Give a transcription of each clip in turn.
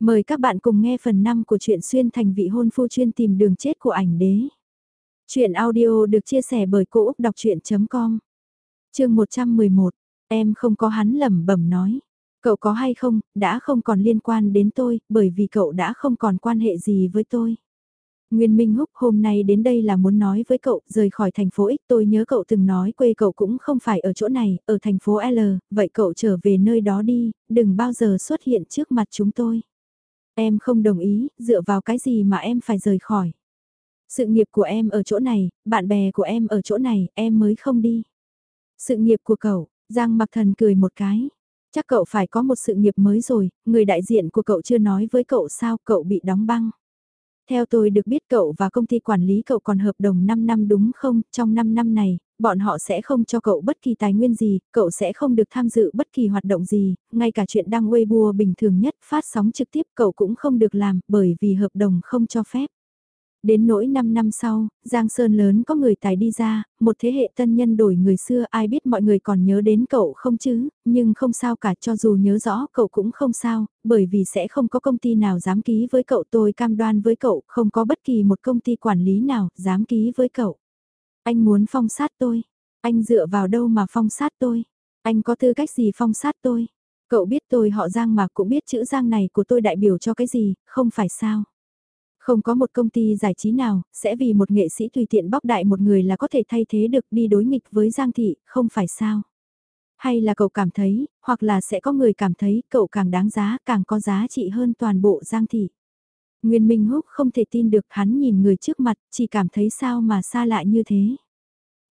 Mời các bạn cùng nghe phần 5 của truyện xuyên thành vị hôn phu chuyên tìm đường chết của ảnh đế. Chuyện audio được chia sẻ bởi Cô Úc Đọc Chuyện.com Chương 111, em không có hắn lẩm bẩm nói. Cậu có hay không, đã không còn liên quan đến tôi, bởi vì cậu đã không còn quan hệ gì với tôi. Nguyên Minh Húc hôm nay đến đây là muốn nói với cậu, rời khỏi thành phố X tôi nhớ cậu từng nói quê cậu cũng không phải ở chỗ này, ở thành phố L, vậy cậu trở về nơi đó đi, đừng bao giờ xuất hiện trước mặt chúng tôi. Em không đồng ý, dựa vào cái gì mà em phải rời khỏi. Sự nghiệp của em ở chỗ này, bạn bè của em ở chỗ này, em mới không đi. Sự nghiệp của cậu, Giang mặc thần cười một cái. Chắc cậu phải có một sự nghiệp mới rồi, người đại diện của cậu chưa nói với cậu sao cậu bị đóng băng. Theo tôi được biết cậu và công ty quản lý cậu còn hợp đồng 5 năm đúng không? Trong 5 năm này, bọn họ sẽ không cho cậu bất kỳ tài nguyên gì, cậu sẽ không được tham dự bất kỳ hoạt động gì, ngay cả chuyện đăng Weibo bình thường nhất phát sóng trực tiếp cậu cũng không được làm bởi vì hợp đồng không cho phép. Đến nỗi 5 năm sau, Giang Sơn lớn có người tài đi ra, một thế hệ tân nhân đổi người xưa ai biết mọi người còn nhớ đến cậu không chứ, nhưng không sao cả cho dù nhớ rõ cậu cũng không sao, bởi vì sẽ không có công ty nào dám ký với cậu tôi cam đoan với cậu, không có bất kỳ một công ty quản lý nào dám ký với cậu. Anh muốn phong sát tôi, anh dựa vào đâu mà phong sát tôi, anh có tư cách gì phong sát tôi. Cậu biết tôi họ Giang mà cũng biết chữ Giang này của tôi đại biểu cho cái gì, không phải sao. Không có một công ty giải trí nào, sẽ vì một nghệ sĩ tùy tiện bóc đại một người là có thể thay thế được đi đối nghịch với Giang Thị, không phải sao? Hay là cậu cảm thấy, hoặc là sẽ có người cảm thấy cậu càng đáng giá, càng có giá trị hơn toàn bộ Giang Thị. Nguyên Minh Húc không thể tin được hắn nhìn người trước mặt, chỉ cảm thấy sao mà xa lại như thế.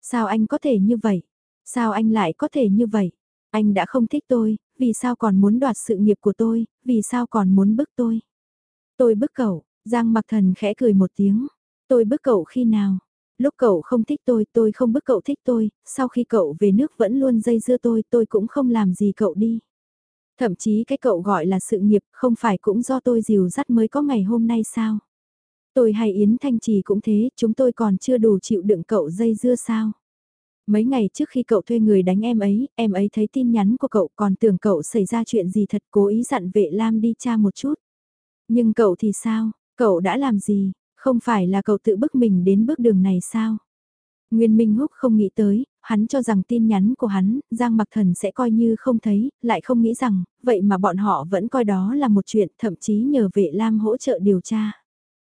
Sao anh có thể như vậy? Sao anh lại có thể như vậy? Anh đã không thích tôi, vì sao còn muốn đoạt sự nghiệp của tôi, vì sao còn muốn bức tôi? Tôi bức cậu, Giang mặc thần khẽ cười một tiếng. Tôi bức cậu khi nào? Lúc cậu không thích tôi, tôi không bức cậu thích tôi, sau khi cậu về nước vẫn luôn dây dưa tôi, tôi cũng không làm gì cậu đi. Thậm chí cái cậu gọi là sự nghiệp, không phải cũng do tôi dìu dắt mới có ngày hôm nay sao? Tôi hay Yến Thanh Trì cũng thế, chúng tôi còn chưa đủ chịu đựng cậu dây dưa sao? Mấy ngày trước khi cậu thuê người đánh em ấy, em ấy thấy tin nhắn của cậu còn tưởng cậu xảy ra chuyện gì thật cố ý dặn vệ Lam đi tra một chút. Nhưng cậu thì sao? Cậu đã làm gì, không phải là cậu tự bức mình đến bước đường này sao? Nguyên Minh Húc không nghĩ tới, hắn cho rằng tin nhắn của hắn, Giang Mặc Thần sẽ coi như không thấy, lại không nghĩ rằng, vậy mà bọn họ vẫn coi đó là một chuyện, thậm chí nhờ vệ Lam hỗ trợ điều tra.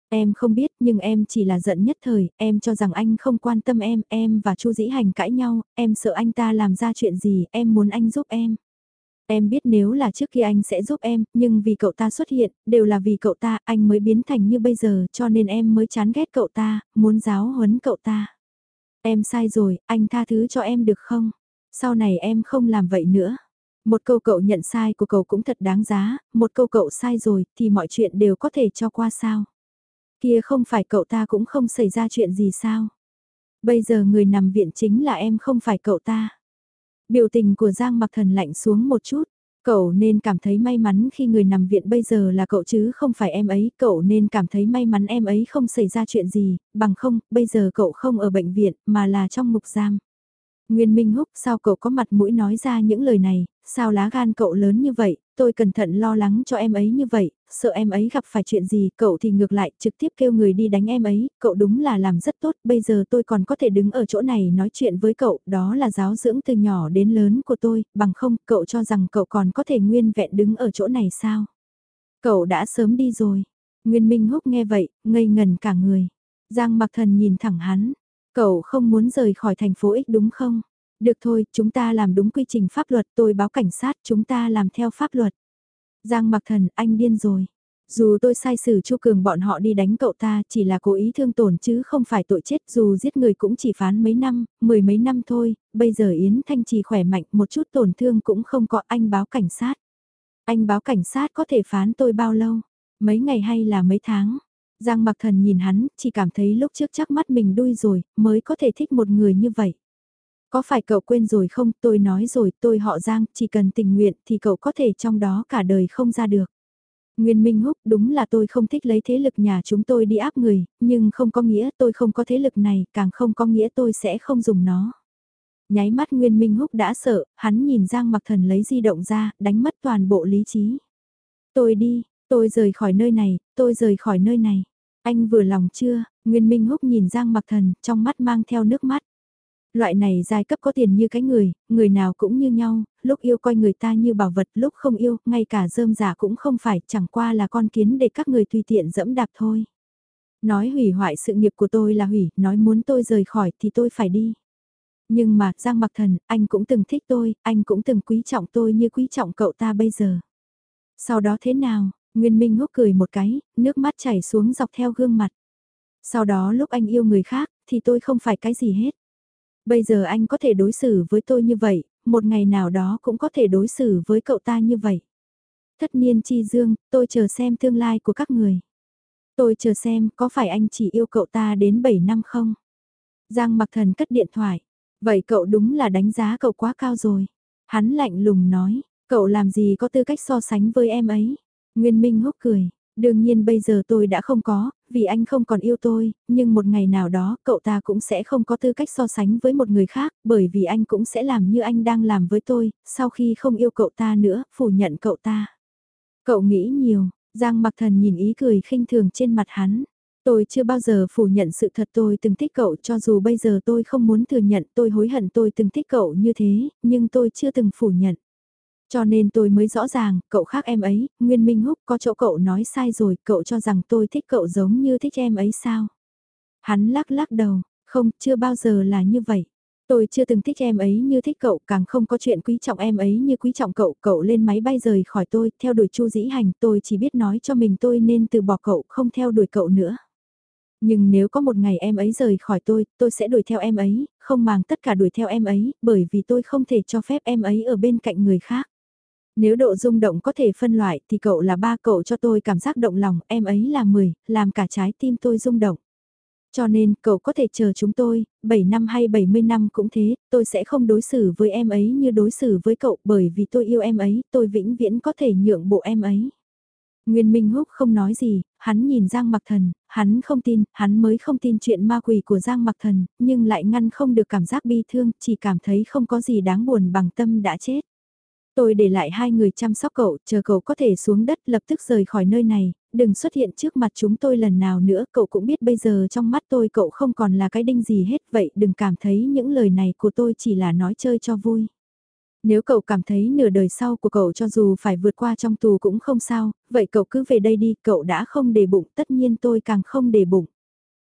Em không biết nhưng em chỉ là giận nhất thời, em cho rằng anh không quan tâm em, em và Chu Dĩ Hành cãi nhau, em sợ anh ta làm ra chuyện gì, em muốn anh giúp em. Em biết nếu là trước kia anh sẽ giúp em, nhưng vì cậu ta xuất hiện, đều là vì cậu ta, anh mới biến thành như bây giờ, cho nên em mới chán ghét cậu ta, muốn giáo huấn cậu ta. Em sai rồi, anh tha thứ cho em được không? Sau này em không làm vậy nữa. Một câu cậu nhận sai của cậu cũng thật đáng giá, một câu cậu sai rồi thì mọi chuyện đều có thể cho qua sao. Kia không phải cậu ta cũng không xảy ra chuyện gì sao. Bây giờ người nằm viện chính là em không phải cậu ta. Biểu tình của Giang mặc thần lạnh xuống một chút. Cậu nên cảm thấy may mắn khi người nằm viện bây giờ là cậu chứ không phải em ấy, cậu nên cảm thấy may mắn em ấy không xảy ra chuyện gì, bằng không, bây giờ cậu không ở bệnh viện mà là trong ngục giam. Nguyên Minh Húc sao cậu có mặt mũi nói ra những lời này, sao lá gan cậu lớn như vậy, tôi cẩn thận lo lắng cho em ấy như vậy, sợ em ấy gặp phải chuyện gì, cậu thì ngược lại trực tiếp kêu người đi đánh em ấy, cậu đúng là làm rất tốt, bây giờ tôi còn có thể đứng ở chỗ này nói chuyện với cậu, đó là giáo dưỡng từ nhỏ đến lớn của tôi, bằng không, cậu cho rằng cậu còn có thể nguyên vẹn đứng ở chỗ này sao? Cậu đã sớm đi rồi. Nguyên Minh Húc nghe vậy, ngây ngần cả người. Giang mặc thần nhìn thẳng hắn, cậu không muốn rời khỏi thành phố X đúng không? Được thôi, chúng ta làm đúng quy trình pháp luật, tôi báo cảnh sát, chúng ta làm theo pháp luật. Giang mặc thần, anh điên rồi. Dù tôi sai xử Chu Cường bọn họ đi đánh cậu ta chỉ là cố ý thương tổn chứ không phải tội chết dù giết người cũng chỉ phán mấy năm, mười mấy năm thôi, bây giờ Yến Thanh Trì khỏe mạnh một chút tổn thương cũng không có anh báo cảnh sát. Anh báo cảnh sát có thể phán tôi bao lâu? Mấy ngày hay là mấy tháng? Giang mặc thần nhìn hắn, chỉ cảm thấy lúc trước chắc mắt mình đuôi rồi, mới có thể thích một người như vậy. Có phải cậu quên rồi không, tôi nói rồi, tôi họ Giang, chỉ cần tình nguyện thì cậu có thể trong đó cả đời không ra được. Nguyên Minh Húc đúng là tôi không thích lấy thế lực nhà chúng tôi đi áp người, nhưng không có nghĩa tôi không có thế lực này, càng không có nghĩa tôi sẽ không dùng nó. Nháy mắt Nguyên Minh Húc đã sợ, hắn nhìn Giang mặc thần lấy di động ra, đánh mất toàn bộ lý trí. Tôi đi, Tôi rời khỏi nơi này, tôi rời khỏi nơi này. Anh vừa lòng chưa? Nguyên Minh Húc nhìn Giang Mặc Thần, trong mắt mang theo nước mắt. Loại này giai cấp có tiền như cái người, người nào cũng như nhau, lúc yêu coi người ta như bảo vật, lúc không yêu, ngay cả dơm giả cũng không phải, chẳng qua là con kiến để các người tùy tiện dẫm đạp thôi. Nói hủy hoại sự nghiệp của tôi là hủy, nói muốn tôi rời khỏi thì tôi phải đi. Nhưng mà, Giang Mặc Thần, anh cũng từng thích tôi, anh cũng từng quý trọng tôi như quý trọng cậu ta bây giờ. Sau đó thế nào? Nguyên Minh húc cười một cái, nước mắt chảy xuống dọc theo gương mặt. Sau đó lúc anh yêu người khác, thì tôi không phải cái gì hết. Bây giờ anh có thể đối xử với tôi như vậy, một ngày nào đó cũng có thể đối xử với cậu ta như vậy. Thất niên chi dương, tôi chờ xem tương lai của các người. Tôi chờ xem có phải anh chỉ yêu cậu ta đến 7 năm không? Giang mặc thần cất điện thoại. Vậy cậu đúng là đánh giá cậu quá cao rồi. Hắn lạnh lùng nói, cậu làm gì có tư cách so sánh với em ấy. Nguyên Minh húc cười, đương nhiên bây giờ tôi đã không có, vì anh không còn yêu tôi, nhưng một ngày nào đó cậu ta cũng sẽ không có tư cách so sánh với một người khác, bởi vì anh cũng sẽ làm như anh đang làm với tôi, sau khi không yêu cậu ta nữa, phủ nhận cậu ta. Cậu nghĩ nhiều, Giang mặc thần nhìn ý cười khinh thường trên mặt hắn. Tôi chưa bao giờ phủ nhận sự thật tôi từng thích cậu cho dù bây giờ tôi không muốn thừa nhận tôi hối hận tôi từng thích cậu như thế, nhưng tôi chưa từng phủ nhận. Cho nên tôi mới rõ ràng, cậu khác em ấy, Nguyên Minh Húc có chỗ cậu nói sai rồi, cậu cho rằng tôi thích cậu giống như thích em ấy sao? Hắn lắc lắc đầu, không, chưa bao giờ là như vậy. Tôi chưa từng thích em ấy như thích cậu, càng không có chuyện quý trọng em ấy như quý trọng cậu, cậu lên máy bay rời khỏi tôi, theo đuổi Chu Dĩ Hành, tôi chỉ biết nói cho mình tôi nên từ bỏ cậu, không theo đuổi cậu nữa. Nhưng nếu có một ngày em ấy rời khỏi tôi, tôi sẽ đuổi theo em ấy, không màng tất cả đuổi theo em ấy, bởi vì tôi không thể cho phép em ấy ở bên cạnh người khác. Nếu độ rung động có thể phân loại thì cậu là ba cậu cho tôi cảm giác động lòng, em ấy là 10, làm cả trái tim tôi rung động. Cho nên, cậu có thể chờ chúng tôi, 7 năm hay 70 năm cũng thế, tôi sẽ không đối xử với em ấy như đối xử với cậu bởi vì tôi yêu em ấy, tôi vĩnh viễn có thể nhượng bộ em ấy. Nguyên Minh Húc không nói gì, hắn nhìn Giang Mặc Thần, hắn không tin, hắn mới không tin chuyện ma quỷ của Giang Mặc Thần, nhưng lại ngăn không được cảm giác bi thương, chỉ cảm thấy không có gì đáng buồn bằng tâm đã chết. Tôi để lại hai người chăm sóc cậu, chờ cậu có thể xuống đất lập tức rời khỏi nơi này, đừng xuất hiện trước mặt chúng tôi lần nào nữa, cậu cũng biết bây giờ trong mắt tôi cậu không còn là cái đinh gì hết, vậy đừng cảm thấy những lời này của tôi chỉ là nói chơi cho vui. Nếu cậu cảm thấy nửa đời sau của cậu cho dù phải vượt qua trong tù cũng không sao, vậy cậu cứ về đây đi, cậu đã không để bụng, tất nhiên tôi càng không để bụng.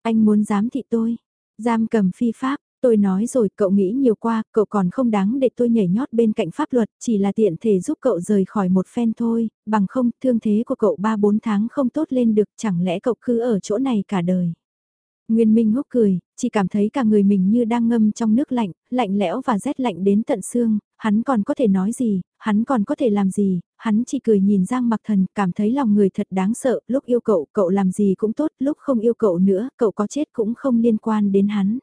Anh muốn giám thị tôi, giam cầm phi pháp, Tôi nói rồi cậu nghĩ nhiều qua, cậu còn không đáng để tôi nhảy nhót bên cạnh pháp luật, chỉ là tiện thể giúp cậu rời khỏi một phen thôi, bằng không thương thế của cậu 3-4 tháng không tốt lên được, chẳng lẽ cậu cứ ở chỗ này cả đời. Nguyên Minh húc cười, chỉ cảm thấy cả người mình như đang ngâm trong nước lạnh, lạnh lẽo và rét lạnh đến tận xương, hắn còn có thể nói gì, hắn còn có thể làm gì, hắn chỉ cười nhìn Giang Mặc Thần, cảm thấy lòng người thật đáng sợ, lúc yêu cậu, cậu làm gì cũng tốt, lúc không yêu cậu nữa, cậu có chết cũng không liên quan đến hắn.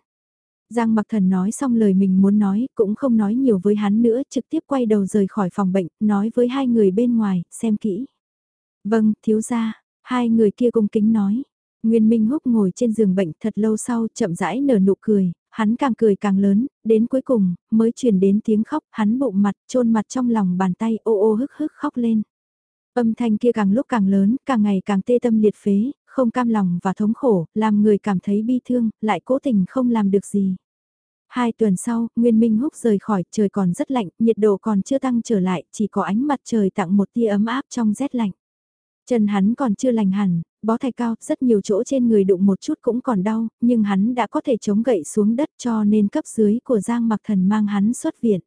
Giang Mặc Thần nói xong lời mình muốn nói, cũng không nói nhiều với hắn nữa, trực tiếp quay đầu rời khỏi phòng bệnh, nói với hai người bên ngoài, xem kỹ. Vâng, thiếu gia, hai người kia cung kính nói. Nguyên Minh Húc ngồi trên giường bệnh thật lâu sau, chậm rãi nở nụ cười, hắn càng cười càng lớn, đến cuối cùng, mới truyền đến tiếng khóc, hắn bụng mặt, trôn mặt trong lòng bàn tay ô ô hức hức khóc lên. Âm thanh kia càng lúc càng lớn, càng ngày càng tê tâm liệt phế, không cam lòng và thống khổ, làm người cảm thấy bi thương, lại cố tình không làm được gì. Hai tuần sau, Nguyên Minh Húc rời khỏi, trời còn rất lạnh, nhiệt độ còn chưa tăng trở lại, chỉ có ánh mặt trời tặng một tia ấm áp trong rét lạnh. Chân hắn còn chưa lành hẳn, bó thạch cao, rất nhiều chỗ trên người đụng một chút cũng còn đau, nhưng hắn đã có thể chống gậy xuống đất cho nên cấp dưới của Giang Mặc Thần mang hắn xuất viện.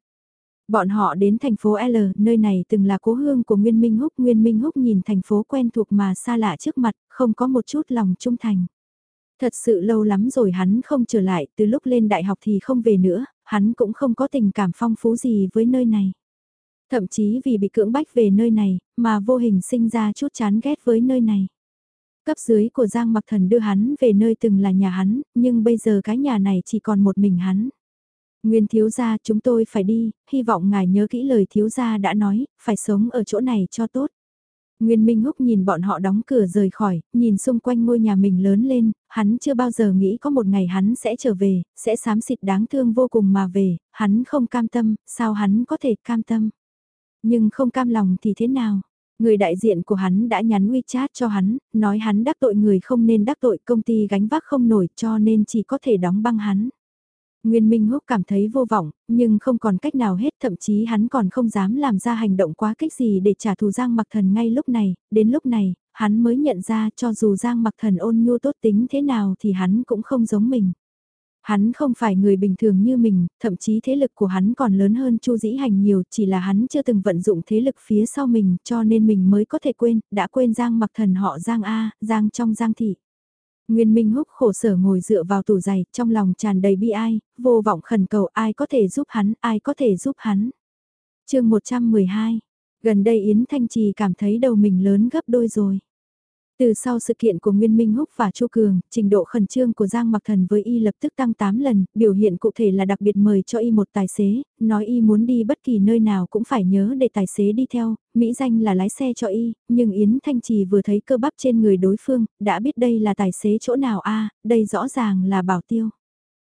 Bọn họ đến thành phố L, nơi này từng là cố hương của Nguyên Minh Húc. Nguyên Minh Húc nhìn thành phố quen thuộc mà xa lạ trước mặt, không có một chút lòng trung thành. Thật sự lâu lắm rồi hắn không trở lại, từ lúc lên đại học thì không về nữa, hắn cũng không có tình cảm phong phú gì với nơi này. Thậm chí vì bị cưỡng bách về nơi này, mà vô hình sinh ra chút chán ghét với nơi này. Cấp dưới của Giang Mặc Thần đưa hắn về nơi từng là nhà hắn, nhưng bây giờ cái nhà này chỉ còn một mình hắn. Nguyên thiếu gia chúng tôi phải đi, hy vọng ngài nhớ kỹ lời thiếu gia đã nói, phải sống ở chỗ này cho tốt. Nguyên Minh Húc nhìn bọn họ đóng cửa rời khỏi, nhìn xung quanh ngôi nhà mình lớn lên, hắn chưa bao giờ nghĩ có một ngày hắn sẽ trở về, sẽ sám xịt đáng thương vô cùng mà về, hắn không cam tâm, sao hắn có thể cam tâm. Nhưng không cam lòng thì thế nào? Người đại diện của hắn đã nhắn WeChat cho hắn, nói hắn đắc tội người không nên đắc tội công ty gánh vác không nổi cho nên chỉ có thể đóng băng hắn. Nguyên Minh Húc cảm thấy vô vọng, nhưng không còn cách nào hết thậm chí hắn còn không dám làm ra hành động quá kích gì để trả thù Giang Mặc Thần ngay lúc này, đến lúc này, hắn mới nhận ra cho dù Giang Mặc Thần ôn nhu tốt tính thế nào thì hắn cũng không giống mình. Hắn không phải người bình thường như mình, thậm chí thế lực của hắn còn lớn hơn Chu Dĩ Hành nhiều, chỉ là hắn chưa từng vận dụng thế lực phía sau mình, cho nên mình mới có thể quên, đã quên Giang Mặc Thần họ Giang A, Giang trong Giang Thị. Nguyên Minh Húc khổ sở ngồi dựa vào tủ giày, trong lòng tràn đầy bi ai, vô vọng khẩn cầu ai có thể giúp hắn, ai có thể giúp hắn. chương 112, gần đây Yến Thanh Trì cảm thấy đầu mình lớn gấp đôi rồi. Từ sau sự kiện của Nguyên Minh Húc và Chu Cường, trình độ khẩn trương của Giang Mặc Thần với y lập tức tăng 8 lần, biểu hiện cụ thể là đặc biệt mời cho y một tài xế, nói y muốn đi bất kỳ nơi nào cũng phải nhớ để tài xế đi theo, mỹ danh là lái xe cho y, nhưng Yến Thanh Trì vừa thấy cơ bắp trên người đối phương, đã biết đây là tài xế chỗ nào a đây rõ ràng là bảo tiêu.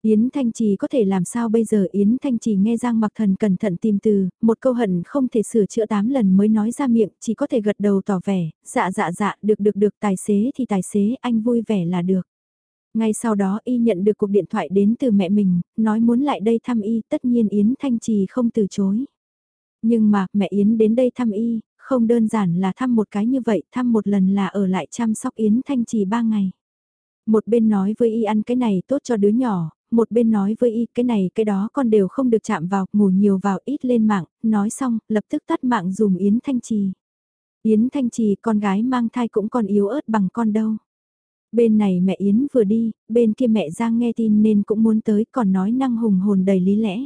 Yến Thanh Trì có thể làm sao bây giờ Yến Thanh Trì nghe Giang Mặc Thần cẩn thận tìm từ, một câu hận không thể sửa chữa 8 lần mới nói ra miệng, chỉ có thể gật đầu tỏ vẻ, dạ dạ dạ, được được được, tài xế thì tài xế, anh vui vẻ là được. Ngay sau đó y nhận được cuộc điện thoại đến từ mẹ mình, nói muốn lại đây thăm y, tất nhiên Yến Thanh Trì không từ chối. Nhưng mà, mẹ Yến đến đây thăm y, không đơn giản là thăm một cái như vậy, thăm một lần là ở lại chăm sóc Yến Thanh Trì 3 ngày. Một bên nói với y ăn cái này tốt cho đứa nhỏ, một bên nói với y cái này cái đó con đều không được chạm vào, ngủ nhiều vào ít lên mạng, nói xong, lập tức tắt mạng dùm Yến Thanh Trì. Yến Thanh Trì con gái mang thai cũng còn yếu ớt bằng con đâu. Bên này mẹ Yến vừa đi, bên kia mẹ Giang nghe tin nên cũng muốn tới còn nói năng hùng hồn đầy lý lẽ.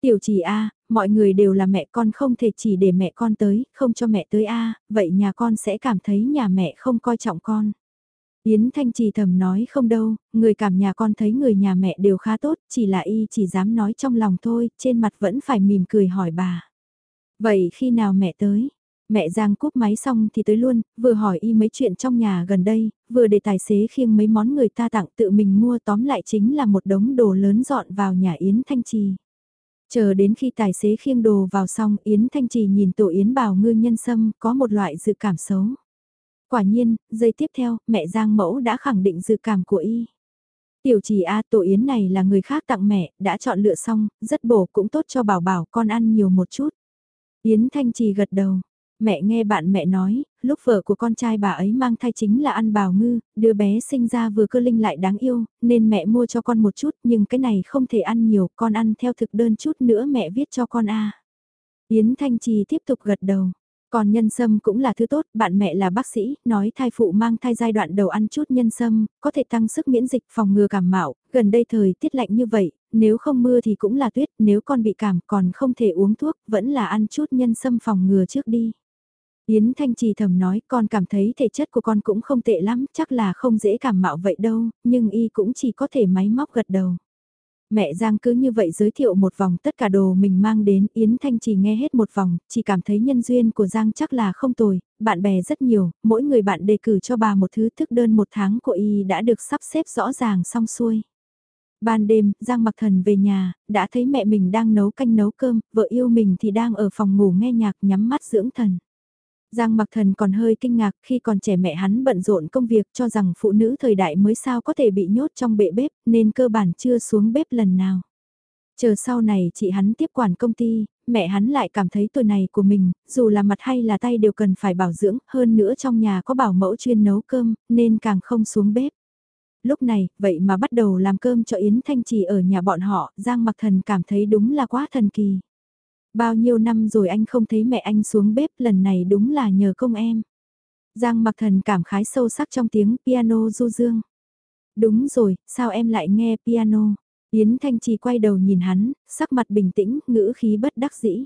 Tiểu trì A, mọi người đều là mẹ con không thể chỉ để mẹ con tới, không cho mẹ tới A, vậy nhà con sẽ cảm thấy nhà mẹ không coi trọng con. Yến Thanh Trì thầm nói không đâu, người cảm nhà con thấy người nhà mẹ đều khá tốt, chỉ là y chỉ dám nói trong lòng thôi, trên mặt vẫn phải mỉm cười hỏi bà. Vậy khi nào mẹ tới? Mẹ Giang cúp máy xong thì tới luôn, vừa hỏi y mấy chuyện trong nhà gần đây, vừa để tài xế khiêng mấy món người ta tặng tự mình mua tóm lại chính là một đống đồ lớn dọn vào nhà Yến Thanh Trì. Chờ đến khi tài xế khiêng đồ vào xong Yến Thanh Trì nhìn tổ Yến bào ngư nhân sâm có một loại dự cảm xấu. Quả nhiên, giây tiếp theo, mẹ Giang Mẫu đã khẳng định dự cảm của y. Tiểu chỉ A tổ yến này là người khác tặng mẹ, đã chọn lựa xong, rất bổ cũng tốt cho bảo bảo con ăn nhiều một chút. Yến Thanh Trì gật đầu. Mẹ nghe bạn mẹ nói, lúc vợ của con trai bà ấy mang thai chính là ăn bào ngư, đứa bé sinh ra vừa cơ linh lại đáng yêu, nên mẹ mua cho con một chút nhưng cái này không thể ăn nhiều, con ăn theo thực đơn chút nữa mẹ viết cho con A. Yến Thanh Trì tiếp tục gật đầu. Còn nhân sâm cũng là thứ tốt, bạn mẹ là bác sĩ, nói thai phụ mang thai giai đoạn đầu ăn chút nhân sâm, có thể tăng sức miễn dịch phòng ngừa cảm mạo, gần đây thời tiết lạnh như vậy, nếu không mưa thì cũng là tuyết, nếu con bị cảm còn không thể uống thuốc, vẫn là ăn chút nhân sâm phòng ngừa trước đi. Yến Thanh Trì thầm nói con cảm thấy thể chất của con cũng không tệ lắm, chắc là không dễ cảm mạo vậy đâu, nhưng y cũng chỉ có thể máy móc gật đầu. Mẹ Giang cứ như vậy giới thiệu một vòng tất cả đồ mình mang đến, Yến Thanh chỉ nghe hết một vòng, chỉ cảm thấy nhân duyên của Giang chắc là không tồi, bạn bè rất nhiều, mỗi người bạn đề cử cho bà một thứ thức đơn một tháng của y đã được sắp xếp rõ ràng xong xuôi. Ban đêm, Giang mặc thần về nhà, đã thấy mẹ mình đang nấu canh nấu cơm, vợ yêu mình thì đang ở phòng ngủ nghe nhạc nhắm mắt dưỡng thần. Giang Mặc Thần còn hơi kinh ngạc khi còn trẻ mẹ hắn bận rộn công việc cho rằng phụ nữ thời đại mới sao có thể bị nhốt trong bệ bếp nên cơ bản chưa xuống bếp lần nào. Chờ sau này chị hắn tiếp quản công ty, mẹ hắn lại cảm thấy tuổi này của mình, dù là mặt hay là tay đều cần phải bảo dưỡng, hơn nữa trong nhà có bảo mẫu chuyên nấu cơm, nên càng không xuống bếp. Lúc này, vậy mà bắt đầu làm cơm cho Yến Thanh Trì ở nhà bọn họ, Giang Mặc Thần cảm thấy đúng là quá thần kỳ. Bao nhiêu năm rồi anh không thấy mẹ anh xuống bếp lần này đúng là nhờ công em. Giang mặc thần cảm khái sâu sắc trong tiếng piano du dương. Đúng rồi, sao em lại nghe piano? Yến Thanh Trì quay đầu nhìn hắn, sắc mặt bình tĩnh, ngữ khí bất đắc dĩ.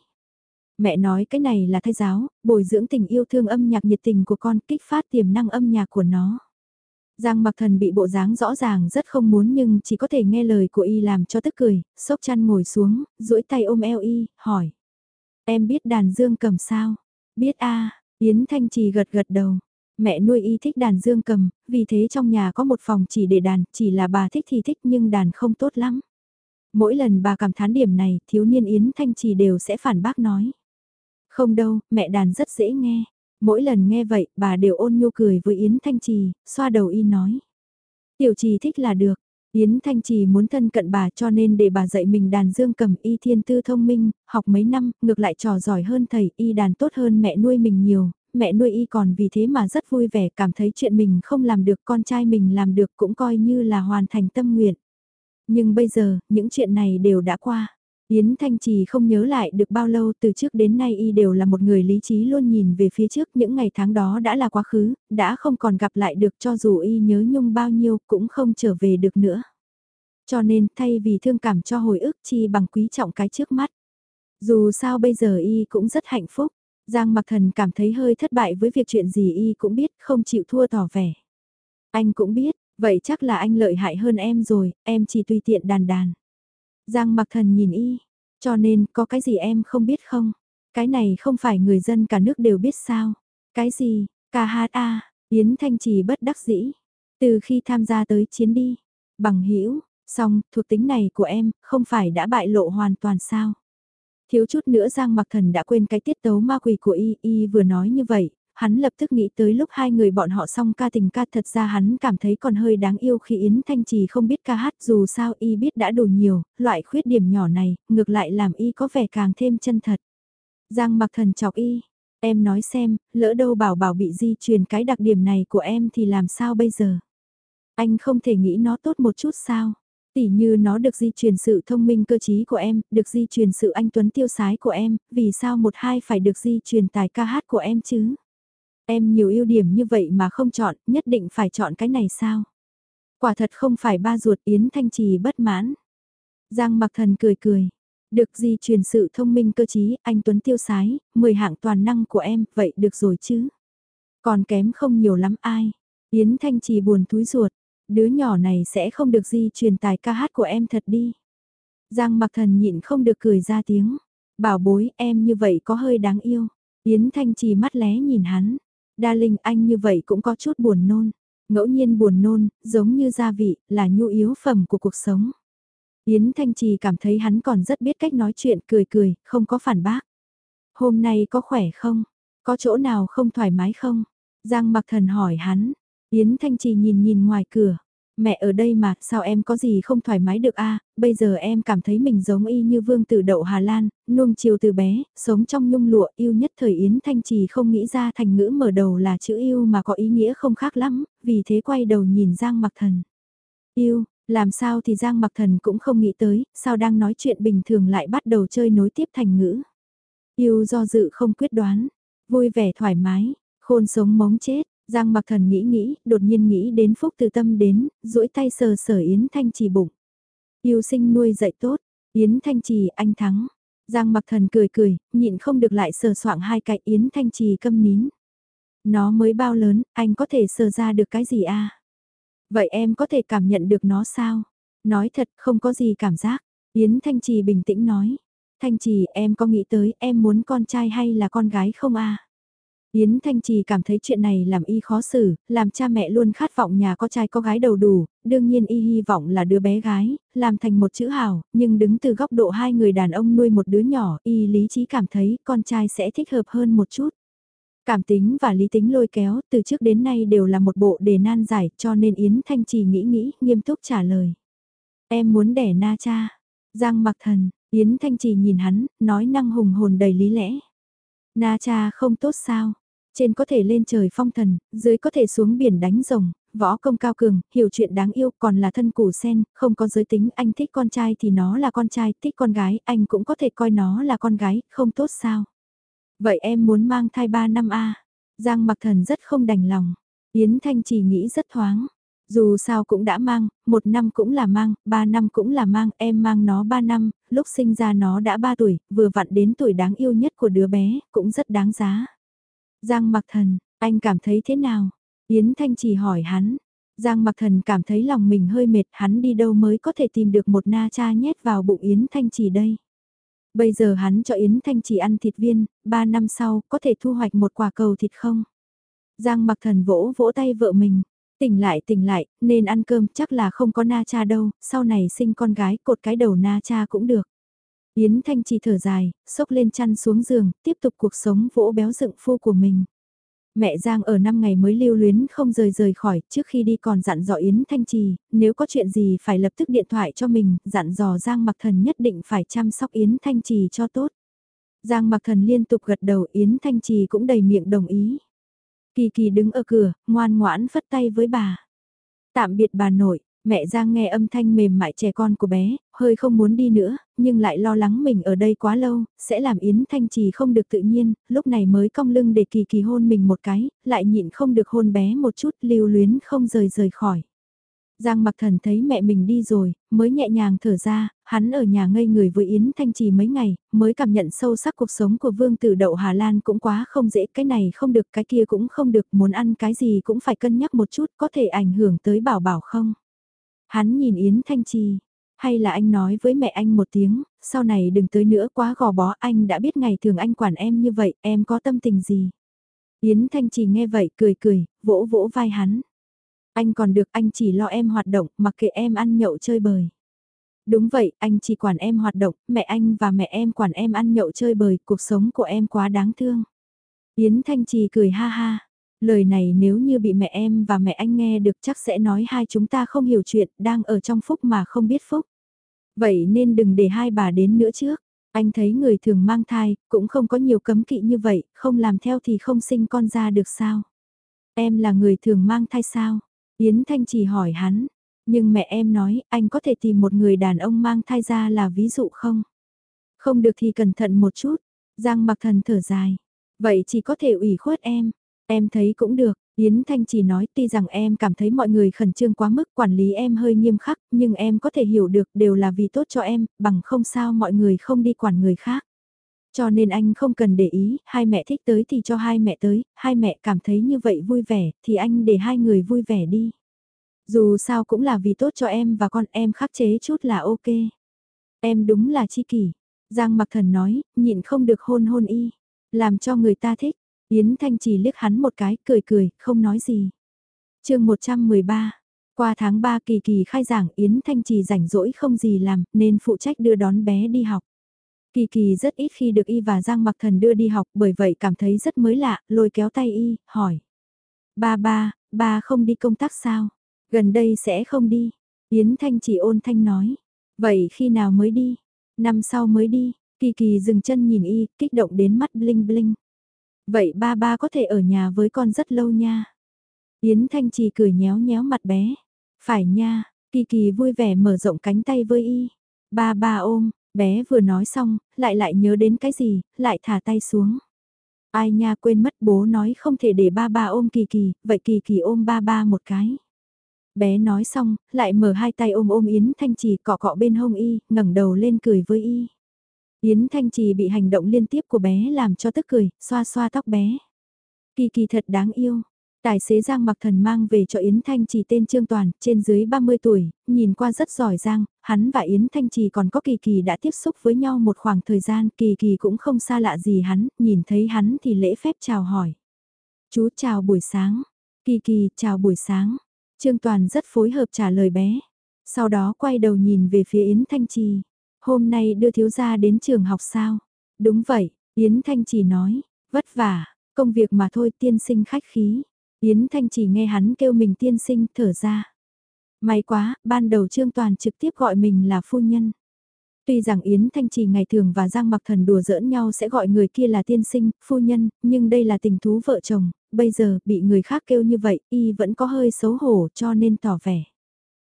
Mẹ nói cái này là thay giáo, bồi dưỡng tình yêu thương âm nhạc nhiệt tình của con, kích phát tiềm năng âm nhạc của nó. Giang mặc thần bị bộ dáng rõ ràng rất không muốn nhưng chỉ có thể nghe lời của y làm cho tức cười, sốc chăn ngồi xuống, duỗi tay ôm eo y, hỏi. Em biết đàn dương cầm sao? Biết a Yến Thanh Trì gật gật đầu. Mẹ nuôi y thích đàn dương cầm, vì thế trong nhà có một phòng chỉ để đàn, chỉ là bà thích thì thích nhưng đàn không tốt lắm. Mỗi lần bà cảm thán điểm này, thiếu niên Yến Thanh Trì đều sẽ phản bác nói. Không đâu, mẹ đàn rất dễ nghe. Mỗi lần nghe vậy, bà đều ôn nhu cười với Yến Thanh Trì, xoa đầu y nói. Tiểu trì thích là được, Yến Thanh Trì muốn thân cận bà cho nên để bà dạy mình đàn dương cầm y thiên tư thông minh, học mấy năm, ngược lại trò giỏi hơn thầy, y đàn tốt hơn mẹ nuôi mình nhiều, mẹ nuôi y còn vì thế mà rất vui vẻ cảm thấy chuyện mình không làm được con trai mình làm được cũng coi như là hoàn thành tâm nguyện. Nhưng bây giờ, những chuyện này đều đã qua. Yến Thanh Trì không nhớ lại được bao lâu từ trước đến nay y đều là một người lý trí luôn nhìn về phía trước những ngày tháng đó đã là quá khứ, đã không còn gặp lại được cho dù y nhớ nhung bao nhiêu cũng không trở về được nữa. Cho nên thay vì thương cảm cho hồi ức chi bằng quý trọng cái trước mắt. Dù sao bây giờ y cũng rất hạnh phúc, Giang Mặc Thần cảm thấy hơi thất bại với việc chuyện gì y cũng biết không chịu thua tỏ vẻ. Anh cũng biết, vậy chắc là anh lợi hại hơn em rồi, em chỉ tùy tiện đàn đàn. Giang mặc thần nhìn y, cho nên có cái gì em không biết không? Cái này không phải người dân cả nước đều biết sao? Cái gì? Ca hát a Yến Thanh Trì bất đắc dĩ. Từ khi tham gia tới chiến đi, bằng hữu song thuộc tính này của em không phải đã bại lộ hoàn toàn sao? Thiếu chút nữa Giang Mặc Thần đã quên cái tiết tấu ma quỷ của y, y vừa nói như vậy, hắn lập tức nghĩ tới lúc hai người bọn họ xong ca tình ca thật ra hắn cảm thấy còn hơi đáng yêu khi Yến Thanh Trì không biết ca hát dù sao y biết đã đủ nhiều, loại khuyết điểm nhỏ này, ngược lại làm y có vẻ càng thêm chân thật. Giang mặc thần chọc y, em nói xem, lỡ đâu bảo bảo bị di truyền cái đặc điểm này của em thì làm sao bây giờ? Anh không thể nghĩ nó tốt một chút sao? Tỉ như nó được di truyền sự thông minh cơ trí của em, được di truyền sự anh tuấn tiêu sái của em, vì sao một hai phải được di truyền tài ca hát của em chứ? Em nhiều ưu điểm như vậy mà không chọn, nhất định phải chọn cái này sao? Quả thật không phải ba ruột Yến Thanh Trì bất mãn. Giang mặc thần cười cười. Được gì truyền sự thông minh cơ trí, anh Tuấn tiêu sái, 10 hạng toàn năng của em, vậy được rồi chứ? Còn kém không nhiều lắm ai. Yến Thanh Trì buồn túi ruột, đứa nhỏ này sẽ không được di truyền tài ca hát của em thật đi. Giang mặc thần nhịn không được cười ra tiếng. Bảo bối em như vậy có hơi đáng yêu. Yến Thanh Trì mắt lé nhìn hắn. Đa Linh anh như vậy cũng có chút buồn nôn. Ngẫu nhiên buồn nôn, giống như gia vị, là nhu yếu phẩm của cuộc sống. Yến Thanh Trì cảm thấy hắn còn rất biết cách nói chuyện cười cười, không có phản bác. Hôm nay có khỏe không? Có chỗ nào không thoải mái không? Giang mặc thần hỏi hắn. Yến Thanh Trì nhìn nhìn ngoài cửa mẹ ở đây mà, sao em có gì không thoải mái được a bây giờ em cảm thấy mình giống y như vương tử đậu Hà Lan, nuông chiều từ bé, sống trong nhung lụa yêu nhất thời Yến Thanh Trì không nghĩ ra thành ngữ mở đầu là chữ yêu mà có ý nghĩa không khác lắm, vì thế quay đầu nhìn Giang Mặc Thần. Yêu, làm sao thì Giang Mặc Thần cũng không nghĩ tới, sao đang nói chuyện bình thường lại bắt đầu chơi nối tiếp thành ngữ. Yêu do dự không quyết đoán, vui vẻ thoải mái, khôn sống mống chết, Giang mặc thần nghĩ nghĩ, đột nhiên nghĩ đến phúc từ tâm đến, duỗi tay sờ sờ Yến Thanh Trì bụng. Yêu sinh nuôi dạy tốt, Yến Thanh Trì anh thắng. Giang mặc thần cười cười, nhịn không được lại sờ soạng hai cái Yến Thanh Trì câm nín. Nó mới bao lớn, anh có thể sờ ra được cái gì à? Vậy em có thể cảm nhận được nó sao? Nói thật không có gì cảm giác. Yến Thanh Trì bình tĩnh nói. Thanh Trì em có nghĩ tới em muốn con trai hay là con gái không à? Yến Thanh Trì cảm thấy chuyện này làm y khó xử, làm cha mẹ luôn khát vọng nhà có trai có gái đầu đủ, đương nhiên y hy vọng là đứa bé gái, làm thành một chữ hào, nhưng đứng từ góc độ hai người đàn ông nuôi một đứa nhỏ, y lý trí cảm thấy con trai sẽ thích hợp hơn một chút. Cảm tính và lý tính lôi kéo, từ trước đến nay đều là một bộ đề nan giải, cho nên Yến Thanh Trì nghĩ nghĩ, nghiêm túc trả lời. Em muốn đẻ na cha. Giang mặc thần, Yến Thanh Trì nhìn hắn, nói năng hùng hồn đầy lý lẽ. Na cha không tốt sao? Trên có thể lên trời phong thần, dưới có thể xuống biển đánh rồng, võ công cao cường, hiểu chuyện đáng yêu còn là thân củ sen, không có giới tính anh thích con trai thì nó là con trai, thích con gái anh cũng có thể coi nó là con gái, không tốt sao? Vậy em muốn mang thai 3 năm a Giang mặc thần rất không đành lòng. Yến Thanh chỉ nghĩ rất thoáng. Dù sao cũng đã mang, một năm cũng là mang, ba năm cũng là mang, em mang nó ba năm, lúc sinh ra nó đã ba tuổi, vừa vặn đến tuổi đáng yêu nhất của đứa bé, cũng rất đáng giá. Giang mặc thần, anh cảm thấy thế nào? Yến Thanh chỉ hỏi hắn. Giang mặc thần cảm thấy lòng mình hơi mệt, hắn đi đâu mới có thể tìm được một na cha nhét vào bụng Yến Thanh chỉ đây. Bây giờ hắn cho Yến Thanh chỉ ăn thịt viên, ba năm sau có thể thu hoạch một quả cầu thịt không? Giang mặc thần vỗ vỗ tay vợ mình. Tỉnh lại tỉnh lại, nên ăn cơm chắc là không có na cha đâu, sau này sinh con gái cột cái đầu na cha cũng được. Yến Thanh chỉ thở dài, xốc lên chăn xuống giường, tiếp tục cuộc sống vỗ béo dựng phu của mình. Mẹ Giang ở 5 ngày mới lưu luyến không rời rời khỏi, trước khi đi còn dặn dò Yến Thanh Trì, nếu có chuyện gì phải lập tức điện thoại cho mình, dặn dò Giang Mặc Thần nhất định phải chăm sóc Yến Thanh Trì cho tốt. Giang Mặc Thần liên tục gật đầu Yến Thanh Trì cũng đầy miệng đồng ý. Kỳ Kỳ đứng ở cửa, ngoan ngoãn phất tay với bà. Tạm biệt bà nội, Mẹ Giang nghe âm thanh mềm mại trẻ con của bé, hơi không muốn đi nữa, nhưng lại lo lắng mình ở đây quá lâu, sẽ làm Yến Thanh Trì không được tự nhiên, lúc này mới cong lưng để kỳ kỳ hôn mình một cái, lại nhịn không được hôn bé một chút lưu luyến không rời rời khỏi. Giang mặc thần thấy mẹ mình đi rồi, mới nhẹ nhàng thở ra, hắn ở nhà ngây người với Yến Thanh Trì mấy ngày, mới cảm nhận sâu sắc cuộc sống của vương tử đậu Hà Lan cũng quá không dễ, cái này không được, cái kia cũng không được, muốn ăn cái gì cũng phải cân nhắc một chút, có thể ảnh hưởng tới bảo bảo không. Hắn nhìn Yến Thanh Trì, hay là anh nói với mẹ anh một tiếng, sau này đừng tới nữa quá gò bó anh đã biết ngày thường anh quản em như vậy, em có tâm tình gì. Yến Thanh Trì nghe vậy cười cười, vỗ vỗ vai hắn. Anh còn được anh chỉ lo em hoạt động, mặc kệ em ăn nhậu chơi bời. Đúng vậy, anh chỉ quản em hoạt động, mẹ anh và mẹ em quản em ăn nhậu chơi bời, cuộc sống của em quá đáng thương. Yến Thanh Trì cười ha ha, Lời này nếu như bị mẹ em và mẹ anh nghe được chắc sẽ nói hai chúng ta không hiểu chuyện, đang ở trong phúc mà không biết phúc. Vậy nên đừng để hai bà đến nữa trước. Anh thấy người thường mang thai, cũng không có nhiều cấm kỵ như vậy, không làm theo thì không sinh con ra được sao. Em là người thường mang thai sao? Yến Thanh chỉ hỏi hắn. Nhưng mẹ em nói, anh có thể tìm một người đàn ông mang thai ra là ví dụ không? Không được thì cẩn thận một chút. Giang mặc thần thở dài. Vậy chỉ có thể ủy khuất em. Em thấy cũng được, Yến Thanh chỉ nói tuy rằng em cảm thấy mọi người khẩn trương quá mức quản lý em hơi nghiêm khắc nhưng em có thể hiểu được đều là vì tốt cho em, bằng không sao mọi người không đi quản người khác. Cho nên anh không cần để ý, hai mẹ thích tới thì cho hai mẹ tới, hai mẹ cảm thấy như vậy vui vẻ thì anh để hai người vui vẻ đi. Dù sao cũng là vì tốt cho em và con em khắc chế chút là ok. Em đúng là chi kỷ. Giang mặc thần nói, nhịn không được hôn hôn y. Làm cho người ta thích, Yến Thanh Trì liếc hắn một cái, cười cười, không nói gì. chương 113, qua tháng 3 kỳ kỳ khai giảng Yến Thanh Trì rảnh rỗi không gì làm, nên phụ trách đưa đón bé đi học. Kỳ kỳ rất ít khi được y và Giang Mặc Thần đưa đi học bởi vậy cảm thấy rất mới lạ, lôi kéo tay y, hỏi. Ba ba, ba không đi công tác sao? Gần đây sẽ không đi. Yến Thanh chỉ ôn thanh nói. Vậy khi nào mới đi? Năm sau mới đi. Kỳ kỳ dừng chân nhìn y, kích động đến mắt bling bling. Vậy ba ba có thể ở nhà với con rất lâu nha. Yến Thanh Trì cười nhéo nhéo mặt bé. Phải nha, Kỳ Kỳ vui vẻ mở rộng cánh tay với y. Ba ba ôm, bé vừa nói xong, lại lại nhớ đến cái gì, lại thả tay xuống. Ai nha quên mất bố nói không thể để ba ba ôm Kỳ Kỳ, vậy Kỳ Kỳ ôm ba ba một cái. Bé nói xong, lại mở hai tay ôm ôm Yến Thanh Trì cọ cọ bên hông y, ngẩng đầu lên cười với y. Yến Thanh Trì bị hành động liên tiếp của bé làm cho tức cười, xoa xoa tóc bé. Kỳ kỳ thật đáng yêu. Tài xế Giang mặc thần mang về cho Yến Thanh Trì tên Trương Toàn, trên dưới 30 tuổi, nhìn qua rất giỏi Giang, hắn và Yến Thanh Trì còn có Kỳ Kỳ đã tiếp xúc với nhau một khoảng thời gian, Kỳ Kỳ cũng không xa lạ gì hắn, nhìn thấy hắn thì lễ phép chào hỏi. Chú chào buổi sáng. Kỳ Kỳ chào buổi sáng. Trương Toàn rất phối hợp trả lời bé. Sau đó quay đầu nhìn về phía Yến Thanh Trì. Hôm nay đưa thiếu gia đến trường học sao? Đúng vậy, Yến Thanh chỉ nói, vất vả, công việc mà thôi tiên sinh khách khí. Yến Thanh chỉ nghe hắn kêu mình tiên sinh thở ra. May quá, ban đầu Trương Toàn trực tiếp gọi mình là phu nhân. Tuy rằng Yến Thanh Trì ngày thường và Giang Mặc Thần đùa giỡn nhau sẽ gọi người kia là tiên sinh, phu nhân, nhưng đây là tình thú vợ chồng, bây giờ bị người khác kêu như vậy, y vẫn có hơi xấu hổ cho nên tỏ vẻ.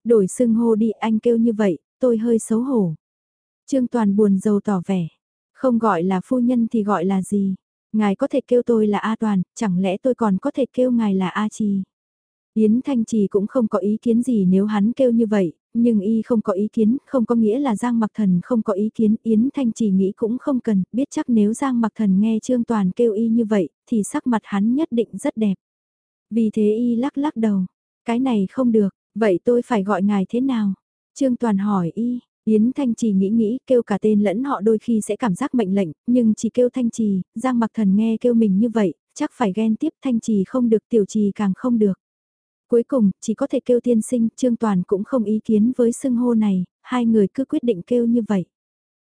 Đổi xưng hô đi anh kêu như vậy, tôi hơi xấu hổ. Trương Toàn buồn rầu tỏ vẻ. Không gọi là phu nhân thì gọi là gì? Ngài có thể kêu tôi là A Toàn, chẳng lẽ tôi còn có thể kêu ngài là A Chi? Yến Thanh Trì cũng không có ý kiến gì nếu hắn kêu như vậy, nhưng y không có ý kiến, không có nghĩa là Giang Mặc Thần không có ý kiến, Yến Thanh Trì nghĩ cũng không cần, biết chắc nếu Giang Mặc Thần nghe Trương Toàn kêu y như vậy, thì sắc mặt hắn nhất định rất đẹp. Vì thế y lắc lắc đầu, cái này không được, vậy tôi phải gọi ngài thế nào? Trương Toàn hỏi y, Yến Thanh Trì nghĩ nghĩ, kêu cả tên lẫn họ đôi khi sẽ cảm giác mệnh lệnh, nhưng chỉ kêu Thanh Trì, Giang Mặc Thần nghe kêu mình như vậy, chắc phải ghen tiếp Thanh Trì không được tiểu trì càng không được. Cuối cùng, chỉ có thể kêu tiên sinh, Trương Toàn cũng không ý kiến với xưng hô này, hai người cứ quyết định kêu như vậy.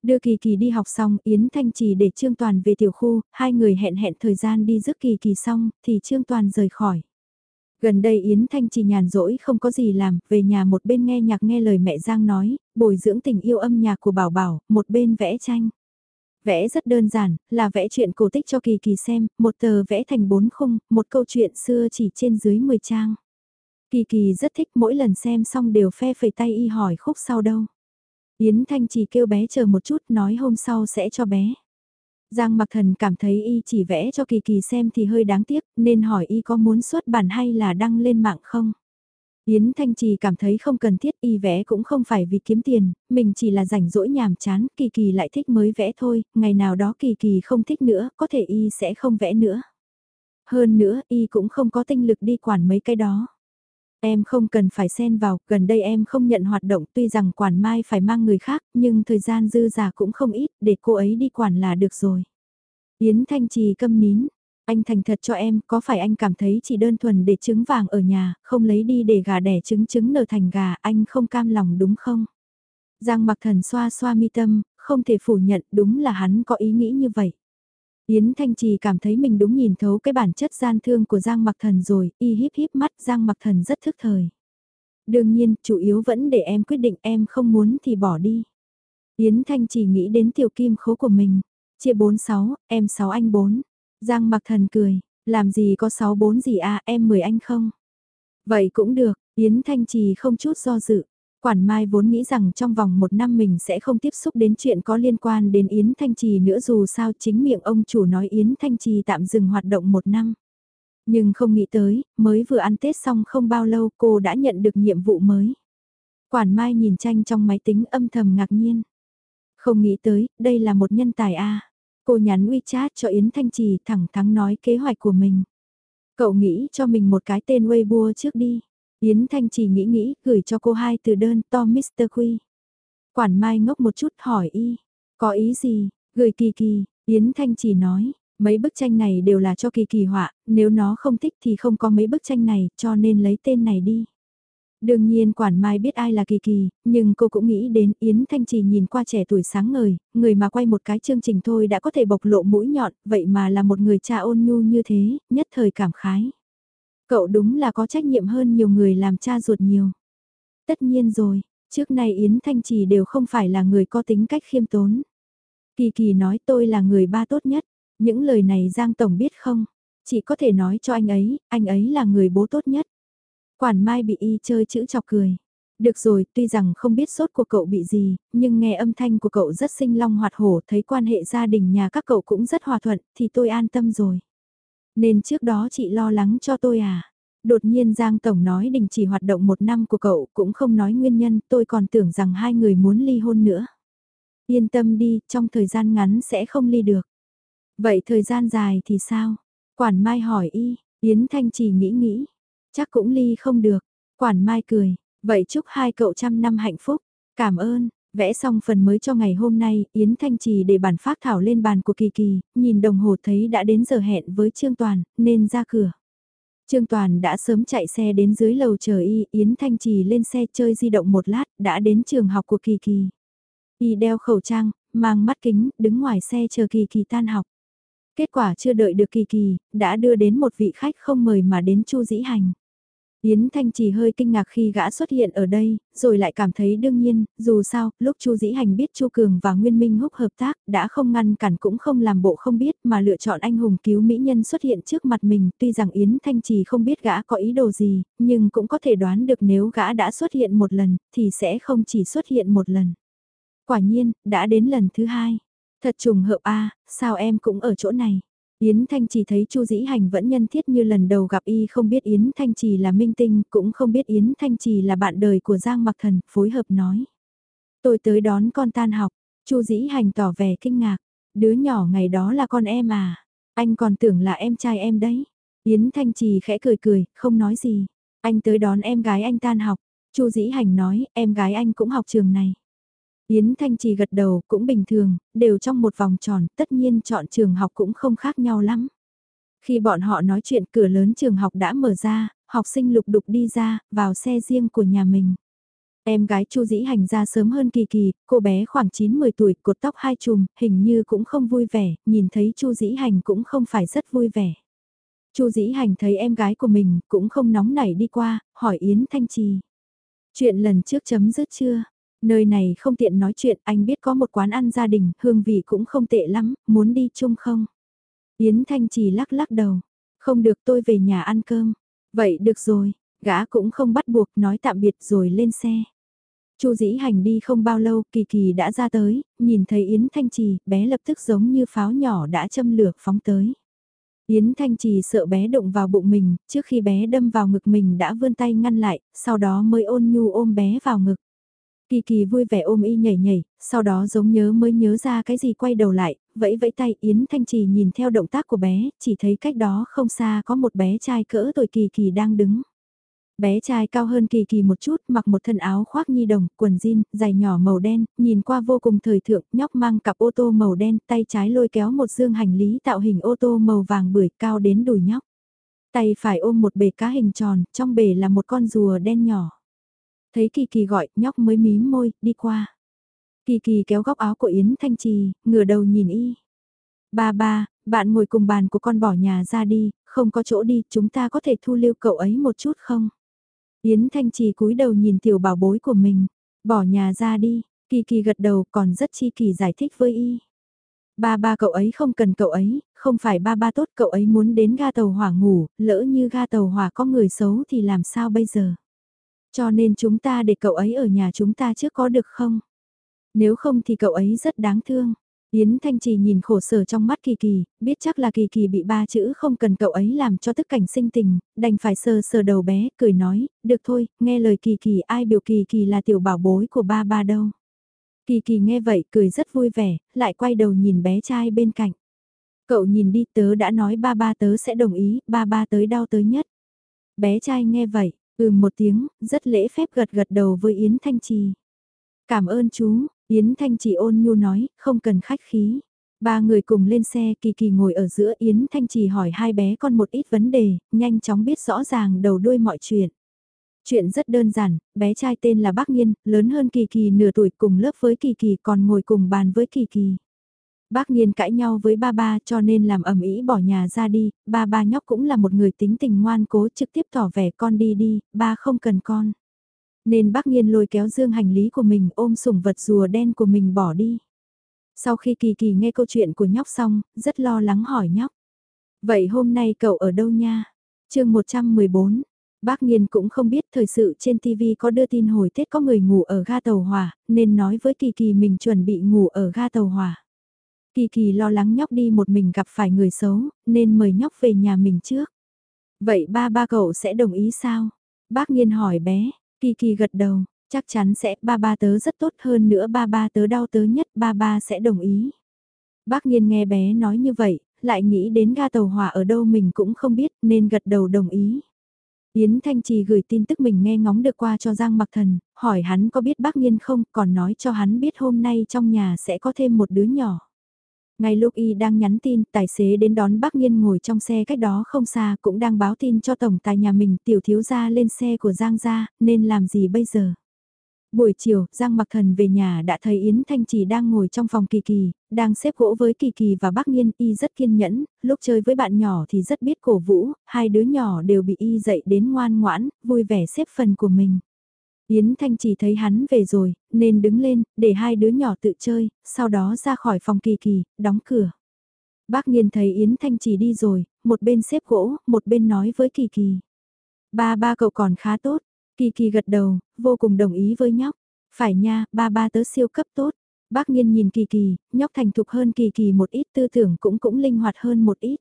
Đưa Kỳ Kỳ đi học xong, Yến Thanh Trì để Trương Toàn về tiểu khu, hai người hẹn hẹn thời gian đi rước Kỳ Kỳ xong, thì Trương Toàn rời khỏi. Gần đây Yến Thanh chỉ nhàn rỗi không có gì làm, về nhà một bên nghe nhạc nghe lời mẹ Giang nói, bồi dưỡng tình yêu âm nhạc của Bảo Bảo, một bên vẽ tranh. Vẽ rất đơn giản, là vẽ chuyện cổ tích cho Kỳ Kỳ xem, một tờ vẽ thành bốn khung, một câu chuyện xưa chỉ trên dưới 10 trang. Kỳ Kỳ rất thích mỗi lần xem xong đều phe phẩy tay y hỏi khúc sau đâu. Yến Thanh chỉ kêu bé chờ một chút nói hôm sau sẽ cho bé. Giang Mặc Thần cảm thấy y chỉ vẽ cho Kỳ Kỳ xem thì hơi đáng tiếc nên hỏi y có muốn xuất bản hay là đăng lên mạng không. Yến Thanh Trì cảm thấy không cần thiết y vẽ cũng không phải vì kiếm tiền, mình chỉ là rảnh rỗi nhàm chán, Kỳ Kỳ lại thích mới vẽ thôi, ngày nào đó Kỳ Kỳ không thích nữa, có thể y sẽ không vẽ nữa. Hơn nữa, y cũng không có tinh lực đi quản mấy cái đó. Em không cần phải xen vào, gần đây em không nhận hoạt động tuy rằng quản mai phải mang người khác, nhưng thời gian dư giả cũng không ít, để cô ấy đi quản là được rồi. Yến Thanh Trì câm nín, anh thành thật cho em, có phải anh cảm thấy chỉ đơn thuần để trứng vàng ở nhà, không lấy đi để gà đẻ trứng trứng nở thành gà, anh không cam lòng đúng không? Giang mặc thần xoa xoa mi tâm, không thể phủ nhận đúng là hắn có ý nghĩ như vậy. Yến Thanh Trì cảm thấy mình đúng nhìn thấu cái bản chất gian thương của Giang Mặc Thần rồi, y híp híp mắt Giang Mặc Thần rất thức thời. Đương nhiên, chủ yếu vẫn để em quyết định em không muốn thì bỏ đi. Yến Thanh Trì nghĩ đến tiểu kim khố của mình. Chia 46, em 6 anh 4. Giang Mặc Thần cười, làm gì có 6 4 gì à, em 10 anh không? Vậy cũng được, Yến Thanh Trì không chút do dự. Quản Mai vốn nghĩ rằng trong vòng một năm mình sẽ không tiếp xúc đến chuyện có liên quan đến Yến Thanh Trì nữa dù sao chính miệng ông chủ nói Yến Thanh Trì tạm dừng hoạt động một năm. Nhưng không nghĩ tới, mới vừa ăn Tết xong không bao lâu cô đã nhận được nhiệm vụ mới. Quản Mai nhìn tranh trong máy tính âm thầm ngạc nhiên. Không nghĩ tới, đây là một nhân tài A. Cô nhắn WeChat cho Yến Thanh Trì thẳng thắn nói kế hoạch của mình. Cậu nghĩ cho mình một cái tên Weibo trước đi. Yến Thanh chỉ nghĩ nghĩ, gửi cho cô hai từ đơn to Mr. Quy. Quản Mai ngốc một chút hỏi y, có ý gì, gửi kỳ kỳ, Yến Thanh chỉ nói, mấy bức tranh này đều là cho kỳ kỳ họa, nếu nó không thích thì không có mấy bức tranh này, cho nên lấy tên này đi. Đương nhiên quản mai biết ai là kỳ kỳ, nhưng cô cũng nghĩ đến Yến Thanh Trì nhìn qua trẻ tuổi sáng ngời, người mà quay một cái chương trình thôi đã có thể bộc lộ mũi nhọn, vậy mà là một người cha ôn nhu như thế, nhất thời cảm khái. Cậu đúng là có trách nhiệm hơn nhiều người làm cha ruột nhiều. Tất nhiên rồi, trước nay Yến Thanh Trì đều không phải là người có tính cách khiêm tốn. Kỳ kỳ nói tôi là người ba tốt nhất, những lời này Giang Tổng biết không? Chỉ có thể nói cho anh ấy, anh ấy là người bố tốt nhất. Quản Mai bị y chơi chữ chọc cười. Được rồi, tuy rằng không biết sốt của cậu bị gì, nhưng nghe âm thanh của cậu rất sinh long hoạt hổ, thấy quan hệ gia đình nhà các cậu cũng rất hòa thuận, thì tôi an tâm rồi. Nên trước đó chị lo lắng cho tôi à? Đột nhiên Giang Tổng nói đình chỉ hoạt động một năm của cậu cũng không nói nguyên nhân tôi còn tưởng rằng hai người muốn ly hôn nữa. Yên tâm đi, trong thời gian ngắn sẽ không ly được. Vậy thời gian dài thì sao? Quản Mai hỏi y, Yến Thanh chỉ nghĩ nghĩ. Chắc cũng ly không được. Quản Mai cười, vậy chúc hai cậu trăm năm hạnh phúc. Cảm ơn, Vẽ xong phần mới cho ngày hôm nay, Yến Thanh Trì để bản phát thảo lên bàn của Kỳ Kỳ, nhìn đồng hồ thấy đã đến giờ hẹn với Trương Toàn, nên ra cửa. Trương Toàn đã sớm chạy xe đến dưới lầu chờ y, Yến Thanh Trì lên xe chơi di động một lát, đã đến trường học của Kỳ Kỳ. Y đeo khẩu trang, mang mắt kính, đứng ngoài xe chờ Kỳ Kỳ tan học. Kết quả chưa đợi được Kỳ Kỳ, đã đưa đến một vị khách không mời mà đến Chu Dĩ Hành. Yến Thanh chỉ hơi kinh ngạc khi gã xuất hiện ở đây, rồi lại cảm thấy đương nhiên, dù sao, lúc Chu Dĩ Hành biết Chu Cường và Nguyên Minh Húc hợp tác, đã không ngăn cản cũng không làm bộ không biết mà lựa chọn anh hùng cứu mỹ nhân xuất hiện trước mặt mình, tuy rằng Yến Thanh chỉ không biết gã có ý đồ gì, nhưng cũng có thể đoán được nếu gã đã xuất hiện một lần, thì sẽ không chỉ xuất hiện một lần. Quả nhiên, đã đến lần thứ hai. Thật trùng hợp a, sao em cũng ở chỗ này? Yến Thanh Trì thấy Chu Dĩ Hành vẫn nhân thiết như lần đầu gặp y không biết Yến Thanh Trì là minh tinh, cũng không biết Yến Thanh Trì là bạn đời của Giang Mặc Thần, phối hợp nói. Tôi tới đón con tan học, Chu Dĩ Hành tỏ vẻ kinh ngạc, đứa nhỏ ngày đó là con em à, anh còn tưởng là em trai em đấy. Yến Thanh Trì khẽ cười cười, không nói gì. Anh tới đón em gái anh tan học. Chu Dĩ Hành nói, em gái anh cũng học trường này. Yến Thanh Trì gật đầu cũng bình thường, đều trong một vòng tròn, tất nhiên chọn trường học cũng không khác nhau lắm. Khi bọn họ nói chuyện cửa lớn trường học đã mở ra, học sinh lục đục đi ra, vào xe riêng của nhà mình. Em gái Chu Dĩ Hành ra sớm hơn Kỳ Kỳ, cô bé khoảng 9-10 tuổi, cột tóc hai chùm, hình như cũng không vui vẻ, nhìn thấy Chu Dĩ Hành cũng không phải rất vui vẻ. Chu Dĩ Hành thấy em gái của mình, cũng không nóng nảy đi qua, hỏi Yến Thanh Trì. Chuyện lần trước chấm dứt chưa? Nơi này không tiện nói chuyện, anh biết có một quán ăn gia đình, hương vị cũng không tệ lắm, muốn đi chung không? Yến Thanh Trì lắc lắc đầu. Không được tôi về nhà ăn cơm. Vậy được rồi, gã cũng không bắt buộc nói tạm biệt rồi lên xe. Chu dĩ hành đi không bao lâu, Kỳ Kỳ đã ra tới, nhìn thấy Yến Thanh Trì, bé lập tức giống như pháo nhỏ đã châm lửa phóng tới. Yến Thanh Trì sợ bé động vào bụng mình, trước khi bé đâm vào ngực mình đã vươn tay ngăn lại, sau đó mới ôn nhu ôm bé vào ngực. Kỳ kỳ vui vẻ ôm y nhảy nhảy, sau đó giống nhớ mới nhớ ra cái gì quay đầu lại, vẫy vẫy tay Yến Thanh Trì nhìn theo động tác của bé, chỉ thấy cách đó không xa có một bé trai cỡ tuổi kỳ kỳ đang đứng. Bé trai cao hơn kỳ kỳ một chút, mặc một thân áo khoác nhi đồng, quần jean, giày nhỏ màu đen, nhìn qua vô cùng thời thượng, nhóc mang cặp ô tô màu đen, tay trái lôi kéo một dương hành lý tạo hình ô tô màu vàng bưởi cao đến đùi nhóc. Tay phải ôm một bể cá hình tròn, trong bể là một con rùa đen nhỏ. Thấy Kỳ Kỳ gọi, nhóc mới mím môi, đi qua. Kỳ Kỳ kéo góc áo của Yến Thanh Trì, ngửa đầu nhìn y. Ba ba, bạn ngồi cùng bàn của con bỏ nhà ra đi, không có chỗ đi, chúng ta có thể thu lưu cậu ấy một chút không? Yến Thanh Trì cúi đầu nhìn tiểu bảo bối của mình, bỏ nhà ra đi, Kỳ Kỳ gật đầu còn rất chi kỳ giải thích với y. Ba ba cậu ấy không cần cậu ấy, không phải ba ba tốt cậu ấy muốn đến ga tàu hỏa ngủ, lỡ như ga tàu hỏa có người xấu thì làm sao bây giờ? Cho nên chúng ta để cậu ấy ở nhà chúng ta trước có được không? Nếu không thì cậu ấy rất đáng thương. Yến Thanh Trì nhìn khổ sở trong mắt Kỳ Kỳ, biết chắc là Kỳ Kỳ bị ba chữ không cần cậu ấy làm cho tức cảnh sinh tình, đành phải sờ sờ đầu bé, cười nói, được thôi, nghe lời Kỳ Kỳ ai biểu Kỳ Kỳ là tiểu bảo bối của ba ba đâu. Kỳ Kỳ nghe vậy cười rất vui vẻ, lại quay đầu nhìn bé trai bên cạnh. Cậu nhìn đi tớ đã nói ba ba tớ sẽ đồng ý, ba ba tới đau tới nhất. Bé trai nghe vậy, ừ một tiếng, rất lễ phép gật gật đầu với Yến Thanh Trì. Cảm ơn chú, Yến Thanh Trì ôn nhu nói, không cần khách khí. Ba người cùng lên xe, Kỳ Kỳ ngồi ở giữa Yến Thanh Trì hỏi hai bé con một ít vấn đề, nhanh chóng biết rõ ràng đầu đuôi mọi chuyện. Chuyện rất đơn giản, bé trai tên là Bác Nhiên, lớn hơn Kỳ Kỳ nửa tuổi cùng lớp với Kỳ Kỳ còn ngồi cùng bàn với Kỳ Kỳ. Bác Nhiên cãi nhau với ba ba cho nên làm ẩm ý bỏ nhà ra đi, ba ba nhóc cũng là một người tính tình ngoan cố trực tiếp tỏ vẻ con đi đi, ba không cần con. Nên bác Nhiên lôi kéo dương hành lý của mình ôm sủng vật rùa đen của mình bỏ đi. Sau khi Kỳ Kỳ nghe câu chuyện của nhóc xong, rất lo lắng hỏi nhóc. Vậy hôm nay cậu ở đâu nha? chương 114, Bác Nhiên cũng không biết thời sự trên TV có đưa tin hồi Tết có người ngủ ở ga tàu hỏa, nên nói với Kỳ Kỳ mình chuẩn bị ngủ ở ga tàu hỏa. Kỳ Kỳ lo lắng nhóc đi một mình gặp phải người xấu, nên mời nhóc về nhà mình trước. Vậy ba ba cậu sẽ đồng ý sao? Bác Nhiên hỏi bé, Kỳ Kỳ gật đầu, chắc chắn sẽ, ba ba tớ rất tốt hơn nữa ba ba tớ đau tớ nhất, ba ba sẽ đồng ý. Bác Nhiên nghe bé nói như vậy, lại nghĩ đến ga tàu hỏa ở đâu mình cũng không biết nên gật đầu đồng ý. Yến Thanh Trì gửi tin tức mình nghe ngóng được qua cho Giang Mặc Thần, hỏi hắn có biết bác Nhiên không, còn nói cho hắn biết hôm nay trong nhà sẽ có thêm một đứa nhỏ. Ngay lúc y đang nhắn tin, tài xế đến đón bác Nhiên ngồi trong xe cách đó không xa cũng đang báo tin cho tổng tài nhà mình tiểu thiếu gia lên xe của Giang gia, nên làm gì bây giờ? Buổi chiều, Giang Mặc Thần về nhà đã thấy Yến Thanh Trì đang ngồi trong phòng Kỳ Kỳ, đang xếp gỗ với Kỳ Kỳ và bác Nhiên, y rất kiên nhẫn, lúc chơi với bạn nhỏ thì rất biết cổ vũ, hai đứa nhỏ đều bị y dạy đến ngoan ngoãn, vui vẻ xếp phần của mình. Yến Thanh chỉ thấy hắn về rồi, nên đứng lên, để hai đứa nhỏ tự chơi, sau đó ra khỏi phòng kỳ kỳ, đóng cửa. Bác Nhiên thấy Yến Thanh chỉ đi rồi, một bên xếp gỗ, một bên nói với Kỳ Kỳ. Ba ba cậu còn khá tốt, Kỳ Kỳ gật đầu, vô cùng đồng ý với nhóc. Phải nha, ba ba tớ siêu cấp tốt. Bác Nhiên nhìn Kỳ Kỳ, nhóc thành thục hơn Kỳ Kỳ một ít tư tưởng cũng cũng linh hoạt hơn một ít.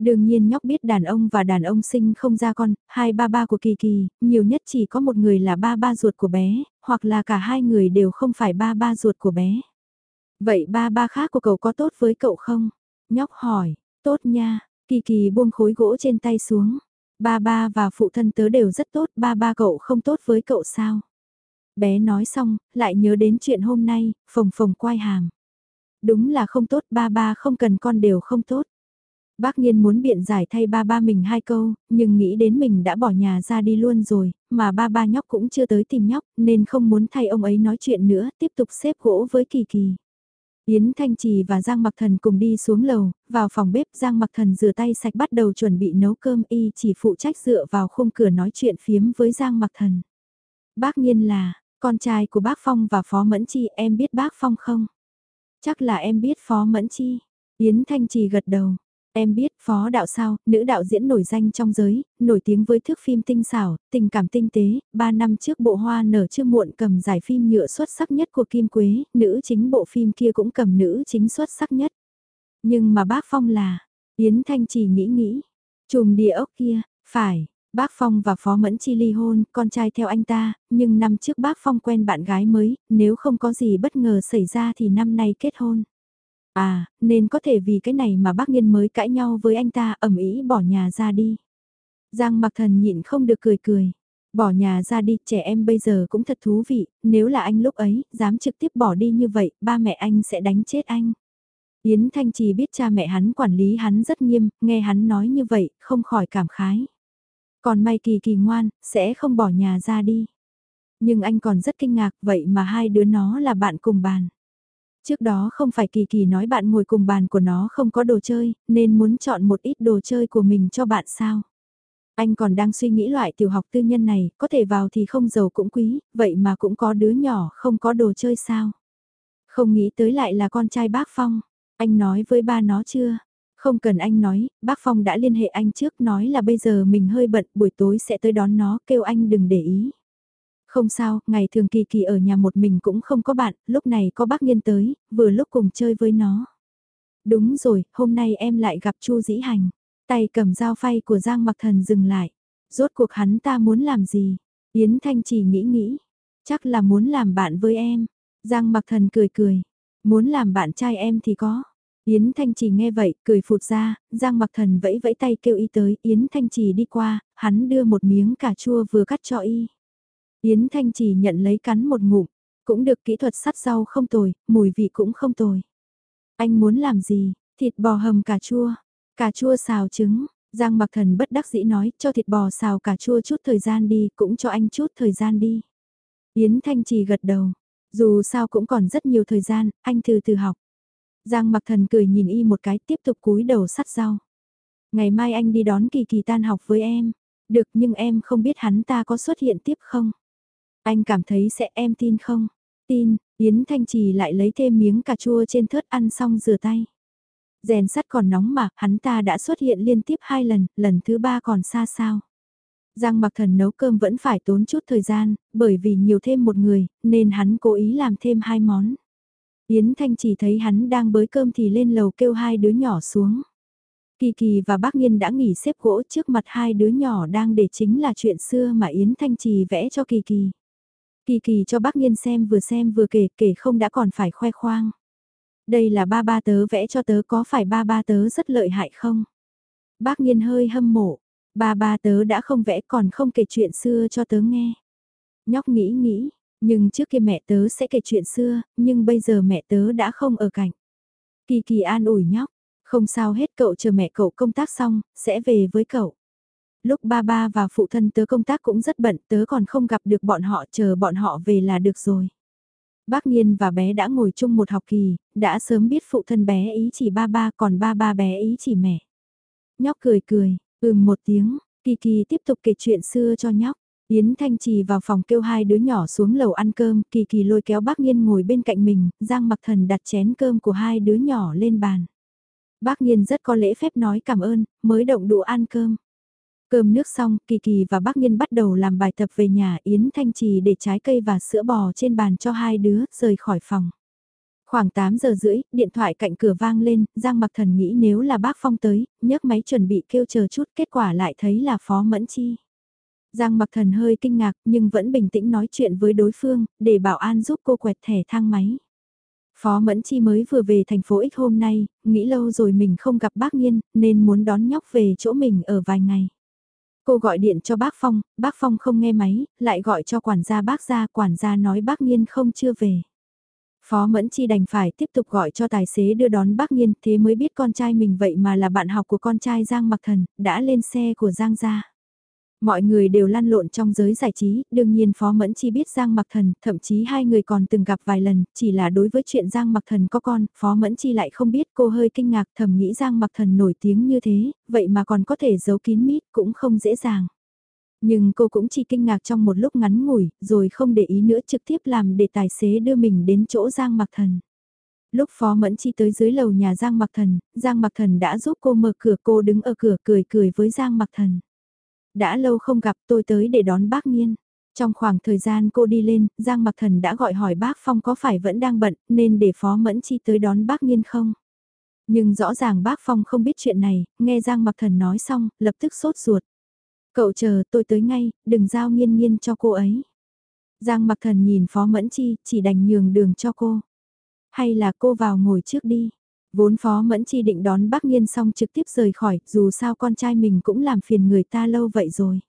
Đương nhiên nhóc biết đàn ông và đàn ông sinh không ra con, hai ba ba của Kỳ Kỳ, nhiều nhất chỉ có một người là ba ba ruột của bé, hoặc là cả hai người đều không phải ba ba ruột của bé. Vậy ba ba khác của cậu có tốt với cậu không? Nhóc hỏi, tốt nha, Kỳ Kỳ buông khối gỗ trên tay xuống. Ba ba và phụ thân tớ đều rất tốt, ba ba cậu không tốt với cậu sao? Bé nói xong, lại nhớ đến chuyện hôm nay, phồng phồng quay hàm. Đúng là không tốt, ba ba không cần con đều không tốt. Bác Nhiên muốn biện giải thay ba ba mình hai câu, nhưng nghĩ đến mình đã bỏ nhà ra đi luôn rồi, mà ba ba nhóc cũng chưa tới tìm nhóc, nên không muốn thay ông ấy nói chuyện nữa, tiếp tục xếp gỗ với Kỳ Kỳ. Yến Thanh Trì và Giang Mặc Thần cùng đi xuống lầu, vào phòng bếp Giang Mặc Thần rửa tay sạch bắt đầu chuẩn bị nấu cơm y chỉ phụ trách dựa vào khung cửa nói chuyện phiếm với Giang Mặc Thần. Bác Nhiên là, con trai của bác Phong và Phó Mẫn Chi em biết bác Phong không? Chắc là em biết Phó Mẫn Chi. Yến Thanh Trì gật đầu. Em biết phó đạo sao, nữ đạo diễn nổi danh trong giới, nổi tiếng với thước phim tinh xảo, tình cảm tinh tế, 3 năm trước bộ hoa nở chưa muộn cầm giải phim nhựa xuất sắc nhất của Kim Quế, nữ chính bộ phim kia cũng cầm nữ chính xuất sắc nhất. Nhưng mà bác Phong là, Yến Thanh chỉ nghĩ nghĩ, chùm địa ốc kia, phải, Bác Phong và Phó Mẫn Chi ly hôn, con trai theo anh ta, nhưng năm trước bác Phong quen bạn gái mới, nếu không có gì bất ngờ xảy ra thì năm nay kết hôn. À, nên có thể vì cái này mà bác Nhiên mới cãi nhau với anh ta ẩm ý bỏ nhà ra đi. Giang mặc thần nhịn không được cười cười. Bỏ nhà ra đi, trẻ em bây giờ cũng thật thú vị, nếu là anh lúc ấy, dám trực tiếp bỏ đi như vậy, ba mẹ anh sẽ đánh chết anh. Yến Thanh Trì biết cha mẹ hắn quản lý hắn rất nghiêm, nghe hắn nói như vậy, không khỏi cảm khái. Còn may kỳ kỳ ngoan, sẽ không bỏ nhà ra đi. Nhưng anh còn rất kinh ngạc vậy mà hai đứa nó là bạn cùng bàn. Trước đó không phải kỳ kỳ nói bạn ngồi cùng bàn của nó không có đồ chơi, nên muốn chọn một ít đồ chơi của mình cho bạn sao. Anh còn đang suy nghĩ loại tiểu học tư nhân này, có thể vào thì không giàu cũng quý, vậy mà cũng có đứa nhỏ không có đồ chơi sao. Không nghĩ tới lại là con trai bác Phong. Anh nói với ba nó chưa? Không cần anh nói, bác Phong đã liên hệ anh trước nói là bây giờ mình hơi bận buổi tối sẽ tới đón nó kêu anh đừng để ý. Không sao, ngày thường kỳ kỳ ở nhà một mình cũng không có bạn, lúc này có bác nghiên tới, vừa lúc cùng chơi với nó. Đúng rồi, hôm nay em lại gặp Chu Dĩ Hành. Tay cầm dao phay của Giang Mặc Thần dừng lại. Rốt cuộc hắn ta muốn làm gì? Yến Thanh chỉ nghĩ nghĩ. Chắc là muốn làm bạn với em. Giang Mặc Thần cười cười. Muốn làm bạn trai em thì có. Yến Thanh Trì nghe vậy, cười phụt ra, Giang Mặc Thần vẫy vẫy tay kêu y tới, Yến Thanh Trì đi qua, hắn đưa một miếng cà chua vừa cắt cho y. Yến Thanh Trì nhận lấy cắn một ngụm, cũng được kỹ thuật sắt rau không tồi, mùi vị cũng không tồi. Anh muốn làm gì? Thịt bò hầm cà chua, cà chua xào trứng. Giang Mặc Thần bất đắc dĩ nói, cho thịt bò xào cà chua chút thời gian đi, cũng cho anh chút thời gian đi. Yến Thanh Trì gật đầu, dù sao cũng còn rất nhiều thời gian, anh từ từ học. Giang Mặc Thần cười nhìn y một cái tiếp tục cúi đầu sắt rau. Ngày mai anh đi đón Kỳ Kỳ tan học với em. Được nhưng em không biết hắn ta có xuất hiện tiếp không? Anh cảm thấy sẽ em tin không? Tin, Yến Thanh Trì lại lấy thêm miếng cà chua trên thớt ăn xong rửa tay. Rèn sắt còn nóng mà, hắn ta đã xuất hiện liên tiếp hai lần, lần thứ ba còn xa sao. Giang mặc thần nấu cơm vẫn phải tốn chút thời gian, bởi vì nhiều thêm một người, nên hắn cố ý làm thêm hai món. Yến Thanh chỉ thấy hắn đang bới cơm thì lên lầu kêu hai đứa nhỏ xuống. Kỳ Kỳ và bác Nhiên đã nghỉ xếp gỗ trước mặt hai đứa nhỏ đang để chính là chuyện xưa mà Yến Thanh Trì vẽ cho Kỳ Kỳ. Kỳ Kỳ cho bác nghiên xem vừa xem vừa kể kể không đã còn phải khoe khoang. Đây là ba ba tớ vẽ cho tớ có phải ba ba tớ rất lợi hại không? Bác nghiên hơi hâm mộ, ba ba tớ đã không vẽ còn không kể chuyện xưa cho tớ nghe. Nhóc nghĩ nghĩ, nhưng trước kia mẹ tớ sẽ kể chuyện xưa, nhưng bây giờ mẹ tớ đã không ở cạnh. Kỳ kỳ an ủi nhóc, không sao hết cậu chờ mẹ cậu công tác xong, sẽ về với cậu. Lúc ba ba và phụ thân tớ công tác cũng rất bận, tớ còn không gặp được bọn họ, chờ bọn họ về là được rồi. Bác Nhiên và bé đã ngồi chung một học kỳ, đã sớm biết phụ thân bé ý chỉ ba ba còn ba ba bé ý chỉ mẹ. Nhóc cười cười, ừm một tiếng, Kỳ Kỳ tiếp tục kể chuyện xưa cho nhóc. Yến Thanh Trì vào phòng kêu hai đứa nhỏ xuống lầu ăn cơm, Kỳ Kỳ lôi kéo bác Nhiên ngồi bên cạnh mình, Giang Mặc Thần đặt chén cơm của hai đứa nhỏ lên bàn. Bác Nhiên rất có lễ phép nói cảm ơn, mới động đũa ăn cơm. Cơm nước xong, Kỳ Kỳ và bác Nhiên bắt đầu làm bài tập về nhà Yến Thanh Trì để trái cây và sữa bò trên bàn cho hai đứa, rời khỏi phòng. Khoảng 8 giờ rưỡi, điện thoại cạnh cửa vang lên, Giang Mặc Thần nghĩ nếu là bác Phong tới, nhấc máy chuẩn bị kêu chờ chút, kết quả lại thấy là Phó Mẫn Chi. Giang mặc thần hơi kinh ngạc nhưng vẫn bình tĩnh nói chuyện với đối phương, để bảo an giúp cô quẹt thẻ thang máy. Phó Mẫn Chi mới vừa về thành phố X hôm nay, nghĩ lâu rồi mình không gặp bác Nhiên, nên muốn đón nhóc về chỗ mình ở vài ngày. Cô gọi điện cho bác Phong, bác Phong không nghe máy, lại gọi cho quản gia bác ra, quản gia nói bác Nhiên không chưa về. Phó Mẫn Chi đành phải tiếp tục gọi cho tài xế đưa đón bác Nhiên, thế mới biết con trai mình vậy mà là bạn học của con trai Giang Mặc Thần, đã lên xe của Giang gia. Mọi người đều lăn lộn trong giới giải trí, đương nhiên Phó Mẫn Chi biết Giang Mặc Thần, thậm chí hai người còn từng gặp vài lần, chỉ là đối với chuyện Giang Mặc Thần có con, Phó Mẫn Chi lại không biết cô hơi kinh ngạc thầm nghĩ Giang Mặc Thần nổi tiếng như thế, vậy mà còn có thể giấu kín mít cũng không dễ dàng. Nhưng cô cũng chỉ kinh ngạc trong một lúc ngắn ngủi, rồi không để ý nữa trực tiếp làm để tài xế đưa mình đến chỗ Giang Mặc Thần. Lúc Phó Mẫn Chi tới dưới lầu nhà Giang Mặc Thần, Giang Mặc Thần đã giúp cô mở cửa cô đứng ở cửa cười cười với Giang Mặc Thần. Đã lâu không gặp tôi tới để đón bác Nhiên. Trong khoảng thời gian cô đi lên, Giang Mặc Thần đã gọi hỏi bác Phong có phải vẫn đang bận nên để Phó Mẫn Chi tới đón bác Nhiên không? Nhưng rõ ràng bác Phong không biết chuyện này, nghe Giang Mặc Thần nói xong, lập tức sốt ruột. Cậu chờ tôi tới ngay, đừng giao nghiên nghiên cho cô ấy. Giang mặc thần nhìn Phó Mẫn Chi, chỉ đành nhường đường cho cô. Hay là cô vào ngồi trước đi. Vốn Phó Mẫn Chi định đón bác Nghiên xong trực tiếp rời khỏi, dù sao con trai mình cũng làm phiền người ta lâu vậy rồi.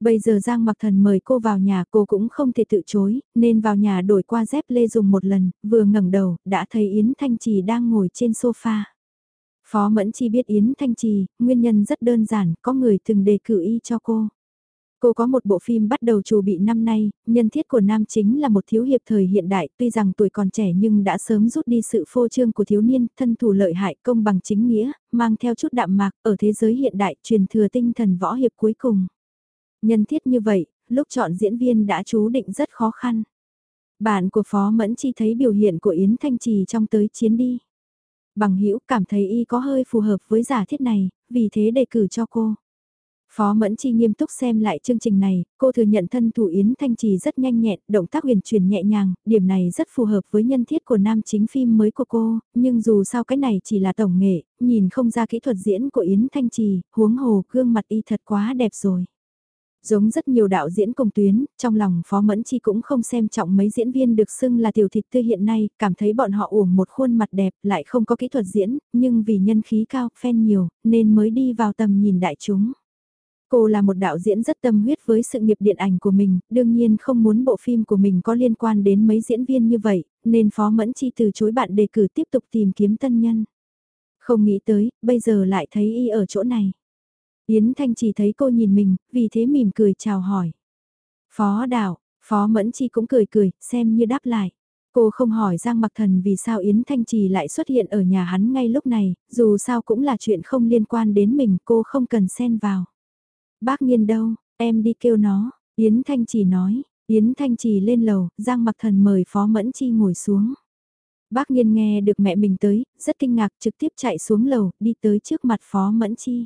Bây giờ Giang Mặc Thần mời cô vào nhà cô cũng không thể tự chối, nên vào nhà đổi qua dép lê dùng một lần, vừa ngẩng đầu, đã thấy Yến Thanh Trì đang ngồi trên sofa. Phó Mẫn Chi biết Yến Thanh Trì, nguyên nhân rất đơn giản, có người từng đề cử y cho cô. Cô có một bộ phim bắt đầu chủ bị năm nay, nhân thiết của nam chính là một thiếu hiệp thời hiện đại, tuy rằng tuổi còn trẻ nhưng đã sớm rút đi sự phô trương của thiếu niên, thân thủ lợi hại công bằng chính nghĩa, mang theo chút đạm mạc, ở thế giới hiện đại truyền thừa tinh thần võ hiệp cuối cùng. Nhân thiết như vậy, lúc chọn diễn viên đã chú định rất khó khăn. Bạn của Phó Mẫn Chi thấy biểu hiện của Yến Thanh Trì trong tới chiến đi. Bằng hữu cảm thấy y có hơi phù hợp với giả thiết này, vì thế đề cử cho cô. Phó Mẫn Chi nghiêm túc xem lại chương trình này, cô thừa nhận thân thủ Yến Thanh Trì rất nhanh nhẹn, động tác huyền truyền nhẹ nhàng, điểm này rất phù hợp với nhân thiết của nam chính phim mới của cô, nhưng dù sao cái này chỉ là tổng nghệ, nhìn không ra kỹ thuật diễn của Yến Thanh Trì, huống hồ gương mặt y thật quá đẹp rồi. Giống rất nhiều đạo diễn công tuyến, trong lòng Phó Mẫn Chi cũng không xem trọng mấy diễn viên được xưng là tiểu thịt tươi hiện nay, cảm thấy bọn họ uổng một khuôn mặt đẹp lại không có kỹ thuật diễn, nhưng vì nhân khí cao, fan nhiều, nên mới đi vào tầm nhìn đại chúng. Cô là một đạo diễn rất tâm huyết với sự nghiệp điện ảnh của mình, đương nhiên không muốn bộ phim của mình có liên quan đến mấy diễn viên như vậy, nên Phó Mẫn Chi từ chối bạn đề cử tiếp tục tìm kiếm tân nhân. Không nghĩ tới, bây giờ lại thấy y ở chỗ này. Yến Thanh chỉ thấy cô nhìn mình, vì thế mỉm cười chào hỏi. Phó đạo, Phó Mẫn Chi cũng cười cười, xem như đáp lại. Cô không hỏi Giang Mặc Thần vì sao Yến Thanh Trì lại xuất hiện ở nhà hắn ngay lúc này, dù sao cũng là chuyện không liên quan đến mình, cô không cần xen vào. Bác nhiên đâu, em đi kêu nó, Yến Thanh Trì nói, Yến Thanh Trì lên lầu, Giang Mặc Thần mời Phó Mẫn Chi ngồi xuống. Bác nhiên nghe được mẹ mình tới, rất kinh ngạc trực tiếp chạy xuống lầu, đi tới trước mặt Phó Mẫn Chi.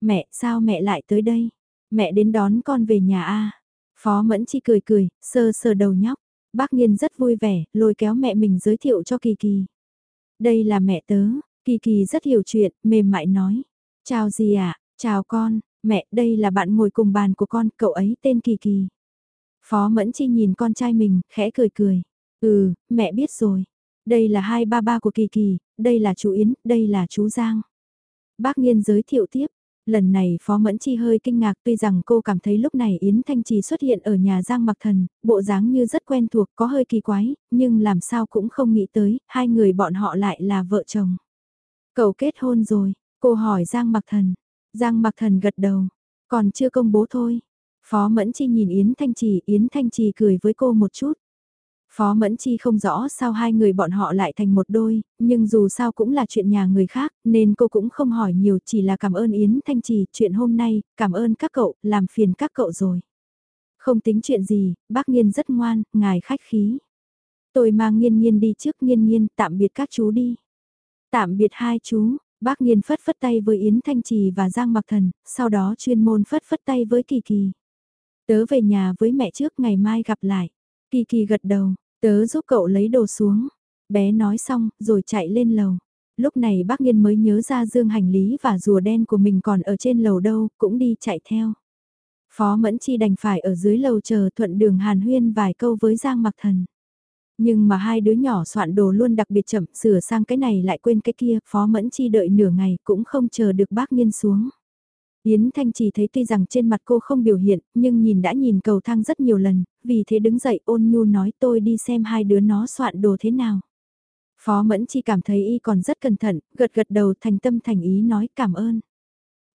Mẹ, sao mẹ lại tới đây? Mẹ đến đón con về nhà a Phó Mẫn Chi cười cười, sơ sờ đầu nhóc. Bác Nhiên rất vui vẻ, lôi kéo mẹ mình giới thiệu cho Kỳ Kỳ. Đây là mẹ tớ, Kỳ Kỳ rất hiểu chuyện, mềm mại nói. Chào gì ạ, à? chào con, mẹ, đây là bạn ngồi cùng bàn của con, cậu ấy tên Kỳ Kỳ. Phó Mẫn Chi nhìn con trai mình, khẽ cười cười. Ừ, mẹ biết rồi. Đây là hai ba ba của Kỳ Kỳ, đây là chú Yến, đây là chú Giang. Bác Nhiên giới thiệu tiếp, Lần này Phó Mẫn Chi hơi kinh ngạc tuy rằng cô cảm thấy lúc này Yến Thanh Trì xuất hiện ở nhà Giang Mặc Thần, bộ dáng như rất quen thuộc có hơi kỳ quái, nhưng làm sao cũng không nghĩ tới, hai người bọn họ lại là vợ chồng. Cậu kết hôn rồi, cô hỏi Giang Mặc Thần. Giang Mặc Thần gật đầu, còn chưa công bố thôi. Phó Mẫn Chi nhìn Yến Thanh Trì, Yến Thanh Trì cười với cô một chút. Phó Mẫn Chi không rõ sao hai người bọn họ lại thành một đôi, nhưng dù sao cũng là chuyện nhà người khác, nên cô cũng không hỏi nhiều chỉ là cảm ơn Yến Thanh Trì, chuyện hôm nay, cảm ơn các cậu, làm phiền các cậu rồi. Không tính chuyện gì, bác Nghiên rất ngoan, ngài khách khí. Tôi mang Nghiên Nghiên đi trước Nghiên Nghiên, tạm biệt các chú đi. Tạm biệt hai chú, bác Nghiên phất phất tay với Yến Thanh Trì và Giang Mặc Thần, sau đó chuyên môn phất phất tay với Kỳ Kỳ. Tớ về nhà với mẹ trước ngày mai gặp lại. Kỳ Kỳ gật đầu, Tớ giúp cậu lấy đồ xuống. Bé nói xong, rồi chạy lên lầu. Lúc này bác Nghiên mới nhớ ra dương hành lý và rùa đen của mình còn ở trên lầu đâu, cũng đi chạy theo. Phó Mẫn Chi đành phải ở dưới lầu chờ thuận đường hàn huyên vài câu với Giang Mặc Thần. Nhưng mà hai đứa nhỏ soạn đồ luôn đặc biệt chậm, sửa sang cái này lại quên cái kia, Phó Mẫn Chi đợi nửa ngày cũng không chờ được bác Nghiên xuống. Yến Thanh chỉ thấy tuy rằng trên mặt cô không biểu hiện, nhưng nhìn đã nhìn cầu thang rất nhiều lần, vì thế đứng dậy ôn nhu nói tôi đi xem hai đứa nó soạn đồ thế nào. Phó Mẫn Chi cảm thấy y còn rất cẩn thận, gật gật đầu thành tâm thành ý nói cảm ơn.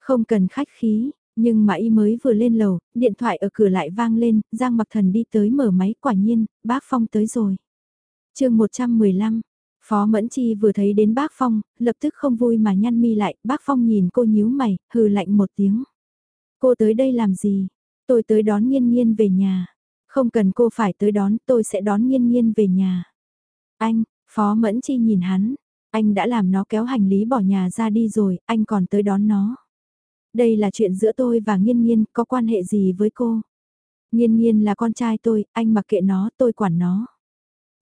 Không cần khách khí, nhưng mà y mới vừa lên lầu, điện thoại ở cửa lại vang lên, Giang Mặc Thần đi tới mở máy quả nhiên, bác Phong tới rồi chương 115, Phó Mẫn Chi vừa thấy đến bác Phong, lập tức không vui mà nhăn mi lại, bác Phong nhìn cô nhíu mày, hừ lạnh một tiếng. Cô tới đây làm gì? Tôi tới đón nghiên nghiên về nhà. Không cần cô phải tới đón, tôi sẽ đón nghiên nghiên về nhà. Anh, Phó Mẫn Chi nhìn hắn, anh đã làm nó kéo hành lý bỏ nhà ra đi rồi, anh còn tới đón nó. Đây là chuyện giữa tôi và nghiên nghiên, có quan hệ gì với cô? Nghiên nghiên là con trai tôi, anh mặc kệ nó, tôi quản nó.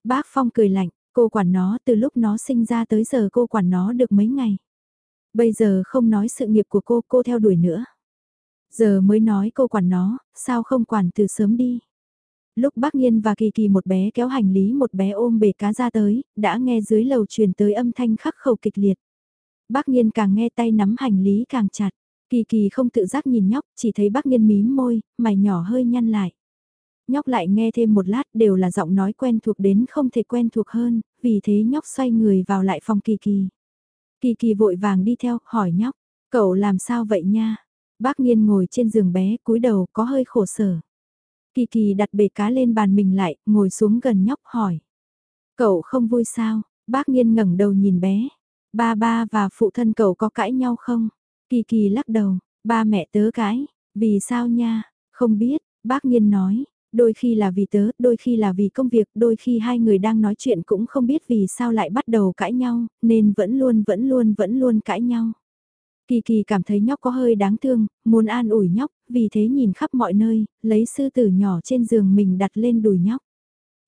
Bác Phong cười lạnh, cô quản nó từ lúc nó sinh ra tới giờ cô quản nó được mấy ngày. Bây giờ không nói sự nghiệp của cô, cô theo đuổi nữa. Giờ mới nói cô quản nó, sao không quản từ sớm đi. Lúc bác Nhiên và Kỳ Kỳ một bé kéo hành lý một bé ôm bể cá ra tới, đã nghe dưới lầu truyền tới âm thanh khắc khẩu kịch liệt. Bác Nhiên càng nghe tay nắm hành lý càng chặt. Kỳ Kỳ không tự giác nhìn nhóc, chỉ thấy bác Nhiên mím môi, mày nhỏ hơi nhăn lại. Nhóc lại nghe thêm một lát đều là giọng nói quen thuộc đến không thể quen thuộc hơn, vì thế nhóc xoay người vào lại phòng Kỳ Kỳ. Kỳ Kỳ vội vàng đi theo, hỏi nhóc, cậu làm sao vậy nha? Bác nghiên ngồi trên giường bé, cúi đầu có hơi khổ sở. Kỳ kỳ đặt bể cá lên bàn mình lại, ngồi xuống gần nhóc hỏi. Cậu không vui sao? Bác nghiên ngẩng đầu nhìn bé. Ba ba và phụ thân cậu có cãi nhau không? Kỳ kỳ lắc đầu, ba mẹ tớ cãi. Vì sao nha? Không biết, bác nghiên nói. Đôi khi là vì tớ, đôi khi là vì công việc, đôi khi hai người đang nói chuyện cũng không biết vì sao lại bắt đầu cãi nhau, nên vẫn luôn vẫn luôn vẫn luôn cãi nhau. Kỳ kỳ cảm thấy nhóc có hơi đáng thương, muốn an ủi nhóc, vì thế nhìn khắp mọi nơi, lấy sư tử nhỏ trên giường mình đặt lên đùi nhóc.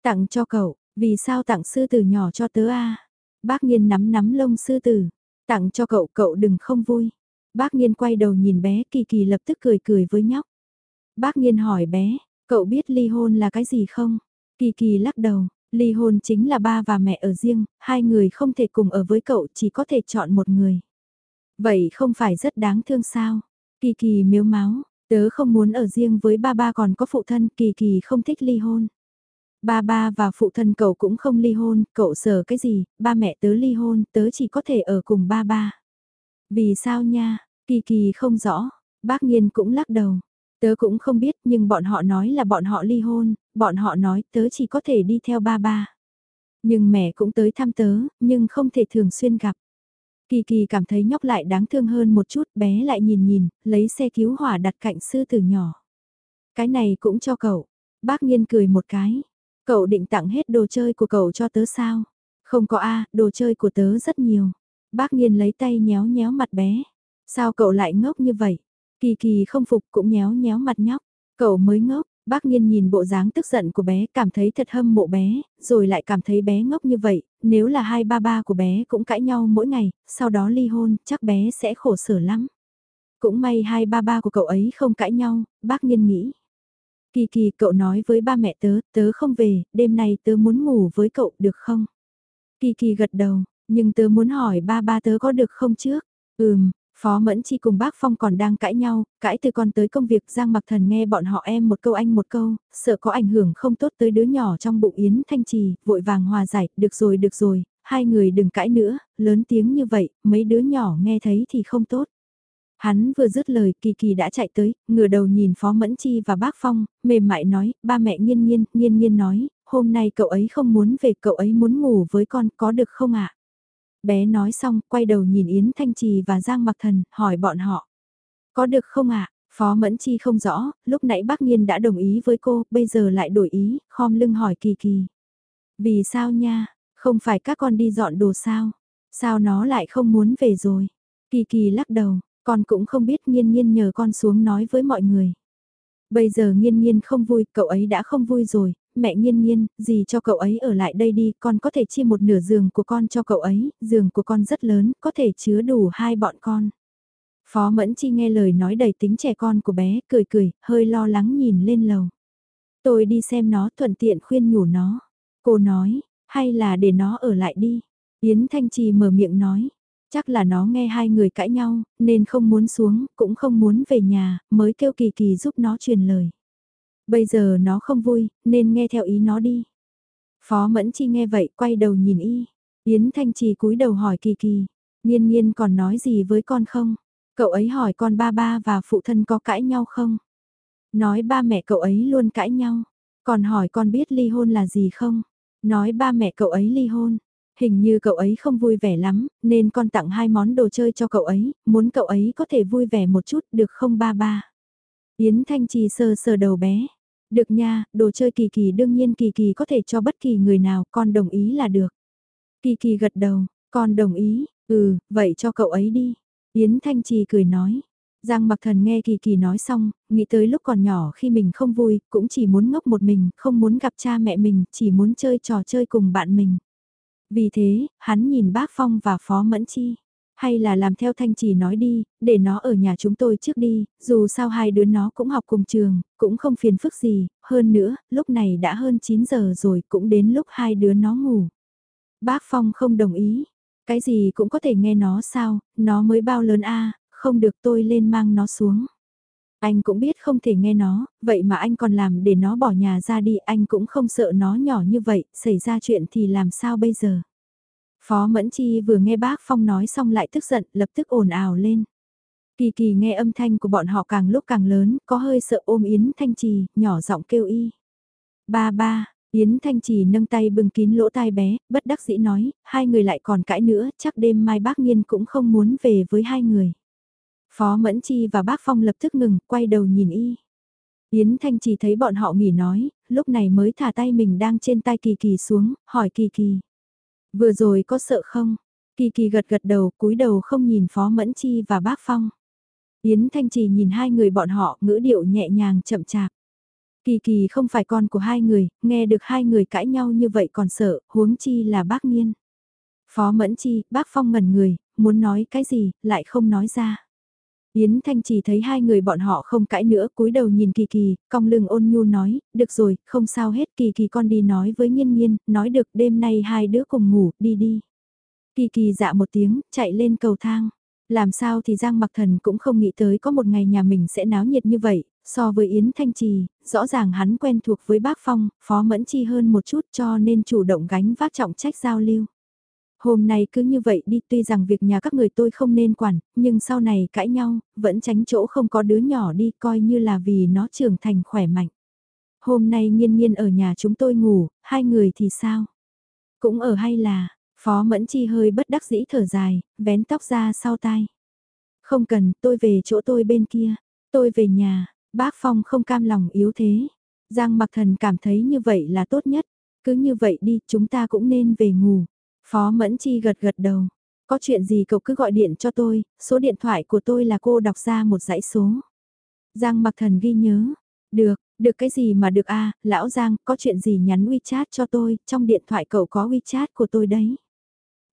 Tặng cho cậu, vì sao tặng sư tử nhỏ cho tớ a? Bác nghiên nắm nắm lông sư tử, tặng cho cậu cậu đừng không vui. Bác nghiên quay đầu nhìn bé kỳ kỳ lập tức cười cười với nhóc. Bác nghiên hỏi bé, cậu biết ly hôn là cái gì không? Kỳ kỳ lắc đầu, ly hôn chính là ba và mẹ ở riêng, hai người không thể cùng ở với cậu chỉ có thể chọn một người. Vậy không phải rất đáng thương sao? Kỳ kỳ miếu máu, tớ không muốn ở riêng với ba ba còn có phụ thân, kỳ kỳ không thích ly hôn. Ba ba và phụ thân cậu cũng không ly hôn, cậu sợ cái gì, ba mẹ tớ ly hôn, tớ chỉ có thể ở cùng ba ba. Vì sao nha, kỳ kỳ không rõ, bác nghiên cũng lắc đầu. Tớ cũng không biết nhưng bọn họ nói là bọn họ ly hôn, bọn họ nói tớ chỉ có thể đi theo ba ba. Nhưng mẹ cũng tới thăm tớ, nhưng không thể thường xuyên gặp. Kỳ kỳ cảm thấy nhóc lại đáng thương hơn một chút, bé lại nhìn nhìn, lấy xe cứu hỏa đặt cạnh sư tử nhỏ. Cái này cũng cho cậu. Bác nghiên cười một cái. Cậu định tặng hết đồ chơi của cậu cho tớ sao? Không có a đồ chơi của tớ rất nhiều. Bác nghiên lấy tay nhéo nhéo mặt bé. Sao cậu lại ngốc như vậy? Kỳ kỳ không phục cũng nhéo nhéo mặt nhóc. Cậu mới ngốc, Bác Nhiên nhìn bộ dáng tức giận của bé cảm thấy thật hâm mộ bé, rồi lại cảm thấy bé ngốc như vậy, nếu là hai ba ba của bé cũng cãi nhau mỗi ngày, sau đó ly hôn, chắc bé sẽ khổ sở lắm. Cũng may hai ba ba của cậu ấy không cãi nhau, bác Nhiên nghĩ. Kỳ kỳ cậu nói với ba mẹ tớ, tớ không về, đêm nay tớ muốn ngủ với cậu được không? Kỳ kỳ gật đầu, nhưng tớ muốn hỏi ba ba tớ có được không trước? Ừm, Phó Mẫn Chi cùng bác Phong còn đang cãi nhau, cãi từ con tới công việc Giang Mặc Thần nghe bọn họ em một câu anh một câu, sợ có ảnh hưởng không tốt tới đứa nhỏ trong bụng Yến Thanh Trì, vội vàng hòa giải, được rồi được rồi, hai người đừng cãi nữa, lớn tiếng như vậy, mấy đứa nhỏ nghe thấy thì không tốt. Hắn vừa dứt lời Kỳ Kỳ đã chạy tới, ngửa đầu nhìn Phó Mẫn Chi và bác Phong, mềm mại nói, ba mẹ nghiên nghiên, nghiên nghiên nói, hôm nay cậu ấy không muốn về, cậu ấy muốn ngủ với con, có được không ạ? Bé nói xong, quay đầu nhìn Yến Thanh Trì và Giang Mặc Thần, hỏi bọn họ. Có được không ạ? Phó Mẫn Chi không rõ, lúc nãy bác Nhiên đã đồng ý với cô, bây giờ lại đổi ý, khom lưng hỏi Kỳ Kỳ. Vì sao nha, không phải các con đi dọn đồ sao? Sao nó lại không muốn về rồi? Kỳ Kỳ lắc đầu, con cũng không biết Nhiên Nhiên nhờ con xuống nói với mọi người. Bây giờ Nhiên Nhiên không vui, cậu ấy đã không vui rồi, mẹ nghiên nghiên, gì cho cậu ấy ở lại đây đi, con có thể chia một nửa giường của con cho cậu ấy, giường của con rất lớn, có thể chứa đủ hai bọn con. Phó Mẫn Chi nghe lời nói đầy tính trẻ con của bé, cười cười, hơi lo lắng nhìn lên lầu. Tôi đi xem nó thuận tiện khuyên nhủ nó. Cô nói, hay là để nó ở lại đi. Yến Thanh Trì mở miệng nói. Chắc là nó nghe hai người cãi nhau, nên không muốn xuống, cũng không muốn về nhà, mới kêu Kỳ Kỳ giúp nó truyền lời. Bây giờ nó không vui, nên nghe theo ý nó đi. Phó Mẫn Chi nghe vậy, quay đầu nhìn y. Yến Thanh Trì cúi đầu hỏi Kỳ Kỳ, Nhiên Nhiên còn nói gì với con không? Cậu ấy hỏi con ba ba và phụ thân có cãi nhau không? Nói ba mẹ cậu ấy luôn cãi nhau. Còn hỏi con biết ly hôn là gì không? Nói ba mẹ cậu ấy ly hôn. Hình như cậu ấy không vui vẻ lắm, nên con tặng hai món đồ chơi cho cậu ấy, muốn cậu ấy có thể vui vẻ một chút được không ba ba? Yến Thanh Trì sờ sờ đầu bé. Được nha, đồ chơi kỳ kỳ đương nhiên kỳ kỳ có thể cho bất kỳ người nào, con đồng ý là được. Kỳ kỳ gật đầu, con đồng ý, ừ, vậy cho cậu ấy đi. Yến Thanh Trì cười nói. Giang mặc thần nghe Kỳ Kỳ nói xong, nghĩ tới lúc còn nhỏ khi mình không vui, cũng chỉ muốn ngốc một mình, không muốn gặp cha mẹ mình, chỉ muốn chơi trò chơi cùng bạn mình. Vì thế, hắn nhìn bác Phong và Phó Mẫn Chi. Hay là làm theo Thanh Trì nói đi, để nó ở nhà chúng tôi trước đi, dù sao hai đứa nó cũng học cùng trường, cũng không phiền phức gì, hơn nữa, lúc này đã hơn 9 giờ rồi, cũng đến lúc hai đứa nó ngủ. Bác Phong không đồng ý, cái gì cũng có thể nghe nó sao, nó mới bao lớn a không được tôi lên mang nó xuống. Anh cũng biết không thể nghe nó, vậy mà anh còn làm để nó bỏ nhà ra đi, anh cũng không sợ nó nhỏ như vậy, xảy ra chuyện thì làm sao bây giờ. Phó Mẫn Chi vừa nghe bác Phong nói xong lại tức giận, lập tức ồn ào lên. Kỳ kỳ nghe âm thanh của bọn họ càng lúc càng lớn, có hơi sợ ôm Yến Thanh Trì, nhỏ giọng kêu y. Ba ba, Yến Thanh Trì nâng tay bưng kín lỗ tai bé, bất đắc dĩ nói, hai người lại còn cãi nữa, chắc đêm mai bác Nhiên cũng không muốn về với hai người. Phó Mẫn Chi và bác Phong lập tức ngừng, quay đầu nhìn y. Yến Thanh Trì thấy bọn họ nghỉ nói, lúc này mới thả tay mình đang trên tay Kỳ Kỳ xuống, hỏi Kỳ Kỳ. Vừa rồi có sợ không? Kỳ Kỳ gật gật đầu, cúi đầu không nhìn Phó Mẫn Chi và bác Phong. Yến Thanh Trì nhìn hai người bọn họ, ngữ điệu nhẹ nhàng chậm chạp. Kỳ Kỳ không phải con của hai người, nghe được hai người cãi nhau như vậy còn sợ, huống chi là bác Nhiên. Phó Mẫn Chi, bác Phong ngẩn người, muốn nói cái gì, lại không nói ra. Yến Thanh chỉ thấy hai người bọn họ không cãi nữa, cúi đầu nhìn Kỳ Kỳ, cong lưng ôn nhu nói, được rồi, không sao hết, Kỳ Kỳ con đi nói với Nhiên Nhiên, nói được đêm nay hai đứa cùng ngủ, đi đi. Kỳ Kỳ dạ một tiếng, chạy lên cầu thang. Làm sao thì Giang Mặc Thần cũng không nghĩ tới có một ngày nhà mình sẽ náo nhiệt như vậy, so với Yến Thanh Trì, rõ ràng hắn quen thuộc với bác Phong, Phó Mẫn Chi hơn một chút cho nên chủ động gánh vác trọng trách giao lưu. Hôm nay cứ như vậy đi tuy rằng việc nhà các người tôi không nên quản, nhưng sau này cãi nhau, vẫn tránh chỗ không có đứa nhỏ đi coi như là vì nó trưởng thành khỏe mạnh. Hôm nay nghiên nghiên ở nhà chúng tôi ngủ, hai người thì sao? Cũng ở hay là, Phó Mẫn Chi hơi bất đắc dĩ thở dài, vén tóc ra sau tai. Không cần, tôi về chỗ tôi bên kia, tôi về nhà, bác Phong không cam lòng yếu thế. Giang Mặc Thần cảm thấy như vậy là tốt nhất, cứ như vậy đi, chúng ta cũng nên về ngủ. Phó Mẫn Chi gật gật đầu. Có chuyện gì cậu cứ gọi điện cho tôi, số điện thoại của tôi là cô đọc ra một dãy số. Giang mặc thần ghi nhớ. Được, được cái gì mà được a lão Giang, có chuyện gì nhắn WeChat cho tôi, trong điện thoại cậu có WeChat của tôi đấy.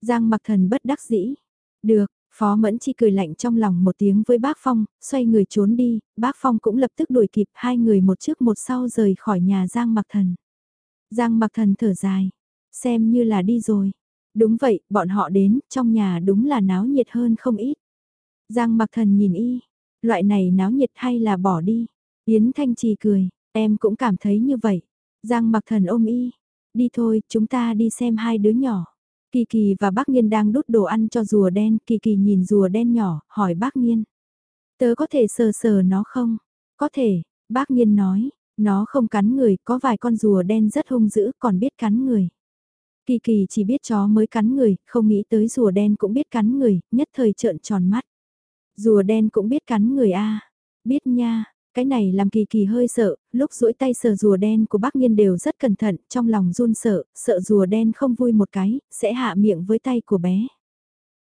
Giang mặc thần bất đắc dĩ. Được, Phó Mẫn Chi cười lạnh trong lòng một tiếng với bác Phong, xoay người trốn đi, bác Phong cũng lập tức đuổi kịp hai người một trước một sau rời khỏi nhà Giang mặc thần. Giang mặc thần thở dài, xem như là đi rồi. Đúng vậy, bọn họ đến, trong nhà đúng là náo nhiệt hơn không ít. Giang mặc thần nhìn y, loại này náo nhiệt hay là bỏ đi. Yến Thanh Trì cười, em cũng cảm thấy như vậy. Giang mặc thần ôm y, đi thôi, chúng ta đi xem hai đứa nhỏ. Kỳ Kỳ và bác Nhiên đang đút đồ ăn cho rùa đen, Kỳ Kỳ nhìn rùa đen nhỏ, hỏi bác Nhiên. Tớ có thể sờ sờ nó không? Có thể, bác Nhiên nói, nó không cắn người, có vài con rùa đen rất hung dữ, còn biết cắn người. Kỳ kỳ chỉ biết chó mới cắn người, không nghĩ tới rùa đen cũng biết cắn người, nhất thời trợn tròn mắt. Rùa đen cũng biết cắn người a biết nha, cái này làm kỳ kỳ hơi sợ, lúc duỗi tay sờ rùa đen của bác nhiên đều rất cẩn thận, trong lòng run sợ, sợ rùa đen không vui một cái, sẽ hạ miệng với tay của bé.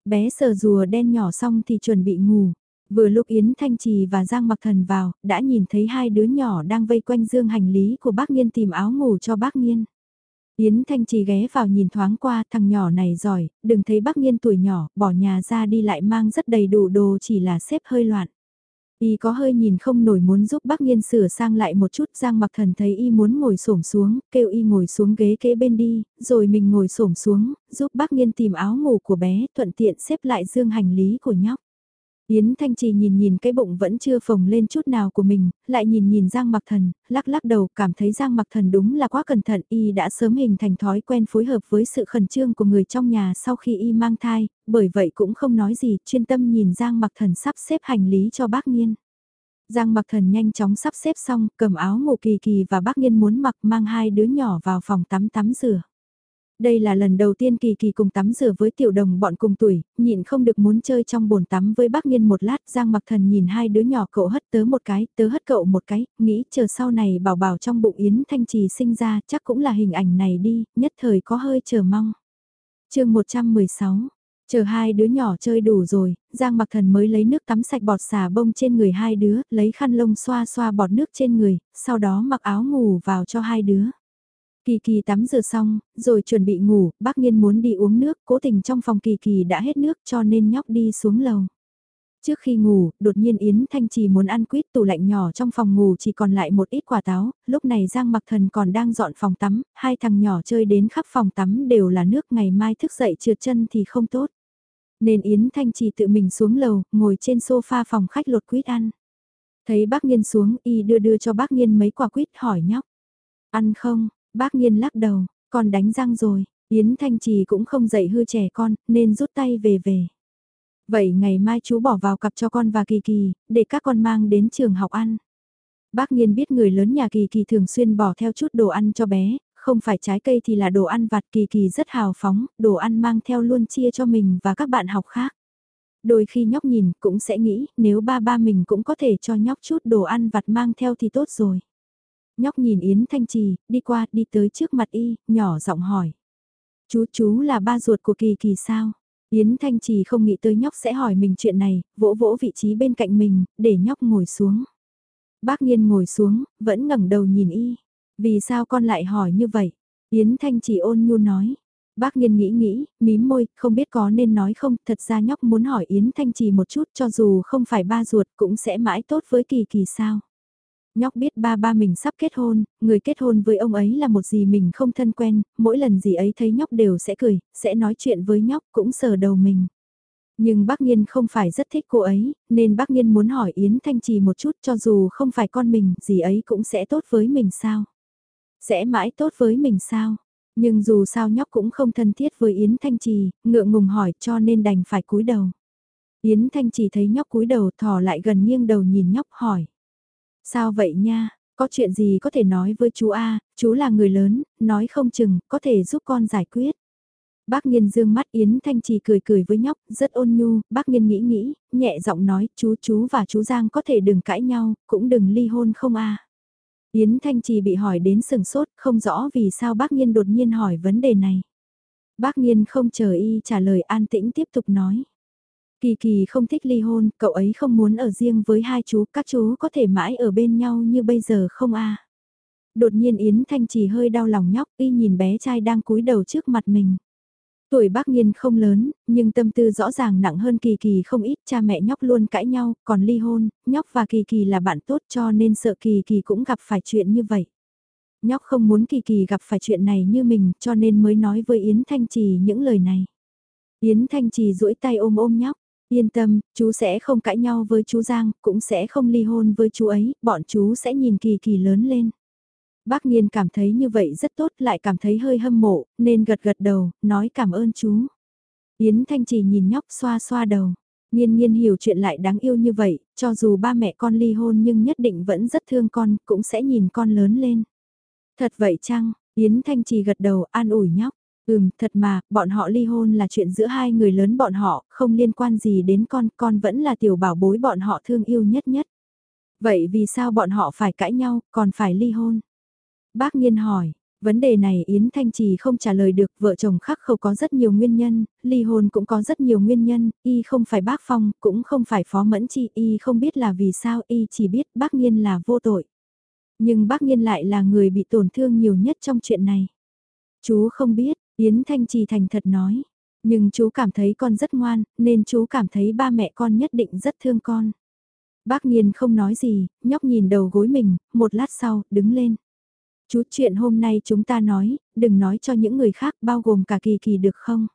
Bé sờ rùa đen nhỏ xong thì chuẩn bị ngủ. Vừa lúc Yến Thanh Trì và Giang Mặc Thần vào, đã nhìn thấy hai đứa nhỏ đang vây quanh dương hành lý của bác Nhiên tìm áo ngủ cho bác Nhiên. Yến Thanh Trì ghé vào nhìn thoáng qua thằng nhỏ này giỏi, đừng thấy bác nhiên tuổi nhỏ, bỏ nhà ra đi lại mang rất đầy đủ đồ chỉ là xếp hơi loạn. Y có hơi nhìn không nổi muốn giúp bác nghiên sửa sang lại một chút Giang mặc thần thấy Y muốn ngồi xổm xuống, kêu Y ngồi xuống ghế kế bên đi, rồi mình ngồi xổm xuống, giúp bác nghiên tìm áo ngủ của bé, thuận tiện xếp lại dương hành lý của nhóc. Yến Thanh Trì nhìn nhìn cái bụng vẫn chưa phồng lên chút nào của mình, lại nhìn nhìn Giang Mặc Thần, lắc lắc đầu cảm thấy Giang Mặc Thần đúng là quá cẩn thận y đã sớm hình thành thói quen phối hợp với sự khẩn trương của người trong nhà sau khi y mang thai, bởi vậy cũng không nói gì, chuyên tâm nhìn Giang Mặc Thần sắp xếp hành lý cho bác Nhiên. Giang Mặc Thần nhanh chóng sắp xếp xong, cầm áo ngủ kỳ kỳ và bác Nhiên muốn mặc mang hai đứa nhỏ vào phòng tắm tắm rửa. Đây là lần đầu tiên Kỳ Kỳ cùng tắm rửa với tiểu đồng bọn cùng tuổi, nhịn không được muốn chơi trong bồn tắm với bác nghiên một lát, Giang Mặc Thần nhìn hai đứa nhỏ cậu hất tớ một cái, tớ hất cậu một cái, nghĩ chờ sau này bảo bảo trong bụng Yến Thanh Trì sinh ra, chắc cũng là hình ảnh này đi, nhất thời có hơi chờ mong. chương 116 Chờ hai đứa nhỏ chơi đủ rồi, Giang Mặc Thần mới lấy nước tắm sạch bọt xà bông trên người hai đứa, lấy khăn lông xoa xoa bọt nước trên người, sau đó mặc áo ngủ vào cho hai đứa. Kỳ kỳ tắm rửa xong, rồi chuẩn bị ngủ, bác nghiên muốn đi uống nước, cố tình trong phòng kỳ kỳ đã hết nước cho nên nhóc đi xuống lầu. Trước khi ngủ, đột nhiên Yến Thanh Trì muốn ăn quýt tủ lạnh nhỏ trong phòng ngủ chỉ còn lại một ít quả táo, lúc này Giang Mặc Thần còn đang dọn phòng tắm, hai thằng nhỏ chơi đến khắp phòng tắm đều là nước ngày mai thức dậy trượt chân thì không tốt. Nên Yến Thanh Trì tự mình xuống lầu, ngồi trên sofa phòng khách lột quýt ăn. Thấy bác Nhiên xuống, y đưa đưa cho bác Nhiên mấy quả quýt hỏi nhóc. Ăn không, Bác Nhiên lắc đầu, con đánh răng rồi, Yến Thanh Trì cũng không dạy hư trẻ con, nên rút tay về về. Vậy ngày mai chú bỏ vào cặp cho con và Kỳ Kỳ, để các con mang đến trường học ăn. Bác Nhiên biết người lớn nhà Kỳ Kỳ thường xuyên bỏ theo chút đồ ăn cho bé, không phải trái cây thì là đồ ăn vặt Kỳ Kỳ rất hào phóng, đồ ăn mang theo luôn chia cho mình và các bạn học khác. Đôi khi nhóc nhìn cũng sẽ nghĩ nếu ba ba mình cũng có thể cho nhóc chút đồ ăn vặt mang theo thì tốt rồi. Nhóc nhìn Yến Thanh Trì, đi qua, đi tới trước mặt y, nhỏ giọng hỏi. Chú chú là ba ruột của Kỳ Kỳ sao? Yến Thanh Trì không nghĩ tới nhóc sẽ hỏi mình chuyện này, vỗ vỗ vị trí bên cạnh mình, để nhóc ngồi xuống. Bác Nhiên ngồi xuống, vẫn ngẩng đầu nhìn y. Vì sao con lại hỏi như vậy? Yến Thanh Trì ôn nhu nói. Bác Nhiên nghĩ nghĩ, mím môi, không biết có nên nói không, thật ra nhóc muốn hỏi Yến Thanh Trì một chút cho dù không phải ba ruột cũng sẽ mãi tốt với Kỳ Kỳ sao. Nhóc biết ba ba mình sắp kết hôn, người kết hôn với ông ấy là một gì mình không thân quen, mỗi lần gì ấy thấy nhóc đều sẽ cười, sẽ nói chuyện với nhóc cũng sờ đầu mình. Nhưng bác Nhiên không phải rất thích cô ấy, nên bác Nhiên muốn hỏi Yến Thanh Trì một chút cho dù không phải con mình, gì ấy cũng sẽ tốt với mình sao? Sẽ mãi tốt với mình sao? Nhưng dù sao nhóc cũng không thân thiết với Yến Thanh Trì, ngượng ngùng hỏi cho nên đành phải cúi đầu. Yến Thanh Trì thấy nhóc cúi đầu thò lại gần nghiêng đầu nhìn nhóc hỏi. Sao vậy nha, có chuyện gì có thể nói với chú A, chú là người lớn, nói không chừng, có thể giúp con giải quyết. Bác Nhiên dương mắt Yến Thanh Trì cười cười với nhóc, rất ôn nhu, bác Nhiên nghĩ nghĩ, nhẹ giọng nói, chú chú và chú Giang có thể đừng cãi nhau, cũng đừng ly hôn không a. Yến Thanh Trì bị hỏi đến sừng sốt, không rõ vì sao bác Nhiên đột nhiên hỏi vấn đề này. Bác Nhiên không chờ y trả lời an tĩnh tiếp tục nói. Kỳ kỳ không thích ly hôn, cậu ấy không muốn ở riêng với hai chú, các chú có thể mãi ở bên nhau như bây giờ không a? Đột nhiên Yến Thanh chỉ hơi đau lòng nhóc, y nhìn bé trai đang cúi đầu trước mặt mình. Tuổi bác nghiên không lớn, nhưng tâm tư rõ ràng nặng hơn Kỳ Kỳ không ít, cha mẹ nhóc luôn cãi nhau, còn ly hôn, nhóc và Kỳ Kỳ là bạn tốt cho nên sợ Kỳ Kỳ cũng gặp phải chuyện như vậy. Nhóc không muốn Kỳ Kỳ gặp phải chuyện này như mình cho nên mới nói với Yến Thanh Trì những lời này. Yến Thanh Trì duỗi tay ôm ôm nhóc, Yên tâm, chú sẽ không cãi nhau với chú Giang, cũng sẽ không ly hôn với chú ấy, bọn chú sẽ nhìn kỳ kỳ lớn lên. Bác Nhiên cảm thấy như vậy rất tốt, lại cảm thấy hơi hâm mộ, nên gật gật đầu, nói cảm ơn chú. Yến Thanh Trì nhìn nhóc xoa xoa đầu. Nhiên nhiên hiểu chuyện lại đáng yêu như vậy, cho dù ba mẹ con ly hôn nhưng nhất định vẫn rất thương con, cũng sẽ nhìn con lớn lên. Thật vậy chăng? Yến Thanh Trì gật đầu an ủi nhóc. Ừm, thật mà, bọn họ ly hôn là chuyện giữa hai người lớn bọn họ, không liên quan gì đến con, con vẫn là tiểu bảo bối bọn họ thương yêu nhất nhất. Vậy vì sao bọn họ phải cãi nhau, còn phải ly hôn? Bác Nhiên hỏi, vấn đề này Yến Thanh Trì không trả lời được, vợ chồng khắc khâu có rất nhiều nguyên nhân, ly hôn cũng có rất nhiều nguyên nhân, y không phải bác Phong, cũng không phải phó mẫn chi, y không biết là vì sao, y chỉ biết bác Nhiên là vô tội. Nhưng bác Nhiên lại là người bị tổn thương nhiều nhất trong chuyện này. Chú không biết, Yến Thanh Trì thành thật nói, nhưng chú cảm thấy con rất ngoan, nên chú cảm thấy ba mẹ con nhất định rất thương con. Bác Nhiên không nói gì, nhóc nhìn đầu gối mình, một lát sau, đứng lên. Chú chuyện hôm nay chúng ta nói, đừng nói cho những người khác bao gồm cả kỳ kỳ được không?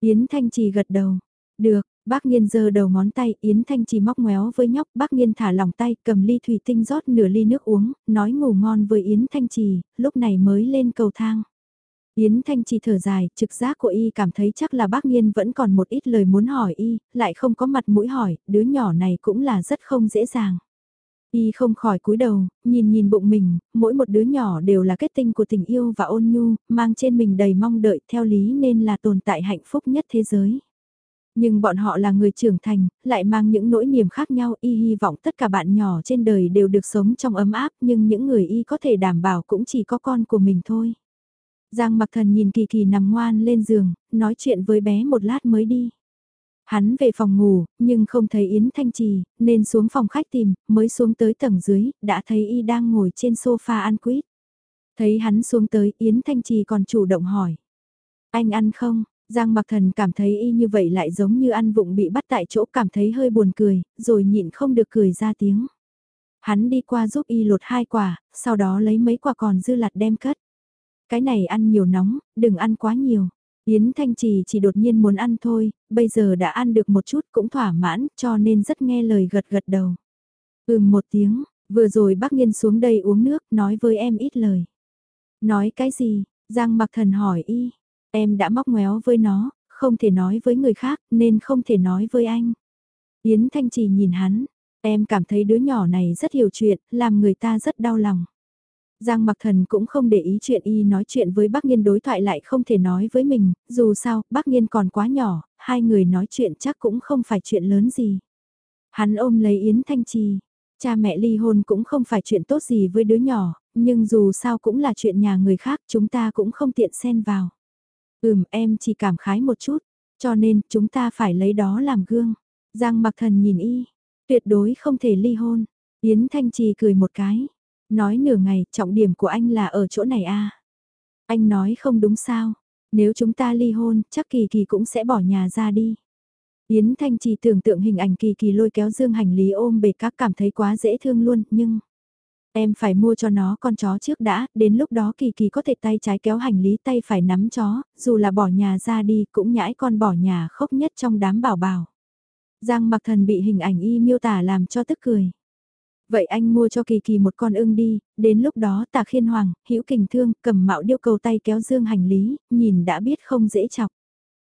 Yến Thanh Trì gật đầu. Được, bác Nhiên giơ đầu ngón tay, Yến Thanh Trì móc ngoéo với nhóc, bác Nhiên thả lòng tay, cầm ly thủy tinh rót nửa ly nước uống, nói ngủ ngon với Yến Thanh Trì, lúc này mới lên cầu thang. Yến Thanh chỉ thở dài, trực giác của y cảm thấy chắc là bác Nhiên vẫn còn một ít lời muốn hỏi y, lại không có mặt mũi hỏi, đứa nhỏ này cũng là rất không dễ dàng. Y không khỏi cúi đầu, nhìn nhìn bụng mình, mỗi một đứa nhỏ đều là kết tinh của tình yêu và ôn nhu, mang trên mình đầy mong đợi theo lý nên là tồn tại hạnh phúc nhất thế giới. Nhưng bọn họ là người trưởng thành, lại mang những nỗi niềm khác nhau y hy vọng tất cả bạn nhỏ trên đời đều được sống trong ấm áp nhưng những người y có thể đảm bảo cũng chỉ có con của mình thôi. Giang mặc thần nhìn kỳ kỳ nằm ngoan lên giường, nói chuyện với bé một lát mới đi. Hắn về phòng ngủ, nhưng không thấy Yến Thanh Trì, nên xuống phòng khách tìm, mới xuống tới tầng dưới, đã thấy y đang ngồi trên sofa ăn quýt. Thấy hắn xuống tới, Yến Thanh Trì còn chủ động hỏi. Anh ăn không? Giang Mặc Thần cảm thấy y như vậy lại giống như ăn vụng bị bắt tại chỗ cảm thấy hơi buồn cười, rồi nhịn không được cười ra tiếng. Hắn đi qua giúp y lột hai quả, sau đó lấy mấy quả còn dư lặt đem cất. Cái này ăn nhiều nóng, đừng ăn quá nhiều. Yến Thanh Trì chỉ đột nhiên muốn ăn thôi, bây giờ đã ăn được một chút cũng thỏa mãn cho nên rất nghe lời gật gật đầu. Ừm một tiếng, vừa rồi bác nghiên xuống đây uống nước nói với em ít lời. Nói cái gì? Giang mặc thần hỏi y. Em đã móc ngoéo với nó, không thể nói với người khác nên không thể nói với anh. Yến Thanh Trì nhìn hắn, em cảm thấy đứa nhỏ này rất hiểu chuyện, làm người ta rất đau lòng. Giang Mặc Thần cũng không để ý chuyện y nói chuyện với bác Nhiên đối thoại lại không thể nói với mình, dù sao, bác Nhiên còn quá nhỏ, hai người nói chuyện chắc cũng không phải chuyện lớn gì. Hắn ôm lấy Yến Thanh Trì, cha mẹ ly hôn cũng không phải chuyện tốt gì với đứa nhỏ, nhưng dù sao cũng là chuyện nhà người khác chúng ta cũng không tiện xen vào. Ừm em chỉ cảm khái một chút, cho nên chúng ta phải lấy đó làm gương. Giang Mặc Thần nhìn y, tuyệt đối không thể ly hôn. Yến Thanh Trì cười một cái, Nói nửa ngày, trọng điểm của anh là ở chỗ này à? Anh nói không đúng sao? Nếu chúng ta ly hôn, chắc Kỳ Kỳ cũng sẽ bỏ nhà ra đi. Yến Thanh Trì tưởng tượng hình ảnh Kỳ Kỳ lôi kéo dương hành lý ôm bề các cảm thấy quá dễ thương luôn, nhưng... Em phải mua cho nó con chó trước đã, đến lúc đó Kỳ Kỳ có thể tay trái kéo hành lý tay phải nắm chó, dù là bỏ nhà ra đi cũng nhãi con bỏ nhà khóc nhất trong đám bảo bảo. Giang mặc thần bị hình ảnh y miêu tả làm cho tức cười. Vậy anh mua cho kỳ kỳ một con ưng đi, đến lúc đó tà khiên hoàng, hữu kình thương, cầm mạo điêu cầu tay kéo dương hành lý, nhìn đã biết không dễ chọc.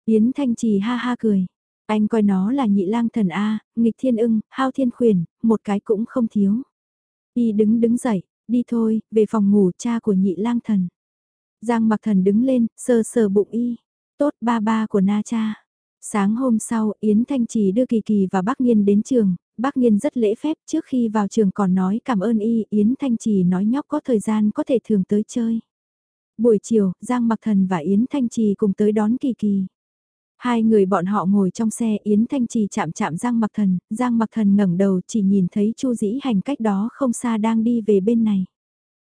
Yến Thanh Trì ha ha cười. Anh coi nó là nhị lang thần A, nghịch thiên ưng, hao thiên khuyển, một cái cũng không thiếu. Y đứng đứng dậy, đi thôi, về phòng ngủ cha của nhị lang thần. Giang mặc thần đứng lên, sờ sờ bụng y. Tốt ba ba của na cha. Sáng hôm sau, Yến Thanh Trì đưa Kỳ Kỳ và bắc Nhiên đến trường, bác nghiên rất lễ phép trước khi vào trường còn nói cảm ơn y, Yến Thanh Trì nói nhóc có thời gian có thể thường tới chơi. Buổi chiều, Giang Mặc Thần và Yến Thanh Trì cùng tới đón Kỳ Kỳ. Hai người bọn họ ngồi trong xe Yến Thanh Trì chạm chạm Giang Mặc Thần, Giang Mặc Thần ngẩng đầu chỉ nhìn thấy Chu Dĩ Hành cách đó không xa đang đi về bên này.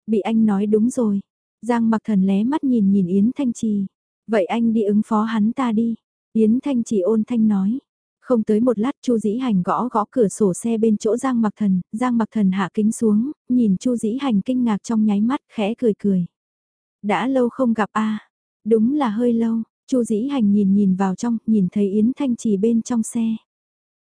Bị anh nói đúng rồi. Giang Mặc Thần lé mắt nhìn nhìn Yến Thanh Trì. Vậy anh đi ứng phó hắn ta đi. Yến Thanh Trì ôn thanh nói. Không tới một lát Chu Dĩ Hành gõ gõ cửa sổ xe bên chỗ Giang Mặc Thần, Giang Mặc Thần hạ kính xuống, nhìn Chu Dĩ Hành kinh ngạc trong nháy mắt, khẽ cười cười. Đã lâu không gặp a, đúng là hơi lâu. Chu Dĩ Hành nhìn nhìn vào trong, nhìn thấy Yến Thanh Trì bên trong xe.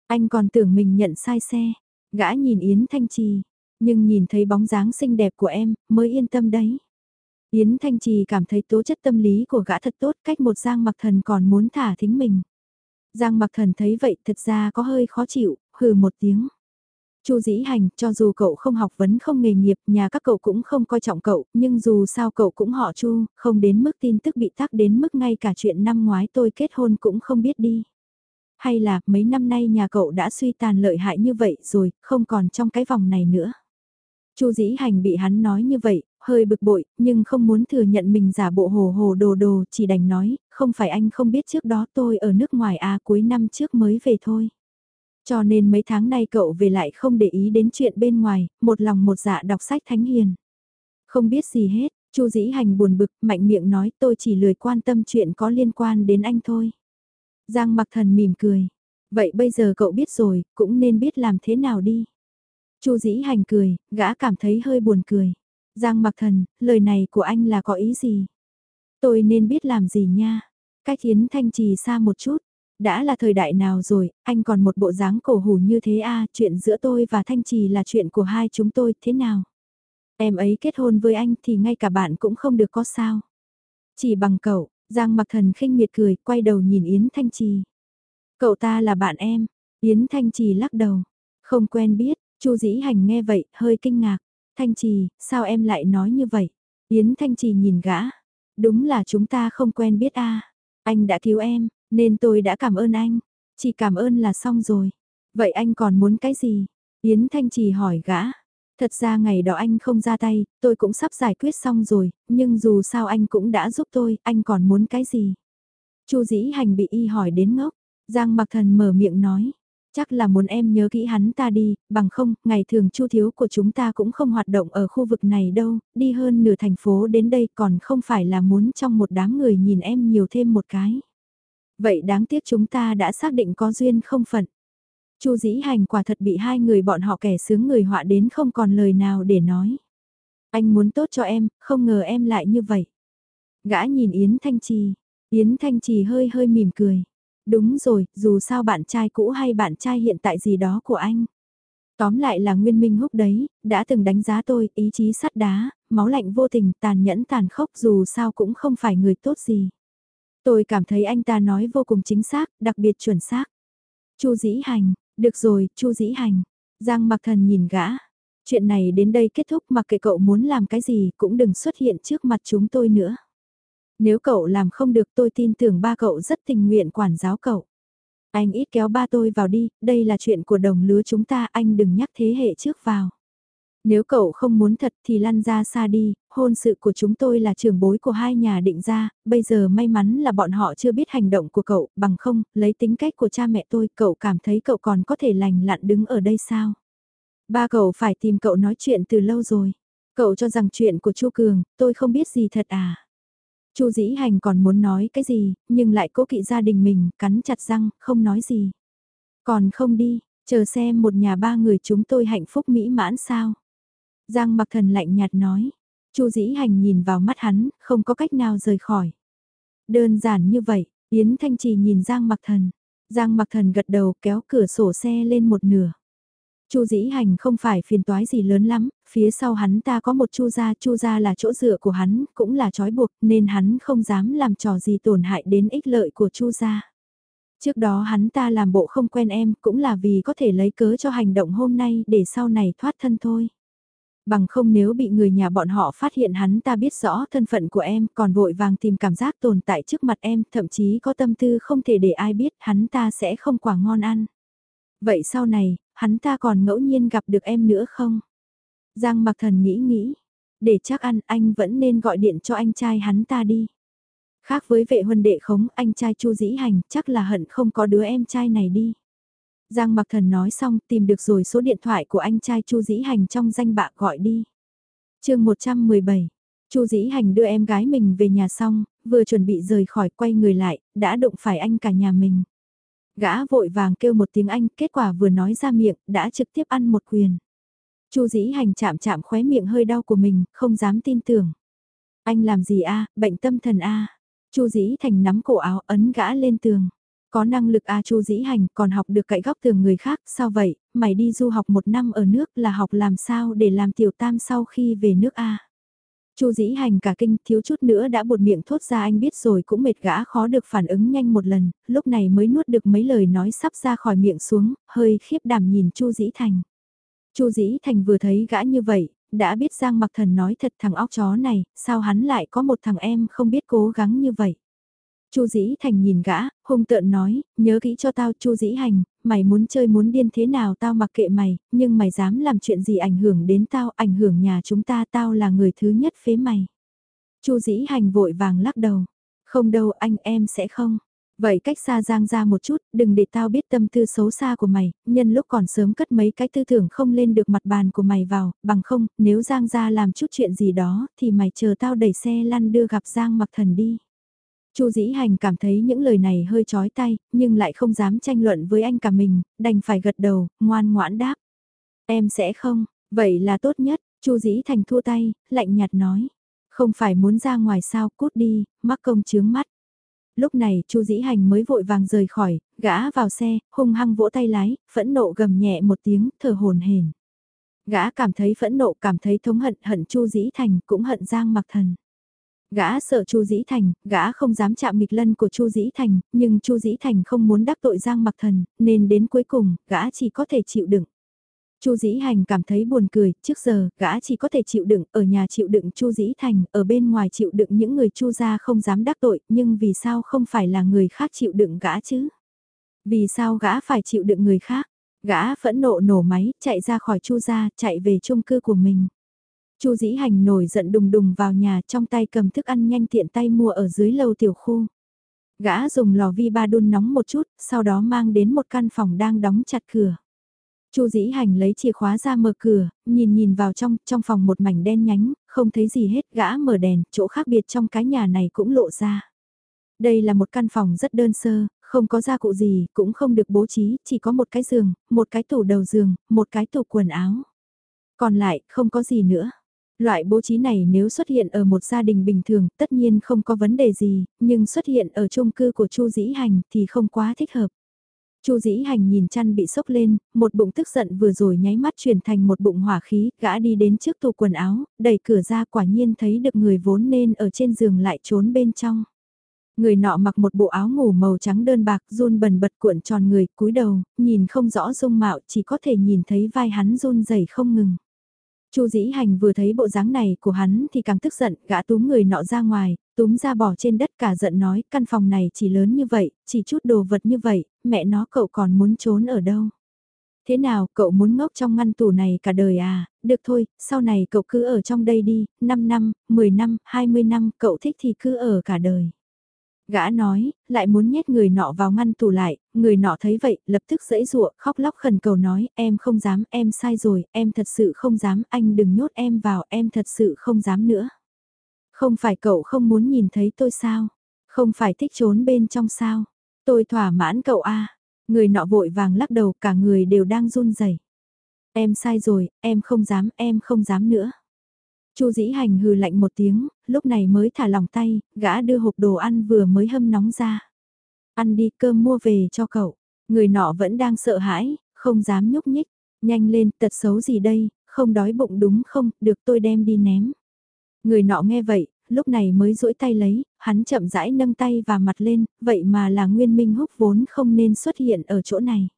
Anh còn tưởng mình nhận sai xe, gã nhìn Yến Thanh Trì, nhưng nhìn thấy bóng dáng xinh đẹp của em, mới yên tâm đấy. Yến Thanh Trì cảm thấy tố chất tâm lý của gã thật tốt cách một Giang Mặc Thần còn muốn thả thính mình. Giang mặc thần thấy vậy thật ra có hơi khó chịu, hừ một tiếng. Chu dĩ hành, cho dù cậu không học vấn không nghề nghiệp, nhà các cậu cũng không coi trọng cậu, nhưng dù sao cậu cũng họ chu, không đến mức tin tức bị tắc đến mức ngay cả chuyện năm ngoái tôi kết hôn cũng không biết đi. Hay là mấy năm nay nhà cậu đã suy tàn lợi hại như vậy rồi, không còn trong cái vòng này nữa. Chu dĩ hành bị hắn nói như vậy, hơi bực bội, nhưng không muốn thừa nhận mình giả bộ hồ hồ đồ đồ, chỉ đành nói, không phải anh không biết trước đó tôi ở nước ngoài à cuối năm trước mới về thôi. Cho nên mấy tháng nay cậu về lại không để ý đến chuyện bên ngoài, một lòng một dạ đọc sách thánh hiền. Không biết gì hết, Chu dĩ hành buồn bực, mạnh miệng nói tôi chỉ lười quan tâm chuyện có liên quan đến anh thôi. Giang mặc thần mỉm cười. Vậy bây giờ cậu biết rồi, cũng nên biết làm thế nào đi. Chu dĩ hành cười, gã cảm thấy hơi buồn cười. Giang mặc thần, lời này của anh là có ý gì? Tôi nên biết làm gì nha? Cách Yến Thanh Trì xa một chút. Đã là thời đại nào rồi, anh còn một bộ dáng cổ hủ như thế à, chuyện giữa tôi và Thanh Trì là chuyện của hai chúng tôi, thế nào? Em ấy kết hôn với anh thì ngay cả bạn cũng không được có sao. Chỉ bằng cậu, Giang mặc thần khinh miệt cười, quay đầu nhìn Yến Thanh Trì. Cậu ta là bạn em, Yến Thanh Trì lắc đầu. Không quen biết, Chu Dĩ Hành nghe vậy, hơi kinh ngạc. Thanh Trì, sao em lại nói như vậy? Yến Thanh Trì nhìn gã. Đúng là chúng ta không quen biết a. Anh đã cứu em, nên tôi đã cảm ơn anh. Chỉ cảm ơn là xong rồi. Vậy anh còn muốn cái gì? Yến Thanh Trì hỏi gã. Thật ra ngày đó anh không ra tay, tôi cũng sắp giải quyết xong rồi, nhưng dù sao anh cũng đã giúp tôi, anh còn muốn cái gì? Chu dĩ hành bị y hỏi đến ngốc, Giang mặc thần mở miệng nói, chắc là muốn em nhớ kỹ hắn ta đi, bằng không, ngày thường chu thiếu của chúng ta cũng không hoạt động ở khu vực này đâu, đi hơn nửa thành phố đến đây còn không phải là muốn trong một đám người nhìn em nhiều thêm một cái. Vậy đáng tiếc chúng ta đã xác định có duyên không phận. Chu dĩ hành quả thật bị hai người bọn họ kẻ sướng người họa đến không còn lời nào để nói. Anh muốn tốt cho em, không ngờ em lại như vậy. Gã nhìn Yến Thanh Trì, Yến Thanh Trì hơi hơi mỉm cười. Đúng rồi, dù sao bạn trai cũ hay bạn trai hiện tại gì đó của anh. Tóm lại là Nguyên Minh Húc đấy, đã từng đánh giá tôi, ý chí sắt đá, máu lạnh vô tình, tàn nhẫn tàn khốc dù sao cũng không phải người tốt gì. Tôi cảm thấy anh ta nói vô cùng chính xác, đặc biệt chuẩn xác. Chu dĩ hành, được rồi, Chu dĩ hành. Giang mặc thần nhìn gã. Chuyện này đến đây kết thúc mặc kệ cậu muốn làm cái gì cũng đừng xuất hiện trước mặt chúng tôi nữa. Nếu cậu làm không được tôi tin tưởng ba cậu rất tình nguyện quản giáo cậu. Anh ít kéo ba tôi vào đi, đây là chuyện của đồng lứa chúng ta, anh đừng nhắc thế hệ trước vào. Nếu cậu không muốn thật thì lăn ra xa đi, hôn sự của chúng tôi là trường bối của hai nhà định ra, bây giờ may mắn là bọn họ chưa biết hành động của cậu, bằng không, lấy tính cách của cha mẹ tôi, cậu cảm thấy cậu còn có thể lành lặn đứng ở đây sao? Ba cậu phải tìm cậu nói chuyện từ lâu rồi. Cậu cho rằng chuyện của Chu Cường, tôi không biết gì thật à? Chu Dĩ Hành còn muốn nói cái gì, nhưng lại cố kỵ gia đình mình, cắn chặt răng, không nói gì. Còn không đi, chờ xem một nhà ba người chúng tôi hạnh phúc mỹ mãn sao? Giang mặc thần lạnh nhạt nói. Chu dĩ hành nhìn vào mắt hắn, không có cách nào rời khỏi. Đơn giản như vậy, Yến Thanh Trì nhìn Giang mặc thần. Giang mặc thần gật đầu kéo cửa sổ xe lên một nửa. Chu dĩ hành không phải phiền toái gì lớn lắm, phía sau hắn ta có một chu gia, chu gia là chỗ dựa của hắn, cũng là trói buộc, nên hắn không dám làm trò gì tổn hại đến ích lợi của chu gia. Trước đó hắn ta làm bộ không quen em, cũng là vì có thể lấy cớ cho hành động hôm nay để sau này thoát thân thôi bằng không nếu bị người nhà bọn họ phát hiện hắn ta biết rõ thân phận của em còn vội vàng tìm cảm giác tồn tại trước mặt em, thậm chí có tâm tư không thể để ai biết hắn ta sẽ không quả ngon ăn. Vậy sau này, hắn ta còn ngẫu nhiên gặp được em nữa không? Giang mặc thần nghĩ nghĩ, để chắc ăn anh vẫn nên gọi điện cho anh trai hắn ta đi. Khác với vệ huân đệ khống, anh trai chu dĩ hành chắc là hận không có đứa em trai này đi. Giang Mặc Thần nói xong tìm được rồi số điện thoại của anh trai Chu Dĩ Hành trong danh bạ gọi đi. chương 117, Chu Dĩ Hành đưa em gái mình về nhà xong, vừa chuẩn bị rời khỏi quay người lại, đã đụng phải anh cả nhà mình. Gã vội vàng kêu một tiếng anh, kết quả vừa nói ra miệng, đã trực tiếp ăn một quyền. Chu Dĩ Hành chạm chạm khóe miệng hơi đau của mình, không dám tin tưởng. Anh làm gì a, bệnh tâm thần a? Chu Dĩ Thành nắm cổ áo ấn gã lên tường. Có năng lực A Chu dĩ hành còn học được cậy góc tường người khác, sao vậy, mày đi du học một năm ở nước là học làm sao để làm tiểu tam sau khi về nước A. Chu dĩ hành cả kinh thiếu chút nữa đã buột miệng thốt ra anh biết rồi cũng mệt gã khó được phản ứng nhanh một lần, lúc này mới nuốt được mấy lời nói sắp ra khỏi miệng xuống, hơi khiếp đảm nhìn Chu dĩ thành. Chu dĩ thành vừa thấy gã như vậy, đã biết Giang mặc thần nói thật thằng óc chó này, sao hắn lại có một thằng em không biết cố gắng như vậy. Chu Dĩ Thành nhìn gã, hung tợn nói, nhớ kỹ cho tao Chu Dĩ Hành, mày muốn chơi muốn điên thế nào tao mặc kệ mày, nhưng mày dám làm chuyện gì ảnh hưởng đến tao, ảnh hưởng nhà chúng ta, tao là người thứ nhất phế mày. Chu Dĩ Hành vội vàng lắc đầu, không đâu anh em sẽ không. Vậy cách xa Giang ra một chút, đừng để tao biết tâm tư xấu xa của mày, nhân lúc còn sớm cất mấy cái tư tưởng không lên được mặt bàn của mày vào, bằng không, nếu Giang ra làm chút chuyện gì đó, thì mày chờ tao đẩy xe lăn đưa gặp Giang mặc thần đi. Chu Dĩ Hành cảm thấy những lời này hơi chói tay, nhưng lại không dám tranh luận với anh cả mình, đành phải gật đầu, ngoan ngoãn đáp. Em sẽ không, vậy là tốt nhất, Chu Dĩ Thành thua tay, lạnh nhạt nói. Không phải muốn ra ngoài sao, cút đi, mắc công chướng mắt. Lúc này Chu Dĩ Hành mới vội vàng rời khỏi, gã vào xe, hung hăng vỗ tay lái, phẫn nộ gầm nhẹ một tiếng, thở hồn hển. Gã cảm thấy phẫn nộ, cảm thấy thống hận, hận Chu Dĩ Thành, cũng hận Giang Mặc Thần. Gã sợ Chu Dĩ Thành, gã không dám chạm nghịch lân của Chu Dĩ Thành, nhưng Chu Dĩ Thành không muốn đắc tội Giang Mặc Thần, nên đến cuối cùng, gã chỉ có thể chịu đựng. Chu Dĩ Hành cảm thấy buồn cười, trước giờ, gã chỉ có thể chịu đựng, ở nhà chịu đựng Chu Dĩ Thành, ở bên ngoài chịu đựng những người Chu gia không dám đắc tội, nhưng vì sao không phải là người khác chịu đựng gã chứ? Vì sao gã phải chịu đựng người khác? Gã phẫn nộ nổ máy, chạy ra khỏi Chu gia, chạy về chung cư của mình. Chu Dĩ Hành nổi giận đùng đùng vào nhà, trong tay cầm thức ăn nhanh tiện tay mua ở dưới lầu tiểu khu. Gã dùng lò vi ba đun nóng một chút, sau đó mang đến một căn phòng đang đóng chặt cửa. Chu Dĩ Hành lấy chìa khóa ra mở cửa, nhìn nhìn vào trong, trong phòng một mảnh đen nhánh, không thấy gì hết, gã mở đèn, chỗ khác biệt trong cái nhà này cũng lộ ra. Đây là một căn phòng rất đơn sơ, không có gia cụ gì, cũng không được bố trí, chỉ có một cái giường, một cái tủ đầu giường, một cái tủ quần áo. Còn lại, không có gì nữa. Loại bố trí này nếu xuất hiện ở một gia đình bình thường, tất nhiên không có vấn đề gì, nhưng xuất hiện ở chung cư của Chu Dĩ Hành thì không quá thích hợp. Chu Dĩ Hành nhìn chăn bị sốc lên, một bụng tức giận vừa rồi nháy mắt chuyển thành một bụng hỏa khí, gã đi đến trước tủ quần áo, đẩy cửa ra quả nhiên thấy được người vốn nên ở trên giường lại trốn bên trong. Người nọ mặc một bộ áo ngủ màu trắng đơn bạc, run bần bật cuộn tròn người, cúi đầu, nhìn không rõ dung mạo, chỉ có thể nhìn thấy vai hắn run rẩy không ngừng. Chu Dĩ Hành vừa thấy bộ dáng này của hắn thì càng tức giận, gã túm người nọ ra ngoài, túm ra bỏ trên đất cả giận nói, căn phòng này chỉ lớn như vậy, chỉ chút đồ vật như vậy, mẹ nó cậu còn muốn trốn ở đâu? Thế nào, cậu muốn ngốc trong ngăn tủ này cả đời à? Được thôi, sau này cậu cứ ở trong đây đi, 5 năm, 10 năm, 20 năm, cậu thích thì cứ ở cả đời. Gã nói, lại muốn nhét người nọ vào ngăn tủ lại, người nọ thấy vậy, lập tức dẫy dụa, khóc lóc khẩn cầu nói, em không dám, em sai rồi, em thật sự không dám, anh đừng nhốt em vào, em thật sự không dám nữa. Không phải cậu không muốn nhìn thấy tôi sao? Không phải thích trốn bên trong sao? Tôi thỏa mãn cậu a à? Người nọ vội vàng lắc đầu, cả người đều đang run rẩy. Em sai rồi, em không dám, em không dám nữa. Chu dĩ hành hừ lạnh một tiếng, lúc này mới thả lòng tay, gã đưa hộp đồ ăn vừa mới hâm nóng ra. Ăn đi cơm mua về cho cậu. Người nọ vẫn đang sợ hãi, không dám nhúc nhích. Nhanh lên, tật xấu gì đây, không đói bụng đúng không, được tôi đem đi ném. Người nọ nghe vậy, lúc này mới duỗi tay lấy, hắn chậm rãi nâng tay và mặt lên, vậy mà là Nguyên Minh Húc vốn không nên xuất hiện ở chỗ này.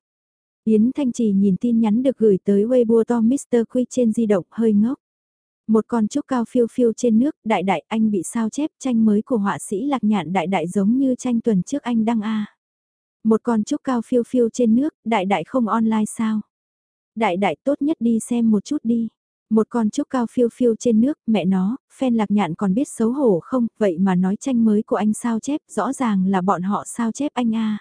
Yến Thanh Trì nhìn tin nhắn được gửi tới Weibo to Mr. Quy trên di động hơi ngốc. Một con trúc cao phiêu phiêu trên nước, đại đại anh bị sao chép tranh mới của họa sĩ lạc nhạn đại đại giống như tranh tuần trước anh đăng A. Một con trúc cao phiêu phiêu trên nước, đại đại không online sao? Đại đại tốt nhất đi xem một chút đi. Một con trúc cao phiêu phiêu trên nước, mẹ nó, phen lạc nhạn còn biết xấu hổ không, vậy mà nói tranh mới của anh sao chép, rõ ràng là bọn họ sao chép anh a.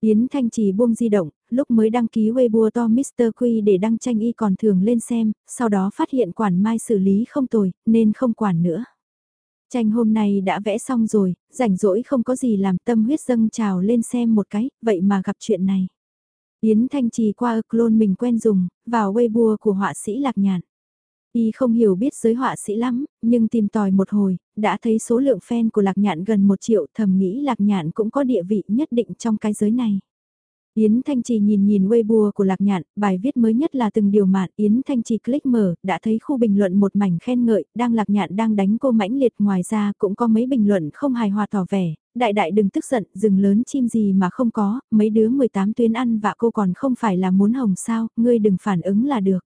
Yến Thanh Trì buông di động, lúc mới đăng ký Weibo to Mr. Quy để đăng tranh y còn thường lên xem, sau đó phát hiện quản mai xử lý không tồi, nên không quản nữa. Tranh hôm nay đã vẽ xong rồi, rảnh rỗi không có gì làm tâm huyết dâng trào lên xem một cái, vậy mà gặp chuyện này. Yến Thanh Trì qua clone mình quen dùng, vào Weibo của họa sĩ Lạc Nhạn. Y không hiểu biết giới họa sĩ lắm, nhưng tìm tòi một hồi, đã thấy số lượng fan của Lạc Nhạn gần một triệu thầm nghĩ Lạc Nhạn cũng có địa vị nhất định trong cái giới này. Yến Thanh Trì nhìn nhìn Weibo của Lạc Nhạn, bài viết mới nhất là từng điều mạn, Yến Thanh Trì click mở, đã thấy khu bình luận một mảnh khen ngợi, đang Lạc Nhạn đang đánh cô mãnh liệt, ngoài ra cũng có mấy bình luận không hài hòa tỏ vẻ, đại đại đừng tức giận, rừng lớn chim gì mà không có, mấy đứa 18 tuyến ăn và cô còn không phải là muốn hồng sao, ngươi đừng phản ứng là được.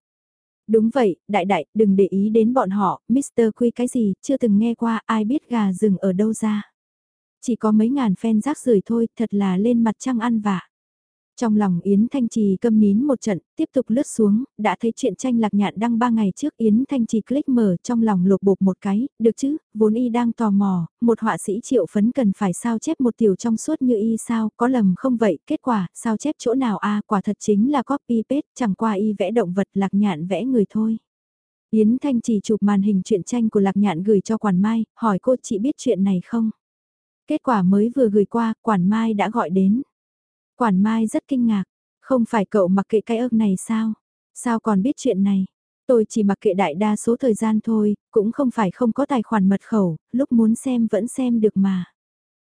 Đúng vậy, đại đại, đừng để ý đến bọn họ, Mr. Quy cái gì, chưa từng nghe qua, ai biết gà rừng ở đâu ra. Chỉ có mấy ngàn fan rác rưởi thôi, thật là lên mặt trăng ăn vạ. Trong lòng Yến Thanh Trì câm nín một trận, tiếp tục lướt xuống, đã thấy chuyện tranh lạc nhạn đăng ba ngày trước Yến Thanh Trì click mở trong lòng lột bột một cái, được chứ, vốn y đang tò mò, một họa sĩ triệu phấn cần phải sao chép một tiểu trong suốt như y sao, có lầm không vậy, kết quả, sao chép chỗ nào a quả thật chính là copy paste, chẳng qua y vẽ động vật lạc nhạn vẽ người thôi. Yến Thanh Trì chụp màn hình chuyện tranh của lạc nhạn gửi cho Quản Mai, hỏi cô chị biết chuyện này không? Kết quả mới vừa gửi qua, Quản Mai đã gọi đến. Quản Mai rất kinh ngạc, không phải cậu mặc kệ cái ước này sao? Sao còn biết chuyện này? Tôi chỉ mặc kệ đại đa số thời gian thôi, cũng không phải không có tài khoản mật khẩu, lúc muốn xem vẫn xem được mà.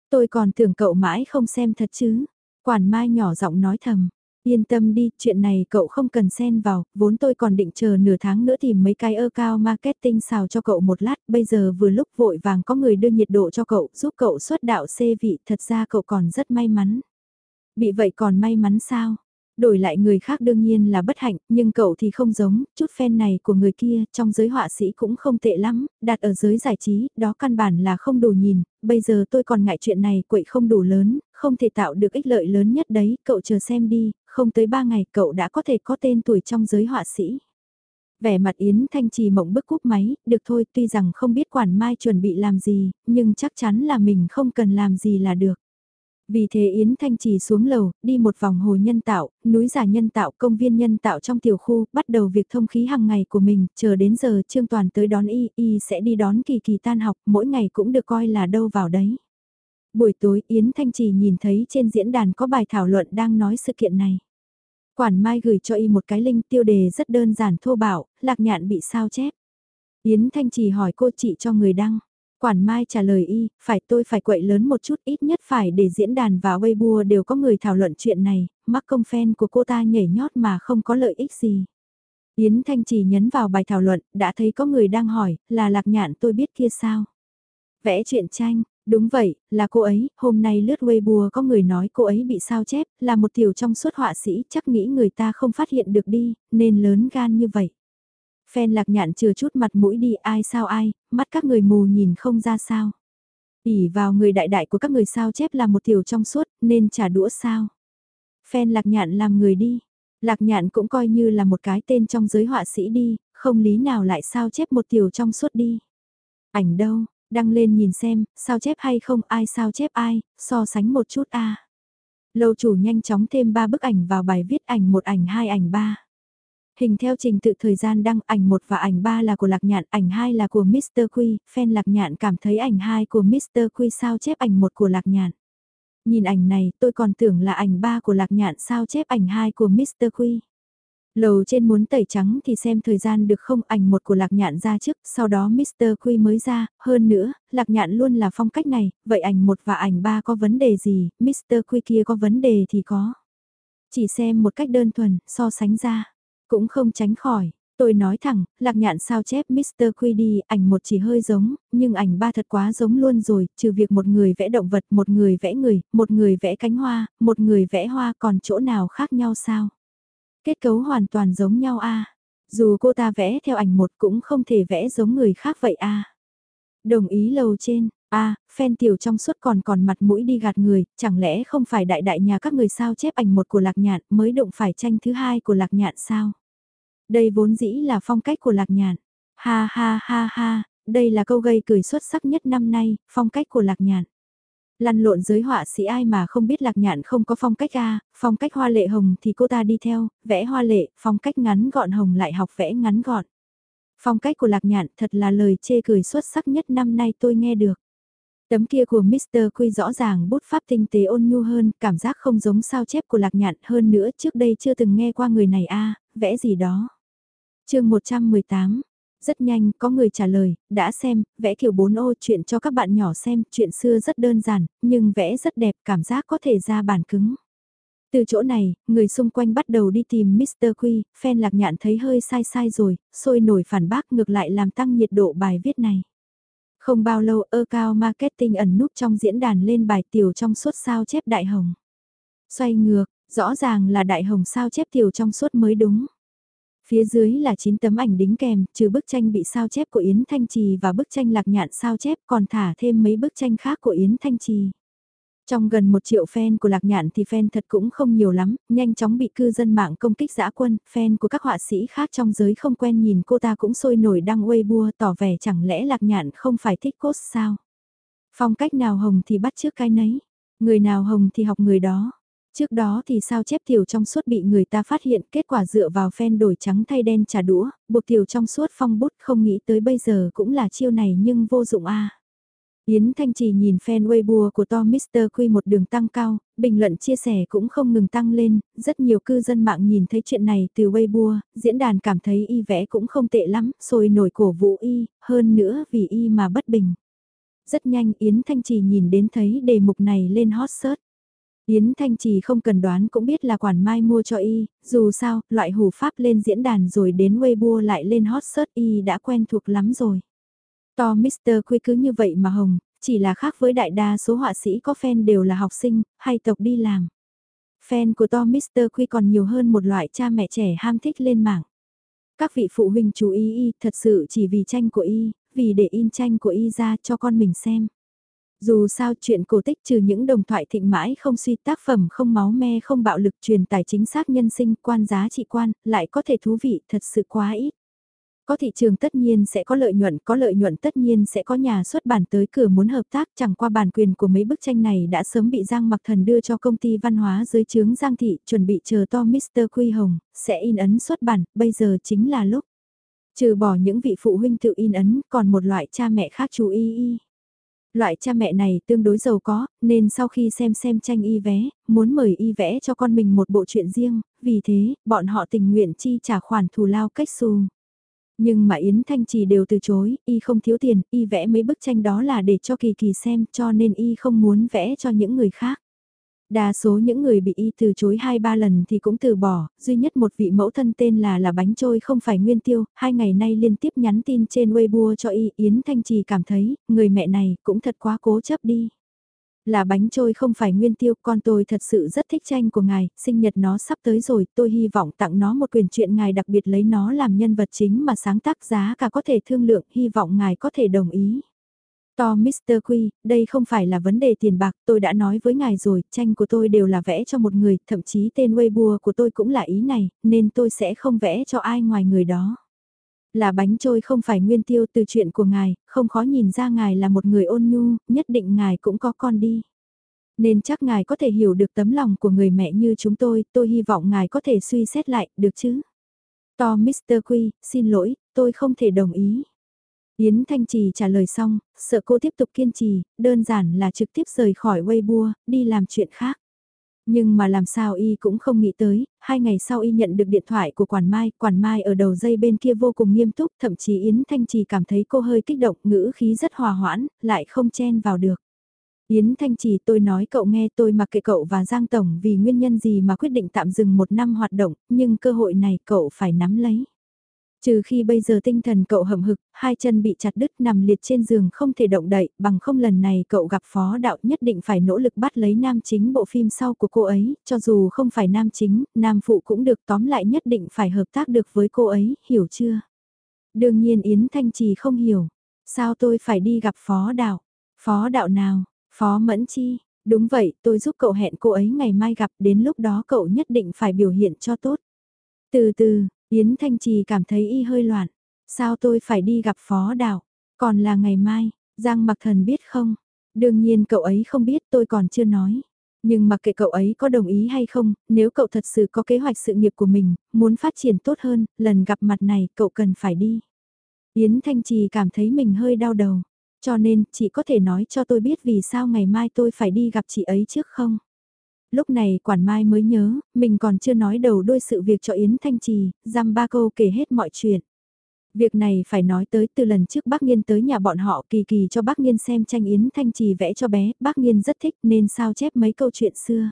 Tôi còn tưởng cậu mãi không xem thật chứ. Quản Mai nhỏ giọng nói thầm. Yên tâm đi, chuyện này cậu không cần xen vào, vốn tôi còn định chờ nửa tháng nữa tìm mấy cái ơ cao marketing xào cho cậu một lát, bây giờ vừa lúc vội vàng có người đưa nhiệt độ cho cậu, giúp cậu xuất đạo xê vị, thật ra cậu còn rất may mắn. Bị vậy còn may mắn sao? đổi lại người khác đương nhiên là bất hạnh, nhưng cậu thì không giống, chút fan này của người kia trong giới họa sĩ cũng không tệ lắm, đặt ở giới giải trí, đó căn bản là không đủ nhìn, bây giờ tôi còn ngại chuyện này quậy không đủ lớn, không thể tạo được ích lợi lớn nhất đấy, cậu chờ xem đi, không tới 3 ngày cậu đã có thể có tên tuổi trong giới họa sĩ. Vẻ mặt Yến Thanh Trì mộng bức cúp máy, được thôi tuy rằng không biết quản mai chuẩn bị làm gì, nhưng chắc chắn là mình không cần làm gì là được. Vì thế Yến Thanh Trì xuống lầu, đi một vòng hồ nhân tạo, núi giả nhân tạo, công viên nhân tạo trong tiểu khu, bắt đầu việc thông khí hàng ngày của mình, chờ đến giờ Trương Toàn tới đón y, y sẽ đi đón kỳ kỳ tan học, mỗi ngày cũng được coi là đâu vào đấy. Buổi tối Yến Thanh Trì nhìn thấy trên diễn đàn có bài thảo luận đang nói sự kiện này. Quản Mai gửi cho y một cái link tiêu đề rất đơn giản thô bạo, lạc nhạn bị sao chép. Yến Thanh Trì hỏi cô chị cho người đăng. Quản Mai trả lời y, phải tôi phải quậy lớn một chút ít nhất phải để diễn đàn và Weibo đều có người thảo luận chuyện này, mắc công fan của cô ta nhảy nhót mà không có lợi ích gì. Yến Thanh chỉ nhấn vào bài thảo luận, đã thấy có người đang hỏi, là lạc nhạn tôi biết kia sao? Vẽ chuyện tranh, đúng vậy, là cô ấy, hôm nay lướt Weibo có người nói cô ấy bị sao chép, là một tiểu trong suốt họa sĩ, chắc nghĩ người ta không phát hiện được đi, nên lớn gan như vậy. Phen lạc nhạn chừa chút mặt mũi đi ai sao ai, mắt các người mù nhìn không ra sao. ỉ vào người đại đại của các người sao chép là một tiểu trong suốt, nên trả đũa sao. Phen lạc nhạn làm người đi. Lạc nhạn cũng coi như là một cái tên trong giới họa sĩ đi, không lý nào lại sao chép một tiểu trong suốt đi. Ảnh đâu, đăng lên nhìn xem, sao chép hay không ai sao chép ai, so sánh một chút a Lâu chủ nhanh chóng thêm ba bức ảnh vào bài viết ảnh một ảnh hai ảnh ba. Hình theo trình tự thời gian đăng ảnh 1 và ảnh 3 là của Lạc Nhạn, ảnh 2 là của Mr. Quy, fan Lạc Nhạn cảm thấy ảnh 2 của Mr. Quy sao chép ảnh 1 của Lạc Nhạn. Nhìn ảnh này tôi còn tưởng là ảnh 3 của Lạc Nhạn sao chép ảnh 2 của Mr. Quy. Lầu trên muốn tẩy trắng thì xem thời gian được không ảnh một của lạc nhạn ra trước, sau đó Mr. Quy mới ra, hơn nữa, lạc nhạn luôn là phong cách này, vậy ảnh một và ảnh ba có vấn đề gì, Mr. Quy kia có vấn đề thì có. Chỉ xem một cách đơn thuần, so sánh ra. Cũng không tránh khỏi, tôi nói thẳng, lạc nhạn sao chép Mr. đi ảnh một chỉ hơi giống, nhưng ảnh ba thật quá giống luôn rồi, trừ việc một người vẽ động vật, một người vẽ người, một người vẽ cánh hoa, một người vẽ hoa còn chỗ nào khác nhau sao? Kết cấu hoàn toàn giống nhau a Dù cô ta vẽ theo ảnh một cũng không thể vẽ giống người khác vậy a Đồng ý lầu trên, a à, tiểu trong suốt còn còn mặt mũi đi gạt người, chẳng lẽ không phải đại đại nhà các người sao chép ảnh một của lạc nhạn mới động phải tranh thứ hai của lạc nhạn sao? Đây vốn dĩ là phong cách của lạc nhạn. Ha ha ha ha, đây là câu gây cười xuất sắc nhất năm nay, phong cách của lạc nhạn. Lăn lộn giới họa sĩ ai mà không biết lạc nhạn không có phong cách A, phong cách hoa lệ hồng thì cô ta đi theo, vẽ hoa lệ, phong cách ngắn gọn hồng lại học vẽ ngắn gọn. Phong cách của lạc nhạn thật là lời chê cười xuất sắc nhất năm nay tôi nghe được. Tấm kia của Mr. Quy rõ ràng bút pháp tinh tế ôn nhu hơn, cảm giác không giống sao chép của lạc nhạn hơn nữa trước đây chưa từng nghe qua người này a vẽ gì đó. chương 118, rất nhanh, có người trả lời, đã xem, vẽ kiểu 4 ô chuyện cho các bạn nhỏ xem, chuyện xưa rất đơn giản, nhưng vẽ rất đẹp, cảm giác có thể ra bản cứng. Từ chỗ này, người xung quanh bắt đầu đi tìm Mr. Quy, fan lạc nhạn thấy hơi sai sai rồi, sôi nổi phản bác ngược lại làm tăng nhiệt độ bài viết này. Không bao lâu ơ cao marketing ẩn núp trong diễn đàn lên bài tiểu trong suốt sao chép đại hồng. Xoay ngược, rõ ràng là đại hồng sao chép tiểu trong suốt mới đúng. Phía dưới là 9 tấm ảnh đính kèm, trừ bức tranh bị sao chép của Yến Thanh Trì và bức tranh lạc nhạn sao chép còn thả thêm mấy bức tranh khác của Yến Thanh Trì. Trong gần một triệu fan của Lạc Nhạn thì fan thật cũng không nhiều lắm, nhanh chóng bị cư dân mạng công kích dã quân, fan của các họa sĩ khác trong giới không quen nhìn cô ta cũng sôi nổi đăng Weibo tỏ vẻ chẳng lẽ Lạc Nhạn không phải thích cốt sao. Phong cách nào hồng thì bắt trước cái nấy, người nào hồng thì học người đó. Trước đó thì sao chép tiểu trong suốt bị người ta phát hiện kết quả dựa vào fan đổi trắng thay đen trả đũa, buộc tiểu trong suốt phong bút không nghĩ tới bây giờ cũng là chiêu này nhưng vô dụng a Yến Thanh Trì nhìn fan Weibo của To Mr. Quy một đường tăng cao, bình luận chia sẻ cũng không ngừng tăng lên, rất nhiều cư dân mạng nhìn thấy chuyện này từ Weibo, diễn đàn cảm thấy y vẽ cũng không tệ lắm, sôi nổi cổ vũ y, hơn nữa vì y mà bất bình. Rất nhanh Yến Thanh Trì nhìn đến thấy đề mục này lên hot search. Yến Thanh Trì không cần đoán cũng biết là quản mai mua cho y, dù sao, loại hủ pháp lên diễn đàn rồi đến Weibo lại lên hot search y đã quen thuộc lắm rồi. To Mr. Quy cứ như vậy mà hồng, chỉ là khác với đại đa số họa sĩ có fan đều là học sinh, hay tộc đi làm. Fan của To Mr. Quy còn nhiều hơn một loại cha mẹ trẻ ham thích lên mạng. Các vị phụ huynh chú ý y thật sự chỉ vì tranh của y, vì để in tranh của y ra cho con mình xem. Dù sao chuyện cổ tích trừ những đồng thoại thịnh mãi không suy tác phẩm không máu me không bạo lực truyền tải chính xác nhân sinh quan giá trị quan, lại có thể thú vị thật sự quá ít. Có thị trường tất nhiên sẽ có lợi nhuận, có lợi nhuận tất nhiên sẽ có nhà xuất bản tới cửa muốn hợp tác chẳng qua bản quyền của mấy bức tranh này đã sớm bị Giang Mặc Thần đưa cho công ty văn hóa dưới chướng Giang Thị chuẩn bị chờ to Mr. Quy Hồng, sẽ in ấn xuất bản, bây giờ chính là lúc. Trừ bỏ những vị phụ huynh tự in ấn, còn một loại cha mẹ khác chú ý y. Loại cha mẹ này tương đối giàu có, nên sau khi xem xem tranh y vé, muốn mời y vẽ cho con mình một bộ truyện riêng, vì thế, bọn họ tình nguyện chi trả khoản thù lao cách xu. Nhưng mà Yến Thanh Trì đều từ chối, y không thiếu tiền, y vẽ mấy bức tranh đó là để cho Kỳ Kỳ xem cho nên y không muốn vẽ cho những người khác. Đa số những người bị y từ chối hai ba lần thì cũng từ bỏ, duy nhất một vị mẫu thân tên là là bánh trôi không phải nguyên tiêu, hai ngày nay liên tiếp nhắn tin trên Weibo cho y, Yến Thanh Trì cảm thấy, người mẹ này cũng thật quá cố chấp đi. Là bánh trôi không phải nguyên tiêu, con tôi thật sự rất thích tranh của ngài, sinh nhật nó sắp tới rồi, tôi hy vọng tặng nó một quyền chuyện ngài đặc biệt lấy nó làm nhân vật chính mà sáng tác giá cả có thể thương lượng, hy vọng ngài có thể đồng ý. To Mr. Quy, đây không phải là vấn đề tiền bạc, tôi đã nói với ngài rồi, tranh của tôi đều là vẽ cho một người, thậm chí tên Weibo của tôi cũng là ý này, nên tôi sẽ không vẽ cho ai ngoài người đó. Là bánh trôi không phải nguyên tiêu từ chuyện của ngài, không khó nhìn ra ngài là một người ôn nhu, nhất định ngài cũng có con đi. Nên chắc ngài có thể hiểu được tấm lòng của người mẹ như chúng tôi, tôi hy vọng ngài có thể suy xét lại, được chứ? To Mr. Quy, xin lỗi, tôi không thể đồng ý. Yến Thanh Trì trả lời xong, sợ cô tiếp tục kiên trì, đơn giản là trực tiếp rời khỏi Weibo, đi làm chuyện khác. Nhưng mà làm sao y cũng không nghĩ tới, hai ngày sau y nhận được điện thoại của Quản Mai, Quản Mai ở đầu dây bên kia vô cùng nghiêm túc, thậm chí Yến Thanh Trì cảm thấy cô hơi kích động, ngữ khí rất hòa hoãn, lại không chen vào được. Yến Thanh Trì tôi nói cậu nghe tôi mặc kệ cậu và Giang Tổng vì nguyên nhân gì mà quyết định tạm dừng một năm hoạt động, nhưng cơ hội này cậu phải nắm lấy. Trừ khi bây giờ tinh thần cậu hậm hực, hai chân bị chặt đứt nằm liệt trên giường không thể động đậy, bằng không lần này cậu gặp phó đạo nhất định phải nỗ lực bắt lấy nam chính bộ phim sau của cô ấy, cho dù không phải nam chính, nam phụ cũng được tóm lại nhất định phải hợp tác được với cô ấy, hiểu chưa? Đương nhiên Yến Thanh Trì không hiểu, sao tôi phải đi gặp phó đạo? Phó đạo nào? Phó Mẫn Chi? Đúng vậy, tôi giúp cậu hẹn cô ấy ngày mai gặp, đến lúc đó cậu nhất định phải biểu hiện cho tốt. Từ từ, Yến Thanh Trì cảm thấy y hơi loạn. Sao tôi phải đi gặp phó đạo? Còn là ngày mai, Giang Mặc Thần biết không? Đương nhiên cậu ấy không biết tôi còn chưa nói. Nhưng mặc kệ cậu ấy có đồng ý hay không, nếu cậu thật sự có kế hoạch sự nghiệp của mình, muốn phát triển tốt hơn, lần gặp mặt này cậu cần phải đi. Yến Thanh Trì cảm thấy mình hơi đau đầu. Cho nên, chị có thể nói cho tôi biết vì sao ngày mai tôi phải đi gặp chị ấy trước không? Lúc này quản mai mới nhớ, mình còn chưa nói đầu đuôi sự việc cho Yến Thanh Trì, giam ba câu kể hết mọi chuyện. Việc này phải nói tới từ lần trước bác Nghiên tới nhà bọn họ kỳ kỳ cho bác Nghiên xem tranh Yến Thanh Trì vẽ cho bé, bác Nghiên rất thích nên sao chép mấy câu chuyện xưa.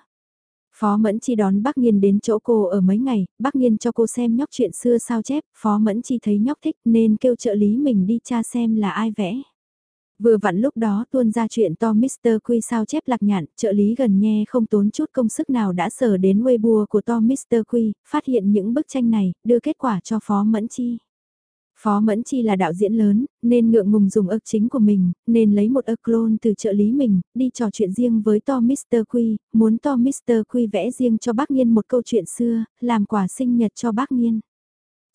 Phó Mẫn Chi đón bác Nghiên đến chỗ cô ở mấy ngày, bác Nghiên cho cô xem nhóc chuyện xưa sao chép, Phó Mẫn Chi thấy nhóc thích nên kêu trợ lý mình đi tra xem là ai vẽ. Vừa vặn lúc đó tuôn ra chuyện to Mr. Quy sao chép lạc nhạn, trợ lý gần nghe không tốn chút công sức nào đã sờ đến Weibo của to Mr. Quy, phát hiện những bức tranh này, đưa kết quả cho Phó Mẫn Chi. Phó Mẫn Chi là đạo diễn lớn, nên ngượng ngùng dùng ức chính của mình, nên lấy một ức clone từ trợ lý mình, đi trò chuyện riêng với To Mr. Quy, muốn To Mr. Quy vẽ riêng cho bác Nhiên một câu chuyện xưa, làm quà sinh nhật cho bác Nhiên.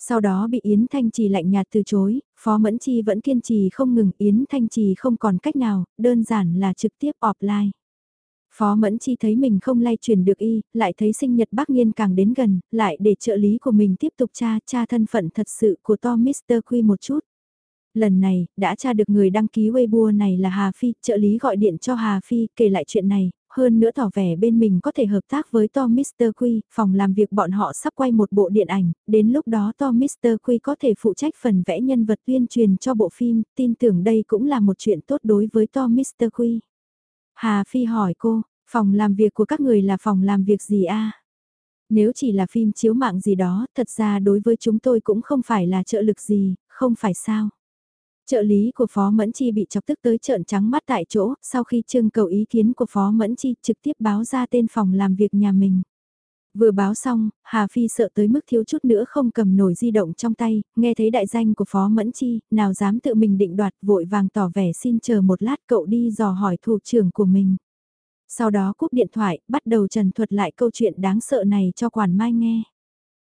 Sau đó bị Yến Thanh Trì lạnh nhạt từ chối, Phó Mẫn Chi vẫn kiên trì không ngừng, Yến Thanh Trì không còn cách nào, đơn giản là trực tiếp offline. Phó Mẫn Chi thấy mình không lay truyền được y, lại thấy sinh nhật bác nhiên càng đến gần, lại để trợ lý của mình tiếp tục tra tra thân phận thật sự của To Mr. Quy một chút. Lần này, đã tra được người đăng ký Weibo này là Hà Phi, trợ lý gọi điện cho Hà Phi, kể lại chuyện này, hơn nữa tỏ vẻ bên mình có thể hợp tác với Tom Mr. Quy, phòng làm việc bọn họ sắp quay một bộ điện ảnh, đến lúc đó Tom Mr. Quy có thể phụ trách phần vẽ nhân vật tuyên truyền cho bộ phim, tin tưởng đây cũng là một chuyện tốt đối với Tom Mr. Quy. Hà Phi hỏi cô, phòng làm việc của các người là phòng làm việc gì a? Nếu chỉ là phim chiếu mạng gì đó, thật ra đối với chúng tôi cũng không phải là trợ lực gì, không phải sao. Trợ lý của Phó Mẫn Chi bị chọc tức tới trợn trắng mắt tại chỗ, sau khi trưng cầu ý kiến của Phó Mẫn Chi trực tiếp báo ra tên phòng làm việc nhà mình. Vừa báo xong, Hà Phi sợ tới mức thiếu chút nữa không cầm nổi di động trong tay, nghe thấy đại danh của Phó Mẫn Chi, nào dám tự mình định đoạt vội vàng tỏ vẻ xin chờ một lát cậu đi dò hỏi thủ trưởng của mình. Sau đó cúp điện thoại, bắt đầu trần thuật lại câu chuyện đáng sợ này cho Quản Mai nghe.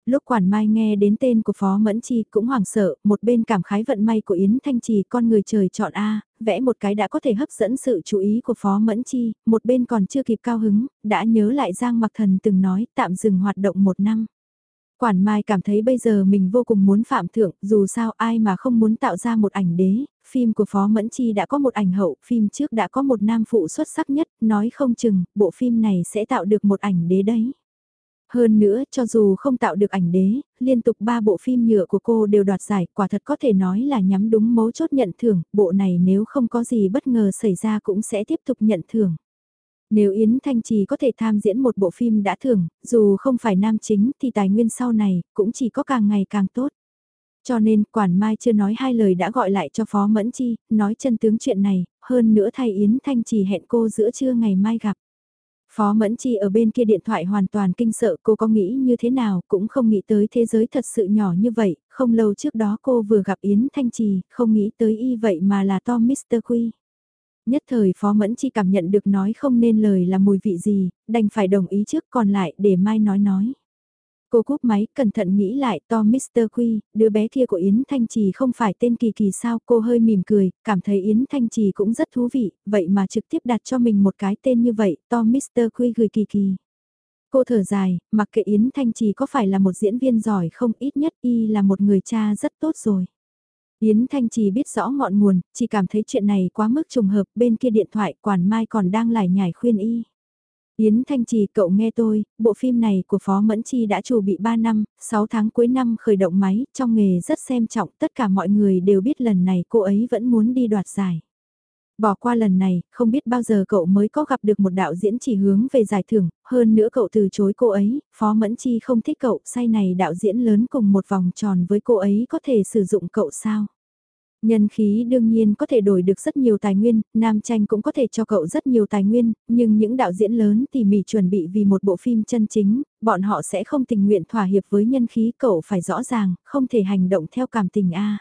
Lúc Quản Mai nghe đến tên của Phó Mẫn Chi cũng hoảng sợ, một bên cảm khái vận may của Yến Thanh Trì con người trời chọn A, vẽ một cái đã có thể hấp dẫn sự chú ý của Phó Mẫn Chi, một bên còn chưa kịp cao hứng, đã nhớ lại Giang Mặc Thần từng nói tạm dừng hoạt động một năm. Quản Mai cảm thấy bây giờ mình vô cùng muốn phạm thượng, dù sao ai mà không muốn tạo ra một ảnh đế, phim của Phó Mẫn Chi đã có một ảnh hậu, phim trước đã có một nam phụ xuất sắc nhất, nói không chừng, bộ phim này sẽ tạo được một ảnh đế đấy. Hơn nữa, cho dù không tạo được ảnh đế, liên tục ba bộ phim nhựa của cô đều đoạt giải, quả thật có thể nói là nhắm đúng mấu chốt nhận thưởng, bộ này nếu không có gì bất ngờ xảy ra cũng sẽ tiếp tục nhận thưởng. Nếu Yến Thanh Trì có thể tham diễn một bộ phim đã thưởng, dù không phải nam chính thì tài nguyên sau này cũng chỉ có càng ngày càng tốt. Cho nên quản mai chưa nói hai lời đã gọi lại cho Phó Mẫn Chi, nói chân tướng chuyện này, hơn nữa thay Yến Thanh Trì hẹn cô giữa trưa ngày mai gặp. Phó Mẫn Chi ở bên kia điện thoại hoàn toàn kinh sợ cô có nghĩ như thế nào cũng không nghĩ tới thế giới thật sự nhỏ như vậy, không lâu trước đó cô vừa gặp Yến Thanh Trì, không nghĩ tới y vậy mà là Tom Mr. Quy. Nhất thời Phó Mẫn Chi cảm nhận được nói không nên lời là mùi vị gì, đành phải đồng ý trước còn lại để mai nói nói. Cô cúp máy, cẩn thận nghĩ lại Tom Mr. Quy, đứa bé kia của Yến Thanh Trì không phải tên Kỳ Kỳ sao, cô hơi mỉm cười, cảm thấy Yến Thanh Trì cũng rất thú vị, vậy mà trực tiếp đặt cho mình một cái tên như vậy, Tom Mr. Quy gửi Kỳ Kỳ. Cô thở dài, mặc kệ Yến Thanh Trì có phải là một diễn viên giỏi không ít nhất y là một người cha rất tốt rồi. Yến Thanh Trì biết rõ ngọn nguồn, chỉ cảm thấy chuyện này quá mức trùng hợp bên kia điện thoại quản mai còn đang lải nhải khuyên y. Yến Thanh Trì cậu nghe tôi, bộ phim này của Phó Mẫn Chi đã chủ bị 3 năm, 6 tháng cuối năm khởi động máy, trong nghề rất xem trọng, tất cả mọi người đều biết lần này cô ấy vẫn muốn đi đoạt giải. Bỏ qua lần này, không biết bao giờ cậu mới có gặp được một đạo diễn chỉ hướng về giải thưởng, hơn nữa cậu từ chối cô ấy, Phó Mẫn Chi không thích cậu, say này đạo diễn lớn cùng một vòng tròn với cô ấy có thể sử dụng cậu sao? Nhân khí đương nhiên có thể đổi được rất nhiều tài nguyên, nam tranh cũng có thể cho cậu rất nhiều tài nguyên, nhưng những đạo diễn lớn tỉ mỉ chuẩn bị vì một bộ phim chân chính, bọn họ sẽ không tình nguyện thỏa hiệp với nhân khí cậu phải rõ ràng, không thể hành động theo cảm tình a.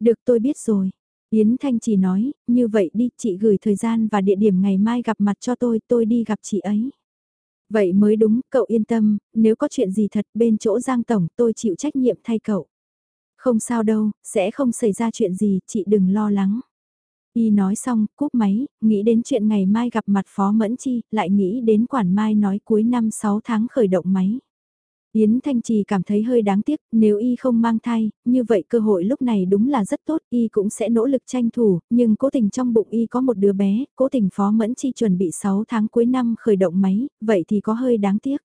Được tôi biết rồi. Yến Thanh chỉ nói, như vậy đi, chị gửi thời gian và địa điểm ngày mai gặp mặt cho tôi, tôi đi gặp chị ấy. Vậy mới đúng, cậu yên tâm, nếu có chuyện gì thật bên chỗ Giang Tổng tôi chịu trách nhiệm thay cậu. Không sao đâu, sẽ không xảy ra chuyện gì, chị đừng lo lắng. Y nói xong, cúp máy, nghĩ đến chuyện ngày mai gặp mặt Phó Mẫn Chi, lại nghĩ đến quản mai nói cuối năm 6 tháng khởi động máy. Yến Thanh Trì cảm thấy hơi đáng tiếc, nếu y không mang thai, như vậy cơ hội lúc này đúng là rất tốt, y cũng sẽ nỗ lực tranh thủ, nhưng cố tình trong bụng y có một đứa bé, cố tình Phó Mẫn Chi chuẩn bị 6 tháng cuối năm khởi động máy, vậy thì có hơi đáng tiếc.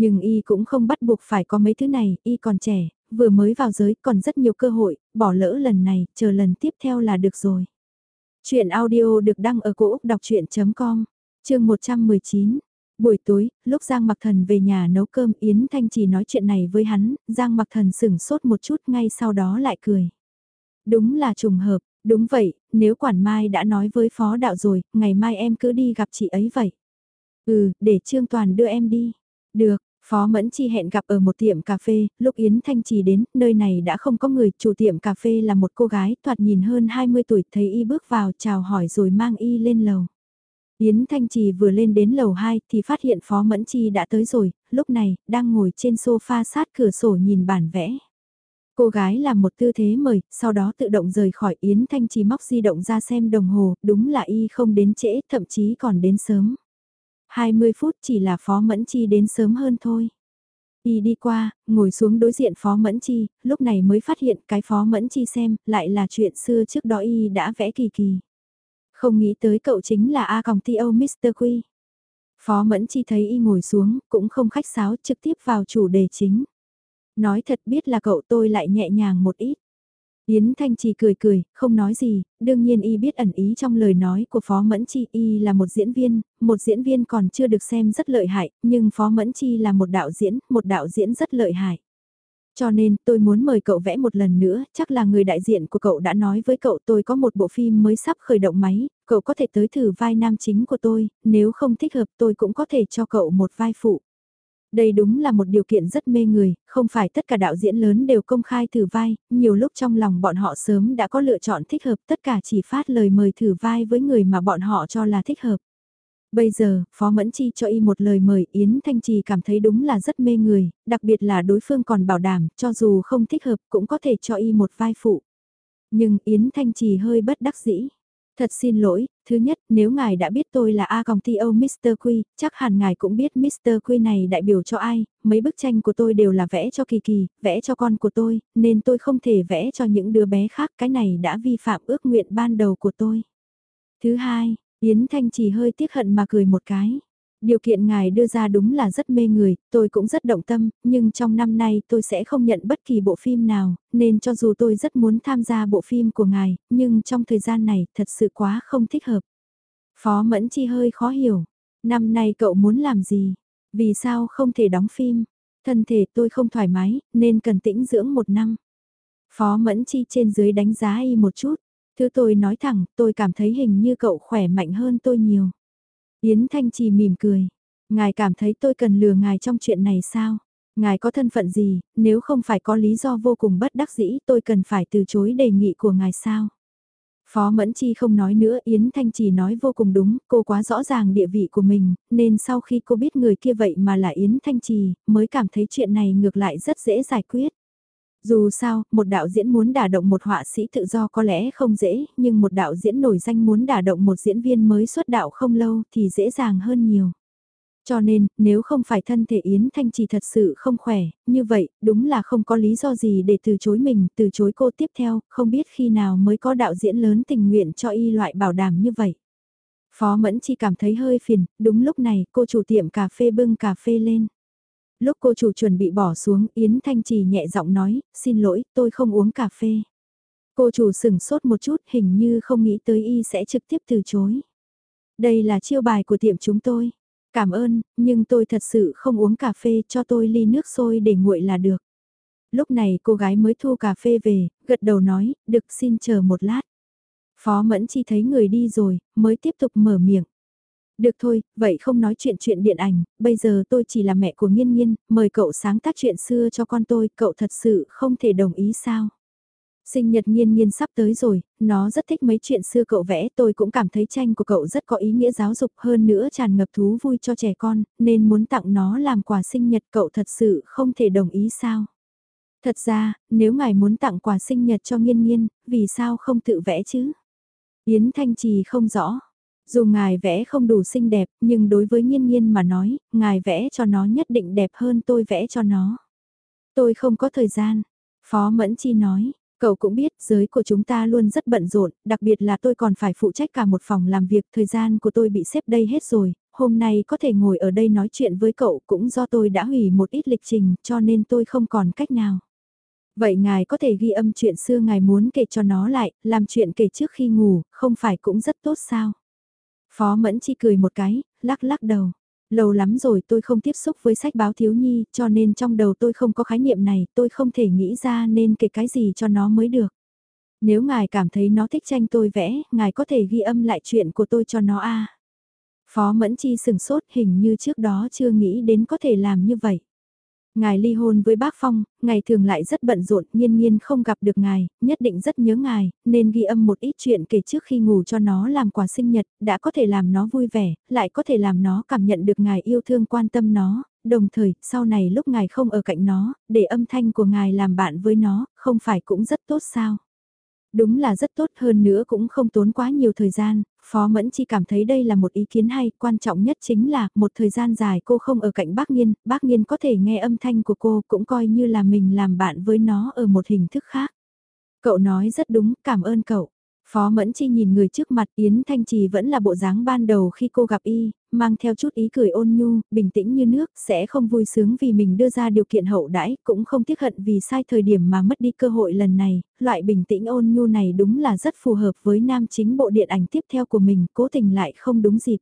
Nhưng y cũng không bắt buộc phải có mấy thứ này, y còn trẻ, vừa mới vào giới còn rất nhiều cơ hội, bỏ lỡ lần này, chờ lần tiếp theo là được rồi. Chuyện audio được đăng ở cổ Úc đọc chuyện.com, chương 119. Buổi tối, lúc Giang Mặc Thần về nhà nấu cơm Yến Thanh chỉ nói chuyện này với hắn, Giang Mặc Thần sửng sốt một chút ngay sau đó lại cười. Đúng là trùng hợp, đúng vậy, nếu quản mai đã nói với phó đạo rồi, ngày mai em cứ đi gặp chị ấy vậy. Ừ, để Trương Toàn đưa em đi. Được, Phó Mẫn Chi hẹn gặp ở một tiệm cà phê, lúc Yến Thanh Trì đến, nơi này đã không có người, chủ tiệm cà phê là một cô gái, thoạt nhìn hơn 20 tuổi, thấy y bước vào, chào hỏi rồi mang y lên lầu. Yến Thanh Trì vừa lên đến lầu 2 thì phát hiện Phó Mẫn Chi đã tới rồi, lúc này, đang ngồi trên sofa sát cửa sổ nhìn bản vẽ. Cô gái làm một tư thế mời, sau đó tự động rời khỏi Yến Thanh Trì móc di động ra xem đồng hồ, đúng là y không đến trễ, thậm chí còn đến sớm. 20 phút chỉ là Phó Mẫn Chi đến sớm hơn thôi. Y đi qua, ngồi xuống đối diện Phó Mẫn Chi, lúc này mới phát hiện cái Phó Mẫn Chi xem, lại là chuyện xưa trước đó Y đã vẽ kỳ kỳ. Không nghĩ tới cậu chính là A Còng Ti Âu Mr. Quy. Phó Mẫn Chi thấy Y ngồi xuống, cũng không khách sáo trực tiếp vào chủ đề chính. Nói thật biết là cậu tôi lại nhẹ nhàng một ít. Yến Thanh Trì cười cười, không nói gì, đương nhiên y biết ẩn ý trong lời nói của Phó Mẫn Chi y là một diễn viên, một diễn viên còn chưa được xem rất lợi hại, nhưng Phó Mẫn Chi là một đạo diễn, một đạo diễn rất lợi hại. Cho nên tôi muốn mời cậu vẽ một lần nữa, chắc là người đại diện của cậu đã nói với cậu tôi có một bộ phim mới sắp khởi động máy, cậu có thể tới thử vai nam chính của tôi, nếu không thích hợp tôi cũng có thể cho cậu một vai phụ. Đây đúng là một điều kiện rất mê người, không phải tất cả đạo diễn lớn đều công khai thử vai, nhiều lúc trong lòng bọn họ sớm đã có lựa chọn thích hợp, tất cả chỉ phát lời mời thử vai với người mà bọn họ cho là thích hợp. Bây giờ, Phó Mẫn Chi cho y một lời mời Yến Thanh Trì cảm thấy đúng là rất mê người, đặc biệt là đối phương còn bảo đảm, cho dù không thích hợp cũng có thể cho y một vai phụ. Nhưng Yến Thanh Trì hơi bất đắc dĩ. Thật xin lỗi, thứ nhất, nếu ngài đã biết tôi là A Còng T.O. Mr. Quy, chắc hẳn ngài cũng biết Mr. Quy này đại biểu cho ai, mấy bức tranh của tôi đều là vẽ cho Kỳ Kỳ, vẽ cho con của tôi, nên tôi không thể vẽ cho những đứa bé khác, cái này đã vi phạm ước nguyện ban đầu của tôi. Thứ hai, Yến Thanh chỉ hơi tiếc hận mà cười một cái. Điều kiện ngài đưa ra đúng là rất mê người, tôi cũng rất động tâm, nhưng trong năm nay tôi sẽ không nhận bất kỳ bộ phim nào, nên cho dù tôi rất muốn tham gia bộ phim của ngài, nhưng trong thời gian này thật sự quá không thích hợp. Phó Mẫn Chi hơi khó hiểu, năm nay cậu muốn làm gì? Vì sao không thể đóng phim? Thân thể tôi không thoải mái, nên cần tĩnh dưỡng một năm. Phó Mẫn Chi trên dưới đánh giá y một chút. Thứ tôi nói thẳng, tôi cảm thấy hình như cậu khỏe mạnh hơn tôi nhiều. Yến Thanh Trì mỉm cười. Ngài cảm thấy tôi cần lừa ngài trong chuyện này sao? Ngài có thân phận gì, nếu không phải có lý do vô cùng bất đắc dĩ tôi cần phải từ chối đề nghị của ngài sao? Phó Mẫn Chi không nói nữa, Yến Thanh Trì nói vô cùng đúng, cô quá rõ ràng địa vị của mình, nên sau khi cô biết người kia vậy mà là Yến Thanh Trì, mới cảm thấy chuyện này ngược lại rất dễ giải quyết. Dù sao, một đạo diễn muốn đả động một họa sĩ tự do có lẽ không dễ, nhưng một đạo diễn nổi danh muốn đả động một diễn viên mới xuất đạo không lâu thì dễ dàng hơn nhiều. Cho nên, nếu không phải thân thể Yến Thanh Trì thật sự không khỏe, như vậy, đúng là không có lý do gì để từ chối mình, từ chối cô tiếp theo, không biết khi nào mới có đạo diễn lớn tình nguyện cho y loại bảo đảm như vậy. Phó Mẫn Chi cảm thấy hơi phiền, đúng lúc này cô chủ tiệm cà phê bưng cà phê lên. Lúc cô chủ chuẩn bị bỏ xuống, Yến Thanh Trì nhẹ giọng nói, xin lỗi, tôi không uống cà phê. Cô chủ sửng sốt một chút, hình như không nghĩ tới y sẽ trực tiếp từ chối. Đây là chiêu bài của tiệm chúng tôi. Cảm ơn, nhưng tôi thật sự không uống cà phê, cho tôi ly nước sôi để nguội là được. Lúc này cô gái mới thu cà phê về, gật đầu nói, được xin chờ một lát. Phó Mẫn Chi thấy người đi rồi, mới tiếp tục mở miệng. Được thôi, vậy không nói chuyện chuyện điện ảnh, bây giờ tôi chỉ là mẹ của Nghiên Nghiên, mời cậu sáng tác chuyện xưa cho con tôi, cậu thật sự không thể đồng ý sao? Sinh nhật Nghiên Nghiên sắp tới rồi, nó rất thích mấy chuyện xưa cậu vẽ, tôi cũng cảm thấy tranh của cậu rất có ý nghĩa giáo dục hơn nữa tràn ngập thú vui cho trẻ con, nên muốn tặng nó làm quà sinh nhật cậu thật sự không thể đồng ý sao? Thật ra, nếu ngài muốn tặng quà sinh nhật cho Nghiên Nghiên, vì sao không tự vẽ chứ? Yến Thanh Trì không rõ. Dù ngài vẽ không đủ xinh đẹp, nhưng đối với nhiên nhiên mà nói, ngài vẽ cho nó nhất định đẹp hơn tôi vẽ cho nó. Tôi không có thời gian. Phó Mẫn Chi nói, cậu cũng biết giới của chúng ta luôn rất bận rộn, đặc biệt là tôi còn phải phụ trách cả một phòng làm việc, thời gian của tôi bị xếp đây hết rồi, hôm nay có thể ngồi ở đây nói chuyện với cậu cũng do tôi đã hủy một ít lịch trình cho nên tôi không còn cách nào. Vậy ngài có thể ghi âm chuyện xưa ngài muốn kể cho nó lại, làm chuyện kể trước khi ngủ, không phải cũng rất tốt sao? Phó Mẫn Chi cười một cái, lắc lắc đầu. Lâu lắm rồi tôi không tiếp xúc với sách báo thiếu nhi, cho nên trong đầu tôi không có khái niệm này, tôi không thể nghĩ ra nên kể cái gì cho nó mới được. Nếu ngài cảm thấy nó thích tranh tôi vẽ, ngài có thể ghi âm lại chuyện của tôi cho nó a. Phó Mẫn Chi sừng sốt hình như trước đó chưa nghĩ đến có thể làm như vậy. Ngài ly hôn với bác Phong, ngày thường lại rất bận rộn, nhiên nhiên không gặp được ngài, nhất định rất nhớ ngài, nên ghi âm một ít chuyện kể trước khi ngủ cho nó làm quà sinh nhật, đã có thể làm nó vui vẻ, lại có thể làm nó cảm nhận được ngài yêu thương quan tâm nó, đồng thời, sau này lúc ngài không ở cạnh nó, để âm thanh của ngài làm bạn với nó, không phải cũng rất tốt sao? Đúng là rất tốt hơn nữa cũng không tốn quá nhiều thời gian, Phó Mẫn Chi cảm thấy đây là một ý kiến hay, quan trọng nhất chính là, một thời gian dài cô không ở cạnh bác Nhiên, bác Nhiên có thể nghe âm thanh của cô cũng coi như là mình làm bạn với nó ở một hình thức khác. Cậu nói rất đúng, cảm ơn cậu. Phó Mẫn Chi nhìn người trước mặt Yến Thanh Trì vẫn là bộ dáng ban đầu khi cô gặp y, mang theo chút ý cười ôn nhu, bình tĩnh như nước, sẽ không vui sướng vì mình đưa ra điều kiện hậu đãi, cũng không tiếc hận vì sai thời điểm mà mất đi cơ hội lần này, loại bình tĩnh ôn nhu này đúng là rất phù hợp với nam chính bộ điện ảnh tiếp theo của mình, cố tình lại không đúng dịp.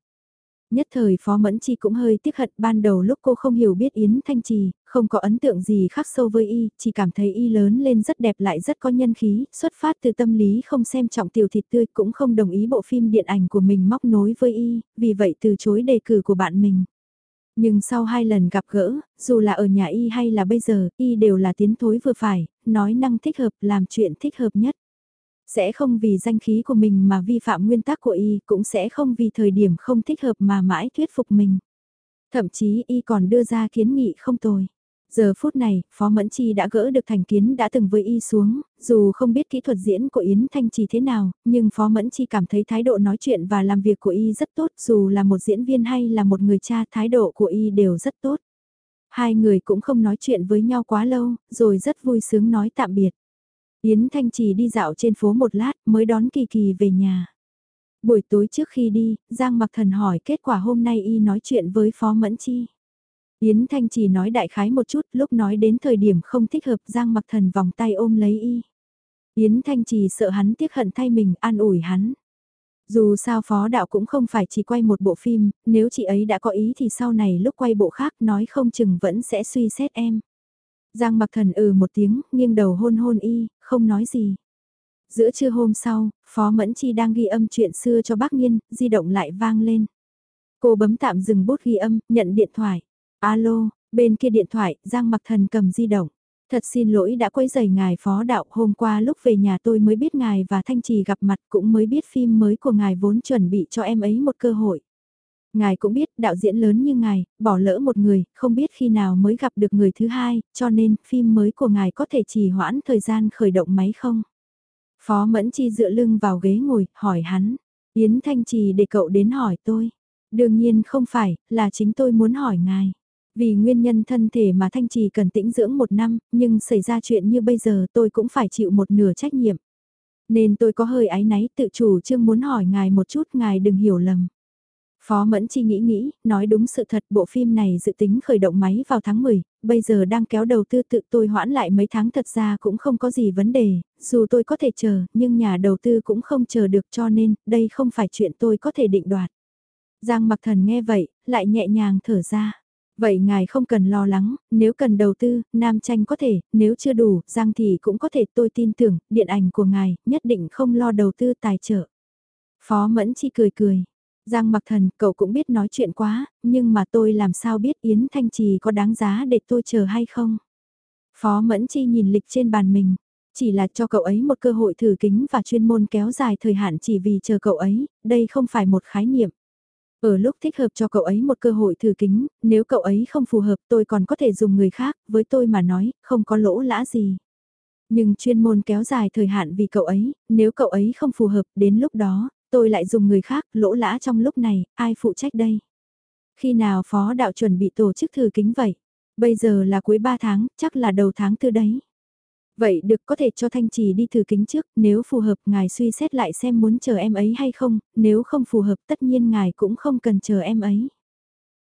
Nhất thời Phó Mẫn Chi cũng hơi tiếc hận ban đầu lúc cô không hiểu biết Yến Thanh Trì, không có ấn tượng gì khác sâu với y, chỉ cảm thấy y lớn lên rất đẹp lại rất có nhân khí, xuất phát từ tâm lý không xem trọng tiểu thịt tươi cũng không đồng ý bộ phim điện ảnh của mình móc nối với y, vì vậy từ chối đề cử của bạn mình. Nhưng sau hai lần gặp gỡ, dù là ở nhà y hay là bây giờ, y đều là tiến thối vừa phải, nói năng thích hợp, làm chuyện thích hợp nhất. Sẽ không vì danh khí của mình mà vi phạm nguyên tắc của y, cũng sẽ không vì thời điểm không thích hợp mà mãi thuyết phục mình. Thậm chí y còn đưa ra kiến nghị không tồi. Giờ phút này, Phó Mẫn Chi đã gỡ được thành kiến đã từng với y xuống, dù không biết kỹ thuật diễn của Yến Thanh Trì thế nào, nhưng Phó Mẫn Chi cảm thấy thái độ nói chuyện và làm việc của y rất tốt, dù là một diễn viên hay là một người cha, thái độ của y đều rất tốt. Hai người cũng không nói chuyện với nhau quá lâu, rồi rất vui sướng nói tạm biệt. Yến Thanh Trì đi dạo trên phố một lát mới đón Kỳ Kỳ về nhà. Buổi tối trước khi đi, Giang Mặc Thần hỏi kết quả hôm nay y nói chuyện với Phó Mẫn Chi. Yến Thanh Trì nói đại khái một chút, lúc nói đến thời điểm không thích hợp Giang Mặc Thần vòng tay ôm lấy y. Yến Thanh Trì sợ hắn tiếc hận thay mình, an ủi hắn. Dù sao phó đạo cũng không phải chỉ quay một bộ phim, nếu chị ấy đã có ý thì sau này lúc quay bộ khác nói không chừng vẫn sẽ suy xét em. Giang mặc thần ừ một tiếng, nghiêng đầu hôn hôn y, không nói gì. Giữa trưa hôm sau, Phó Mẫn Chi đang ghi âm chuyện xưa cho bác Nhiên, di động lại vang lên. Cô bấm tạm dừng bút ghi âm, nhận điện thoại. Alo, bên kia điện thoại, Giang mặc thần cầm di động. Thật xin lỗi đã quấy rầy ngài phó đạo, hôm qua lúc về nhà tôi mới biết ngài và Thanh Trì gặp mặt cũng mới biết phim mới của ngài vốn chuẩn bị cho em ấy một cơ hội. Ngài cũng biết đạo diễn lớn như ngài, bỏ lỡ một người, không biết khi nào mới gặp được người thứ hai, cho nên phim mới của ngài có thể trì hoãn thời gian khởi động máy không? Phó Mẫn Chi dựa lưng vào ghế ngồi, hỏi hắn. Yến Thanh Trì để cậu đến hỏi tôi. Đương nhiên không phải, là chính tôi muốn hỏi ngài. Vì nguyên nhân thân thể mà Thanh Trì cần tĩnh dưỡng một năm, nhưng xảy ra chuyện như bây giờ tôi cũng phải chịu một nửa trách nhiệm. Nên tôi có hơi áy náy tự chủ chương muốn hỏi ngài một chút ngài đừng hiểu lầm. Phó Mẫn Chi nghĩ nghĩ, nói đúng sự thật bộ phim này dự tính khởi động máy vào tháng 10, bây giờ đang kéo đầu tư tự tôi hoãn lại mấy tháng thật ra cũng không có gì vấn đề, dù tôi có thể chờ, nhưng nhà đầu tư cũng không chờ được cho nên, đây không phải chuyện tôi có thể định đoạt. Giang mặc thần nghe vậy, lại nhẹ nhàng thở ra. Vậy ngài không cần lo lắng, nếu cần đầu tư, nam tranh có thể, nếu chưa đủ, Giang thì cũng có thể tôi tin tưởng, điện ảnh của ngài, nhất định không lo đầu tư tài trợ. Phó Mẫn Chi cười cười. Giang mặc thần, cậu cũng biết nói chuyện quá, nhưng mà tôi làm sao biết Yến Thanh Trì có đáng giá để tôi chờ hay không? Phó Mẫn Chi nhìn lịch trên bàn mình, chỉ là cho cậu ấy một cơ hội thử kính và chuyên môn kéo dài thời hạn chỉ vì chờ cậu ấy, đây không phải một khái niệm. Ở lúc thích hợp cho cậu ấy một cơ hội thử kính, nếu cậu ấy không phù hợp tôi còn có thể dùng người khác, với tôi mà nói, không có lỗ lã gì. Nhưng chuyên môn kéo dài thời hạn vì cậu ấy, nếu cậu ấy không phù hợp, đến lúc đó, tôi lại dùng người khác, lỗ lã trong lúc này, ai phụ trách đây? Khi nào phó đạo chuẩn bị tổ chức thử kính vậy? Bây giờ là cuối 3 tháng, chắc là đầu tháng tư đấy. Vậy được có thể cho Thanh Trì đi thử kính trước, nếu phù hợp ngài suy xét lại xem muốn chờ em ấy hay không, nếu không phù hợp tất nhiên ngài cũng không cần chờ em ấy.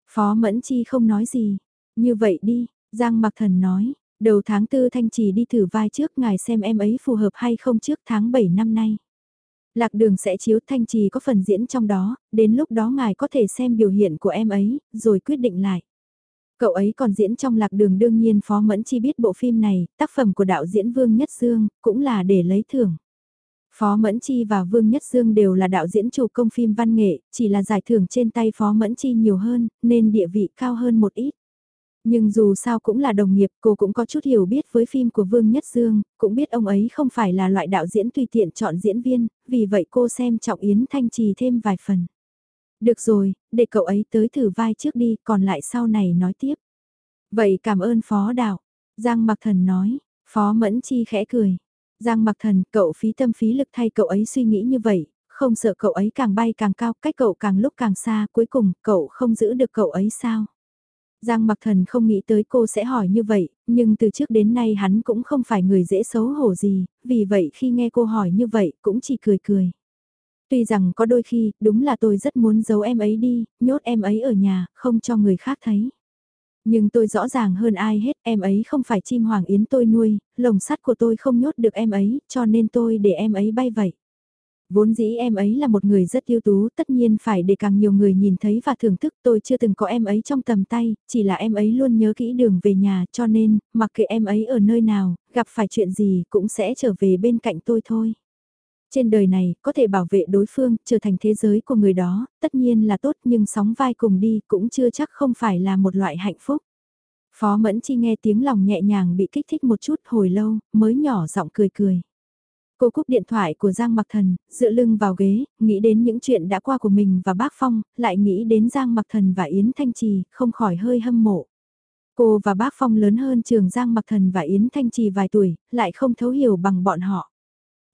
Phó Mẫn Chi không nói gì. Như vậy đi, Giang Mặc Thần nói, đầu tháng tư Thanh Trì đi thử vai trước ngài xem em ấy phù hợp hay không trước tháng 7 năm nay. Lạc đường sẽ chiếu Thanh Trì có phần diễn trong đó, đến lúc đó ngài có thể xem biểu hiện của em ấy, rồi quyết định lại. Cậu ấy còn diễn trong lạc đường đương nhiên Phó Mẫn Chi biết bộ phim này, tác phẩm của đạo diễn Vương Nhất Dương, cũng là để lấy thưởng. Phó Mẫn Chi và Vương Nhất Dương đều là đạo diễn chủ công phim văn nghệ, chỉ là giải thưởng trên tay Phó Mẫn Chi nhiều hơn, nên địa vị cao hơn một ít. Nhưng dù sao cũng là đồng nghiệp, cô cũng có chút hiểu biết với phim của Vương Nhất Dương, cũng biết ông ấy không phải là loại đạo diễn tùy tiện chọn diễn viên, vì vậy cô xem Trọng Yến Thanh Trì thêm vài phần. Được rồi, để cậu ấy tới thử vai trước đi, còn lại sau này nói tiếp. Vậy cảm ơn phó đạo. Giang Mặc Thần nói, phó Mẫn Chi khẽ cười. Giang Mặc Thần, cậu phí tâm phí lực thay cậu ấy suy nghĩ như vậy, không sợ cậu ấy càng bay càng cao, cách cậu càng lúc càng xa, cuối cùng cậu không giữ được cậu ấy sao? Giang Mặc Thần không nghĩ tới cô sẽ hỏi như vậy, nhưng từ trước đến nay hắn cũng không phải người dễ xấu hổ gì, vì vậy khi nghe cô hỏi như vậy cũng chỉ cười cười. Tuy rằng có đôi khi, đúng là tôi rất muốn giấu em ấy đi, nhốt em ấy ở nhà, không cho người khác thấy. Nhưng tôi rõ ràng hơn ai hết, em ấy không phải chim hoàng yến tôi nuôi, lồng sắt của tôi không nhốt được em ấy, cho nên tôi để em ấy bay vậy. Vốn dĩ em ấy là một người rất ưu tú, tất nhiên phải để càng nhiều người nhìn thấy và thưởng thức tôi chưa từng có em ấy trong tầm tay, chỉ là em ấy luôn nhớ kỹ đường về nhà cho nên, mặc kệ em ấy ở nơi nào, gặp phải chuyện gì cũng sẽ trở về bên cạnh tôi thôi. Trên đời này, có thể bảo vệ đối phương, trở thành thế giới của người đó, tất nhiên là tốt nhưng sóng vai cùng đi cũng chưa chắc không phải là một loại hạnh phúc. Phó Mẫn Chi nghe tiếng lòng nhẹ nhàng bị kích thích một chút hồi lâu, mới nhỏ giọng cười cười. Cô cúp điện thoại của Giang Mặc Thần, dựa lưng vào ghế, nghĩ đến những chuyện đã qua của mình và bác Phong, lại nghĩ đến Giang Mặc Thần và Yến Thanh Trì, không khỏi hơi hâm mộ. Cô và bác Phong lớn hơn trường Giang Mặc Thần và Yến Thanh Trì vài tuổi, lại không thấu hiểu bằng bọn họ.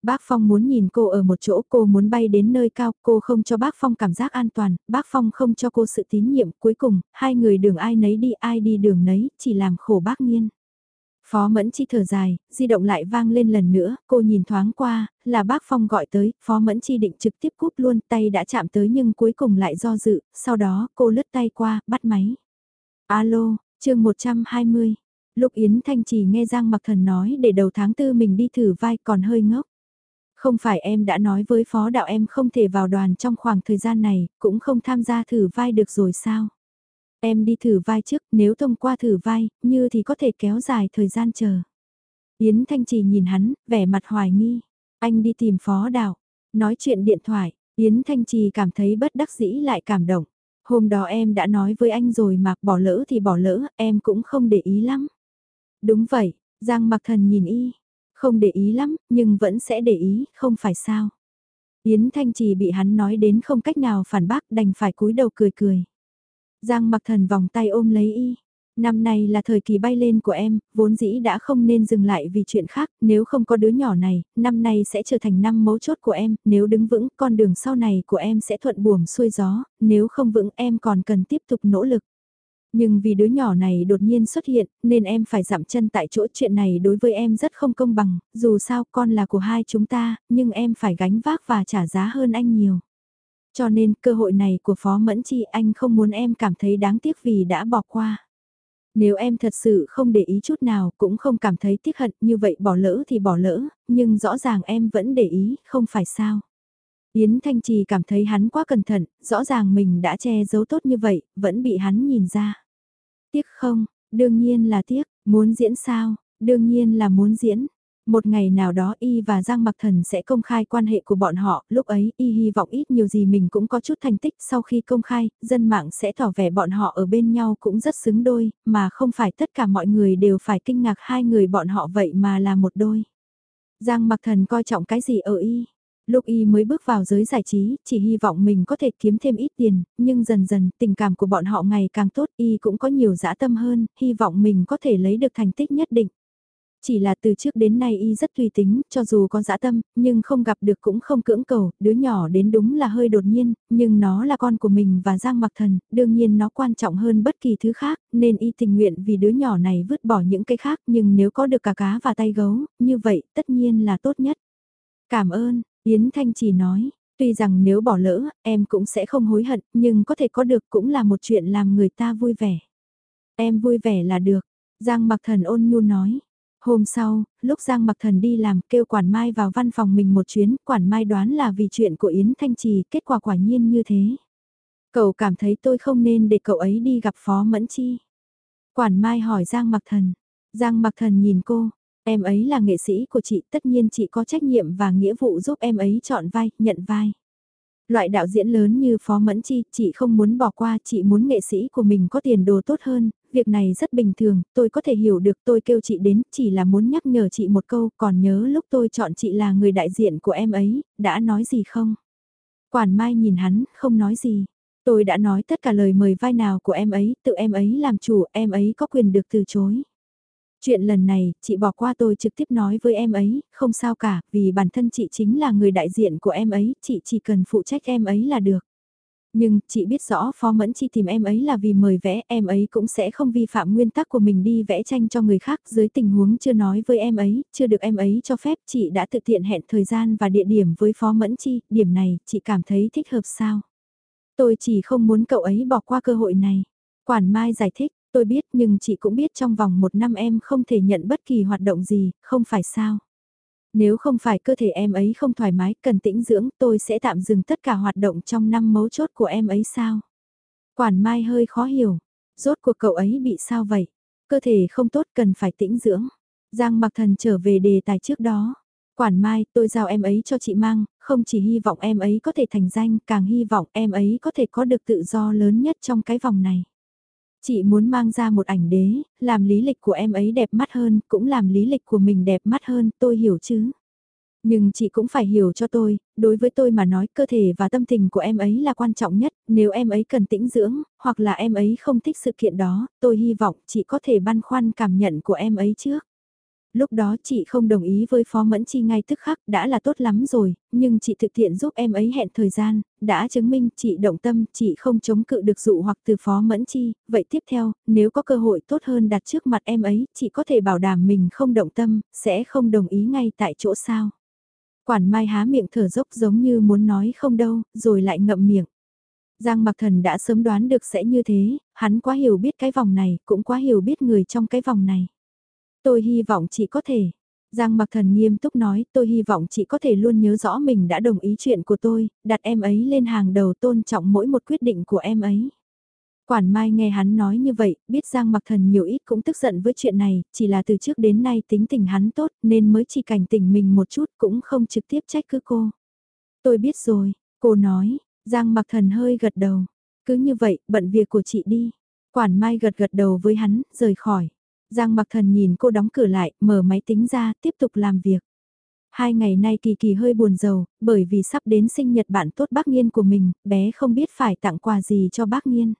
Bác Phong muốn nhìn cô ở một chỗ, cô muốn bay đến nơi cao, cô không cho bác Phong cảm giác an toàn, bác Phong không cho cô sự tín nhiệm, cuối cùng, hai người đường ai nấy đi ai đi đường nấy, chỉ làm khổ bác nghiên. Phó Mẫn Chi thở dài, di động lại vang lên lần nữa, cô nhìn thoáng qua, là bác Phong gọi tới, Phó Mẫn Chi định trực tiếp cúp luôn, tay đã chạm tới nhưng cuối cùng lại do dự, sau đó cô lướt tay qua, bắt máy. Alo, chương 120. Lúc Yến Thanh Trì nghe Giang Mặc Thần nói để đầu tháng tư mình đi thử vai còn hơi ngốc. Không phải em đã nói với phó đạo em không thể vào đoàn trong khoảng thời gian này, cũng không tham gia thử vai được rồi sao? Em đi thử vai trước, nếu thông qua thử vai, như thì có thể kéo dài thời gian chờ. Yến Thanh Trì nhìn hắn, vẻ mặt hoài nghi. Anh đi tìm phó đạo. Nói chuyện điện thoại, Yến Thanh Trì cảm thấy bất đắc dĩ lại cảm động. Hôm đó em đã nói với anh rồi mà bỏ lỡ thì bỏ lỡ, em cũng không để ý lắm. Đúng vậy, Giang mặc thần nhìn y, không để ý lắm, nhưng vẫn sẽ để ý, không phải sao. Yến Thanh Trì bị hắn nói đến không cách nào phản bác đành phải cúi đầu cười cười. Giang mặc thần vòng tay ôm lấy y. Năm nay là thời kỳ bay lên của em, vốn dĩ đã không nên dừng lại vì chuyện khác, nếu không có đứa nhỏ này, năm nay sẽ trở thành năm mấu chốt của em, nếu đứng vững, con đường sau này của em sẽ thuận buồm xuôi gió, nếu không vững em còn cần tiếp tục nỗ lực. Nhưng vì đứa nhỏ này đột nhiên xuất hiện, nên em phải giảm chân tại chỗ chuyện này đối với em rất không công bằng, dù sao con là của hai chúng ta, nhưng em phải gánh vác và trả giá hơn anh nhiều. Cho nên cơ hội này của Phó Mẫn Chi anh không muốn em cảm thấy đáng tiếc vì đã bỏ qua. Nếu em thật sự không để ý chút nào cũng không cảm thấy tiếc hận như vậy bỏ lỡ thì bỏ lỡ, nhưng rõ ràng em vẫn để ý, không phải sao. Yến Thanh Trì cảm thấy hắn quá cẩn thận, rõ ràng mình đã che giấu tốt như vậy, vẫn bị hắn nhìn ra. Tiếc không, đương nhiên là tiếc, muốn diễn sao, đương nhiên là muốn diễn. Một ngày nào đó Y và Giang Mặc Thần sẽ công khai quan hệ của bọn họ, lúc ấy Y hy vọng ít nhiều gì mình cũng có chút thành tích sau khi công khai, dân mạng sẽ tỏ vẻ bọn họ ở bên nhau cũng rất xứng đôi, mà không phải tất cả mọi người đều phải kinh ngạc hai người bọn họ vậy mà là một đôi. Giang Mặc Thần coi trọng cái gì ở Y? Lúc y mới bước vào giới giải trí, chỉ hy vọng mình có thể kiếm thêm ít tiền, nhưng dần dần tình cảm của bọn họ ngày càng tốt y cũng có nhiều dã tâm hơn, hy vọng mình có thể lấy được thành tích nhất định. Chỉ là từ trước đến nay y rất tùy tính, cho dù có dã tâm, nhưng không gặp được cũng không cưỡng cầu, đứa nhỏ đến đúng là hơi đột nhiên, nhưng nó là con của mình và Giang Mặc Thần, đương nhiên nó quan trọng hơn bất kỳ thứ khác, nên y tình nguyện vì đứa nhỏ này vứt bỏ những cái khác, nhưng nếu có được cả cá và tay gấu, như vậy tất nhiên là tốt nhất. Cảm ơn, Yến Thanh chỉ nói, tuy rằng nếu bỏ lỡ, em cũng sẽ không hối hận, nhưng có thể có được cũng là một chuyện làm người ta vui vẻ. Em vui vẻ là được, Giang Mặc Thần ôn nhu nói. Hôm sau, lúc Giang Mặc Thần đi làm kêu Quản Mai vào văn phòng mình một chuyến, Quản Mai đoán là vì chuyện của Yến Thanh Trì, kết quả quả nhiên như thế. Cậu cảm thấy tôi không nên để cậu ấy đi gặp Phó Mẫn Chi. Quản Mai hỏi Giang Mặc Thần. Giang Mặc Thần nhìn cô, em ấy là nghệ sĩ của chị, tất nhiên chị có trách nhiệm và nghĩa vụ giúp em ấy chọn vai, nhận vai. Loại đạo diễn lớn như Phó Mẫn Chi, chị không muốn bỏ qua, chị muốn nghệ sĩ của mình có tiền đồ tốt hơn, việc này rất bình thường, tôi có thể hiểu được tôi kêu chị đến, chỉ là muốn nhắc nhở chị một câu, còn nhớ lúc tôi chọn chị là người đại diện của em ấy, đã nói gì không? Quản Mai nhìn hắn, không nói gì. Tôi đã nói tất cả lời mời vai nào của em ấy, tự em ấy làm chủ, em ấy có quyền được từ chối. Chuyện lần này, chị bỏ qua tôi trực tiếp nói với em ấy, không sao cả, vì bản thân chị chính là người đại diện của em ấy, chị chỉ cần phụ trách em ấy là được. Nhưng, chị biết rõ Phó Mẫn Chi tìm em ấy là vì mời vẽ, em ấy cũng sẽ không vi phạm nguyên tắc của mình đi vẽ tranh cho người khác dưới tình huống chưa nói với em ấy, chưa được em ấy cho phép chị đã thực hiện hẹn thời gian và địa điểm với Phó Mẫn Chi, điểm này chị cảm thấy thích hợp sao? Tôi chỉ không muốn cậu ấy bỏ qua cơ hội này. Quản Mai giải thích, tôi biết nhưng chị cũng biết trong vòng một năm em không thể nhận bất kỳ hoạt động gì, không phải sao? Nếu không phải cơ thể em ấy không thoải mái, cần tĩnh dưỡng, tôi sẽ tạm dừng tất cả hoạt động trong năm mấu chốt của em ấy sao? Quản Mai hơi khó hiểu, rốt cuộc cậu ấy bị sao vậy? Cơ thể không tốt cần phải tĩnh dưỡng. Giang mặc thần trở về đề tài trước đó. Quản Mai, tôi giao em ấy cho chị mang, không chỉ hy vọng em ấy có thể thành danh, càng hy vọng em ấy có thể có được tự do lớn nhất trong cái vòng này. Chị muốn mang ra một ảnh đế, làm lý lịch của em ấy đẹp mắt hơn, cũng làm lý lịch của mình đẹp mắt hơn, tôi hiểu chứ. Nhưng chị cũng phải hiểu cho tôi, đối với tôi mà nói cơ thể và tâm tình của em ấy là quan trọng nhất, nếu em ấy cần tĩnh dưỡng, hoặc là em ấy không thích sự kiện đó, tôi hy vọng chị có thể băn khoăn cảm nhận của em ấy trước lúc đó chị không đồng ý với Phó Mẫn Chi ngay tức khắc đã là tốt lắm rồi, nhưng chị thực hiện giúp em ấy hẹn thời gian, đã chứng minh chị động tâm, chị không chống cự được dụ hoặc từ Phó Mẫn Chi, vậy tiếp theo, nếu có cơ hội tốt hơn đặt trước mặt em ấy, chị có thể bảo đảm mình không động tâm, sẽ không đồng ý ngay tại chỗ sao. Quản Mai há miệng thở dốc giống như muốn nói không đâu, rồi lại ngậm miệng. Giang Mặc Thần đã sớm đoán được sẽ như thế, hắn quá hiểu biết cái vòng này, cũng quá hiểu biết người trong cái vòng này. Tôi hy vọng chị có thể. Giang Mặc Thần nghiêm túc nói, tôi hy vọng chị có thể luôn nhớ rõ mình đã đồng ý chuyện của tôi, đặt em ấy lên hàng đầu tôn trọng mỗi một quyết định của em ấy. Quản Mai nghe hắn nói như vậy, biết Giang Mặc Thần nhiều ít cũng tức giận với chuyện này, chỉ là từ trước đến nay tính tình hắn tốt nên mới chỉ cảnh tỉnh mình một chút cũng không trực tiếp trách cứ cô. Tôi biết rồi, cô nói, Giang Mặc Thần hơi gật đầu. Cứ như vậy, bận việc của chị đi. Quản Mai gật gật đầu với hắn, rời khỏi. Giang mặc thần nhìn cô đóng cửa lại, mở máy tính ra, tiếp tục làm việc. Hai ngày nay Kỳ Kỳ hơi buồn rầu, bởi vì sắp đến sinh nhật bạn tốt bác Nghiên của mình, bé không biết phải tặng quà gì cho bác Nghiên.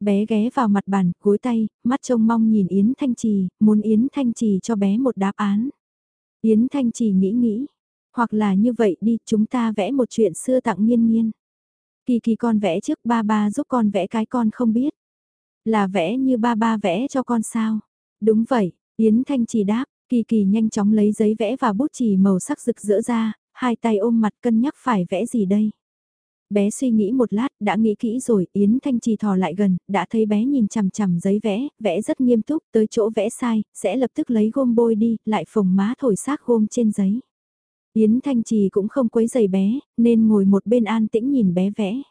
Bé ghé vào mặt bàn, cúi tay, mắt trông mong nhìn Yến Thanh Trì, muốn Yến Thanh Trì cho bé một đáp án. Yến Thanh Trì nghĩ nghĩ, hoặc là như vậy đi, chúng ta vẽ một chuyện xưa tặng Nghiên Nghiên. Kỳ Kỳ con vẽ trước ba ba giúp con vẽ cái con không biết. Là vẽ như ba ba vẽ cho con sao? Đúng vậy, Yến Thanh chỉ đáp, Kỳ Kỳ nhanh chóng lấy giấy vẽ và bút chì màu sắc rực rỡ ra, hai tay ôm mặt cân nhắc phải vẽ gì đây. Bé suy nghĩ một lát, đã nghĩ kỹ rồi, Yến Thanh Trì thò lại gần, đã thấy bé nhìn chằm chằm giấy vẽ, vẽ rất nghiêm túc, tới chỗ vẽ sai, sẽ lập tức lấy gôm bôi đi, lại phồng má thổi xác gôm trên giấy. Yến Thanh Trì cũng không quấy giày bé, nên ngồi một bên an tĩnh nhìn bé vẽ.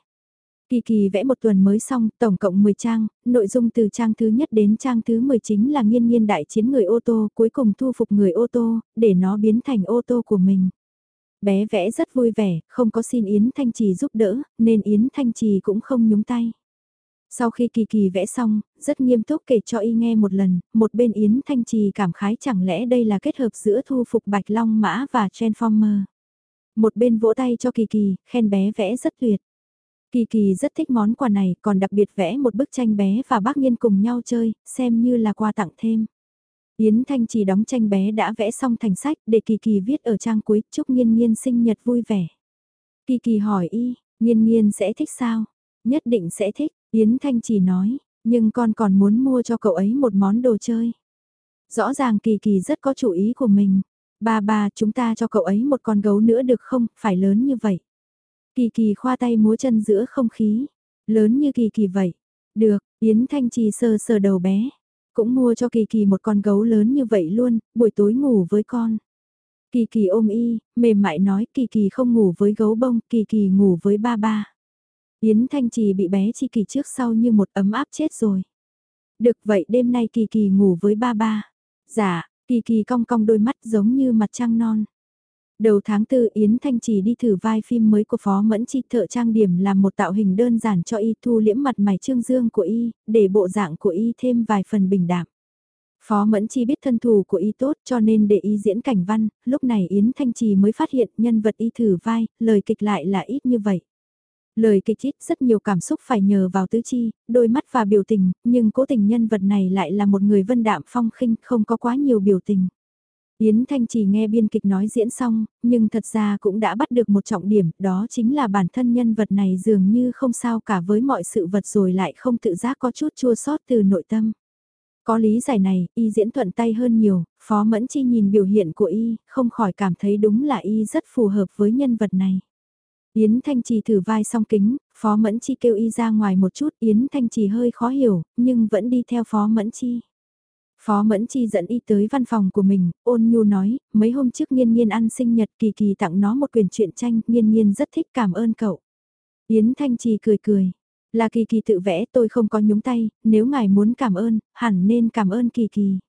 Kỳ kỳ vẽ một tuần mới xong, tổng cộng 10 trang, nội dung từ trang thứ nhất đến trang thứ 10 chính là nghiên nghiên đại chiến người ô tô, cuối cùng thu phục người ô tô, để nó biến thành ô tô của mình. Bé vẽ rất vui vẻ, không có xin Yến Thanh Trì giúp đỡ, nên Yến Thanh Trì cũng không nhúng tay. Sau khi kỳ kỳ vẽ xong, rất nghiêm túc kể cho y nghe một lần, một bên Yến Thanh Trì cảm khái chẳng lẽ đây là kết hợp giữa thu phục Bạch Long Mã và Transformer. Một bên vỗ tay cho kỳ kỳ, khen bé vẽ rất tuyệt. Kỳ kỳ rất thích món quà này, còn đặc biệt vẽ một bức tranh bé và bác Nghiên cùng nhau chơi, xem như là quà tặng thêm. Yến Thanh chỉ đóng tranh bé đã vẽ xong thành sách để Kỳ Kỳ viết ở trang cuối, chúc Nhiên Nhiên sinh nhật vui vẻ. Kỳ Kỳ hỏi y, Nhiên Nhiên sẽ thích sao? Nhất định sẽ thích, Yến Thanh chỉ nói, nhưng con còn muốn mua cho cậu ấy một món đồ chơi. Rõ ràng Kỳ Kỳ rất có chủ ý của mình. Ba ba chúng ta cho cậu ấy một con gấu nữa được không, phải lớn như vậy. Kỳ kỳ khoa tay múa chân giữa không khí. Lớn như kỳ kỳ vậy. Được, Yến Thanh Trì sờ sờ đầu bé. Cũng mua cho kỳ kỳ một con gấu lớn như vậy luôn, buổi tối ngủ với con. Kỳ kỳ ôm y, mềm mại nói kỳ kỳ không ngủ với gấu bông, kỳ kỳ ngủ với ba ba. Yến Thanh Trì bị bé chi kỳ trước sau như một ấm áp chết rồi. Được vậy đêm nay kỳ kỳ ngủ với ba ba. Dạ, kỳ kỳ cong cong đôi mắt giống như mặt trăng non. Đầu tháng 4 Yến Thanh trì đi thử vai phim mới của Phó Mẫn Chi thợ trang điểm làm một tạo hình đơn giản cho y thu liễm mặt mày trương dương của y, để bộ dạng của y thêm vài phần bình đạm. Phó Mẫn Chi biết thân thủ của y tốt cho nên để y diễn cảnh văn, lúc này Yến Thanh Trì mới phát hiện nhân vật y thử vai, lời kịch lại là ít như vậy. Lời kịch ít rất nhiều cảm xúc phải nhờ vào tứ chi, đôi mắt và biểu tình, nhưng cố tình nhân vật này lại là một người vân đạm phong khinh, không có quá nhiều biểu tình. Yến Thanh chỉ nghe biên kịch nói diễn xong, nhưng thật ra cũng đã bắt được một trọng điểm, đó chính là bản thân nhân vật này dường như không sao cả với mọi sự vật rồi lại không tự giác có chút chua sót từ nội tâm. Có lý giải này, y diễn thuận tay hơn nhiều, Phó Mẫn Chi nhìn biểu hiện của y, không khỏi cảm thấy đúng là y rất phù hợp với nhân vật này. Yến Thanh Trì thử vai song kính, Phó Mẫn Chi kêu y ra ngoài một chút, Yến Thanh Trì hơi khó hiểu, nhưng vẫn đi theo Phó Mẫn Chi. Phó Mẫn Chi dẫn y tới văn phòng của mình, ôn nhu nói, mấy hôm trước Nhiên Nhiên ăn sinh nhật kỳ kỳ tặng nó một quyển truyện tranh, Nhiên Nhiên rất thích cảm ơn cậu. Yến Thanh Trì cười cười, là kỳ kỳ tự vẽ tôi không có nhúng tay, nếu ngài muốn cảm ơn, hẳn nên cảm ơn kỳ kỳ.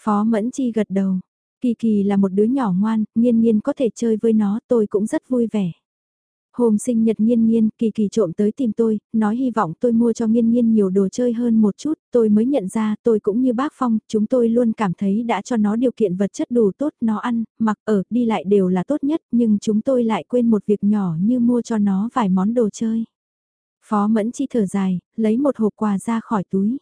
Phó Mẫn Chi gật đầu, kỳ kỳ là một đứa nhỏ ngoan, Nhiên Nhiên có thể chơi với nó tôi cũng rất vui vẻ. Hôm sinh nhật nghiên nghiên, kỳ kỳ trộm tới tìm tôi, nói hy vọng tôi mua cho nghiên nghiên nhiều đồ chơi hơn một chút, tôi mới nhận ra tôi cũng như bác Phong, chúng tôi luôn cảm thấy đã cho nó điều kiện vật chất đủ tốt, nó ăn, mặc ở, đi lại đều là tốt nhất, nhưng chúng tôi lại quên một việc nhỏ như mua cho nó vài món đồ chơi. Phó Mẫn Chi thở dài, lấy một hộp quà ra khỏi túi.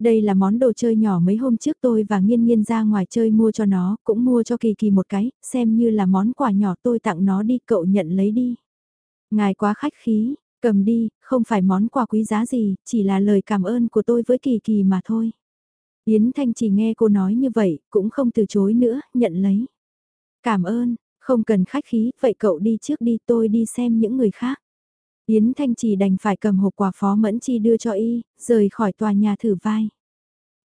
Đây là món đồ chơi nhỏ mấy hôm trước tôi và nghiên nghiên ra ngoài chơi mua cho nó, cũng mua cho kỳ kỳ một cái, xem như là món quà nhỏ tôi tặng nó đi, cậu nhận lấy đi. Ngài quá khách khí, cầm đi, không phải món quà quý giá gì, chỉ là lời cảm ơn của tôi với Kỳ Kỳ mà thôi. Yến Thanh chỉ nghe cô nói như vậy, cũng không từ chối nữa, nhận lấy. Cảm ơn, không cần khách khí, vậy cậu đi trước đi tôi đi xem những người khác. Yến Thanh chỉ đành phải cầm hộp quà phó mẫn chi đưa cho y, rời khỏi tòa nhà thử vai.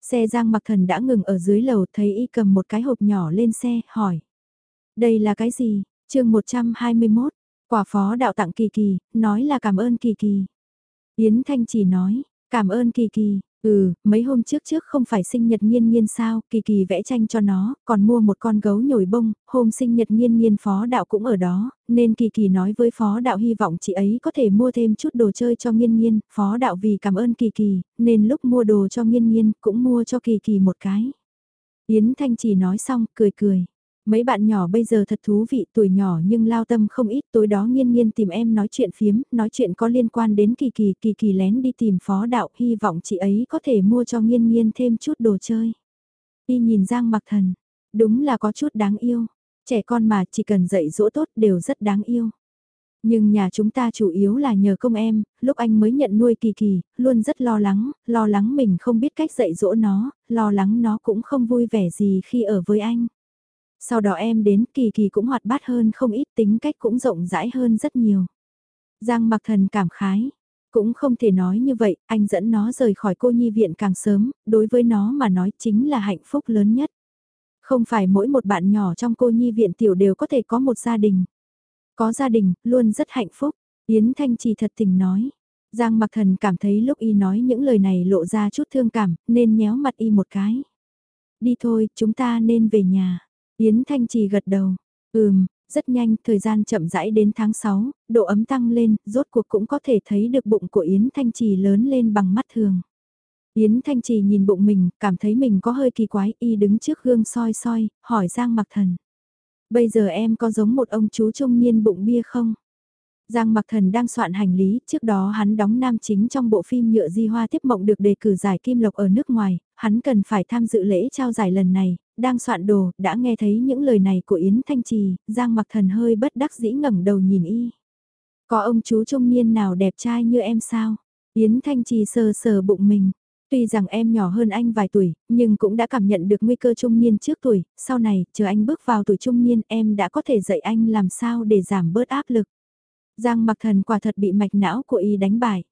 Xe Giang Mặc Thần đã ngừng ở dưới lầu thấy y cầm một cái hộp nhỏ lên xe, hỏi. Đây là cái gì? chương 121, Quả phó đạo tặng Kỳ Kỳ, nói là cảm ơn Kỳ Kỳ. Yến Thanh chỉ nói, cảm ơn Kỳ Kỳ, ừ, mấy hôm trước trước không phải sinh nhật nghiên nghiên sao, Kỳ Kỳ vẽ tranh cho nó, còn mua một con gấu nhồi bông, hôm sinh nhật nghiên nghiên phó đạo cũng ở đó, nên Kỳ Kỳ nói với phó đạo hy vọng chị ấy có thể mua thêm chút đồ chơi cho nghiên nghiên, phó đạo vì cảm ơn Kỳ Kỳ, nên lúc mua đồ cho nghiên nghiên cũng mua cho Kỳ Kỳ một cái. Yến Thanh chỉ nói xong, cười cười. Mấy bạn nhỏ bây giờ thật thú vị tuổi nhỏ nhưng lao tâm không ít tối đó nghiên nghiên tìm em nói chuyện phiếm, nói chuyện có liên quan đến kỳ kỳ kỳ kỳ lén đi tìm phó đạo hy vọng chị ấy có thể mua cho nghiên nghiên thêm chút đồ chơi. Y nhìn Giang mặc thần, đúng là có chút đáng yêu, trẻ con mà chỉ cần dạy dỗ tốt đều rất đáng yêu. Nhưng nhà chúng ta chủ yếu là nhờ công em, lúc anh mới nhận nuôi kỳ kỳ, luôn rất lo lắng, lo lắng mình không biết cách dạy dỗ nó, lo lắng nó cũng không vui vẻ gì khi ở với anh. Sau đó em đến kỳ kỳ cũng hoạt bát hơn không ít tính cách cũng rộng rãi hơn rất nhiều. Giang mặc thần cảm khái. Cũng không thể nói như vậy, anh dẫn nó rời khỏi cô nhi viện càng sớm, đối với nó mà nói chính là hạnh phúc lớn nhất. Không phải mỗi một bạn nhỏ trong cô nhi viện tiểu đều có thể có một gia đình. Có gia đình, luôn rất hạnh phúc. Yến Thanh Trì thật tình nói. Giang mặc thần cảm thấy lúc y nói những lời này lộ ra chút thương cảm, nên nhéo mặt y một cái. Đi thôi, chúng ta nên về nhà. Yến Thanh Trì gật đầu. Ừm, rất nhanh, thời gian chậm rãi đến tháng 6, độ ấm tăng lên, rốt cuộc cũng có thể thấy được bụng của Yến Thanh Trì lớn lên bằng mắt thường. Yến Thanh Trì nhìn bụng mình, cảm thấy mình có hơi kỳ quái, y đứng trước gương soi soi, hỏi Giang Mặc Thần. Bây giờ em có giống một ông chú trung niên bụng bia không? Giang Mặc Thần đang soạn hành lý, trước đó hắn đóng nam chính trong bộ phim Nhựa Di Hoa tiếp mộng được đề cử giải Kim Lộc ở nước ngoài, hắn cần phải tham dự lễ trao giải lần này, đang soạn đồ, đã nghe thấy những lời này của Yến Thanh Trì, Giang Mặc Thần hơi bất đắc dĩ ngẩng đầu nhìn y. Có ông chú trung niên nào đẹp trai như em sao? Yến Thanh Trì sờ sờ bụng mình. Tuy rằng em nhỏ hơn anh vài tuổi, nhưng cũng đã cảm nhận được nguy cơ trung niên trước tuổi, sau này, chờ anh bước vào tuổi trung niên em đã có thể dạy anh làm sao để giảm bớt áp lực. Giang mặc thần quả thật bị mạch não của y đánh bại.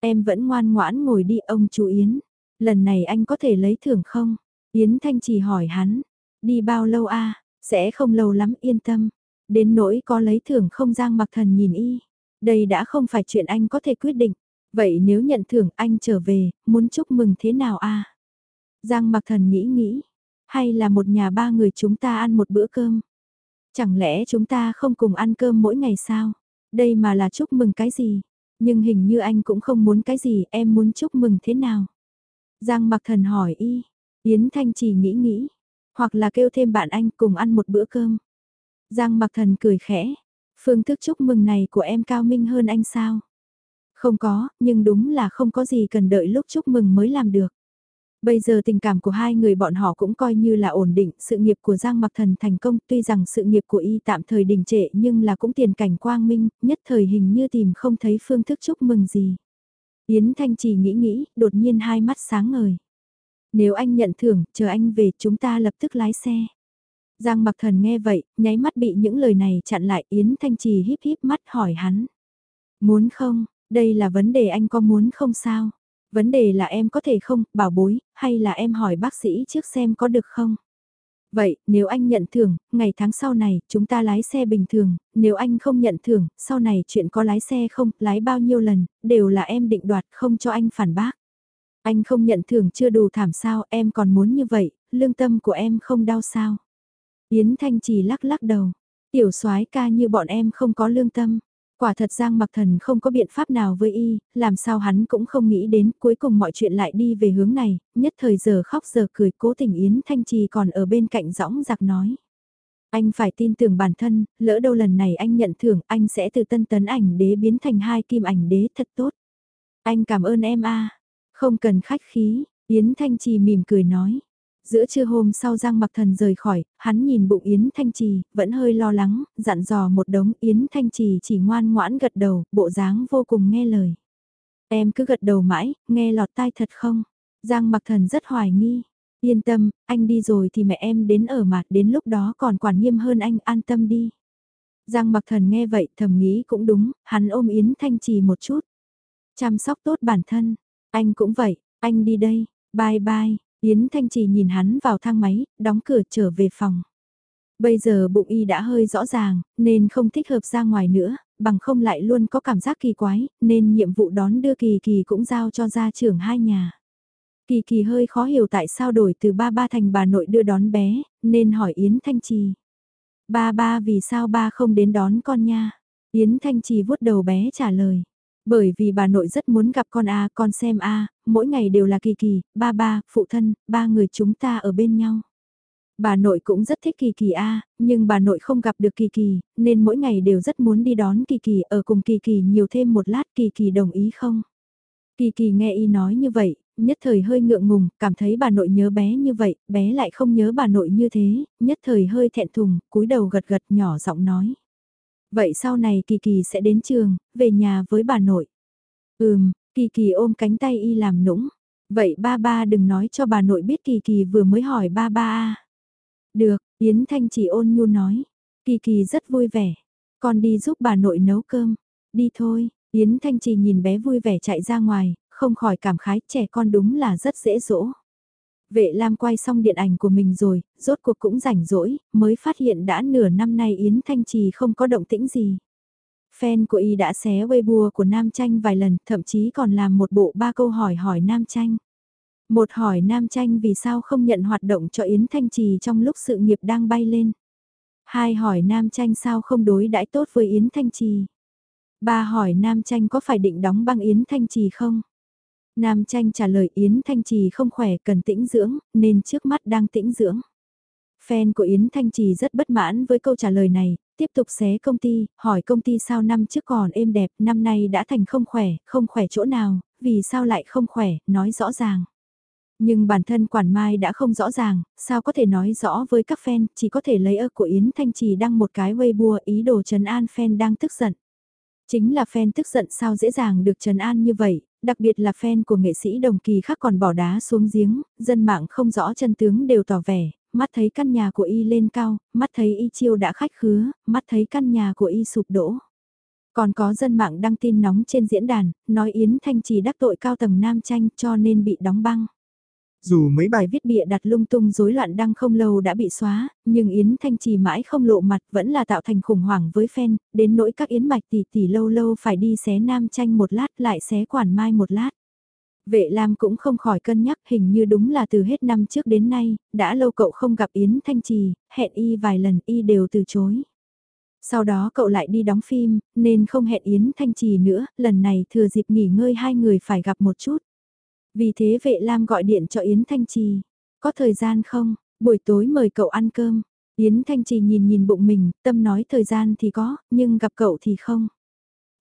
Em vẫn ngoan ngoãn ngồi đi ông chú Yến. Lần này anh có thể lấy thưởng không? Yến Thanh chỉ hỏi hắn. Đi bao lâu a Sẽ không lâu lắm yên tâm. Đến nỗi có lấy thưởng không Giang mặc thần nhìn y. Đây đã không phải chuyện anh có thể quyết định. Vậy nếu nhận thưởng anh trở về, muốn chúc mừng thế nào a Giang mặc thần nghĩ nghĩ. Hay là một nhà ba người chúng ta ăn một bữa cơm? Chẳng lẽ chúng ta không cùng ăn cơm mỗi ngày sao? Đây mà là chúc mừng cái gì? Nhưng hình như anh cũng không muốn cái gì, em muốn chúc mừng thế nào? Giang mặc thần hỏi y, Yến Thanh chỉ nghĩ nghĩ, hoặc là kêu thêm bạn anh cùng ăn một bữa cơm. Giang mặc thần cười khẽ, Phương thức chúc mừng này của em cao minh hơn anh sao? Không có, nhưng đúng là không có gì cần đợi lúc chúc mừng mới làm được. Bây giờ tình cảm của hai người bọn họ cũng coi như là ổn định, sự nghiệp của Giang Mặc Thần thành công tuy rằng sự nghiệp của y tạm thời đình trệ nhưng là cũng tiền cảnh quang minh, nhất thời hình như tìm không thấy phương thức chúc mừng gì. Yến Thanh Trì nghĩ nghĩ, đột nhiên hai mắt sáng ngời. Nếu anh nhận thưởng, chờ anh về chúng ta lập tức lái xe. Giang Mặc Thần nghe vậy, nháy mắt bị những lời này chặn lại Yến Thanh Trì híp híp mắt hỏi hắn. Muốn không, đây là vấn đề anh có muốn không sao? Vấn đề là em có thể không, bảo bối, hay là em hỏi bác sĩ trước xem có được không? Vậy, nếu anh nhận thưởng, ngày tháng sau này, chúng ta lái xe bình thường, nếu anh không nhận thưởng, sau này chuyện có lái xe không, lái bao nhiêu lần, đều là em định đoạt không cho anh phản bác. Anh không nhận thưởng chưa đủ thảm sao, em còn muốn như vậy, lương tâm của em không đau sao. Yến Thanh chỉ lắc lắc đầu, tiểu soái ca như bọn em không có lương tâm. Quả thật Giang Mặc Thần không có biện pháp nào với y, làm sao hắn cũng không nghĩ đến cuối cùng mọi chuyện lại đi về hướng này, nhất thời giờ khóc giờ cười cố tình Yến Thanh Trì còn ở bên cạnh rõng giặc nói. Anh phải tin tưởng bản thân, lỡ đâu lần này anh nhận thưởng anh sẽ từ tân tấn ảnh đế biến thành hai kim ảnh đế thật tốt. Anh cảm ơn em a không cần khách khí, Yến Thanh Trì mỉm cười nói. Giữa trưa hôm sau Giang Mặc Thần rời khỏi, hắn nhìn bụng Yến Thanh Trì, vẫn hơi lo lắng, dặn dò một đống Yến Thanh Trì chỉ ngoan ngoãn gật đầu, bộ dáng vô cùng nghe lời. Em cứ gật đầu mãi, nghe lọt tai thật không? Giang Mặc Thần rất hoài nghi. Yên tâm, anh đi rồi thì mẹ em đến ở mà, đến lúc đó còn quản nghiêm hơn anh, an tâm đi. Giang Mặc Thần nghe vậy thầm nghĩ cũng đúng, hắn ôm Yến Thanh Trì một chút. Chăm sóc tốt bản thân, anh cũng vậy, anh đi đây, bye bye. Yến Thanh Trì nhìn hắn vào thang máy, đóng cửa trở về phòng. Bây giờ bụng y đã hơi rõ ràng, nên không thích hợp ra ngoài nữa, bằng không lại luôn có cảm giác kỳ quái, nên nhiệm vụ đón đưa Kỳ Kỳ cũng giao cho gia trưởng hai nhà. Kỳ Kỳ hơi khó hiểu tại sao đổi từ ba ba thành bà nội đưa đón bé, nên hỏi Yến Thanh Trì. Ba ba vì sao ba không đến đón con nha? Yến Thanh Trì vuốt đầu bé trả lời. Bởi vì bà nội rất muốn gặp con A, con xem A, mỗi ngày đều là kỳ kỳ, ba ba, phụ thân, ba người chúng ta ở bên nhau. Bà nội cũng rất thích kỳ kỳ A, nhưng bà nội không gặp được kỳ kỳ, nên mỗi ngày đều rất muốn đi đón kỳ kỳ ở cùng kỳ kỳ nhiều thêm một lát kỳ kỳ đồng ý không? Kỳ kỳ nghe y nói như vậy, nhất thời hơi ngượng ngùng, cảm thấy bà nội nhớ bé như vậy, bé lại không nhớ bà nội như thế, nhất thời hơi thẹn thùng, cúi đầu gật gật nhỏ giọng nói. Vậy sau này Kỳ Kỳ sẽ đến trường, về nhà với bà nội. Ừm, Kỳ Kỳ ôm cánh tay y làm nũng. Vậy ba ba đừng nói cho bà nội biết Kỳ Kỳ vừa mới hỏi ba ba a. Được, Yến Thanh chỉ ôn nhu nói. Kỳ Kỳ rất vui vẻ. Con đi giúp bà nội nấu cơm. Đi thôi, Yến Thanh Trì nhìn bé vui vẻ chạy ra ngoài, không khỏi cảm khái trẻ con đúng là rất dễ dỗ. Vệ Lam quay xong điện ảnh của mình rồi, rốt cuộc cũng rảnh rỗi, mới phát hiện đã nửa năm nay Yến Thanh Trì không có động tĩnh gì. Fan của y đã xé Weibo của Nam Tranh vài lần, thậm chí còn làm một bộ ba câu hỏi hỏi Nam Tranh. Một hỏi Nam Tranh vì sao không nhận hoạt động cho Yến Thanh Trì trong lúc sự nghiệp đang bay lên. Hai hỏi Nam Tranh sao không đối đãi tốt với Yến Thanh Trì. Ba hỏi Nam Tranh có phải định đóng băng Yến Thanh Trì không? Nam tranh trả lời Yến Thanh Trì không khỏe cần tĩnh dưỡng, nên trước mắt đang tĩnh dưỡng. Fan của Yến Thanh Trì rất bất mãn với câu trả lời này, tiếp tục xé công ty, hỏi công ty sao năm trước còn êm đẹp, năm nay đã thành không khỏe, không khỏe chỗ nào, vì sao lại không khỏe, nói rõ ràng. Nhưng bản thân quản mai đã không rõ ràng, sao có thể nói rõ với các fan, chỉ có thể lấy ơ của Yến Thanh Trì đăng một cái Weibo ý đồ trấn an fan đang tức giận. Chính là fan tức giận sao dễ dàng được trần an như vậy, đặc biệt là fan của nghệ sĩ đồng kỳ khác còn bỏ đá xuống giếng, dân mạng không rõ chân tướng đều tỏ vẻ, mắt thấy căn nhà của y lên cao, mắt thấy y chiêu đã khách khứa, mắt thấy căn nhà của y sụp đổ. Còn có dân mạng đăng tin nóng trên diễn đàn, nói Yến Thanh chỉ đắc tội cao tầng nam tranh cho nên bị đóng băng. Dù mấy bài viết bịa đặt lung tung rối loạn đăng không lâu đã bị xóa, nhưng Yến Thanh Trì mãi không lộ mặt vẫn là tạo thành khủng hoảng với fan, đến nỗi các Yến Mạch tỷ tỷ lâu lâu phải đi xé nam tranh một lát lại xé quản mai một lát. Vệ Lam cũng không khỏi cân nhắc hình như đúng là từ hết năm trước đến nay, đã lâu cậu không gặp Yến Thanh Trì, hẹn y vài lần y đều từ chối. Sau đó cậu lại đi đóng phim, nên không hẹn Yến Thanh Trì nữa, lần này thừa dịp nghỉ ngơi hai người phải gặp một chút. Vì thế vệ Lam gọi điện cho Yến Thanh Trì. Có thời gian không? Buổi tối mời cậu ăn cơm. Yến Thanh Trì nhìn nhìn bụng mình, tâm nói thời gian thì có, nhưng gặp cậu thì không.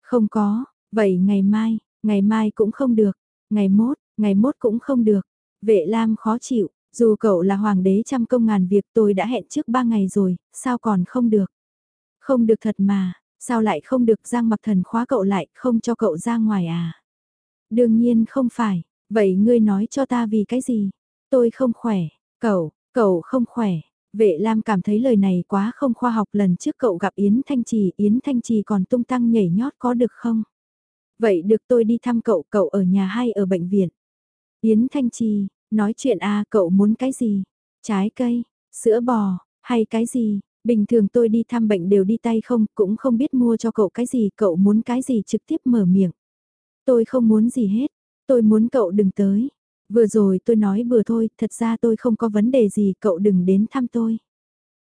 Không có, vậy ngày mai, ngày mai cũng không được, ngày mốt, ngày mốt cũng không được. Vệ Lam khó chịu, dù cậu là hoàng đế trăm công ngàn việc tôi đã hẹn trước ba ngày rồi, sao còn không được? Không được thật mà, sao lại không được Giang mặc thần khóa cậu lại, không cho cậu ra ngoài à? Đương nhiên không phải, vậy ngươi nói cho ta vì cái gì? Tôi không khỏe, cậu, cậu không khỏe. Vệ Lam cảm thấy lời này quá không khoa học lần trước cậu gặp Yến Thanh Trì, Yến Thanh Trì còn tung tăng nhảy nhót có được không? Vậy được tôi đi thăm cậu, cậu ở nhà hay ở bệnh viện? Yến Thanh Trì, nói chuyện à cậu muốn cái gì? Trái cây, sữa bò, hay cái gì? Bình thường tôi đi thăm bệnh đều đi tay không, cũng không biết mua cho cậu cái gì, cậu muốn cái gì trực tiếp mở miệng. Tôi không muốn gì hết, tôi muốn cậu đừng tới. Vừa rồi tôi nói vừa thôi, thật ra tôi không có vấn đề gì, cậu đừng đến thăm tôi.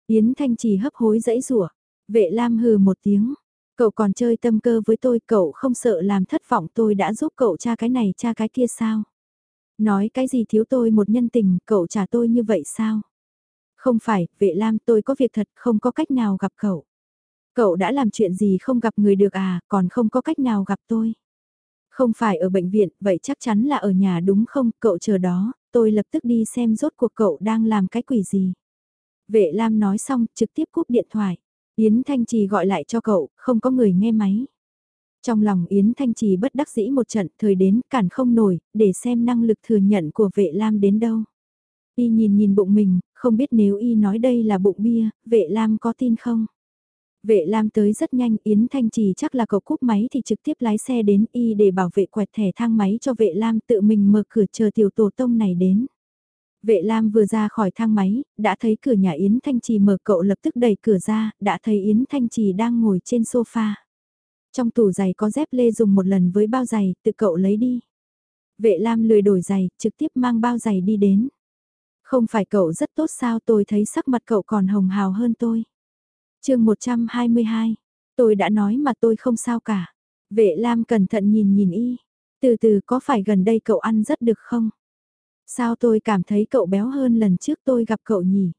Yến Thanh chỉ hấp hối dãy rủa vệ lam hừ một tiếng. Cậu còn chơi tâm cơ với tôi, cậu không sợ làm thất vọng tôi đã giúp cậu cha cái này cha cái kia sao? Nói cái gì thiếu tôi một nhân tình, cậu trả tôi như vậy sao? Không phải, vệ lam tôi có việc thật không có cách nào gặp cậu. Cậu đã làm chuyện gì không gặp người được à, còn không có cách nào gặp tôi. Không phải ở bệnh viện, vậy chắc chắn là ở nhà đúng không, cậu chờ đó, tôi lập tức đi xem rốt cuộc cậu đang làm cái quỷ gì. Vệ Lam nói xong, trực tiếp cúp điện thoại. Yến Thanh Trì gọi lại cho cậu, không có người nghe máy. Trong lòng Yến Thanh Trì bất đắc dĩ một trận, thời đến, cản không nổi, để xem năng lực thừa nhận của vệ Lam đến đâu. Y nhìn nhìn bụng mình, không biết nếu Y nói đây là bụng bia, vệ Lam có tin không? Vệ Lam tới rất nhanh, Yến Thanh Trì chắc là cậu cúp máy thì trực tiếp lái xe đến y để bảo vệ quẹt thẻ thang máy cho vệ Lam tự mình mở cửa chờ tiểu tổ tông này đến. Vệ Lam vừa ra khỏi thang máy, đã thấy cửa nhà Yến Thanh Trì mở cậu lập tức đẩy cửa ra, đã thấy Yến Thanh Trì đang ngồi trên sofa. Trong tủ giày có dép lê dùng một lần với bao giày, tự cậu lấy đi. Vệ Lam lười đổi giày, trực tiếp mang bao giày đi đến. Không phải cậu rất tốt sao tôi thấy sắc mặt cậu còn hồng hào hơn tôi chương 122, tôi đã nói mà tôi không sao cả. Vệ Lam cẩn thận nhìn nhìn y, từ từ có phải gần đây cậu ăn rất được không? Sao tôi cảm thấy cậu béo hơn lần trước tôi gặp cậu nhỉ?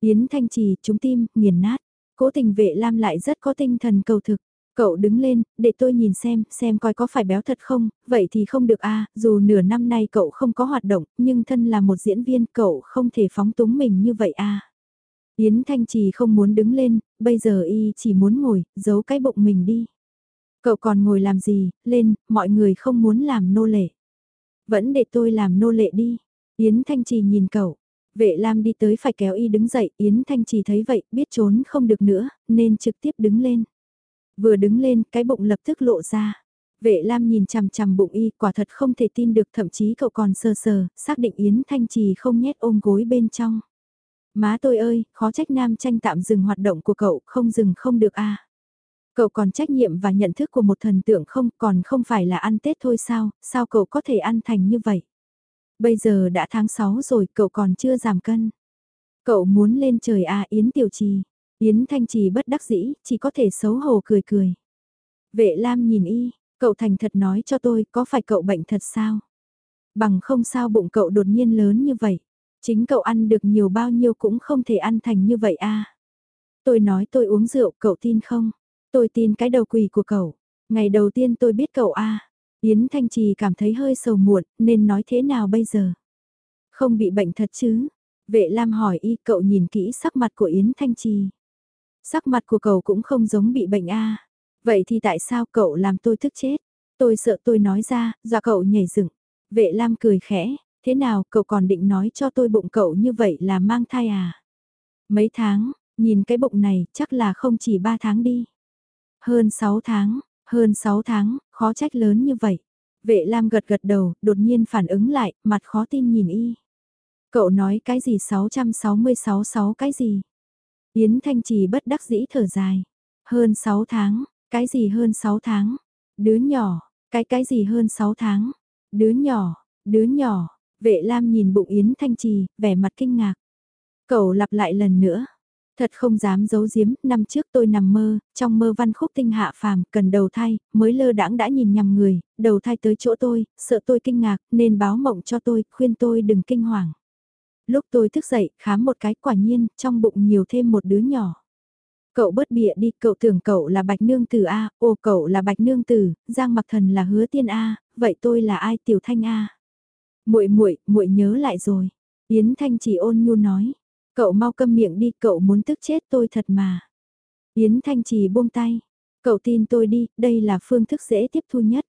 Yến Thanh Trì, chúng tim, nghiền nát. Cố tình vệ Lam lại rất có tinh thần cầu thực. Cậu đứng lên, để tôi nhìn xem, xem coi có phải béo thật không, vậy thì không được a dù nửa năm nay cậu không có hoạt động, nhưng thân là một diễn viên cậu không thể phóng túng mình như vậy a Yến Thanh Trì không muốn đứng lên, bây giờ y chỉ muốn ngồi, giấu cái bụng mình đi. Cậu còn ngồi làm gì, lên, mọi người không muốn làm nô lệ. Vẫn để tôi làm nô lệ đi. Yến Thanh Trì nhìn cậu. Vệ Lam đi tới phải kéo y đứng dậy, Yến Thanh Trì thấy vậy, biết trốn không được nữa, nên trực tiếp đứng lên. Vừa đứng lên, cái bụng lập tức lộ ra. Vệ Lam nhìn chằm chằm bụng y, quả thật không thể tin được, thậm chí cậu còn sờ sờ, xác định Yến Thanh Trì không nhét ôm gối bên trong. Má tôi ơi, khó trách nam tranh tạm dừng hoạt động của cậu, không dừng không được a. À. Cậu còn trách nhiệm và nhận thức của một thần tượng không, còn không phải là ăn Tết thôi sao, sao cậu có thể ăn thành như vậy? Bây giờ đã tháng 6 rồi, cậu còn chưa giảm cân. Cậu muốn lên trời à Yến Tiểu Trì. Yến Thanh Trì bất đắc dĩ, chỉ có thể xấu hổ cười cười. Vệ Lam nhìn y, cậu thành thật nói cho tôi, có phải cậu bệnh thật sao? Bằng không sao bụng cậu đột nhiên lớn như vậy. Chính cậu ăn được nhiều bao nhiêu cũng không thể ăn thành như vậy a. Tôi nói tôi uống rượu, cậu tin không? Tôi tin cái đầu quỳ của cậu. Ngày đầu tiên tôi biết cậu a. Yến Thanh Trì cảm thấy hơi sầu muộn, nên nói thế nào bây giờ? Không bị bệnh thật chứ? Vệ Lam hỏi y cậu nhìn kỹ sắc mặt của Yến Thanh Trì. Sắc mặt của cậu cũng không giống bị bệnh a. Vậy thì tại sao cậu làm tôi thức chết? Tôi sợ tôi nói ra, do cậu nhảy dựng. Vệ Lam cười khẽ, thế nào cậu còn định nói cho tôi bụng cậu như vậy là mang thai à? Mấy tháng, nhìn cái bụng này chắc là không chỉ 3 tháng đi. Hơn 6 tháng, hơn 6 tháng, khó trách lớn như vậy. Vệ Lam gật gật đầu, đột nhiên phản ứng lại, mặt khó tin nhìn y. Cậu nói cái gì 666 cái gì? Yến Thanh Trì bất đắc dĩ thở dài. Hơn 6 tháng, cái gì hơn 6 tháng? Đứa nhỏ, cái cái gì hơn 6 tháng? Đứa nhỏ, đứa nhỏ, Vệ Lam nhìn bụng Yến Thanh Trì, vẻ mặt kinh ngạc. Cậu lặp lại lần nữa. Thật không dám giấu giếm, năm trước tôi nằm mơ, trong mơ văn khúc tinh hạ phàm, cần đầu thai, mới lơ đãng đã nhìn nhầm người, đầu thai tới chỗ tôi, sợ tôi kinh ngạc, nên báo mộng cho tôi, khuyên tôi đừng kinh hoàng. Lúc tôi thức dậy, khám một cái quả nhiên, trong bụng nhiều thêm một đứa nhỏ. Cậu bớt bịa đi, cậu tưởng cậu là bạch nương tử A, ô cậu là bạch nương tử, giang mặc thần là hứa tiên A, vậy tôi là ai tiểu thanh A muội muội muội nhớ lại rồi. Yến Thanh chỉ ôn nhu nói, cậu mau câm miệng đi, cậu muốn tức chết tôi thật mà. Yến Thanh chỉ buông tay, cậu tin tôi đi, đây là phương thức dễ tiếp thu nhất.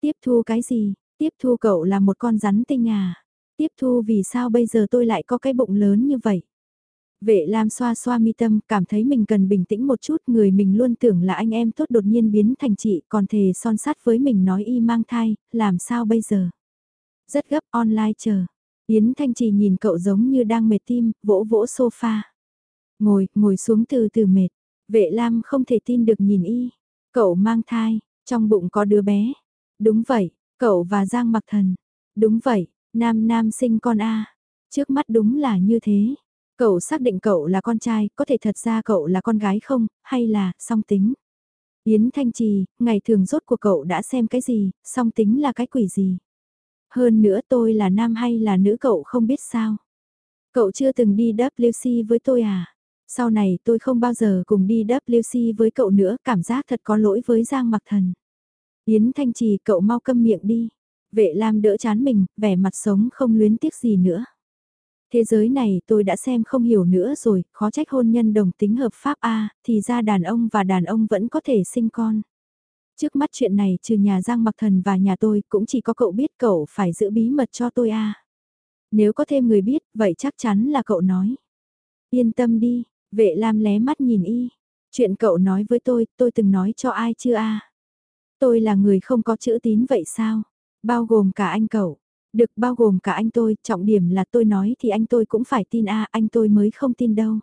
Tiếp thu cái gì, tiếp thu cậu là một con rắn tinh à. Tiếp thu vì sao bây giờ tôi lại có cái bụng lớn như vậy. Vệ Lam xoa xoa mi tâm, cảm thấy mình cần bình tĩnh một chút, người mình luôn tưởng là anh em tốt đột nhiên biến thành chị, còn thề son sắt với mình nói y mang thai, làm sao bây giờ? Rất gấp online chờ. Yến Thanh Trì nhìn cậu giống như đang mệt tim, vỗ vỗ sofa. Ngồi, ngồi xuống từ từ mệt. Vệ Lam không thể tin được nhìn y. Cậu mang thai, trong bụng có đứa bé. Đúng vậy, cậu và Giang Mặc Thần. Đúng vậy, nam nam sinh con A. Trước mắt đúng là như thế. Cậu xác định cậu là con trai, có thể thật ra cậu là con gái không, hay là, song tính. Yến Thanh Trì, ngày thường rốt của cậu đã xem cái gì, song tính là cái quỷ gì. Hơn nữa tôi là nam hay là nữ cậu không biết sao. Cậu chưa từng đi WC với tôi à? Sau này tôi không bao giờ cùng đi WC với cậu nữa, cảm giác thật có lỗi với Giang Mặc Thần. Yến Thanh Trì cậu mau câm miệng đi. Vệ Lam đỡ chán mình, vẻ mặt sống không luyến tiếc gì nữa. Thế giới này tôi đã xem không hiểu nữa rồi, khó trách hôn nhân đồng tính hợp pháp A, thì ra đàn ông và đàn ông vẫn có thể sinh con. Trước mắt chuyện này trừ nhà Giang Mặc Thần và nhà tôi cũng chỉ có cậu biết cậu phải giữ bí mật cho tôi A. Nếu có thêm người biết, vậy chắc chắn là cậu nói. Yên tâm đi, vệ lam lé mắt nhìn y. Chuyện cậu nói với tôi, tôi từng nói cho ai chưa A. Tôi là người không có chữ tín vậy sao? Bao gồm cả anh cậu. Được bao gồm cả anh tôi, trọng điểm là tôi nói thì anh tôi cũng phải tin a anh tôi mới không tin đâu.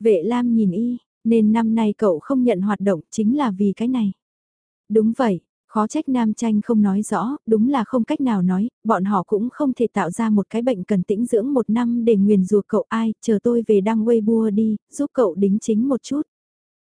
Vệ Lam nhìn y, nên năm nay cậu không nhận hoạt động chính là vì cái này. Đúng vậy, khó trách nam tranh không nói rõ, đúng là không cách nào nói, bọn họ cũng không thể tạo ra một cái bệnh cần tĩnh dưỡng một năm để nguyền rùa cậu ai, chờ tôi về đăng Weibo đi, giúp cậu đính chính một chút.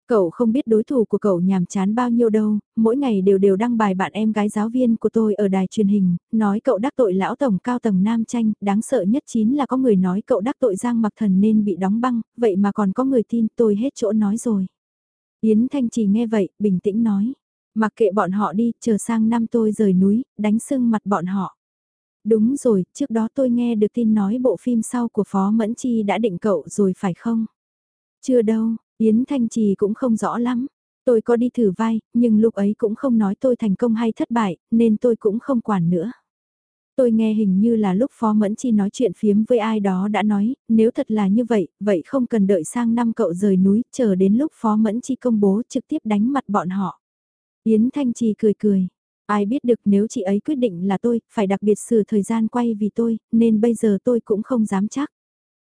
Cậu không biết đối thủ của cậu nhàm chán bao nhiêu đâu, mỗi ngày đều đều đăng bài bạn em gái giáo viên của tôi ở đài truyền hình, nói cậu đắc tội lão tổng cao tầng nam tranh, đáng sợ nhất chính là có người nói cậu đắc tội giang mặc thần nên bị đóng băng, vậy mà còn có người tin tôi hết chỗ nói rồi. Yến Thanh chỉ nghe vậy, bình tĩnh nói, mặc kệ bọn họ đi, chờ sang năm tôi rời núi, đánh sưng mặt bọn họ. Đúng rồi, trước đó tôi nghe được tin nói bộ phim sau của Phó Mẫn Chi đã định cậu rồi phải không? Chưa đâu, Yến Thanh Trì cũng không rõ lắm. Tôi có đi thử vai, nhưng lúc ấy cũng không nói tôi thành công hay thất bại, nên tôi cũng không quản nữa. Tôi nghe hình như là lúc Phó Mẫn Chi nói chuyện phiếm với ai đó đã nói, nếu thật là như vậy, vậy không cần đợi sang năm cậu rời núi, chờ đến lúc Phó Mẫn Chi công bố trực tiếp đánh mặt bọn họ. Yến Thanh Trì cười cười. Ai biết được nếu chị ấy quyết định là tôi, phải đặc biệt sửa thời gian quay vì tôi, nên bây giờ tôi cũng không dám chắc.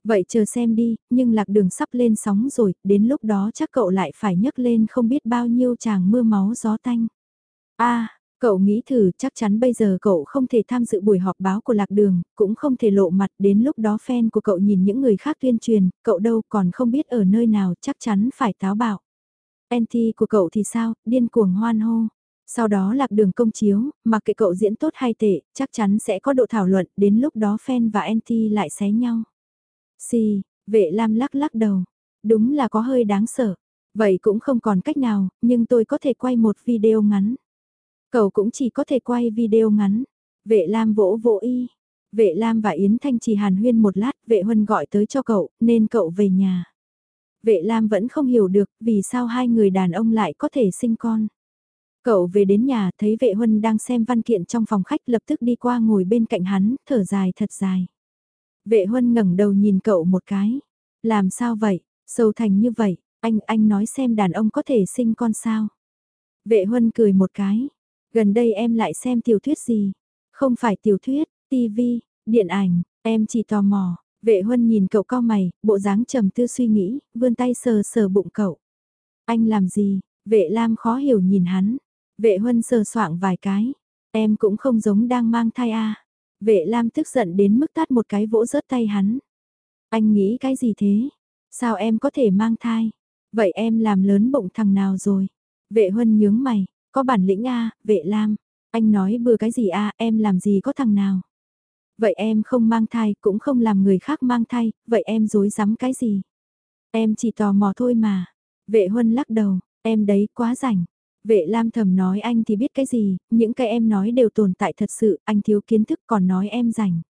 Vậy chờ xem đi, nhưng lạc đường sắp lên sóng rồi, đến lúc đó chắc cậu lại phải nhấc lên không biết bao nhiêu chàng mưa máu gió tanh. a cậu nghĩ thử chắc chắn bây giờ cậu không thể tham dự buổi họp báo của lạc đường, cũng không thể lộ mặt đến lúc đó fan của cậu nhìn những người khác tuyên truyền, cậu đâu còn không biết ở nơi nào chắc chắn phải táo bạo. Anti của cậu thì sao, điên cuồng hoan hô. Sau đó lạc đường công chiếu, mặc kệ cậu diễn tốt hay tệ, chắc chắn sẽ có độ thảo luận, đến lúc đó fan và anti lại xé nhau. Xì, vệ lam lắc lắc đầu. Đúng là có hơi đáng sợ. Vậy cũng không còn cách nào, nhưng tôi có thể quay một video ngắn. Cậu cũng chỉ có thể quay video ngắn. Vệ lam vỗ vỗ y. Vệ lam và Yến Thanh chỉ hàn huyên một lát, vệ huân gọi tới cho cậu, nên cậu về nhà. Vệ lam vẫn không hiểu được vì sao hai người đàn ông lại có thể sinh con. Cậu về đến nhà thấy vệ huân đang xem văn kiện trong phòng khách lập tức đi qua ngồi bên cạnh hắn, thở dài thật dài. Vệ huân ngẩng đầu nhìn cậu một cái. Làm sao vậy, sâu thành như vậy, anh, anh nói xem đàn ông có thể sinh con sao. Vệ huân cười một cái. Gần đây em lại xem tiểu thuyết gì? Không phải tiểu thuyết, tivi, điện ảnh, em chỉ tò mò. Vệ huân nhìn cậu co mày, bộ dáng trầm tư suy nghĩ, vươn tay sờ sờ bụng cậu. Anh làm gì? Vệ lam khó hiểu nhìn hắn. Vệ huân sờ soạng vài cái. Em cũng không giống đang mang thai à. Vệ Lam tức giận đến mức tát một cái vỗ rớt tay hắn. Anh nghĩ cái gì thế? Sao em có thể mang thai? Vậy em làm lớn bụng thằng nào rồi? Vệ Huân nhướng mày, có bản lĩnh a, vệ Lam. Anh nói bừa cái gì a, em làm gì có thằng nào? Vậy em không mang thai, cũng không làm người khác mang thai, vậy em dối rắm cái gì? Em chỉ tò mò thôi mà. Vệ huân lắc đầu, em đấy quá rảnh. Vệ Lam thầm nói anh thì biết cái gì, những cái em nói đều tồn tại thật sự, anh thiếu kiến thức còn nói em rảnh.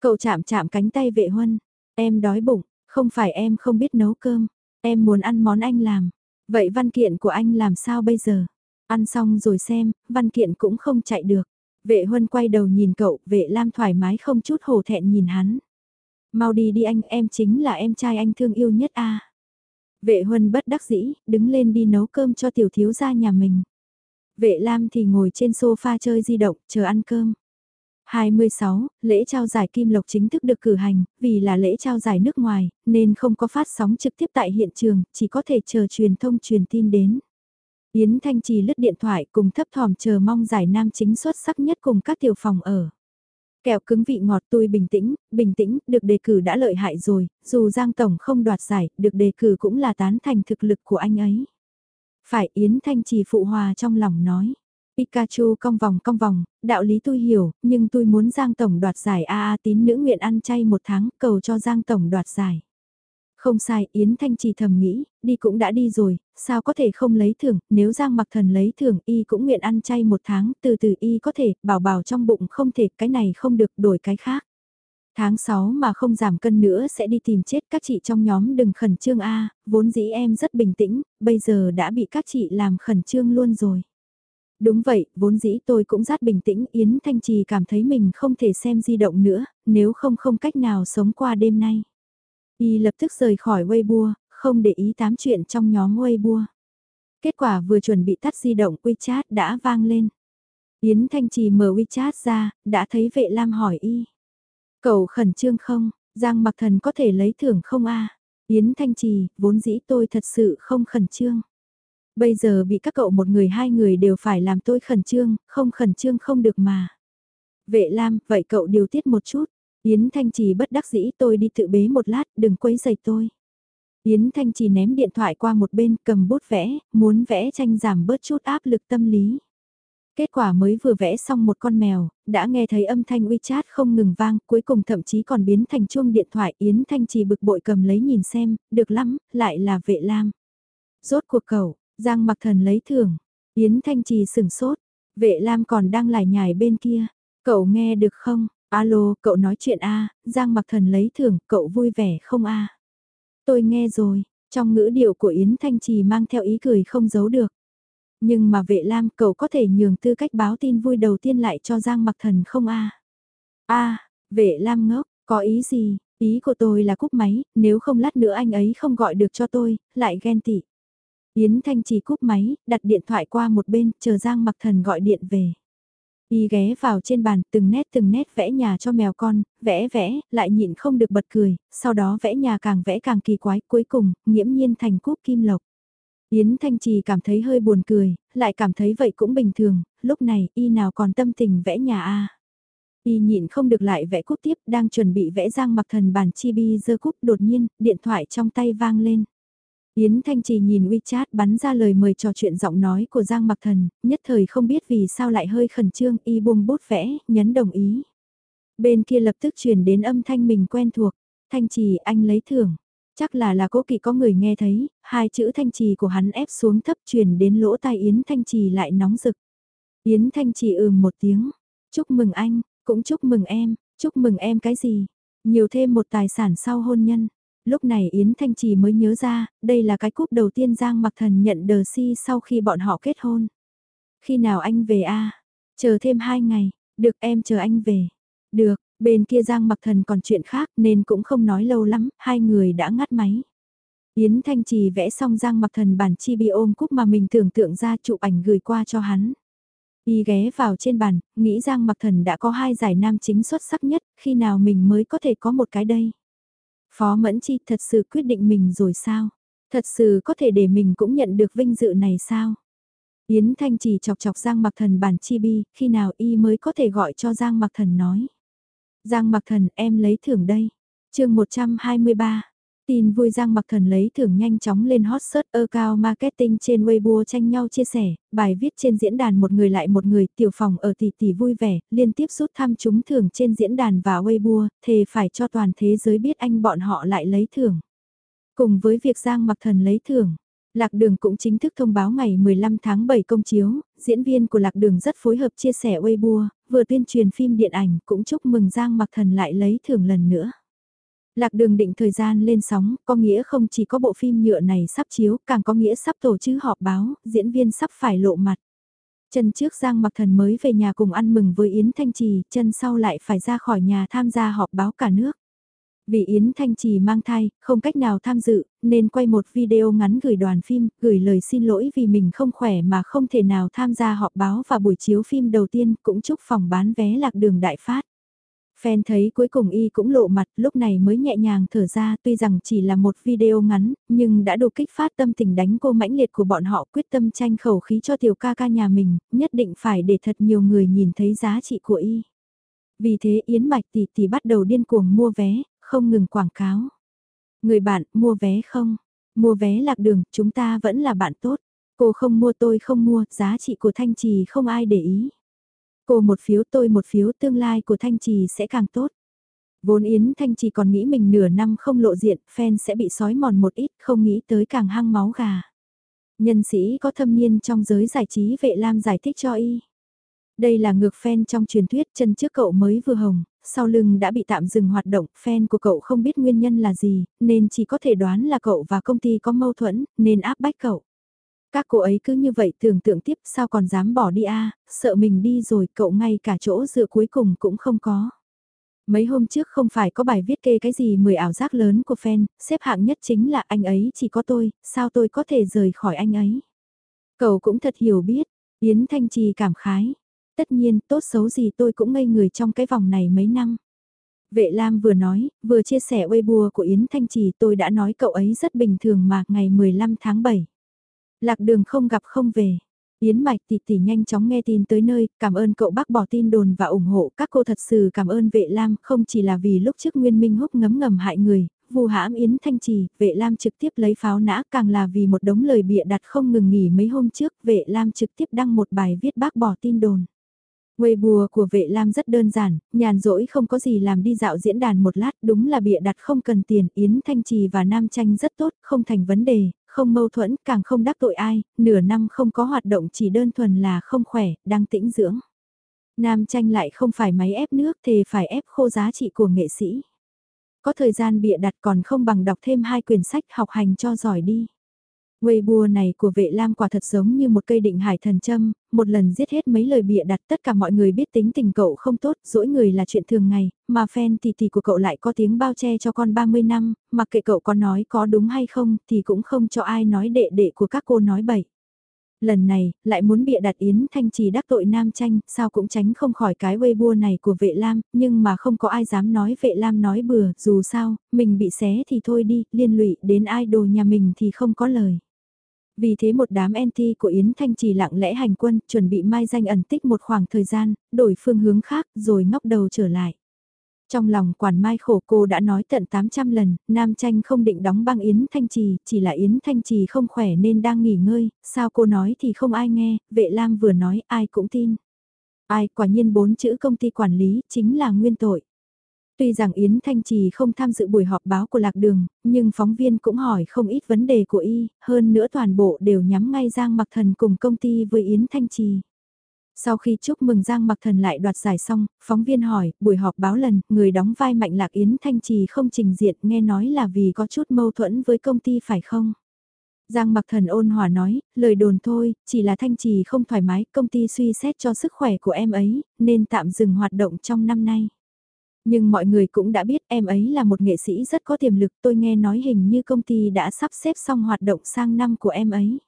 Cậu chạm chạm cánh tay vệ huân, em đói bụng, không phải em không biết nấu cơm, em muốn ăn món anh làm. Vậy văn kiện của anh làm sao bây giờ? Ăn xong rồi xem, văn kiện cũng không chạy được. Vệ huân quay đầu nhìn cậu, vệ Lam thoải mái không chút hổ thẹn nhìn hắn. Mau đi đi anh, em chính là em trai anh thương yêu nhất a. Vệ huân bất đắc dĩ, đứng lên đi nấu cơm cho tiểu thiếu gia nhà mình. Vệ Lam thì ngồi trên sofa chơi di động, chờ ăn cơm. 26, lễ trao giải Kim Lộc chính thức được cử hành, vì là lễ trao giải nước ngoài, nên không có phát sóng trực tiếp tại hiện trường, chỉ có thể chờ truyền thông truyền tin đến. Yến Thanh Trì lướt điện thoại cùng thấp thỏm chờ mong giải nam chính xuất sắc nhất cùng các tiểu phòng ở. Kẹo cứng vị ngọt tôi bình tĩnh, bình tĩnh, được đề cử đã lợi hại rồi, dù Giang Tổng không đoạt giải, được đề cử cũng là tán thành thực lực của anh ấy. Phải Yến Thanh Trì phụ hòa trong lòng nói. Pikachu cong vòng cong vòng, đạo lý tôi hiểu, nhưng tôi muốn Giang Tổng đoạt giải AA tín nữ nguyện ăn chay một tháng cầu cho Giang Tổng đoạt giải. Không sai, Yến Thanh Trì thầm nghĩ, đi cũng đã đi rồi, sao có thể không lấy thưởng, nếu Giang Mặc Thần lấy thưởng y cũng nguyện ăn chay một tháng, từ từ y có thể, bảo bảo trong bụng không thể, cái này không được, đổi cái khác. Tháng 6 mà không giảm cân nữa sẽ đi tìm chết các chị trong nhóm đừng khẩn trương A, vốn dĩ em rất bình tĩnh, bây giờ đã bị các chị làm khẩn trương luôn rồi. Đúng vậy, vốn dĩ tôi cũng rất bình tĩnh, Yến Thanh Trì cảm thấy mình không thể xem di động nữa, nếu không không cách nào sống qua đêm nay. Y lập tức rời khỏi Weibo, không để ý tám chuyện trong nhóm Weibo. Kết quả vừa chuẩn bị tắt di động WeChat đã vang lên. Yến Thanh Trì mở WeChat ra, đã thấy vệ lam hỏi y. Cậu khẩn trương không, Giang Mặc Thần có thể lấy thưởng không a? Yến Thanh Trì, vốn dĩ tôi thật sự không khẩn trương. Bây giờ bị các cậu một người hai người đều phải làm tôi khẩn trương, không khẩn trương không được mà. Vệ Lam, vậy cậu điều tiết một chút. Yến Thanh Trì bất đắc dĩ tôi đi tự bế một lát, đừng quấy giày tôi. Yến Thanh Trì ném điện thoại qua một bên cầm bút vẽ, muốn vẽ tranh giảm bớt chút áp lực tâm lý. Kết quả mới vừa vẽ xong một con mèo, đã nghe thấy âm thanh WeChat không ngừng vang, cuối cùng thậm chí còn biến thành chuông điện thoại Yến Thanh Trì bực bội cầm lấy nhìn xem, được lắm, lại là vệ lam. Rốt cuộc cậu Giang mặc thần lấy thưởng, Yến Thanh Trì sửng sốt, vệ lam còn đang lải nhải bên kia, cậu nghe được không, alo, cậu nói chuyện a Giang mặc thần lấy thưởng, cậu vui vẻ không a Tôi nghe rồi, trong ngữ điệu của Yến Thanh Trì mang theo ý cười không giấu được. Nhưng mà vệ lam cậu có thể nhường tư cách báo tin vui đầu tiên lại cho Giang mặc thần không a a vệ lam ngốc, có ý gì, ý của tôi là cúp máy, nếu không lát nữa anh ấy không gọi được cho tôi, lại ghen tị. Yến Thanh Trì cúp máy, đặt điện thoại qua một bên, chờ Giang mặc thần gọi điện về. Y ghé vào trên bàn, từng nét từng nét vẽ nhà cho mèo con, vẽ vẽ, lại nhịn không được bật cười, sau đó vẽ nhà càng vẽ càng kỳ quái, cuối cùng, nghiễm nhiên thành cúp kim lộc. Yến Thanh Trì cảm thấy hơi buồn cười, lại cảm thấy vậy cũng bình thường, lúc này y nào còn tâm tình vẽ nhà a Y nhịn không được lại vẽ cúp tiếp, đang chuẩn bị vẽ giang mặc thần bản chi bi dơ cúp đột nhiên, điện thoại trong tay vang lên. Yến Thanh Trì nhìn WeChat bắn ra lời mời trò chuyện giọng nói của Giang Mặc Thần, nhất thời không biết vì sao lại hơi khẩn trương y buông bút vẽ, nhấn đồng ý. Bên kia lập tức truyền đến âm thanh mình quen thuộc, Thanh Trì anh lấy thưởng. Chắc là là cố kỵ có người nghe thấy, hai chữ Thanh Trì của hắn ép xuống thấp truyền đến lỗ tai Yến Thanh Trì lại nóng rực. Yến Thanh Trì ừm một tiếng, chúc mừng anh, cũng chúc mừng em, chúc mừng em cái gì, nhiều thêm một tài sản sau hôn nhân. Lúc này Yến Thanh Trì mới nhớ ra, đây là cái cúp đầu tiên Giang Mặc Thần nhận đờ si sau khi bọn họ kết hôn. Khi nào anh về a? Chờ thêm hai ngày, được em chờ anh về. Được, bên kia Giang Mặc Thần còn chuyện khác nên cũng không nói lâu lắm, hai người đã ngắt máy. Yến Thanh Trì vẽ xong Giang Mặc Thần bản chi bi ôm cúp mà mình tưởng tượng ra chụp ảnh gửi qua cho hắn. Y ghé vào trên bàn, nghĩ Giang Mặc Thần đã có hai giải nam chính xuất sắc nhất, khi nào mình mới có thể có một cái đây. Phó Mẫn Chi thật sự quyết định mình rồi sao? Thật sự có thể để mình cũng nhận được vinh dự này sao? Yến Thanh chỉ chọc chọc Giang Mặc Thần bản chi bi, khi nào y mới có thể gọi cho Giang Mặc Thần nói. Giang Mặc Thần em lấy thưởng đây. chương 123, Tin vui Giang Mặc Thần lấy thưởng nhanh chóng lên hot search ơ cao marketing trên Weibo tranh nhau chia sẻ, bài viết trên diễn đàn một người lại một người, tiểu phòng ở tỷ tỷ vui vẻ, liên tiếp rút thăm trúng thưởng trên diễn đàn và Weibo, thề phải cho toàn thế giới biết anh bọn họ lại lấy thưởng. Cùng với việc Giang Mặc Thần lấy thưởng, Lạc Đường cũng chính thức thông báo ngày 15 tháng 7 công chiếu, diễn viên của Lạc Đường rất phối hợp chia sẻ Weibo, vừa tuyên truyền phim điện ảnh cũng chúc mừng Giang Mặc Thần lại lấy thưởng lần nữa. Lạc đường định thời gian lên sóng, có nghĩa không chỉ có bộ phim nhựa này sắp chiếu, càng có nghĩa sắp tổ chức họp báo, diễn viên sắp phải lộ mặt. Chân trước Giang Mặc Thần mới về nhà cùng ăn mừng với Yến Thanh Trì, chân sau lại phải ra khỏi nhà tham gia họp báo cả nước. Vì Yến Thanh Trì mang thai, không cách nào tham dự, nên quay một video ngắn gửi đoàn phim, gửi lời xin lỗi vì mình không khỏe mà không thể nào tham gia họp báo và buổi chiếu phim đầu tiên, cũng chúc phòng bán vé lạc đường đại phát. Fan thấy cuối cùng y cũng lộ mặt lúc này mới nhẹ nhàng thở ra tuy rằng chỉ là một video ngắn, nhưng đã đủ kích phát tâm tình đánh cô mãnh liệt của bọn họ quyết tâm tranh khẩu khí cho tiểu ca ca nhà mình, nhất định phải để thật nhiều người nhìn thấy giá trị của y. Vì thế Yến Mạch tỷ tỷ bắt đầu điên cuồng mua vé, không ngừng quảng cáo. Người bạn, mua vé không? Mua vé lạc đường, chúng ta vẫn là bạn tốt. Cô không mua tôi không mua, giá trị của Thanh Trì không ai để ý. Cô một phiếu tôi một phiếu tương lai của Thanh Trì sẽ càng tốt. Vốn Yến Thanh Trì còn nghĩ mình nửa năm không lộ diện, fan sẽ bị sói mòn một ít, không nghĩ tới càng hăng máu gà. Nhân sĩ có thâm niên trong giới giải trí vệ lam giải thích cho y. Đây là ngược fan trong truyền thuyết chân trước cậu mới vừa hồng, sau lưng đã bị tạm dừng hoạt động, fan của cậu không biết nguyên nhân là gì, nên chỉ có thể đoán là cậu và công ty có mâu thuẫn, nên áp bách cậu. Các cô ấy cứ như vậy tưởng tượng tiếp sao còn dám bỏ đi a sợ mình đi rồi cậu ngay cả chỗ dựa cuối cùng cũng không có. Mấy hôm trước không phải có bài viết kê cái gì 10 ảo giác lớn của fan, xếp hạng nhất chính là anh ấy chỉ có tôi, sao tôi có thể rời khỏi anh ấy. Cậu cũng thật hiểu biết, Yến Thanh Trì cảm khái. Tất nhiên, tốt xấu gì tôi cũng ngây người trong cái vòng này mấy năm. Vệ Lam vừa nói, vừa chia sẻ Weibo của Yến Thanh Trì tôi đã nói cậu ấy rất bình thường mà ngày 15 tháng 7. Lạc đường không gặp không về. Yến Mạch tỷ tỷ nhanh chóng nghe tin tới nơi, cảm ơn cậu bác bỏ tin đồn và ủng hộ các cô thật sự cảm ơn vệ lam không chỉ là vì lúc trước Nguyên Minh húc ngấm ngầm hại người, vù hãm Yến Thanh Trì, vệ lam trực tiếp lấy pháo nã càng là vì một đống lời bịa đặt không ngừng nghỉ mấy hôm trước, vệ lam trực tiếp đăng một bài viết bác bỏ tin đồn. Quê bùa của vệ lam rất đơn giản, nhàn rỗi không có gì làm đi dạo diễn đàn một lát, đúng là bịa đặt không cần tiền, Yến Thanh Trì và Nam Tranh rất tốt, không thành vấn đề, không mâu thuẫn, càng không đắc tội ai, nửa năm không có hoạt động chỉ đơn thuần là không khỏe, đang tĩnh dưỡng. Nam tranh lại không phải máy ép nước thì phải ép khô giá trị của nghệ sĩ. Có thời gian bịa đặt còn không bằng đọc thêm hai quyển sách học hành cho giỏi đi. Weibo này của vệ lam quả thật giống như một cây định hải thần châm, một lần giết hết mấy lời bịa đặt tất cả mọi người biết tính tình cậu không tốt, dỗi người là chuyện thường ngày, mà fan thì thì của cậu lại có tiếng bao che cho con 30 năm, mặc kệ cậu có nói có đúng hay không thì cũng không cho ai nói đệ đệ của các cô nói bậy. Lần này, lại muốn bịa đặt Yến Thanh Trì đắc tội Nam Tranh, sao cũng tránh không khỏi cái Weibo này của vệ lam, nhưng mà không có ai dám nói vệ lam nói bừa, dù sao, mình bị xé thì thôi đi, liên lụy đến idol nhà mình thì không có lời. Vì thế một đám NT của Yến Thanh Trì lặng lẽ hành quân, chuẩn bị mai danh ẩn tích một khoảng thời gian, đổi phương hướng khác, rồi ngóc đầu trở lại. Trong lòng quản mai khổ cô đã nói tận 800 lần, Nam Tranh không định đóng băng Yến Thanh Trì, chỉ là Yến Thanh Trì không khỏe nên đang nghỉ ngơi, sao cô nói thì không ai nghe, vệ lam vừa nói ai cũng tin. Ai quả nhiên bốn chữ công ty quản lý chính là nguyên tội. Tuy rằng Yến Thanh Trì không tham dự buổi họp báo của Lạc Đường, nhưng phóng viên cũng hỏi không ít vấn đề của y, hơn nữa toàn bộ đều nhắm ngay Giang Mặc Thần cùng công ty với Yến Thanh Trì. Sau khi chúc mừng Giang Mặc Thần lại đoạt giải xong, phóng viên hỏi, buổi họp báo lần, người đóng vai Mạnh Lạc Yến Thanh Trì không trình diện nghe nói là vì có chút mâu thuẫn với công ty phải không? Giang Mặc Thần ôn hòa nói, lời đồn thôi, chỉ là Thanh Trì không thoải mái, công ty suy xét cho sức khỏe của em ấy, nên tạm dừng hoạt động trong năm nay. Nhưng mọi người cũng đã biết em ấy là một nghệ sĩ rất có tiềm lực tôi nghe nói hình như công ty đã sắp xếp xong hoạt động sang năm của em ấy.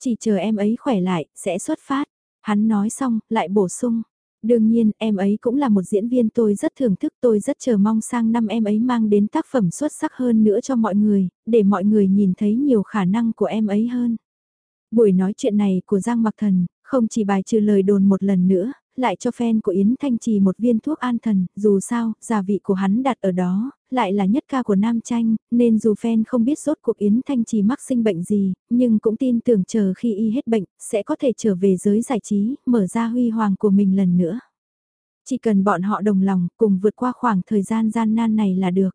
Chỉ chờ em ấy khỏe lại, sẽ xuất phát. Hắn nói xong, lại bổ sung. Đương nhiên, em ấy cũng là một diễn viên tôi rất thưởng thức tôi rất chờ mong sang năm em ấy mang đến tác phẩm xuất sắc hơn nữa cho mọi người, để mọi người nhìn thấy nhiều khả năng của em ấy hơn. Buổi nói chuyện này của Giang Mặc Thần, không chỉ bài trừ lời đồn một lần nữa, lại cho fan của Yến Thanh Trì một viên thuốc an thần, dù sao, gia vị của hắn đặt ở đó, lại là nhất ca của Nam Tranh, nên dù fan không biết rốt cuộc Yến Thanh Trì mắc sinh bệnh gì, nhưng cũng tin tưởng chờ khi y hết bệnh, sẽ có thể trở về giới giải trí, mở ra huy hoàng của mình lần nữa. Chỉ cần bọn họ đồng lòng, cùng vượt qua khoảng thời gian gian nan này là được.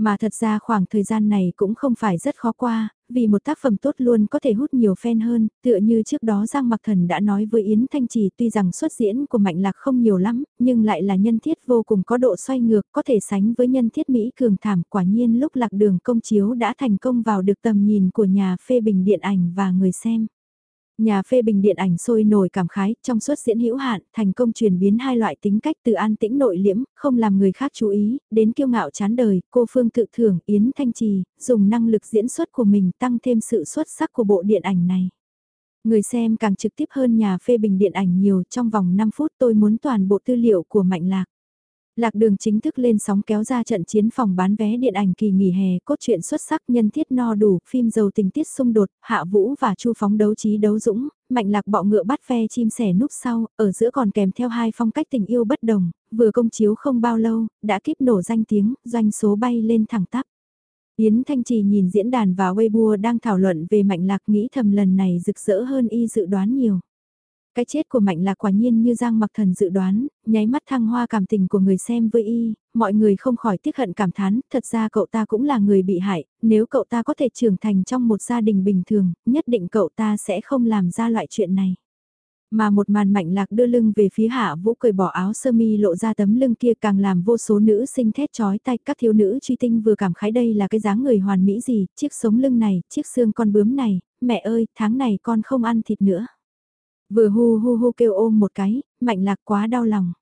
Mà thật ra khoảng thời gian này cũng không phải rất khó qua, vì một tác phẩm tốt luôn có thể hút nhiều fan hơn, tựa như trước đó Giang Mặc Thần đã nói với Yến Thanh Trì tuy rằng xuất diễn của Mạnh Lạc không nhiều lắm, nhưng lại là nhân thiết vô cùng có độ xoay ngược, có thể sánh với nhân thiết Mỹ cường thảm quả nhiên lúc lạc đường công chiếu đã thành công vào được tầm nhìn của nhà phê bình điện ảnh và người xem. Nhà phê bình điện ảnh sôi nổi cảm khái, trong suốt diễn hữu hạn, thành công truyền biến hai loại tính cách từ an tĩnh nội liễm, không làm người khác chú ý, đến kiêu ngạo chán đời, cô Phương tự thưởng, Yến Thanh Trì, dùng năng lực diễn xuất của mình tăng thêm sự xuất sắc của bộ điện ảnh này. Người xem càng trực tiếp hơn nhà phê bình điện ảnh nhiều, trong vòng 5 phút tôi muốn toàn bộ tư liệu của Mạnh Lạc. Lạc đường chính thức lên sóng kéo ra trận chiến phòng bán vé điện ảnh kỳ nghỉ hè, cốt truyện xuất sắc nhân thiết no đủ, phim giàu tình tiết xung đột, hạ vũ và chu phóng đấu trí đấu dũng, mạnh lạc bọ ngựa bắt ve chim sẻ núp sau, ở giữa còn kèm theo hai phong cách tình yêu bất đồng, vừa công chiếu không bao lâu, đã kíp nổ danh tiếng, doanh số bay lên thẳng tắp. Yến Thanh Trì nhìn diễn đàn và Weibo đang thảo luận về mạnh lạc nghĩ thầm lần này rực rỡ hơn y dự đoán nhiều. Cái chết của Mạnh Lạc quả nhiên như Giang Mặc Thần dự đoán, nháy mắt thăng hoa cảm tình của người xem với y, mọi người không khỏi tiếc hận cảm thán, thật ra cậu ta cũng là người bị hại, nếu cậu ta có thể trưởng thành trong một gia đình bình thường, nhất định cậu ta sẽ không làm ra loại chuyện này. Mà một màn mạnh lạc đưa lưng về phía hạ vũ cười bỏ áo sơ mi lộ ra tấm lưng kia càng làm vô số nữ sinh thét chói tay các thiếu nữ truy tinh vừa cảm khái đây là cái dáng người hoàn mỹ gì, chiếc sống lưng này, chiếc xương con bướm này, mẹ ơi, tháng này con không ăn thịt nữa. Vừa hu hu hu kêu ôm một cái, mạnh lạc quá đau lòng.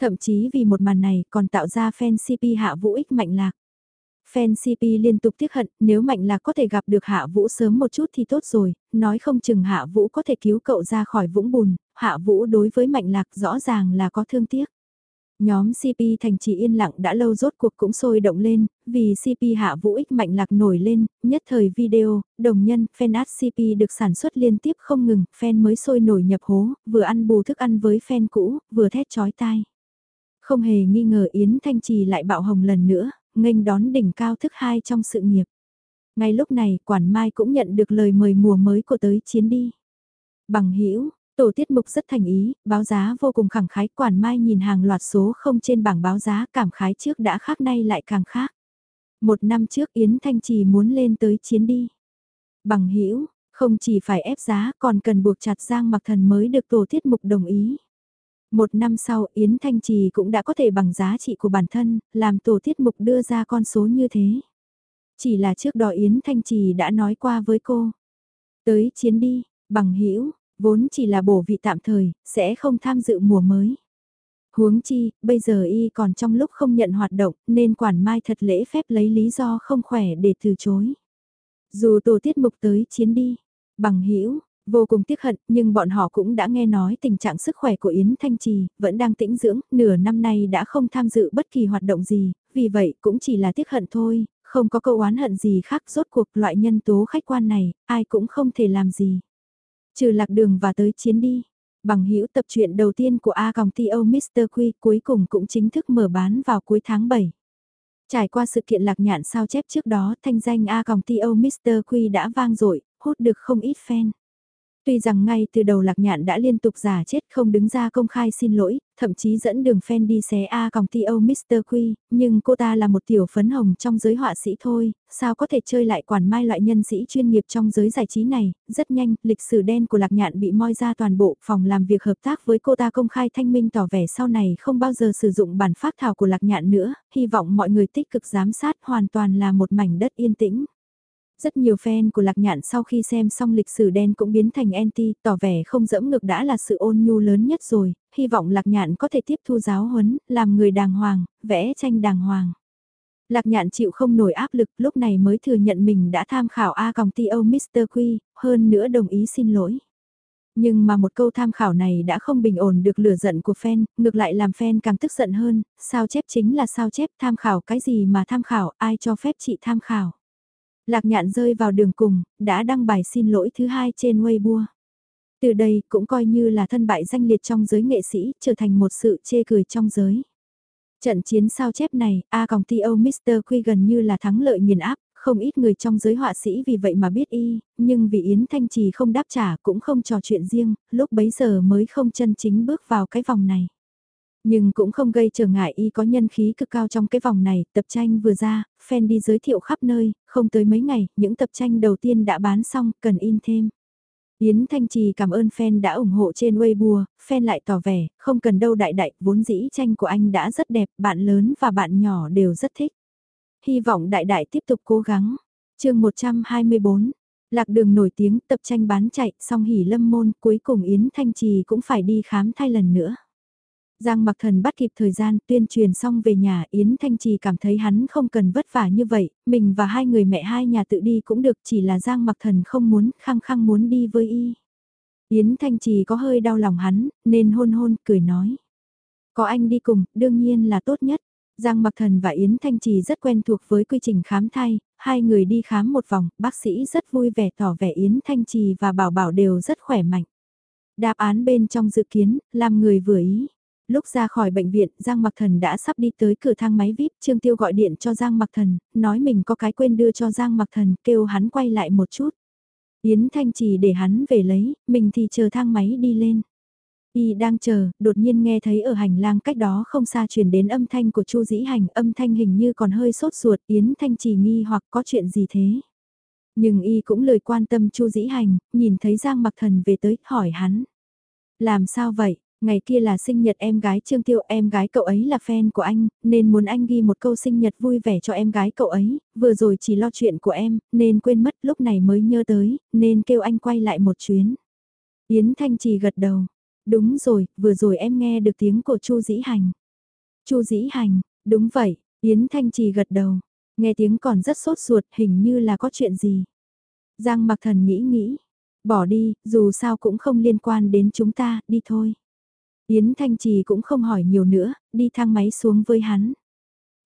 Thậm chí vì một màn này còn tạo ra fan CP hạ vũ ích mạnh lạc. Fan CP liên tục tiếc hận, nếu Mạnh Lạc có thể gặp được Hạ Vũ sớm một chút thì tốt rồi, nói không chừng Hạ Vũ có thể cứu cậu ra khỏi vũng bùn, Hạ Vũ đối với Mạnh Lạc rõ ràng là có thương tiếc. Nhóm CP thành trì yên lặng đã lâu rốt cuộc cũng sôi động lên, vì CP hạ vũ ích mạnh lạc nổi lên, nhất thời video, đồng nhân, fan art CP được sản xuất liên tiếp không ngừng, fan mới sôi nổi nhập hố, vừa ăn bù thức ăn với fan cũ, vừa thét chói tai. Không hề nghi ngờ Yến Thanh Trì lại bạo hồng lần nữa, nghênh đón đỉnh cao thức hai trong sự nghiệp. Ngay lúc này, Quản Mai cũng nhận được lời mời mùa mới của tới chiến đi. Bằng hữu Tổ tiết mục rất thành ý, báo giá vô cùng khẳng khái, quản mai nhìn hàng loạt số không trên bảng báo giá cảm khái trước đã khác nay lại càng khác. Một năm trước Yến Thanh Trì muốn lên tới chiến đi. Bằng hữu không chỉ phải ép giá còn cần buộc chặt Giang Mặc Thần mới được tổ tiết mục đồng ý. Một năm sau Yến Thanh Trì cũng đã có thể bằng giá trị của bản thân, làm tổ tiết mục đưa ra con số như thế. Chỉ là trước đó Yến Thanh Trì đã nói qua với cô. Tới chiến đi, bằng hữu vốn chỉ là bổ vị tạm thời, sẽ không tham dự mùa mới. Huống chi, bây giờ y còn trong lúc không nhận hoạt động, nên quản mai thật lễ phép lấy lý do không khỏe để từ chối. Dù tổ tiết mục tới chiến đi, bằng hữu vô cùng tiếc hận, nhưng bọn họ cũng đã nghe nói tình trạng sức khỏe của Yến Thanh Trì, vẫn đang tĩnh dưỡng, nửa năm nay đã không tham dự bất kỳ hoạt động gì, vì vậy cũng chỉ là tiếc hận thôi, không có câu oán hận gì khác rốt cuộc loại nhân tố khách quan này, ai cũng không thể làm gì. Trừ lạc đường và tới chiến đi. Bằng hữu tập truyện đầu tiên của A Còng T.O. Mr. Quy cuối cùng cũng chính thức mở bán vào cuối tháng 7. Trải qua sự kiện lạc nhạn sao chép trước đó, thanh danh A Còng T.O. Mr. Quy đã vang dội hút được không ít fan. Tuy rằng ngay từ đầu lạc nhạn đã liên tục giả chết không đứng ra công khai xin lỗi, thậm chí dẫn đường fan đi xé A còng TO Mr. Quy, nhưng cô ta là một tiểu phấn hồng trong giới họa sĩ thôi, sao có thể chơi lại quản mai loại nhân sĩ chuyên nghiệp trong giới giải trí này, rất nhanh, lịch sử đen của lạc nhạn bị moi ra toàn bộ, phòng làm việc hợp tác với cô ta công khai thanh minh tỏ vẻ sau này không bao giờ sử dụng bản phát thảo của lạc nhạn nữa, hy vọng mọi người tích cực giám sát hoàn toàn là một mảnh đất yên tĩnh. Rất nhiều fan của lạc nhạn sau khi xem xong lịch sử đen cũng biến thành anti, tỏ vẻ không dẫm ngược đã là sự ôn nhu lớn nhất rồi, hy vọng lạc nhạn có thể tiếp thu giáo huấn, làm người đàng hoàng, vẽ tranh đàng hoàng. Lạc nhạn chịu không nổi áp lực lúc này mới thừa nhận mình đã tham khảo A còng TO Mr. Quy, hơn nữa đồng ý xin lỗi. Nhưng mà một câu tham khảo này đã không bình ổn được lửa giận của fan, ngược lại làm fan càng tức giận hơn, sao chép chính là sao chép tham khảo cái gì mà tham khảo, ai cho phép chị tham khảo. Lạc nhạn rơi vào đường cùng, đã đăng bài xin lỗi thứ hai trên Weibo. Từ đây cũng coi như là thân bại danh liệt trong giới nghệ sĩ, trở thành một sự chê cười trong giới. Trận chiến sao chép này, A còng T.O. Mr. Quy gần như là thắng lợi nghiền áp, không ít người trong giới họa sĩ vì vậy mà biết y, nhưng vì Yến Thanh Trì không đáp trả cũng không trò chuyện riêng, lúc bấy giờ mới không chân chính bước vào cái vòng này. Nhưng cũng không gây trở ngại y có nhân khí cực cao trong cái vòng này, tập tranh vừa ra, fan đi giới thiệu khắp nơi, không tới mấy ngày, những tập tranh đầu tiên đã bán xong, cần in thêm. Yến Thanh Trì cảm ơn fan đã ủng hộ trên Weibo, fan lại tỏ vẻ, không cần đâu đại đại, vốn dĩ tranh của anh đã rất đẹp, bạn lớn và bạn nhỏ đều rất thích. Hy vọng đại đại tiếp tục cố gắng. chương 124, lạc đường nổi tiếng tập tranh bán chạy, song hỉ lâm môn, cuối cùng Yến Thanh Trì cũng phải đi khám thai lần nữa. Giang Mặc Thần bắt kịp thời gian tuyên truyền xong về nhà Yến Thanh Trì cảm thấy hắn không cần vất vả như vậy, mình và hai người mẹ hai nhà tự đi cũng được chỉ là Giang Mặc Thần không muốn khăng khăng muốn đi với y. Yến Thanh Trì có hơi đau lòng hắn, nên hôn hôn, cười nói. Có anh đi cùng, đương nhiên là tốt nhất. Giang Mặc Thần và Yến Thanh Trì rất quen thuộc với quy trình khám thai, hai người đi khám một vòng, bác sĩ rất vui vẻ tỏ vẻ Yến Thanh Trì và Bảo Bảo đều rất khỏe mạnh. Đáp án bên trong dự kiến, làm người vừa ý. Lúc ra khỏi bệnh viện, Giang Mặc Thần đã sắp đi tới cửa thang máy VIP, Trương Tiêu gọi điện cho Giang Mặc Thần, nói mình có cái quên đưa cho Giang Mặc Thần, kêu hắn quay lại một chút. Yến Thanh chỉ để hắn về lấy, mình thì chờ thang máy đi lên. Y đang chờ, đột nhiên nghe thấy ở hành lang cách đó không xa truyền đến âm thanh của Chu Dĩ Hành, âm thanh hình như còn hơi sốt ruột, Yến Thanh chỉ nghi hoặc có chuyện gì thế. Nhưng Y cũng lời quan tâm Chu Dĩ Hành, nhìn thấy Giang Mặc Thần về tới, hỏi hắn. Làm sao vậy? Ngày kia là sinh nhật em gái Trương Tiêu, em gái cậu ấy là fan của anh, nên muốn anh ghi một câu sinh nhật vui vẻ cho em gái cậu ấy, vừa rồi chỉ lo chuyện của em, nên quên mất lúc này mới nhớ tới, nên kêu anh quay lại một chuyến. Yến Thanh Trì gật đầu, đúng rồi, vừa rồi em nghe được tiếng của Chu Dĩ Hành. Chu Dĩ Hành, đúng vậy, Yến Thanh Trì gật đầu, nghe tiếng còn rất sốt ruột, hình như là có chuyện gì. Giang Mặc Thần nghĩ nghĩ, bỏ đi, dù sao cũng không liên quan đến chúng ta, đi thôi. Yến Thanh Trì cũng không hỏi nhiều nữa, đi thang máy xuống với hắn.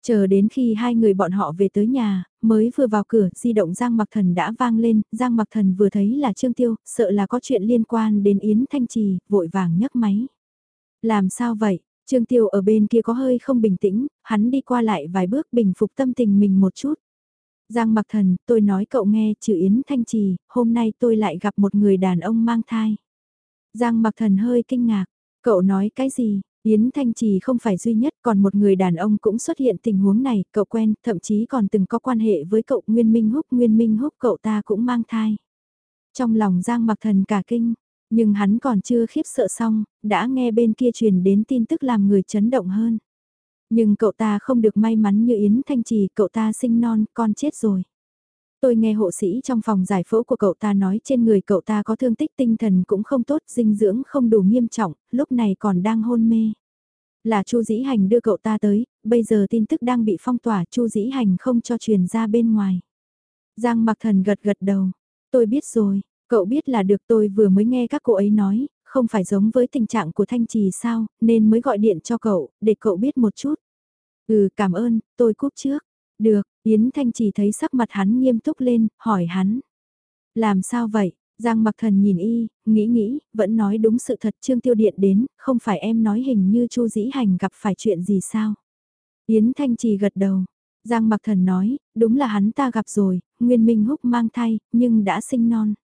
Chờ đến khi hai người bọn họ về tới nhà, mới vừa vào cửa, di động Giang Mặc Thần đã vang lên, Giang Mặc Thần vừa thấy là Trương Tiêu, sợ là có chuyện liên quan đến Yến Thanh Trì, vội vàng nhấc máy. Làm sao vậy? Trương Tiêu ở bên kia có hơi không bình tĩnh, hắn đi qua lại vài bước bình phục tâm tình mình một chút. Giang Mặc Thần, tôi nói cậu nghe, trừ Yến Thanh Trì, hôm nay tôi lại gặp một người đàn ông mang thai. Giang Mặc Thần hơi kinh ngạc, Cậu nói cái gì? Yến Thanh Trì không phải duy nhất còn một người đàn ông cũng xuất hiện tình huống này, cậu quen, thậm chí còn từng có quan hệ với cậu Nguyên Minh Húc, Nguyên Minh Húc cậu ta cũng mang thai. Trong lòng Giang Mặc Thần cả kinh, nhưng hắn còn chưa khiếp sợ xong, đã nghe bên kia truyền đến tin tức làm người chấn động hơn. Nhưng cậu ta không được may mắn như Yến Thanh Trì, cậu ta sinh non, con chết rồi. Tôi nghe hộ sĩ trong phòng giải phẫu của cậu ta nói trên người cậu ta có thương tích tinh thần cũng không tốt, dinh dưỡng không đủ nghiêm trọng, lúc này còn đang hôn mê. Là Chu Dĩ Hành đưa cậu ta tới, bây giờ tin tức đang bị phong tỏa, Chu Dĩ Hành không cho truyền ra bên ngoài. Giang Mặc Thần gật gật đầu, tôi biết rồi, cậu biết là được tôi vừa mới nghe các cô ấy nói, không phải giống với tình trạng của Thanh Trì sao, nên mới gọi điện cho cậu, để cậu biết một chút. Ừ, cảm ơn, tôi cúp trước. Được, Yến Thanh chỉ thấy sắc mặt hắn nghiêm túc lên, hỏi hắn. Làm sao vậy? Giang mặc thần nhìn y, nghĩ nghĩ, vẫn nói đúng sự thật Trương Tiêu Điện đến, không phải em nói hình như Chu Dĩ Hành gặp phải chuyện gì sao? Yến Thanh Trì gật đầu. Giang mặc thần nói, đúng là hắn ta gặp rồi, Nguyên Minh Húc mang thai, nhưng đã sinh non.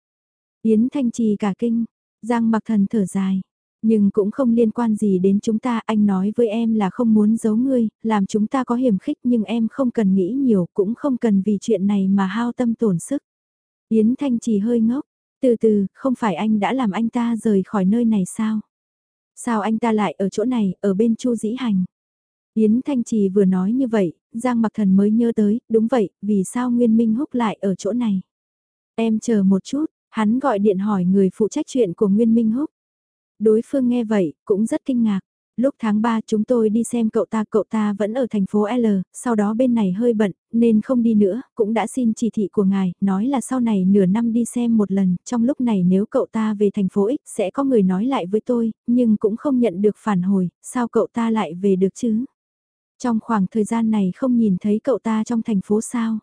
Yến Thanh Trì cả kinh, Giang mặc thần thở dài. Nhưng cũng không liên quan gì đến chúng ta, anh nói với em là không muốn giấu ngươi, làm chúng ta có hiểm khích nhưng em không cần nghĩ nhiều, cũng không cần vì chuyện này mà hao tâm tổn sức. Yến Thanh chỉ hơi ngốc, từ từ, không phải anh đã làm anh ta rời khỏi nơi này sao? Sao anh ta lại ở chỗ này, ở bên Chu Dĩ Hành? Yến Thanh Trì vừa nói như vậy, Giang Mặc Thần mới nhớ tới, đúng vậy, vì sao Nguyên Minh Húc lại ở chỗ này? Em chờ một chút, hắn gọi điện hỏi người phụ trách chuyện của Nguyên Minh Húc. Đối phương nghe vậy, cũng rất kinh ngạc. Lúc tháng 3 chúng tôi đi xem cậu ta, cậu ta vẫn ở thành phố L, sau đó bên này hơi bận, nên không đi nữa, cũng đã xin chỉ thị của ngài, nói là sau này nửa năm đi xem một lần, trong lúc này nếu cậu ta về thành phố X sẽ có người nói lại với tôi, nhưng cũng không nhận được phản hồi, sao cậu ta lại về được chứ? Trong khoảng thời gian này không nhìn thấy cậu ta trong thành phố sao?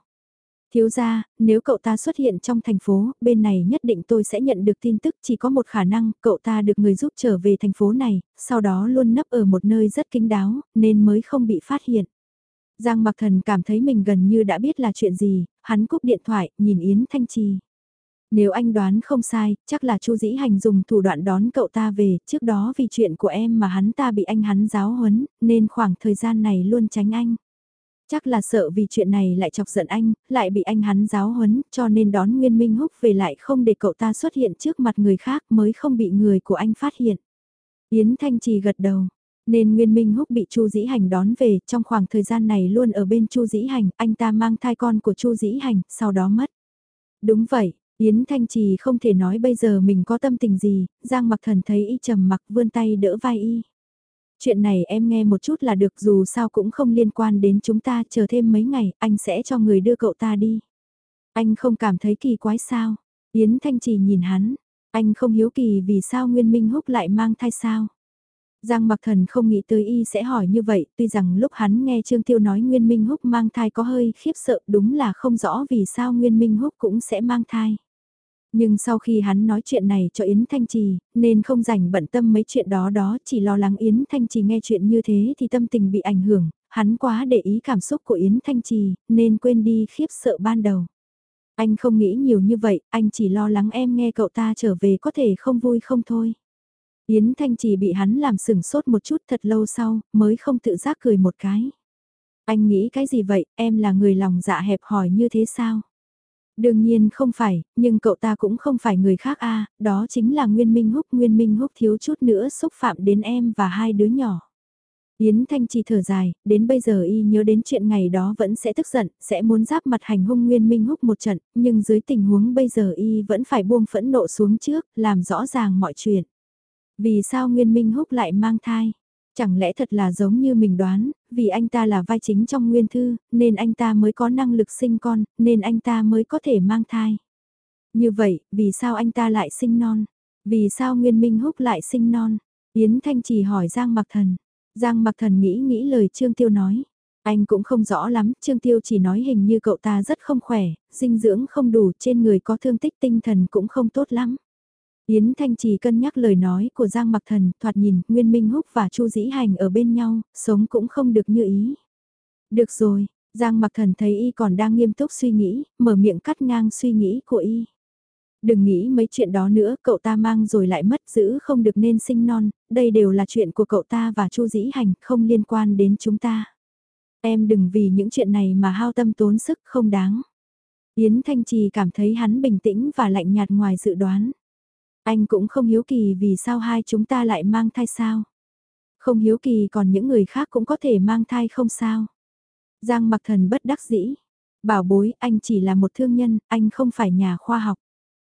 Thiếu gia, nếu cậu ta xuất hiện trong thành phố, bên này nhất định tôi sẽ nhận được tin tức chỉ có một khả năng, cậu ta được người giúp trở về thành phố này, sau đó luôn nấp ở một nơi rất kín đáo, nên mới không bị phát hiện. Giang Mặc Thần cảm thấy mình gần như đã biết là chuyện gì, hắn cúp điện thoại, nhìn Yến Thanh Trì. Nếu anh đoán không sai, chắc là Chu Dĩ Hành dùng thủ đoạn đón cậu ta về, trước đó vì chuyện của em mà hắn ta bị anh hắn giáo huấn, nên khoảng thời gian này luôn tránh anh. Chắc là sợ vì chuyện này lại chọc giận anh, lại bị anh hắn giáo huấn, cho nên đón Nguyên Minh Húc về lại không để cậu ta xuất hiện trước mặt người khác mới không bị người của anh phát hiện. Yến Thanh Trì gật đầu, nên Nguyên Minh Húc bị Chu Dĩ Hành đón về, trong khoảng thời gian này luôn ở bên Chu Dĩ Hành, anh ta mang thai con của Chu Dĩ Hành, sau đó mất. Đúng vậy, Yến Thanh Trì không thể nói bây giờ mình có tâm tình gì, Giang Mặc Thần thấy y trầm mặc vươn tay đỡ vai y. Chuyện này em nghe một chút là được dù sao cũng không liên quan đến chúng ta, chờ thêm mấy ngày, anh sẽ cho người đưa cậu ta đi. Anh không cảm thấy kỳ quái sao? Yến Thanh Trì nhìn hắn, anh không hiếu kỳ vì sao Nguyên Minh Húc lại mang thai sao? Giang Mặc Thần không nghĩ tới y sẽ hỏi như vậy, tuy rằng lúc hắn nghe Trương Tiêu nói Nguyên Minh Húc mang thai có hơi khiếp sợ đúng là không rõ vì sao Nguyên Minh Húc cũng sẽ mang thai. Nhưng sau khi hắn nói chuyện này cho Yến Thanh Trì, nên không rảnh bận tâm mấy chuyện đó đó, chỉ lo lắng Yến Thanh Trì nghe chuyện như thế thì tâm tình bị ảnh hưởng, hắn quá để ý cảm xúc của Yến Thanh Trì, nên quên đi khiếp sợ ban đầu. Anh không nghĩ nhiều như vậy, anh chỉ lo lắng em nghe cậu ta trở về có thể không vui không thôi. Yến Thanh Trì bị hắn làm sừng sốt một chút thật lâu sau, mới không tự giác cười một cái. Anh nghĩ cái gì vậy, em là người lòng dạ hẹp hòi như thế sao? Đương nhiên không phải, nhưng cậu ta cũng không phải người khác a đó chính là Nguyên Minh Húc. Nguyên Minh Húc thiếu chút nữa xúc phạm đến em và hai đứa nhỏ. Yến Thanh chỉ thở dài, đến bây giờ y nhớ đến chuyện ngày đó vẫn sẽ tức giận, sẽ muốn giáp mặt hành hung Nguyên Minh Húc một trận, nhưng dưới tình huống bây giờ y vẫn phải buông phẫn nộ xuống trước, làm rõ ràng mọi chuyện. Vì sao Nguyên Minh Húc lại mang thai? Chẳng lẽ thật là giống như mình đoán, vì anh ta là vai chính trong nguyên thư, nên anh ta mới có năng lực sinh con, nên anh ta mới có thể mang thai. Như vậy, vì sao anh ta lại sinh non? Vì sao Nguyên Minh Húc lại sinh non? Yến Thanh chỉ hỏi Giang Mặc Thần. Giang Mặc Thần nghĩ nghĩ lời Trương Tiêu nói. Anh cũng không rõ lắm, Trương Tiêu chỉ nói hình như cậu ta rất không khỏe, dinh dưỡng không đủ, trên người có thương tích tinh thần cũng không tốt lắm. Yến Thanh Trì cân nhắc lời nói của Giang Mặc Thần, thoạt nhìn, Nguyên Minh Húc và Chu Dĩ Hành ở bên nhau, sống cũng không được như ý. Được rồi, Giang Mặc Thần thấy y còn đang nghiêm túc suy nghĩ, mở miệng cắt ngang suy nghĩ của y. Đừng nghĩ mấy chuyện đó nữa, cậu ta mang rồi lại mất giữ không được nên sinh non, đây đều là chuyện của cậu ta và Chu Dĩ Hành, không liên quan đến chúng ta. Em đừng vì những chuyện này mà hao tâm tốn sức không đáng. Yến Thanh Trì cảm thấy hắn bình tĩnh và lạnh nhạt ngoài dự đoán. Anh cũng không hiếu kỳ vì sao hai chúng ta lại mang thai sao. Không hiếu kỳ còn những người khác cũng có thể mang thai không sao. Giang mặc thần bất đắc dĩ. Bảo bối, anh chỉ là một thương nhân, anh không phải nhà khoa học.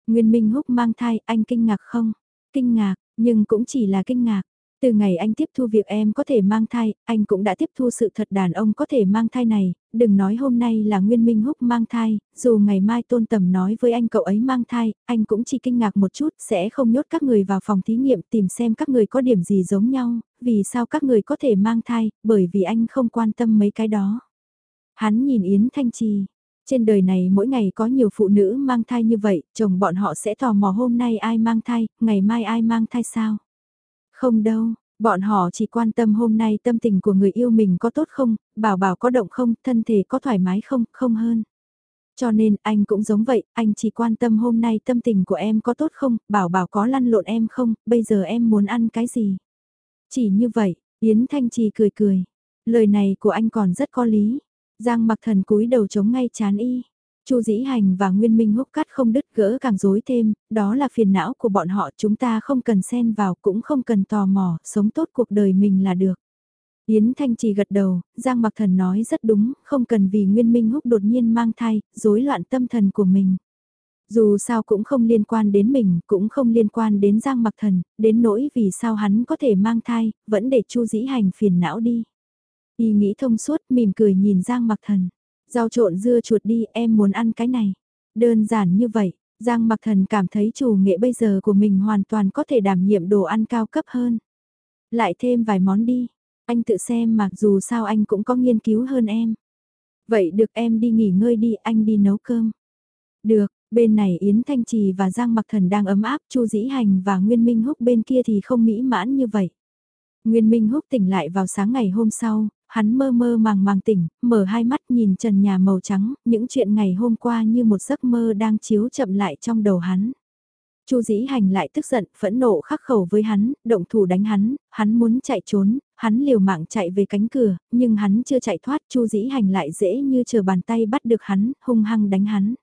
Nguyên Minh Húc mang thai, anh kinh ngạc không? Kinh ngạc, nhưng cũng chỉ là kinh ngạc. Từ ngày anh tiếp thu việc em có thể mang thai, anh cũng đã tiếp thu sự thật đàn ông có thể mang thai này, đừng nói hôm nay là Nguyên Minh Húc mang thai, dù ngày mai Tôn Tầm nói với anh cậu ấy mang thai, anh cũng chỉ kinh ngạc một chút, sẽ không nhốt các người vào phòng thí nghiệm tìm xem các người có điểm gì giống nhau, vì sao các người có thể mang thai, bởi vì anh không quan tâm mấy cái đó. Hắn nhìn Yến Thanh Trì, trên đời này mỗi ngày có nhiều phụ nữ mang thai như vậy, chồng bọn họ sẽ tò mò hôm nay ai mang thai, ngày mai ai mang thai sao? Không đâu, bọn họ chỉ quan tâm hôm nay tâm tình của người yêu mình có tốt không, bảo bảo có động không, thân thể có thoải mái không, không hơn. Cho nên anh cũng giống vậy, anh chỉ quan tâm hôm nay tâm tình của em có tốt không, bảo bảo có lăn lộn em không, bây giờ em muốn ăn cái gì. Chỉ như vậy, Yến Thanh Trì cười cười. Lời này của anh còn rất có lý. Giang mặc thần cúi đầu chống ngay chán y. Chu Dĩ Hành và Nguyên Minh húc cắt không đứt gỡ càng rối thêm, đó là phiền não của bọn họ chúng ta không cần xen vào cũng không cần tò mò, sống tốt cuộc đời mình là được. Yến Thanh chỉ gật đầu, Giang Mặc Thần nói rất đúng, không cần vì Nguyên Minh Húc đột nhiên mang thai, rối loạn tâm thần của mình. Dù sao cũng không liên quan đến mình, cũng không liên quan đến Giang Mặc Thần, đến nỗi vì sao hắn có thể mang thai, vẫn để Chu Dĩ Hành phiền não đi. Y nghĩ thông suốt, mỉm cười nhìn Giang Mặc Thần. Rau trộn dưa chuột đi, em muốn ăn cái này. Đơn giản như vậy, Giang Mặc Thần cảm thấy chủ nghệ bây giờ của mình hoàn toàn có thể đảm nhiệm đồ ăn cao cấp hơn. Lại thêm vài món đi, anh tự xem mặc dù sao anh cũng có nghiên cứu hơn em. Vậy được em đi nghỉ ngơi đi, anh đi nấu cơm. Được, bên này Yến Thanh Trì và Giang Mặc Thần đang ấm áp, Chu Dĩ Hành và Nguyên Minh Húc bên kia thì không mỹ mãn như vậy. Nguyên Minh Húc tỉnh lại vào sáng ngày hôm sau, hắn mơ mơ màng màng tỉnh, mở hai mắt nhìn trần nhà màu trắng, những chuyện ngày hôm qua như một giấc mơ đang chiếu chậm lại trong đầu hắn. Chu Dĩ Hành lại tức giận, phẫn nộ khắc khẩu với hắn, động thủ đánh hắn, hắn muốn chạy trốn, hắn liều mạng chạy về cánh cửa, nhưng hắn chưa chạy thoát, Chu Dĩ Hành lại dễ như chờ bàn tay bắt được hắn, hung hăng đánh hắn.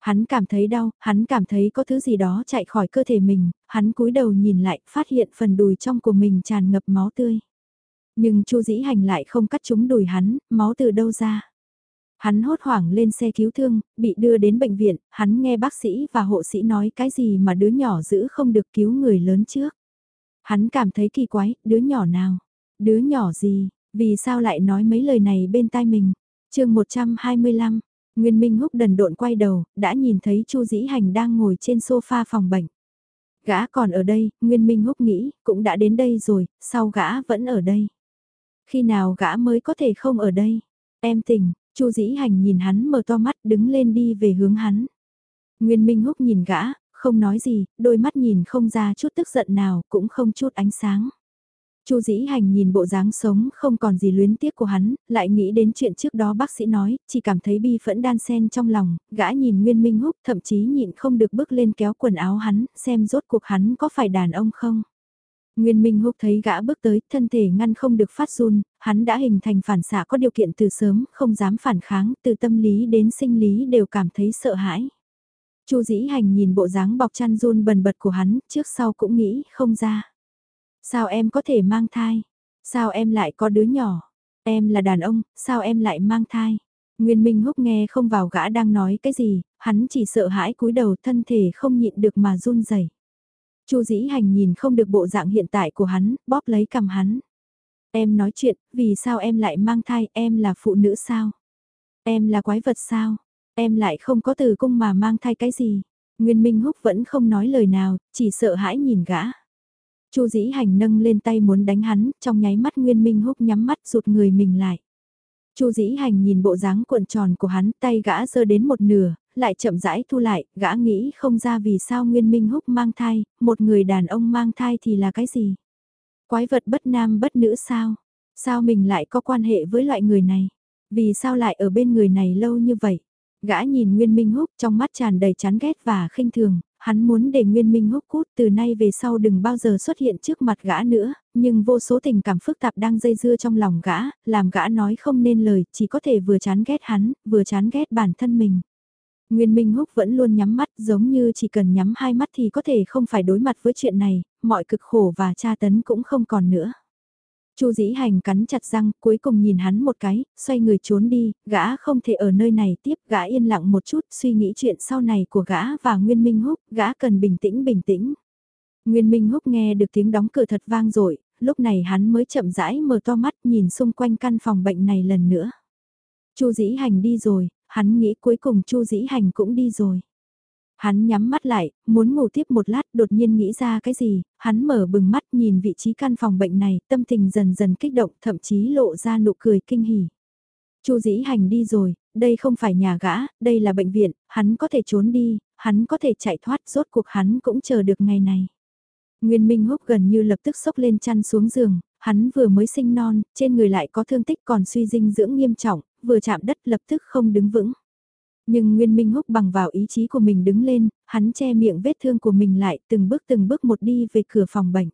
Hắn cảm thấy đau, hắn cảm thấy có thứ gì đó chạy khỏi cơ thể mình, hắn cúi đầu nhìn lại, phát hiện phần đùi trong của mình tràn ngập máu tươi. Nhưng Chu Dĩ Hành lại không cắt chúng đùi hắn, máu từ đâu ra. Hắn hốt hoảng lên xe cứu thương, bị đưa đến bệnh viện, hắn nghe bác sĩ và hộ sĩ nói cái gì mà đứa nhỏ giữ không được cứu người lớn trước. Hắn cảm thấy kỳ quái, đứa nhỏ nào? Đứa nhỏ gì? Vì sao lại nói mấy lời này bên tai mình? chương 125, Nguyên Minh Húc đần độn quay đầu, đã nhìn thấy Chu Dĩ Hành đang ngồi trên sofa phòng bệnh. Gã còn ở đây, Nguyên Minh Húc nghĩ, cũng đã đến đây rồi, sao gã vẫn ở đây? Khi nào gã mới có thể không ở đây? Em tỉnh, Chu Dĩ Hành nhìn hắn mở to mắt đứng lên đi về hướng hắn. Nguyên Minh Húc nhìn gã, không nói gì, đôi mắt nhìn không ra chút tức giận nào, cũng không chút ánh sáng. Chu Dĩ Hành nhìn bộ dáng sống không còn gì luyến tiếc của hắn, lại nghĩ đến chuyện trước đó bác sĩ nói, chỉ cảm thấy bi phẫn đan sen trong lòng, gã nhìn Nguyên Minh Húc thậm chí nhịn không được bước lên kéo quần áo hắn, xem rốt cuộc hắn có phải đàn ông không. Nguyên Minh Húc thấy gã bước tới, thân thể ngăn không được phát run, hắn đã hình thành phản xạ có điều kiện từ sớm, không dám phản kháng, từ tâm lý đến sinh lý đều cảm thấy sợ hãi. Chu Dĩ Hành nhìn bộ dáng bọc chăn run bần bật của hắn, trước sau cũng nghĩ không ra. Sao em có thể mang thai? Sao em lại có đứa nhỏ? Em là đàn ông, sao em lại mang thai? Nguyên Minh Húc nghe không vào gã đang nói cái gì, hắn chỉ sợ hãi cúi đầu thân thể không nhịn được mà run rẩy. Chu Dĩ Hành nhìn không được bộ dạng hiện tại của hắn, bóp lấy cầm hắn. Em nói chuyện, vì sao em lại mang thai, em là phụ nữ sao? Em là quái vật sao? Em lại không có từ cung mà mang thai cái gì? Nguyên Minh Húc vẫn không nói lời nào, chỉ sợ hãi nhìn gã. Chu Dĩ Hành nâng lên tay muốn đánh hắn, trong nháy mắt Nguyên Minh Húc nhắm mắt rụt người mình lại. Chu Dĩ Hành nhìn bộ dáng cuộn tròn của hắn, tay gã giơ đến một nửa, lại chậm rãi thu lại, gã nghĩ không ra vì sao Nguyên Minh Húc mang thai, một người đàn ông mang thai thì là cái gì? Quái vật bất nam bất nữ sao? Sao mình lại có quan hệ với loại người này? Vì sao lại ở bên người này lâu như vậy? Gã nhìn Nguyên Minh Húc trong mắt tràn đầy chán ghét và khinh thường, hắn muốn để Nguyên Minh húc cút từ nay về sau đừng bao giờ xuất hiện trước mặt gã nữa, nhưng vô số tình cảm phức tạp đang dây dưa trong lòng gã, làm gã nói không nên lời, chỉ có thể vừa chán ghét hắn, vừa chán ghét bản thân mình. Nguyên Minh Húc vẫn luôn nhắm mắt giống như chỉ cần nhắm hai mắt thì có thể không phải đối mặt với chuyện này, mọi cực khổ và tra tấn cũng không còn nữa. Chu dĩ hành cắn chặt răng, cuối cùng nhìn hắn một cái, xoay người trốn đi, gã không thể ở nơi này tiếp, gã yên lặng một chút, suy nghĩ chuyện sau này của gã và Nguyên Minh Húc, gã cần bình tĩnh bình tĩnh. Nguyên Minh Húc nghe được tiếng đóng cửa thật vang dội lúc này hắn mới chậm rãi mở to mắt nhìn xung quanh căn phòng bệnh này lần nữa. Chu dĩ hành đi rồi, hắn nghĩ cuối cùng Chu dĩ hành cũng đi rồi. Hắn nhắm mắt lại, muốn ngủ tiếp một lát đột nhiên nghĩ ra cái gì, hắn mở bừng mắt nhìn vị trí căn phòng bệnh này, tâm tình dần dần kích động, thậm chí lộ ra nụ cười kinh hỉ. Chu dĩ hành đi rồi, đây không phải nhà gã, đây là bệnh viện, hắn có thể trốn đi, hắn có thể chạy thoát, rốt cuộc hắn cũng chờ được ngày này. Nguyên Minh Húc gần như lập tức sốc lên chăn xuống giường, hắn vừa mới sinh non, trên người lại có thương tích còn suy dinh dưỡng nghiêm trọng, vừa chạm đất lập tức không đứng vững. Nhưng Nguyên Minh Húc bằng vào ý chí của mình đứng lên, hắn che miệng vết thương của mình lại từng bước từng bước một đi về cửa phòng bệnh.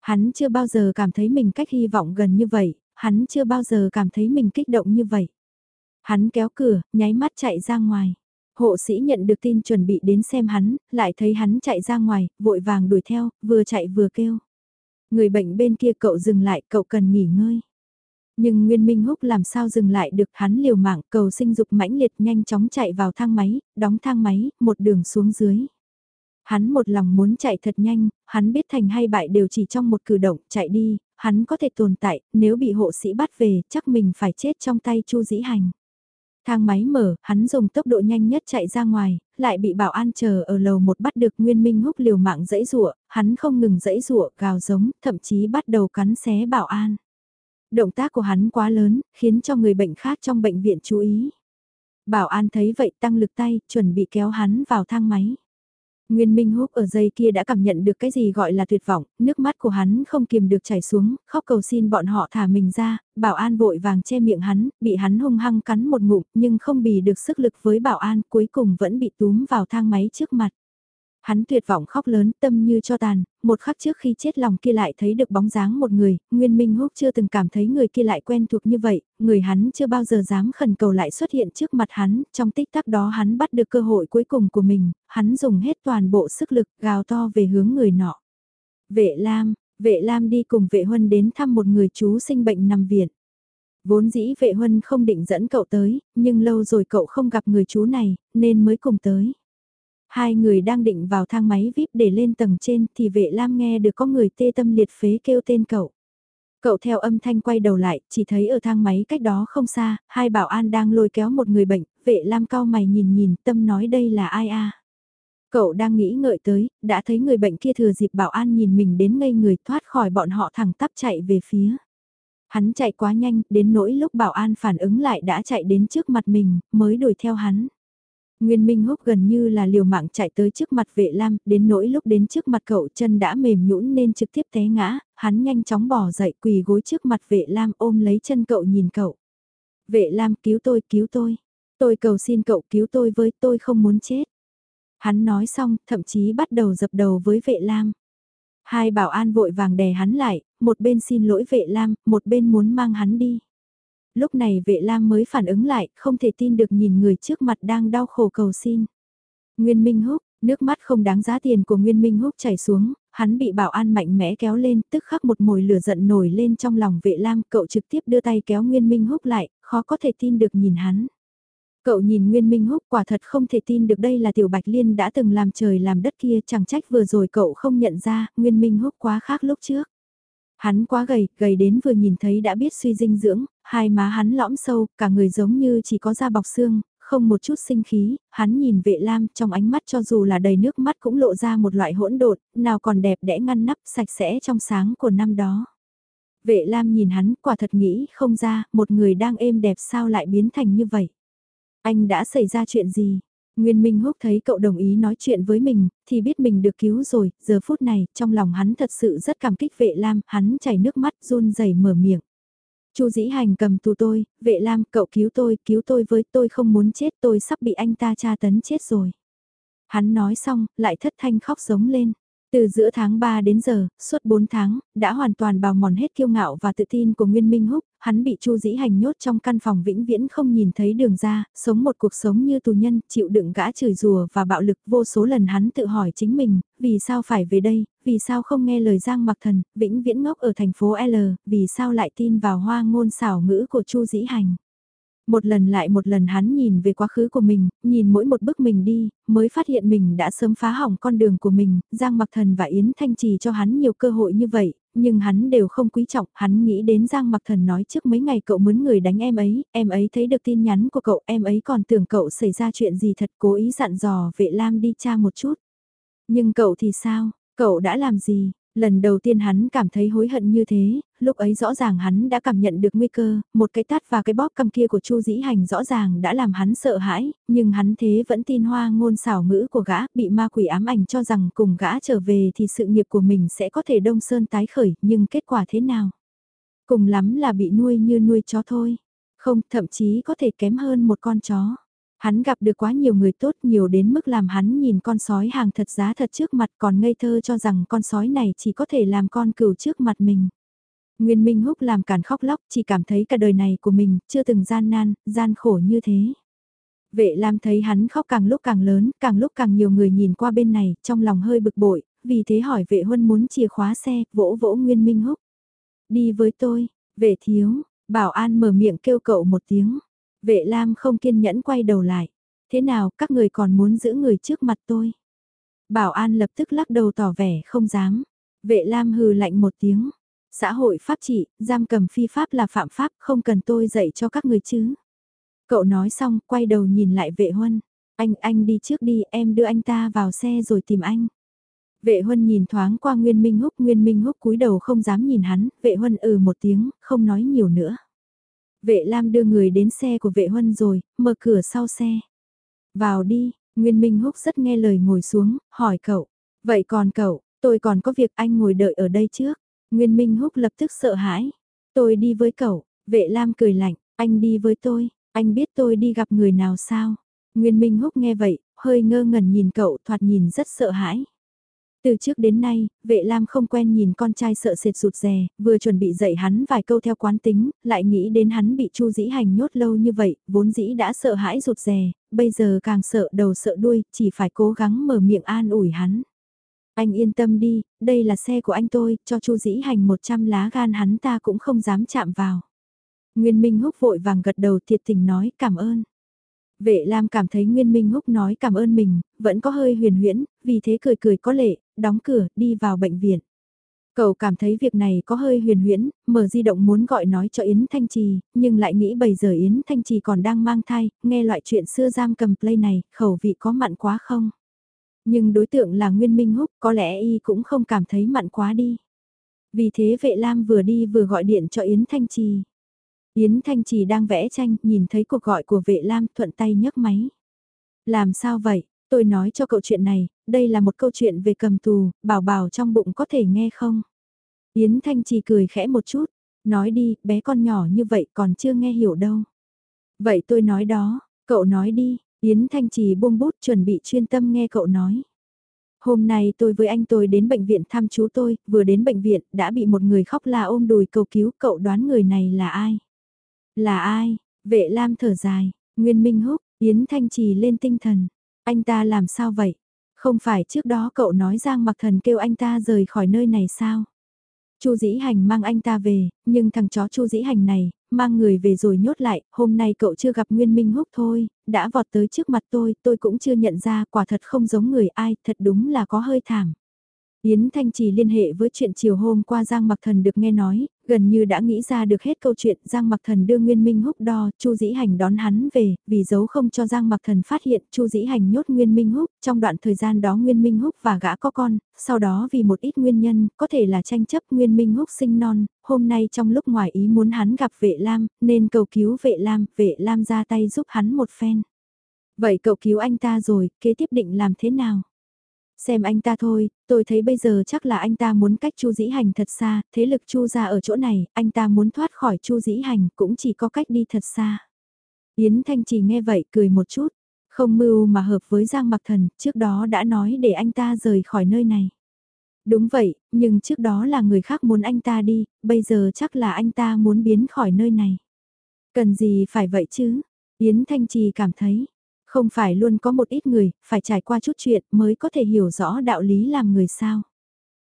Hắn chưa bao giờ cảm thấy mình cách hy vọng gần như vậy, hắn chưa bao giờ cảm thấy mình kích động như vậy. Hắn kéo cửa, nháy mắt chạy ra ngoài. Hộ sĩ nhận được tin chuẩn bị đến xem hắn, lại thấy hắn chạy ra ngoài, vội vàng đuổi theo, vừa chạy vừa kêu. Người bệnh bên kia cậu dừng lại, cậu cần nghỉ ngơi. Nhưng Nguyên Minh Húc làm sao dừng lại được hắn liều mạng cầu sinh dục mãnh liệt nhanh chóng chạy vào thang máy, đóng thang máy, một đường xuống dưới. Hắn một lòng muốn chạy thật nhanh, hắn biết thành hay bại đều chỉ trong một cử động chạy đi, hắn có thể tồn tại, nếu bị hộ sĩ bắt về chắc mình phải chết trong tay Chu Dĩ Hành. Thang máy mở, hắn dùng tốc độ nhanh nhất chạy ra ngoài, lại bị bảo an chờ ở lầu một bắt được Nguyên Minh Húc liều mạng dẫy rụa, hắn không ngừng dẫy rụa, gào giống, thậm chí bắt đầu cắn xé bảo an. Động tác của hắn quá lớn, khiến cho người bệnh khác trong bệnh viện chú ý. Bảo an thấy vậy tăng lực tay, chuẩn bị kéo hắn vào thang máy. Nguyên Minh Húc ở dây kia đã cảm nhận được cái gì gọi là tuyệt vọng, nước mắt của hắn không kiềm được chảy xuống, khóc cầu xin bọn họ thả mình ra, bảo an vội vàng che miệng hắn, bị hắn hung hăng cắn một ngụm nhưng không bì được sức lực với bảo an cuối cùng vẫn bị túm vào thang máy trước mặt. Hắn tuyệt vọng khóc lớn tâm như cho tàn, một khắc trước khi chết lòng kia lại thấy được bóng dáng một người, Nguyên Minh Húc chưa từng cảm thấy người kia lại quen thuộc như vậy, người hắn chưa bao giờ dám khẩn cầu lại xuất hiện trước mặt hắn, trong tích tắc đó hắn bắt được cơ hội cuối cùng của mình, hắn dùng hết toàn bộ sức lực gào to về hướng người nọ. Vệ Lam, vệ Lam đi cùng vệ huân đến thăm một người chú sinh bệnh nằm viện. Vốn dĩ vệ huân không định dẫn cậu tới, nhưng lâu rồi cậu không gặp người chú này, nên mới cùng tới. Hai người đang định vào thang máy VIP để lên tầng trên thì vệ lam nghe được có người tê tâm liệt phế kêu tên cậu. Cậu theo âm thanh quay đầu lại, chỉ thấy ở thang máy cách đó không xa, hai bảo an đang lôi kéo một người bệnh, vệ lam cao mày nhìn nhìn, tâm nói đây là ai a Cậu đang nghĩ ngợi tới, đã thấy người bệnh kia thừa dịp bảo an nhìn mình đến ngây người thoát khỏi bọn họ thẳng tắp chạy về phía. Hắn chạy quá nhanh, đến nỗi lúc bảo an phản ứng lại đã chạy đến trước mặt mình, mới đuổi theo hắn. Nguyên Minh Húc gần như là liều mạng chạy tới trước mặt vệ lam, đến nỗi lúc đến trước mặt cậu chân đã mềm nhũn nên trực tiếp té ngã, hắn nhanh chóng bỏ dậy quỳ gối trước mặt vệ lam ôm lấy chân cậu nhìn cậu. Vệ lam cứu tôi, cứu tôi. Tôi cầu xin cậu cứu tôi với tôi không muốn chết. Hắn nói xong, thậm chí bắt đầu dập đầu với vệ lam. Hai bảo an vội vàng đè hắn lại, một bên xin lỗi vệ lam, một bên muốn mang hắn đi lúc này vệ lam mới phản ứng lại, không thể tin được nhìn người trước mặt đang đau khổ cầu xin. Nguyên Minh Húc, nước mắt không đáng giá tiền của Nguyên Minh Húc chảy xuống, hắn bị bảo an mạnh mẽ kéo lên, tức khắc một mồi lửa giận nổi lên trong lòng vệ lam, cậu trực tiếp đưa tay kéo Nguyên Minh Húc lại, khó có thể tin được nhìn hắn. Cậu nhìn Nguyên Minh Húc quả thật không thể tin được đây là Tiểu Bạch Liên đã từng làm trời làm đất kia chẳng trách vừa rồi cậu không nhận ra, Nguyên Minh Húc quá khác lúc trước. Hắn quá gầy, gầy đến vừa nhìn thấy đã biết suy dinh dưỡng, hai má hắn lõm sâu, cả người giống như chỉ có da bọc xương, không một chút sinh khí, hắn nhìn vệ lam trong ánh mắt cho dù là đầy nước mắt cũng lộ ra một loại hỗn độn, nào còn đẹp đẽ ngăn nắp sạch sẽ trong sáng của năm đó. Vệ lam nhìn hắn quả thật nghĩ không ra, một người đang êm đẹp sao lại biến thành như vậy. Anh đã xảy ra chuyện gì? Nguyên Minh Húc thấy cậu đồng ý nói chuyện với mình, thì biết mình được cứu rồi, giờ phút này, trong lòng hắn thật sự rất cảm kích vệ lam, hắn chảy nước mắt run rẩy mở miệng. Chu dĩ hành cầm tù tôi, vệ lam, cậu cứu tôi, cứu tôi với tôi không muốn chết tôi sắp bị anh ta tra tấn chết rồi. Hắn nói xong, lại thất thanh khóc giống lên. Từ giữa tháng 3 đến giờ, suốt 4 tháng, đã hoàn toàn bào mòn hết kiêu ngạo và tự tin của Nguyên Minh Húc, hắn bị Chu Dĩ Hành nhốt trong căn phòng vĩnh viễn không nhìn thấy đường ra, sống một cuộc sống như tù nhân, chịu đựng gã chửi rùa và bạo lực vô số lần hắn tự hỏi chính mình, vì sao phải về đây, vì sao không nghe lời Giang Mặc Thần, vĩnh viễn ngốc ở thành phố L, vì sao lại tin vào hoa ngôn xảo ngữ của Chu Dĩ Hành. Một lần lại một lần hắn nhìn về quá khứ của mình, nhìn mỗi một bước mình đi, mới phát hiện mình đã sớm phá hỏng con đường của mình, Giang Mặc Thần và Yến Thanh Trì cho hắn nhiều cơ hội như vậy, nhưng hắn đều không quý trọng, hắn nghĩ đến Giang Mặc Thần nói trước mấy ngày cậu muốn người đánh em ấy, em ấy thấy được tin nhắn của cậu, em ấy còn tưởng cậu xảy ra chuyện gì thật cố ý dặn dò vệ lam đi tra một chút. Nhưng cậu thì sao, cậu đã làm gì, Lần đầu tiên hắn cảm thấy hối hận như thế, lúc ấy rõ ràng hắn đã cảm nhận được nguy cơ, một cái tát và cái bóp cầm kia của Chu Dĩ Hành rõ ràng đã làm hắn sợ hãi, nhưng hắn thế vẫn tin hoa ngôn xảo ngữ của gã, bị ma quỷ ám ảnh cho rằng cùng gã trở về thì sự nghiệp của mình sẽ có thể đông sơn tái khởi, nhưng kết quả thế nào? Cùng lắm là bị nuôi như nuôi chó thôi, không thậm chí có thể kém hơn một con chó. Hắn gặp được quá nhiều người tốt nhiều đến mức làm hắn nhìn con sói hàng thật giá thật trước mặt còn ngây thơ cho rằng con sói này chỉ có thể làm con cừu trước mặt mình. Nguyên Minh Húc làm càn khóc lóc chỉ cảm thấy cả đời này của mình chưa từng gian nan, gian khổ như thế. Vệ Lam thấy hắn khóc càng lúc càng lớn, càng lúc càng nhiều người nhìn qua bên này, trong lòng hơi bực bội, vì thế hỏi vệ huân muốn chìa khóa xe, vỗ vỗ Nguyên Minh Húc. Đi với tôi, vệ thiếu, bảo an mở miệng kêu cậu một tiếng. Vệ Lam không kiên nhẫn quay đầu lại. Thế nào, các người còn muốn giữ người trước mặt tôi? Bảo an lập tức lắc đầu tỏ vẻ không dám. Vệ Lam hừ lạnh một tiếng. Xã hội pháp trị, giam cầm phi pháp là phạm pháp, không cần tôi dạy cho các người chứ. Cậu nói xong, quay đầu nhìn lại vệ huân. Anh, anh đi trước đi, em đưa anh ta vào xe rồi tìm anh. Vệ huân nhìn thoáng qua Nguyên Minh Húc, Nguyên Minh Húc cúi đầu không dám nhìn hắn, vệ huân ừ một tiếng, không nói nhiều nữa. Vệ Lam đưa người đến xe của vệ huân rồi, mở cửa sau xe. Vào đi, Nguyên Minh Húc rất nghe lời ngồi xuống, hỏi cậu. Vậy còn cậu, tôi còn có việc anh ngồi đợi ở đây trước. Nguyên Minh Húc lập tức sợ hãi. Tôi đi với cậu, vệ Lam cười lạnh, anh đi với tôi, anh biết tôi đi gặp người nào sao? Nguyên Minh Húc nghe vậy, hơi ngơ ngẩn nhìn cậu thoạt nhìn rất sợ hãi. Từ trước đến nay, vệ lam không quen nhìn con trai sợ sệt rụt rè, vừa chuẩn bị dạy hắn vài câu theo quán tính, lại nghĩ đến hắn bị chu dĩ hành nhốt lâu như vậy, vốn dĩ đã sợ hãi rụt rè, bây giờ càng sợ đầu sợ đuôi, chỉ phải cố gắng mở miệng an ủi hắn. Anh yên tâm đi, đây là xe của anh tôi, cho chu dĩ hành 100 lá gan hắn ta cũng không dám chạm vào. Nguyên Minh Húc vội vàng gật đầu thiệt tình nói cảm ơn. Vệ Lam cảm thấy Nguyên Minh Húc nói cảm ơn mình, vẫn có hơi huyền huyễn, vì thế cười cười có lệ, đóng cửa, đi vào bệnh viện. Cậu cảm thấy việc này có hơi huyền huyễn, mở di động muốn gọi nói cho Yến Thanh Trì, nhưng lại nghĩ bây giờ Yến Thanh Trì còn đang mang thai, nghe loại chuyện xưa giam cầm play này, khẩu vị có mặn quá không? Nhưng đối tượng là Nguyên Minh Húc, có lẽ y cũng không cảm thấy mặn quá đi. Vì thế vệ Lam vừa đi vừa gọi điện cho Yến Thanh Trì. Yến Thanh Trì đang vẽ tranh, nhìn thấy cuộc gọi của vệ Lam thuận tay nhấc máy. Làm sao vậy? Tôi nói cho cậu chuyện này, đây là một câu chuyện về cầm tù, bảo bảo trong bụng có thể nghe không? Yến Thanh Trì cười khẽ một chút, nói đi, bé con nhỏ như vậy còn chưa nghe hiểu đâu. Vậy tôi nói đó, cậu nói đi, Yến Thanh Trì buông bút chuẩn bị chuyên tâm nghe cậu nói. Hôm nay tôi với anh tôi đến bệnh viện thăm chú tôi, vừa đến bệnh viện đã bị một người khóc la ôm đùi cầu cứu cậu đoán người này là ai? Là ai? Vệ Lam thở dài, Nguyên Minh Húc, Yến Thanh Trì lên tinh thần. Anh ta làm sao vậy? Không phải trước đó cậu nói Giang Mặc Thần kêu anh ta rời khỏi nơi này sao? Chu Dĩ Hành mang anh ta về, nhưng thằng chó Chu Dĩ Hành này, mang người về rồi nhốt lại, hôm nay cậu chưa gặp Nguyên Minh Húc thôi, đã vọt tới trước mặt tôi, tôi cũng chưa nhận ra, quả thật không giống người ai, thật đúng là có hơi thảm. Yến Thanh Trì liên hệ với chuyện chiều hôm qua Giang Mặc Thần được nghe nói, gần như đã nghĩ ra được hết câu chuyện Giang Mặc Thần đưa Nguyên Minh Húc đo, Chu Dĩ Hành đón hắn về, vì giấu không cho Giang Mặc Thần phát hiện Chu Dĩ Hành nhốt Nguyên Minh Húc, trong đoạn thời gian đó Nguyên Minh Húc và gã có con, sau đó vì một ít nguyên nhân, có thể là tranh chấp Nguyên Minh Húc sinh non, hôm nay trong lúc ngoài ý muốn hắn gặp vệ Lam, nên cầu cứu vệ Lam, vệ Lam ra tay giúp hắn một phen. Vậy cậu cứu anh ta rồi, kế tiếp định làm thế nào? Xem anh ta thôi, tôi thấy bây giờ chắc là anh ta muốn cách Chu Dĩ Hành thật xa, thế lực Chu ra ở chỗ này, anh ta muốn thoát khỏi Chu Dĩ Hành cũng chỉ có cách đi thật xa. Yến Thanh chỉ nghe vậy cười một chút, không mưu mà hợp với Giang Mặc Thần, trước đó đã nói để anh ta rời khỏi nơi này. Đúng vậy, nhưng trước đó là người khác muốn anh ta đi, bây giờ chắc là anh ta muốn biến khỏi nơi này. Cần gì phải vậy chứ? Yến Thanh Trì cảm thấy, không phải luôn có một ít người, phải trải qua chút chuyện mới có thể hiểu rõ đạo lý làm người sao.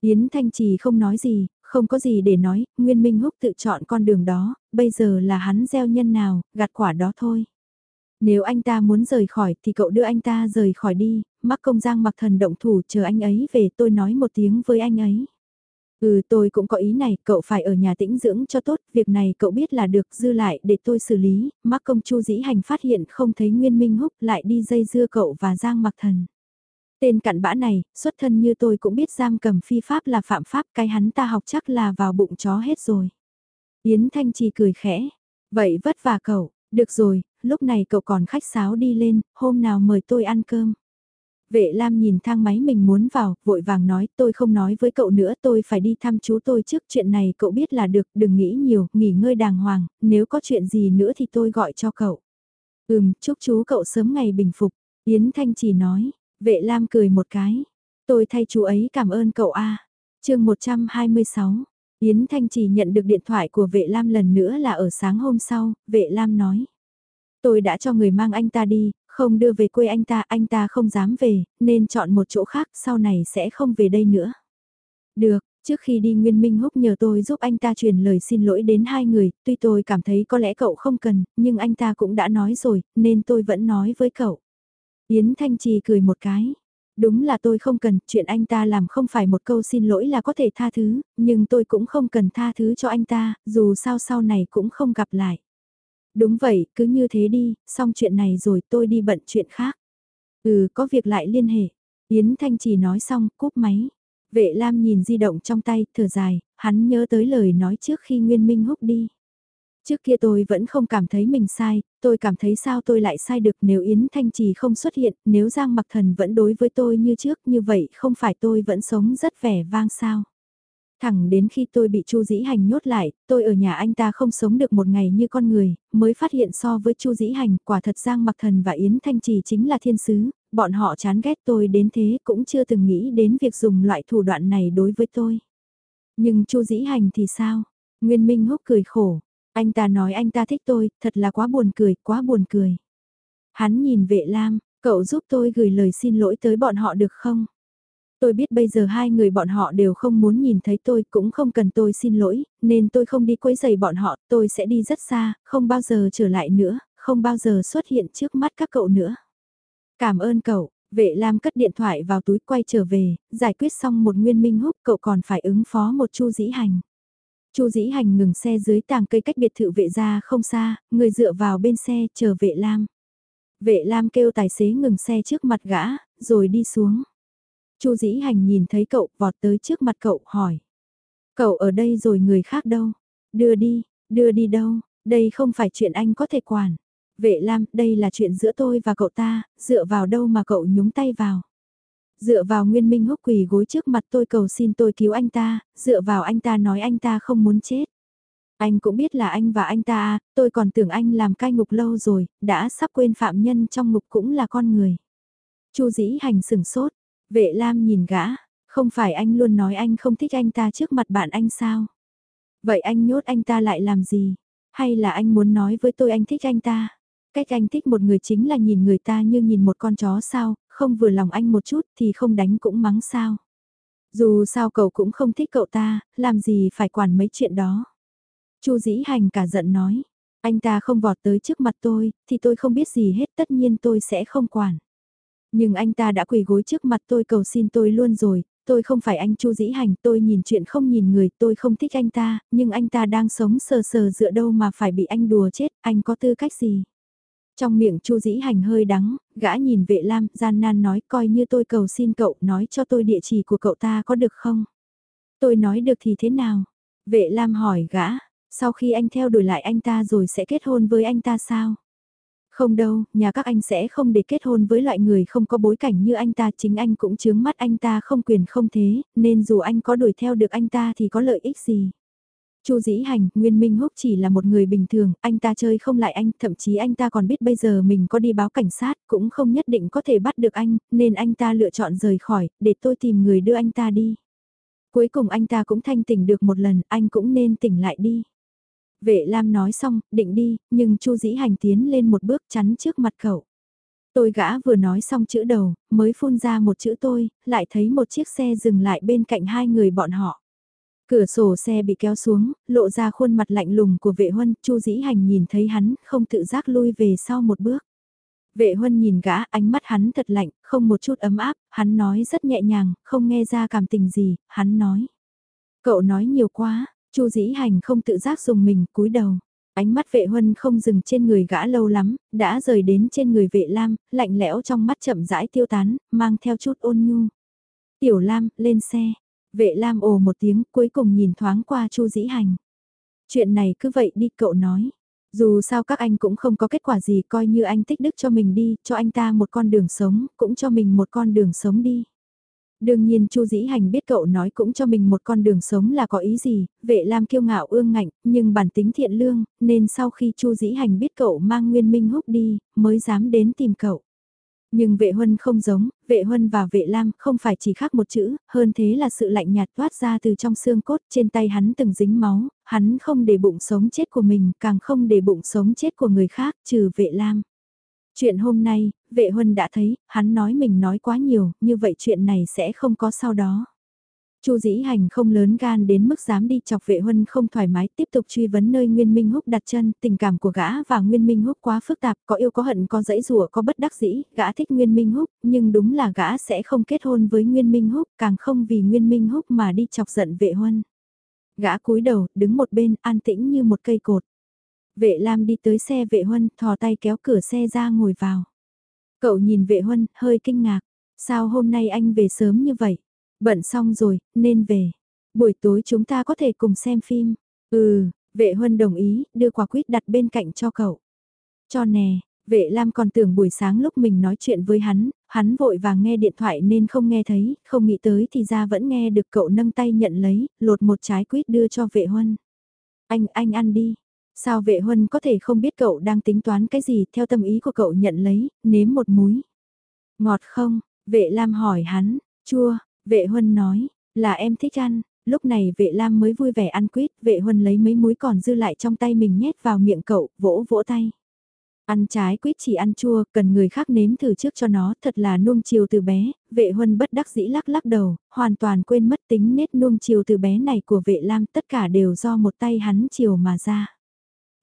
Yến Thanh Trì không nói gì, không có gì để nói, Nguyên Minh Húc tự chọn con đường đó, bây giờ là hắn gieo nhân nào, gặt quả đó thôi. Nếu anh ta muốn rời khỏi thì cậu đưa anh ta rời khỏi đi, mắc công giang mặc thần động thủ chờ anh ấy về tôi nói một tiếng với anh ấy. Ừ tôi cũng có ý này, cậu phải ở nhà tĩnh dưỡng cho tốt, việc này cậu biết là được dư lại để tôi xử lý, mắc công chu dĩ hành phát hiện không thấy Nguyên Minh Húc lại đi dây dưa cậu và Giang mặc thần. Tên cặn bã này, xuất thân như tôi cũng biết giam cầm phi pháp là phạm pháp, cái hắn ta học chắc là vào bụng chó hết rồi. Yến Thanh Trì cười khẽ, vậy vất vả cậu, được rồi, lúc này cậu còn khách sáo đi lên, hôm nào mời tôi ăn cơm. Vệ Lam nhìn thang máy mình muốn vào, vội vàng nói tôi không nói với cậu nữa tôi phải đi thăm chú tôi trước chuyện này cậu biết là được, đừng nghĩ nhiều, nghỉ ngơi đàng hoàng, nếu có chuyện gì nữa thì tôi gọi cho cậu. Ừm, chúc chú cậu sớm ngày bình phục, Yến Thanh chỉ nói, vệ Lam cười một cái, tôi thay chú ấy cảm ơn cậu A. À. chương 126, Yến Thanh chỉ nhận được điện thoại của vệ Lam lần nữa là ở sáng hôm sau, vệ Lam nói. Tôi đã cho người mang anh ta đi, không đưa về quê anh ta, anh ta không dám về, nên chọn một chỗ khác, sau này sẽ không về đây nữa. Được, trước khi đi Nguyên Minh Húc nhờ tôi giúp anh ta truyền lời xin lỗi đến hai người, tuy tôi cảm thấy có lẽ cậu không cần, nhưng anh ta cũng đã nói rồi, nên tôi vẫn nói với cậu. Yến Thanh Trì cười một cái. Đúng là tôi không cần, chuyện anh ta làm không phải một câu xin lỗi là có thể tha thứ, nhưng tôi cũng không cần tha thứ cho anh ta, dù sao sau này cũng không gặp lại. Đúng vậy, cứ như thế đi, xong chuyện này rồi tôi đi bận chuyện khác. Ừ, có việc lại liên hệ. Yến Thanh chỉ nói xong, cúp máy. Vệ Lam nhìn di động trong tay, thở dài, hắn nhớ tới lời nói trước khi Nguyên Minh húc đi. Trước kia tôi vẫn không cảm thấy mình sai, tôi cảm thấy sao tôi lại sai được nếu Yến Thanh Trì không xuất hiện, nếu Giang Mặc Thần vẫn đối với tôi như trước như vậy không phải tôi vẫn sống rất vẻ vang sao. Thẳng đến khi tôi bị Chu Dĩ Hành nhốt lại, tôi ở nhà anh ta không sống được một ngày như con người, mới phát hiện so với Chu Dĩ Hành, quả thật Giang Mặc Thần và Yến Thanh Trì chính là thiên sứ, bọn họ chán ghét tôi đến thế cũng chưa từng nghĩ đến việc dùng loại thủ đoạn này đối với tôi. Nhưng Chu Dĩ Hành thì sao? Nguyên Minh Húc cười khổ, anh ta nói anh ta thích tôi, thật là quá buồn cười, quá buồn cười. Hắn nhìn vệ lam, cậu giúp tôi gửi lời xin lỗi tới bọn họ được không? Tôi biết bây giờ hai người bọn họ đều không muốn nhìn thấy tôi cũng không cần tôi xin lỗi, nên tôi không đi quấy giày bọn họ, tôi sẽ đi rất xa, không bao giờ trở lại nữa, không bao giờ xuất hiện trước mắt các cậu nữa. Cảm ơn cậu, vệ lam cất điện thoại vào túi quay trở về, giải quyết xong một nguyên minh húc cậu còn phải ứng phó một chu dĩ hành. Chu dĩ hành ngừng xe dưới tàng cây cách biệt thự vệ ra không xa, người dựa vào bên xe chờ vệ lam. Vệ lam kêu tài xế ngừng xe trước mặt gã, rồi đi xuống. Chu dĩ hành nhìn thấy cậu vọt tới trước mặt cậu hỏi. Cậu ở đây rồi người khác đâu? Đưa đi, đưa đi đâu? Đây không phải chuyện anh có thể quản. Vệ Lam, đây là chuyện giữa tôi và cậu ta, dựa vào đâu mà cậu nhúng tay vào. Dựa vào Nguyên Minh húc quỳ gối trước mặt tôi cầu xin tôi cứu anh ta, dựa vào anh ta nói anh ta không muốn chết. Anh cũng biết là anh và anh ta, tôi còn tưởng anh làm cai ngục lâu rồi, đã sắp quên phạm nhân trong ngục cũng là con người. Chu dĩ hành sừng sốt, vệ lam nhìn gã, không phải anh luôn nói anh không thích anh ta trước mặt bạn anh sao? Vậy anh nhốt anh ta lại làm gì? Hay là anh muốn nói với tôi anh thích anh ta? Cách anh thích một người chính là nhìn người ta như nhìn một con chó sao, không vừa lòng anh một chút thì không đánh cũng mắng sao. Dù sao cậu cũng không thích cậu ta, làm gì phải quản mấy chuyện đó. Chu dĩ hành cả giận nói, anh ta không vọt tới trước mặt tôi, thì tôi không biết gì hết tất nhiên tôi sẽ không quản. Nhưng anh ta đã quỳ gối trước mặt tôi cầu xin tôi luôn rồi, tôi không phải anh Chu Dĩ Hành, tôi nhìn chuyện không nhìn người, tôi không thích anh ta, nhưng anh ta đang sống sờ sờ dựa đâu mà phải bị anh đùa chết, anh có tư cách gì? Trong miệng Chu Dĩ Hành hơi đắng, gã nhìn vệ lam, gian nan nói coi như tôi cầu xin cậu nói cho tôi địa chỉ của cậu ta có được không? Tôi nói được thì thế nào? Vệ lam hỏi gã, sau khi anh theo đuổi lại anh ta rồi sẽ kết hôn với anh ta sao? Không đâu, nhà các anh sẽ không để kết hôn với loại người không có bối cảnh như anh ta chính anh cũng chướng mắt anh ta không quyền không thế, nên dù anh có đuổi theo được anh ta thì có lợi ích gì. Chu Dĩ Hành, Nguyên Minh Húc chỉ là một người bình thường, anh ta chơi không lại anh, thậm chí anh ta còn biết bây giờ mình có đi báo cảnh sát, cũng không nhất định có thể bắt được anh, nên anh ta lựa chọn rời khỏi, để tôi tìm người đưa anh ta đi. Cuối cùng anh ta cũng thanh tỉnh được một lần, anh cũng nên tỉnh lại đi. Vệ Lam nói xong, định đi, nhưng Chu Dĩ Hành tiến lên một bước chắn trước mặt cậu. Tôi gã vừa nói xong chữ đầu, mới phun ra một chữ tôi, lại thấy một chiếc xe dừng lại bên cạnh hai người bọn họ. Cửa sổ xe bị kéo xuống, lộ ra khuôn mặt lạnh lùng của vệ huân, Chu Dĩ Hành nhìn thấy hắn, không tự giác lui về sau một bước. Vệ huân nhìn gã, ánh mắt hắn thật lạnh, không một chút ấm áp, hắn nói rất nhẹ nhàng, không nghe ra cảm tình gì, hắn nói. Cậu nói nhiều quá, Chu Dĩ Hành không tự giác dùng mình, cúi đầu. Ánh mắt vệ huân không dừng trên người gã lâu lắm, đã rời đến trên người vệ lam, lạnh lẽo trong mắt chậm rãi tiêu tán, mang theo chút ôn nhu. Tiểu lam, lên xe. Vệ lam ồ một tiếng, cuối cùng nhìn thoáng qua chu dĩ hành. Chuyện này cứ vậy đi cậu nói. Dù sao các anh cũng không có kết quả gì coi như anh tích đức cho mình đi, cho anh ta một con đường sống, cũng cho mình một con đường sống đi. Đương nhiên Chu Dĩ Hành biết cậu nói cũng cho mình một con đường sống là có ý gì, vệ lam kiêu ngạo ương ngạnh, nhưng bản tính thiện lương, nên sau khi Chu Dĩ Hành biết cậu mang Nguyên Minh Húc đi, mới dám đến tìm cậu. Nhưng vệ huân không giống, vệ huân và vệ lam không phải chỉ khác một chữ, hơn thế là sự lạnh nhạt toát ra từ trong xương cốt trên tay hắn từng dính máu, hắn không để bụng sống chết của mình, càng không để bụng sống chết của người khác, trừ vệ lam. Chuyện hôm nay, vệ huân đã thấy, hắn nói mình nói quá nhiều, như vậy chuyện này sẽ không có sau đó. Chu dĩ hành không lớn gan đến mức dám đi chọc vệ huân không thoải mái tiếp tục truy vấn nơi Nguyên Minh Húc đặt chân, tình cảm của gã và Nguyên Minh Húc quá phức tạp, có yêu có hận có dãy rùa có bất đắc dĩ, gã thích Nguyên Minh Húc, nhưng đúng là gã sẽ không kết hôn với Nguyên Minh Húc, càng không vì Nguyên Minh Húc mà đi chọc giận vệ huân. Gã cúi đầu, đứng một bên, an tĩnh như một cây cột. Vệ Lam đi tới xe vệ huân, thò tay kéo cửa xe ra ngồi vào. Cậu nhìn vệ huân, hơi kinh ngạc. Sao hôm nay anh về sớm như vậy? Bận xong rồi, nên về. Buổi tối chúng ta có thể cùng xem phim. Ừ, vệ huân đồng ý, đưa quả quýt đặt bên cạnh cho cậu. Cho nè, vệ Lam còn tưởng buổi sáng lúc mình nói chuyện với hắn, hắn vội vàng nghe điện thoại nên không nghe thấy, không nghĩ tới thì ra vẫn nghe được cậu nâng tay nhận lấy, lột một trái quýt đưa cho vệ huân. Anh, anh ăn đi. Sao vệ huân có thể không biết cậu đang tính toán cái gì theo tâm ý của cậu nhận lấy, nếm một múi. Ngọt không? Vệ Lam hỏi hắn, chua, vệ huân nói, là em thích ăn. Lúc này vệ Lam mới vui vẻ ăn quýt, vệ huân lấy mấy múi còn dư lại trong tay mình nhét vào miệng cậu, vỗ vỗ tay. Ăn trái quýt chỉ ăn chua, cần người khác nếm thử trước cho nó, thật là nuông chiều từ bé, vệ huân bất đắc dĩ lắc lắc đầu, hoàn toàn quên mất tính nết nuông chiều từ bé này của vệ lam, tất cả đều do một tay hắn chiều mà ra.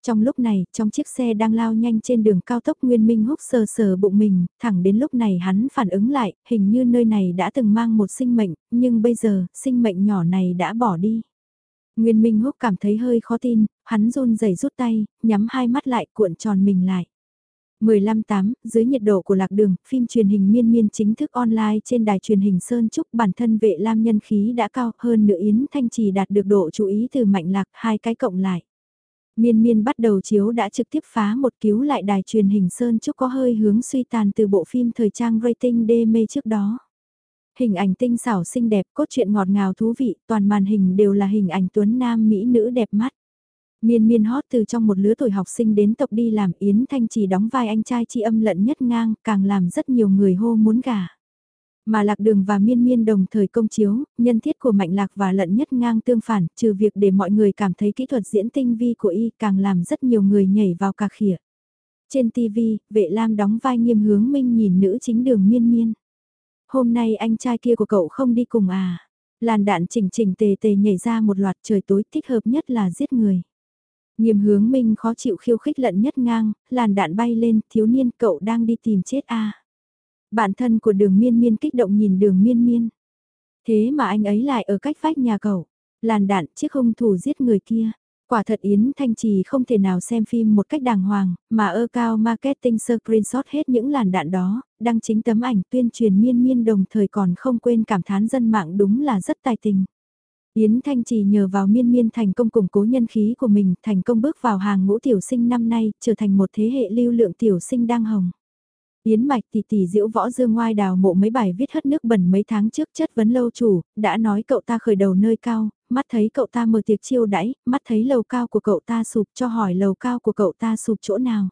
Trong lúc này, trong chiếc xe đang lao nhanh trên đường cao tốc Nguyên Minh húc sờ sờ bụng mình, thẳng đến lúc này hắn phản ứng lại, hình như nơi này đã từng mang một sinh mệnh, nhưng bây giờ, sinh mệnh nhỏ này đã bỏ đi. Nguyên Minh Húc cảm thấy hơi khó tin, hắn run rẩy rút tay, nhắm hai mắt lại cuộn tròn mình lại. 15-8, dưới nhiệt độ của lạc đường, phim truyền hình miên miên chính thức online trên đài truyền hình Sơn Trúc bản thân vệ lam nhân khí đã cao hơn nữa Yến Thanh Trì đạt được độ chú ý từ mạnh lạc hai cái cộng lại. Miên miên bắt đầu chiếu đã trực tiếp phá một cứu lại đài truyền hình Sơn Trúc có hơi hướng suy tàn từ bộ phim thời trang rating đê mê trước đó. Hình ảnh tinh xảo xinh đẹp, cốt truyện ngọt ngào thú vị, toàn màn hình đều là hình ảnh tuấn nam mỹ nữ đẹp mắt. Miên miên hót từ trong một lứa tuổi học sinh đến tộc đi làm Yến Thanh chỉ đóng vai anh trai chi âm lận nhất ngang, càng làm rất nhiều người hô muốn gả. Mà lạc đường và miên miên đồng thời công chiếu, nhân thiết của mạnh lạc và lận nhất ngang tương phản, trừ việc để mọi người cảm thấy kỹ thuật diễn tinh vi của y càng làm rất nhiều người nhảy vào cà khỉa. Trên TV, vệ lam đóng vai nghiêm hướng minh nhìn nữ chính đường miên miên. Hôm nay anh trai kia của cậu không đi cùng à? Làn đạn chỉnh chỉnh tề tề nhảy ra một loạt trời tối thích hợp nhất là giết người. Nghiêm hướng minh khó chịu khiêu khích lận nhất ngang, làn đạn bay lên, thiếu niên cậu đang đi tìm chết à? Bạn thân của đường miên miên kích động nhìn đường miên miên. Thế mà anh ấy lại ở cách vách nhà cậu. Làn đạn chiếc hung thủ giết người kia. Quả thật Yến Thanh Trì không thể nào xem phim một cách đàng hoàng, mà ơ cao marketing screenshot hết những làn đạn đó, đăng chính tấm ảnh tuyên truyền miên miên đồng thời còn không quên cảm thán dân mạng đúng là rất tài tình. Yến Thanh Trì nhờ vào miên miên thành công củng cố nhân khí của mình, thành công bước vào hàng ngũ tiểu sinh năm nay, trở thành một thế hệ lưu lượng tiểu sinh đang hồng. Yến Mạch tỷ tỷ diễu võ dương ngoai đào mộ mấy bài viết hất nước bẩn mấy tháng trước chất vấn lâu chủ, đã nói cậu ta khởi đầu nơi cao, mắt thấy cậu ta mở tiệc chiêu đãi, mắt thấy lầu cao của cậu ta sụp cho hỏi lầu cao của cậu ta sụp chỗ nào.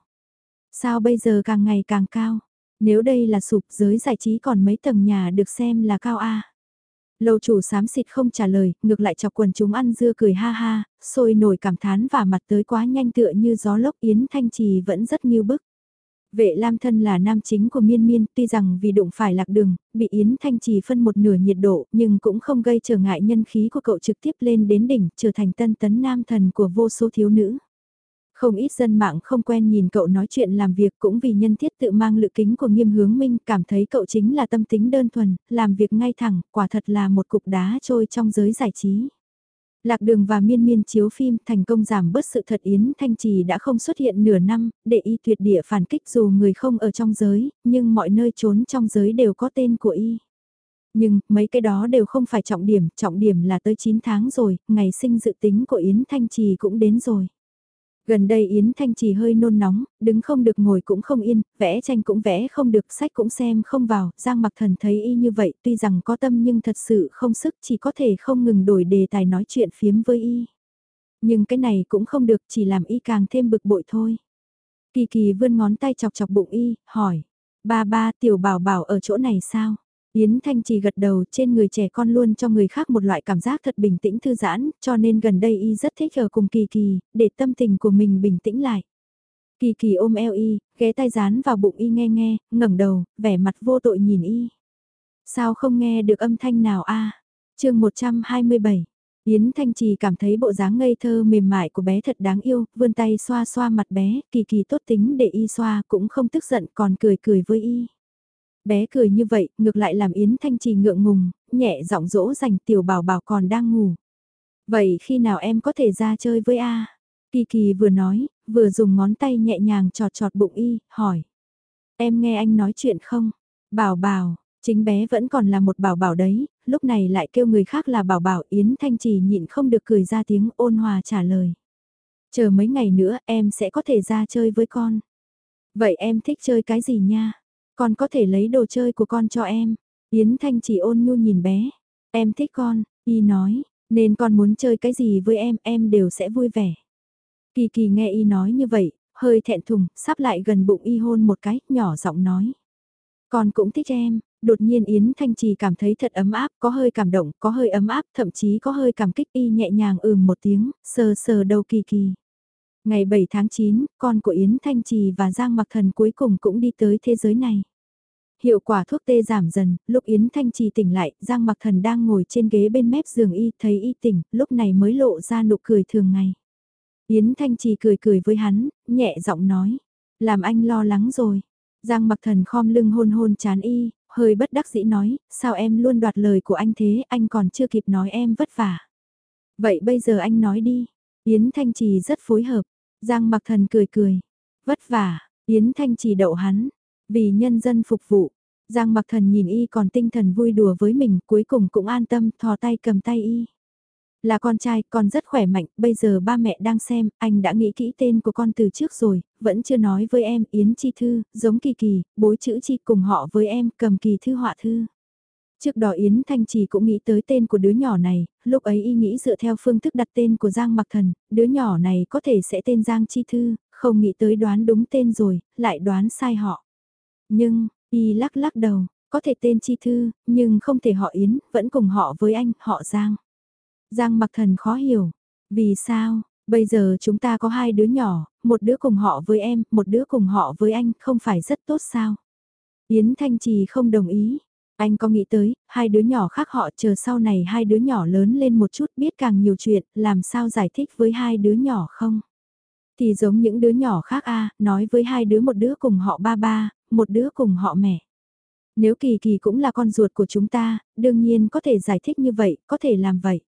Sao bây giờ càng ngày càng cao? Nếu đây là sụp giới giải trí còn mấy tầng nhà được xem là cao A. Lầu chủ sám xịt không trả lời, ngược lại chọc quần chúng ăn dưa cười ha ha, sôi nổi cảm thán và mặt tới quá nhanh tựa như gió lốc Yến Thanh Trì vẫn rất nghiêu bức. Vệ Lam thân là nam chính của Miên Miên, tuy rằng vì đụng phải lạc đường, bị Yến Thanh Trì phân một nửa nhiệt độ, nhưng cũng không gây trở ngại nhân khí của cậu trực tiếp lên đến đỉnh, trở thành tân tấn nam thần của vô số thiếu nữ. Không ít dân mạng không quen nhìn cậu nói chuyện làm việc cũng vì nhân thiết tự mang lự kính của nghiêm hướng minh cảm thấy cậu chính là tâm tính đơn thuần, làm việc ngay thẳng, quả thật là một cục đá trôi trong giới giải trí. Lạc đường và miên miên chiếu phim thành công giảm bớt sự thật Yến Thanh Trì đã không xuất hiện nửa năm, để y tuyệt địa phản kích dù người không ở trong giới, nhưng mọi nơi trốn trong giới đều có tên của y. Nhưng, mấy cái đó đều không phải trọng điểm, trọng điểm là tới 9 tháng rồi, ngày sinh dự tính của Yến Thanh Trì cũng đến rồi. Gần đây Yến Thanh Trì hơi nôn nóng, đứng không được ngồi cũng không yên, vẽ tranh cũng vẽ không được, sách cũng xem không vào, Giang Mặc Thần thấy y như vậy tuy rằng có tâm nhưng thật sự không sức chỉ có thể không ngừng đổi đề tài nói chuyện phiếm với y. Nhưng cái này cũng không được chỉ làm y càng thêm bực bội thôi. Kỳ kỳ vươn ngón tay chọc chọc bụng y, hỏi, ba ba tiểu bảo bảo ở chỗ này sao? Yến Thanh chỉ gật đầu trên người trẻ con luôn cho người khác một loại cảm giác thật bình tĩnh thư giãn, cho nên gần đây y rất thích ở cùng Kỳ Kỳ, để tâm tình của mình bình tĩnh lại. Kỳ Kỳ ôm eo y, ghé tay dán vào bụng y nghe nghe, ngẩng đầu, vẻ mặt vô tội nhìn y. Sao không nghe được âm thanh nào a? À? Chương 127. Yến Thanh Trì cảm thấy bộ dáng ngây thơ mềm mại của bé thật đáng yêu, vươn tay xoa xoa mặt bé, kỳ kỳ tốt tính để y xoa cũng không tức giận còn cười cười với y. Bé cười như vậy, ngược lại làm Yến Thanh Trì ngượng ngùng, nhẹ giọng dỗ dành tiểu bảo bảo còn đang ngủ. Vậy khi nào em có thể ra chơi với A? Kỳ kỳ vừa nói, vừa dùng ngón tay nhẹ nhàng trọt trọt bụng y, hỏi. Em nghe anh nói chuyện không? Bảo bảo, chính bé vẫn còn là một bảo bảo đấy, lúc này lại kêu người khác là bảo bảo Yến Thanh Trì nhịn không được cười ra tiếng ôn hòa trả lời. Chờ mấy ngày nữa em sẽ có thể ra chơi với con. Vậy em thích chơi cái gì nha? Con có thể lấy đồ chơi của con cho em. Yến Thanh Chỉ ôn nhu nhìn bé. Em thích con, y nói, nên con muốn chơi cái gì với em, em đều sẽ vui vẻ. Kỳ kỳ nghe y nói như vậy, hơi thẹn thùng, sắp lại gần bụng y hôn một cái, nhỏ giọng nói. Con cũng thích em, đột nhiên Yến Thanh Trì cảm thấy thật ấm áp, có hơi cảm động, có hơi ấm áp, thậm chí có hơi cảm kích y nhẹ nhàng ừm một tiếng, sờ sờ đầu kỳ kỳ. Ngày 7 tháng 9, con của Yến Thanh Trì và Giang Mặc Thần cuối cùng cũng đi tới thế giới này. Hiệu quả thuốc tê giảm dần, lúc Yến Thanh Trì tỉnh lại, Giang Mặc Thần đang ngồi trên ghế bên mép giường y, thấy y tỉnh, lúc này mới lộ ra nụ cười thường ngày. Yến Thanh Trì cười cười với hắn, nhẹ giọng nói, làm anh lo lắng rồi. Giang Mặc Thần khom lưng hôn hôn chán y, hơi bất đắc dĩ nói, sao em luôn đoạt lời của anh thế, anh còn chưa kịp nói em vất vả. Vậy bây giờ anh nói đi. Yến Thanh Trì rất phối hợp. Giang Mặc Thần cười cười. Vất vả, Yến Thanh chỉ đậu hắn. Vì nhân dân phục vụ. Giang Mặc Thần nhìn y còn tinh thần vui đùa với mình cuối cùng cũng an tâm thò tay cầm tay y. Là con trai, con rất khỏe mạnh, bây giờ ba mẹ đang xem, anh đã nghĩ kỹ tên của con từ trước rồi, vẫn chưa nói với em, Yến Chi Thư, giống Kỳ Kỳ, bối chữ Chi cùng họ với em, cầm Kỳ Thư họa thư. Trước đó Yến Thanh Trì cũng nghĩ tới tên của đứa nhỏ này, lúc ấy y nghĩ dựa theo phương thức đặt tên của Giang Mặc Thần, đứa nhỏ này có thể sẽ tên Giang Chi Thư, không nghĩ tới đoán đúng tên rồi, lại đoán sai họ. Nhưng, y lắc lắc đầu, có thể tên Chi Thư, nhưng không thể họ Yến, vẫn cùng họ với anh, họ Giang. Giang mặc thần khó hiểu. Vì sao, bây giờ chúng ta có hai đứa nhỏ, một đứa cùng họ với em, một đứa cùng họ với anh, không phải rất tốt sao? Yến Thanh Trì không đồng ý. Anh có nghĩ tới, hai đứa nhỏ khác họ chờ sau này hai đứa nhỏ lớn lên một chút biết càng nhiều chuyện, làm sao giải thích với hai đứa nhỏ không? Thì giống những đứa nhỏ khác a nói với hai đứa một đứa cùng họ ba ba, một đứa cùng họ mẹ. Nếu Kỳ Kỳ cũng là con ruột của chúng ta, đương nhiên có thể giải thích như vậy, có thể làm vậy.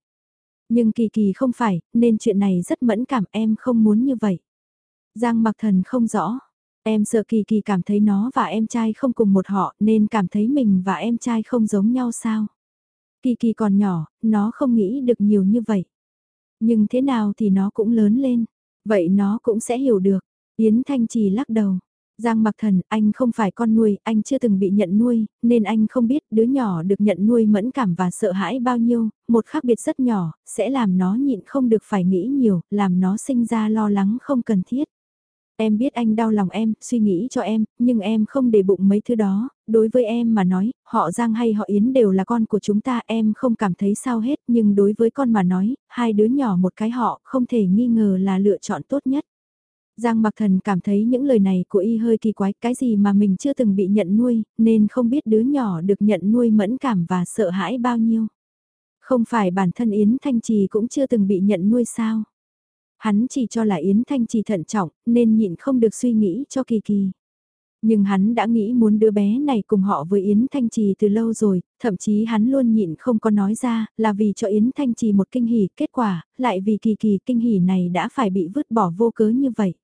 Nhưng kỳ kỳ không phải, nên chuyện này rất mẫn cảm em không muốn như vậy. Giang mặc thần không rõ. Em sợ kỳ kỳ cảm thấy nó và em trai không cùng một họ nên cảm thấy mình và em trai không giống nhau sao. Kỳ kỳ còn nhỏ, nó không nghĩ được nhiều như vậy. Nhưng thế nào thì nó cũng lớn lên. Vậy nó cũng sẽ hiểu được. Yến Thanh Trì lắc đầu. Giang Mặc Thần, anh không phải con nuôi, anh chưa từng bị nhận nuôi, nên anh không biết đứa nhỏ được nhận nuôi mẫn cảm và sợ hãi bao nhiêu, một khác biệt rất nhỏ, sẽ làm nó nhịn không được phải nghĩ nhiều, làm nó sinh ra lo lắng không cần thiết. Em biết anh đau lòng em, suy nghĩ cho em, nhưng em không để bụng mấy thứ đó, đối với em mà nói, họ Giang hay họ Yến đều là con của chúng ta, em không cảm thấy sao hết, nhưng đối với con mà nói, hai đứa nhỏ một cái họ không thể nghi ngờ là lựa chọn tốt nhất. Giang Mặc Thần cảm thấy những lời này của y hơi kỳ quái, cái gì mà mình chưa từng bị nhận nuôi, nên không biết đứa nhỏ được nhận nuôi mẫn cảm và sợ hãi bao nhiêu. Không phải bản thân Yến Thanh Trì cũng chưa từng bị nhận nuôi sao? Hắn chỉ cho là Yến Thanh Trì thận trọng, nên nhịn không được suy nghĩ cho kỳ kỳ. Nhưng hắn đã nghĩ muốn đứa bé này cùng họ với Yến Thanh Trì từ lâu rồi, thậm chí hắn luôn nhịn không có nói ra, là vì cho Yến Thanh Trì một kinh hỉ, kết quả, lại vì kỳ kỳ kinh hỉ này đã phải bị vứt bỏ vô cớ như vậy.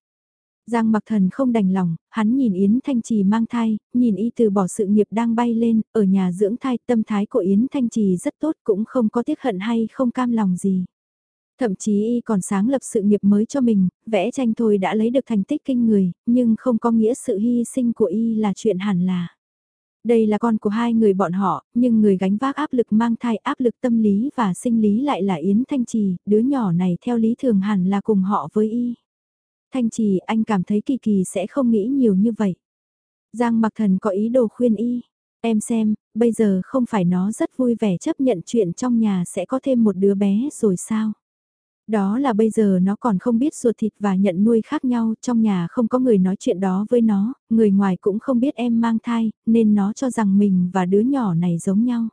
Giang mặc thần không đành lòng, hắn nhìn Yến Thanh Trì mang thai, nhìn y từ bỏ sự nghiệp đang bay lên, ở nhà dưỡng thai tâm thái của Yến Thanh Trì rất tốt cũng không có tiếc hận hay không cam lòng gì. Thậm chí y còn sáng lập sự nghiệp mới cho mình, vẽ tranh thôi đã lấy được thành tích kinh người, nhưng không có nghĩa sự hy sinh của y là chuyện hẳn là. Đây là con của hai người bọn họ, nhưng người gánh vác áp lực mang thai áp lực tâm lý và sinh lý lại là Yến Thanh Trì, đứa nhỏ này theo lý thường hẳn là cùng họ với y. Thanh Trì anh cảm thấy kỳ kỳ sẽ không nghĩ nhiều như vậy. Giang mặc thần có ý đồ khuyên y. Em xem, bây giờ không phải nó rất vui vẻ chấp nhận chuyện trong nhà sẽ có thêm một đứa bé rồi sao? Đó là bây giờ nó còn không biết ruột thịt và nhận nuôi khác nhau, trong nhà không có người nói chuyện đó với nó, người ngoài cũng không biết em mang thai, nên nó cho rằng mình và đứa nhỏ này giống nhau.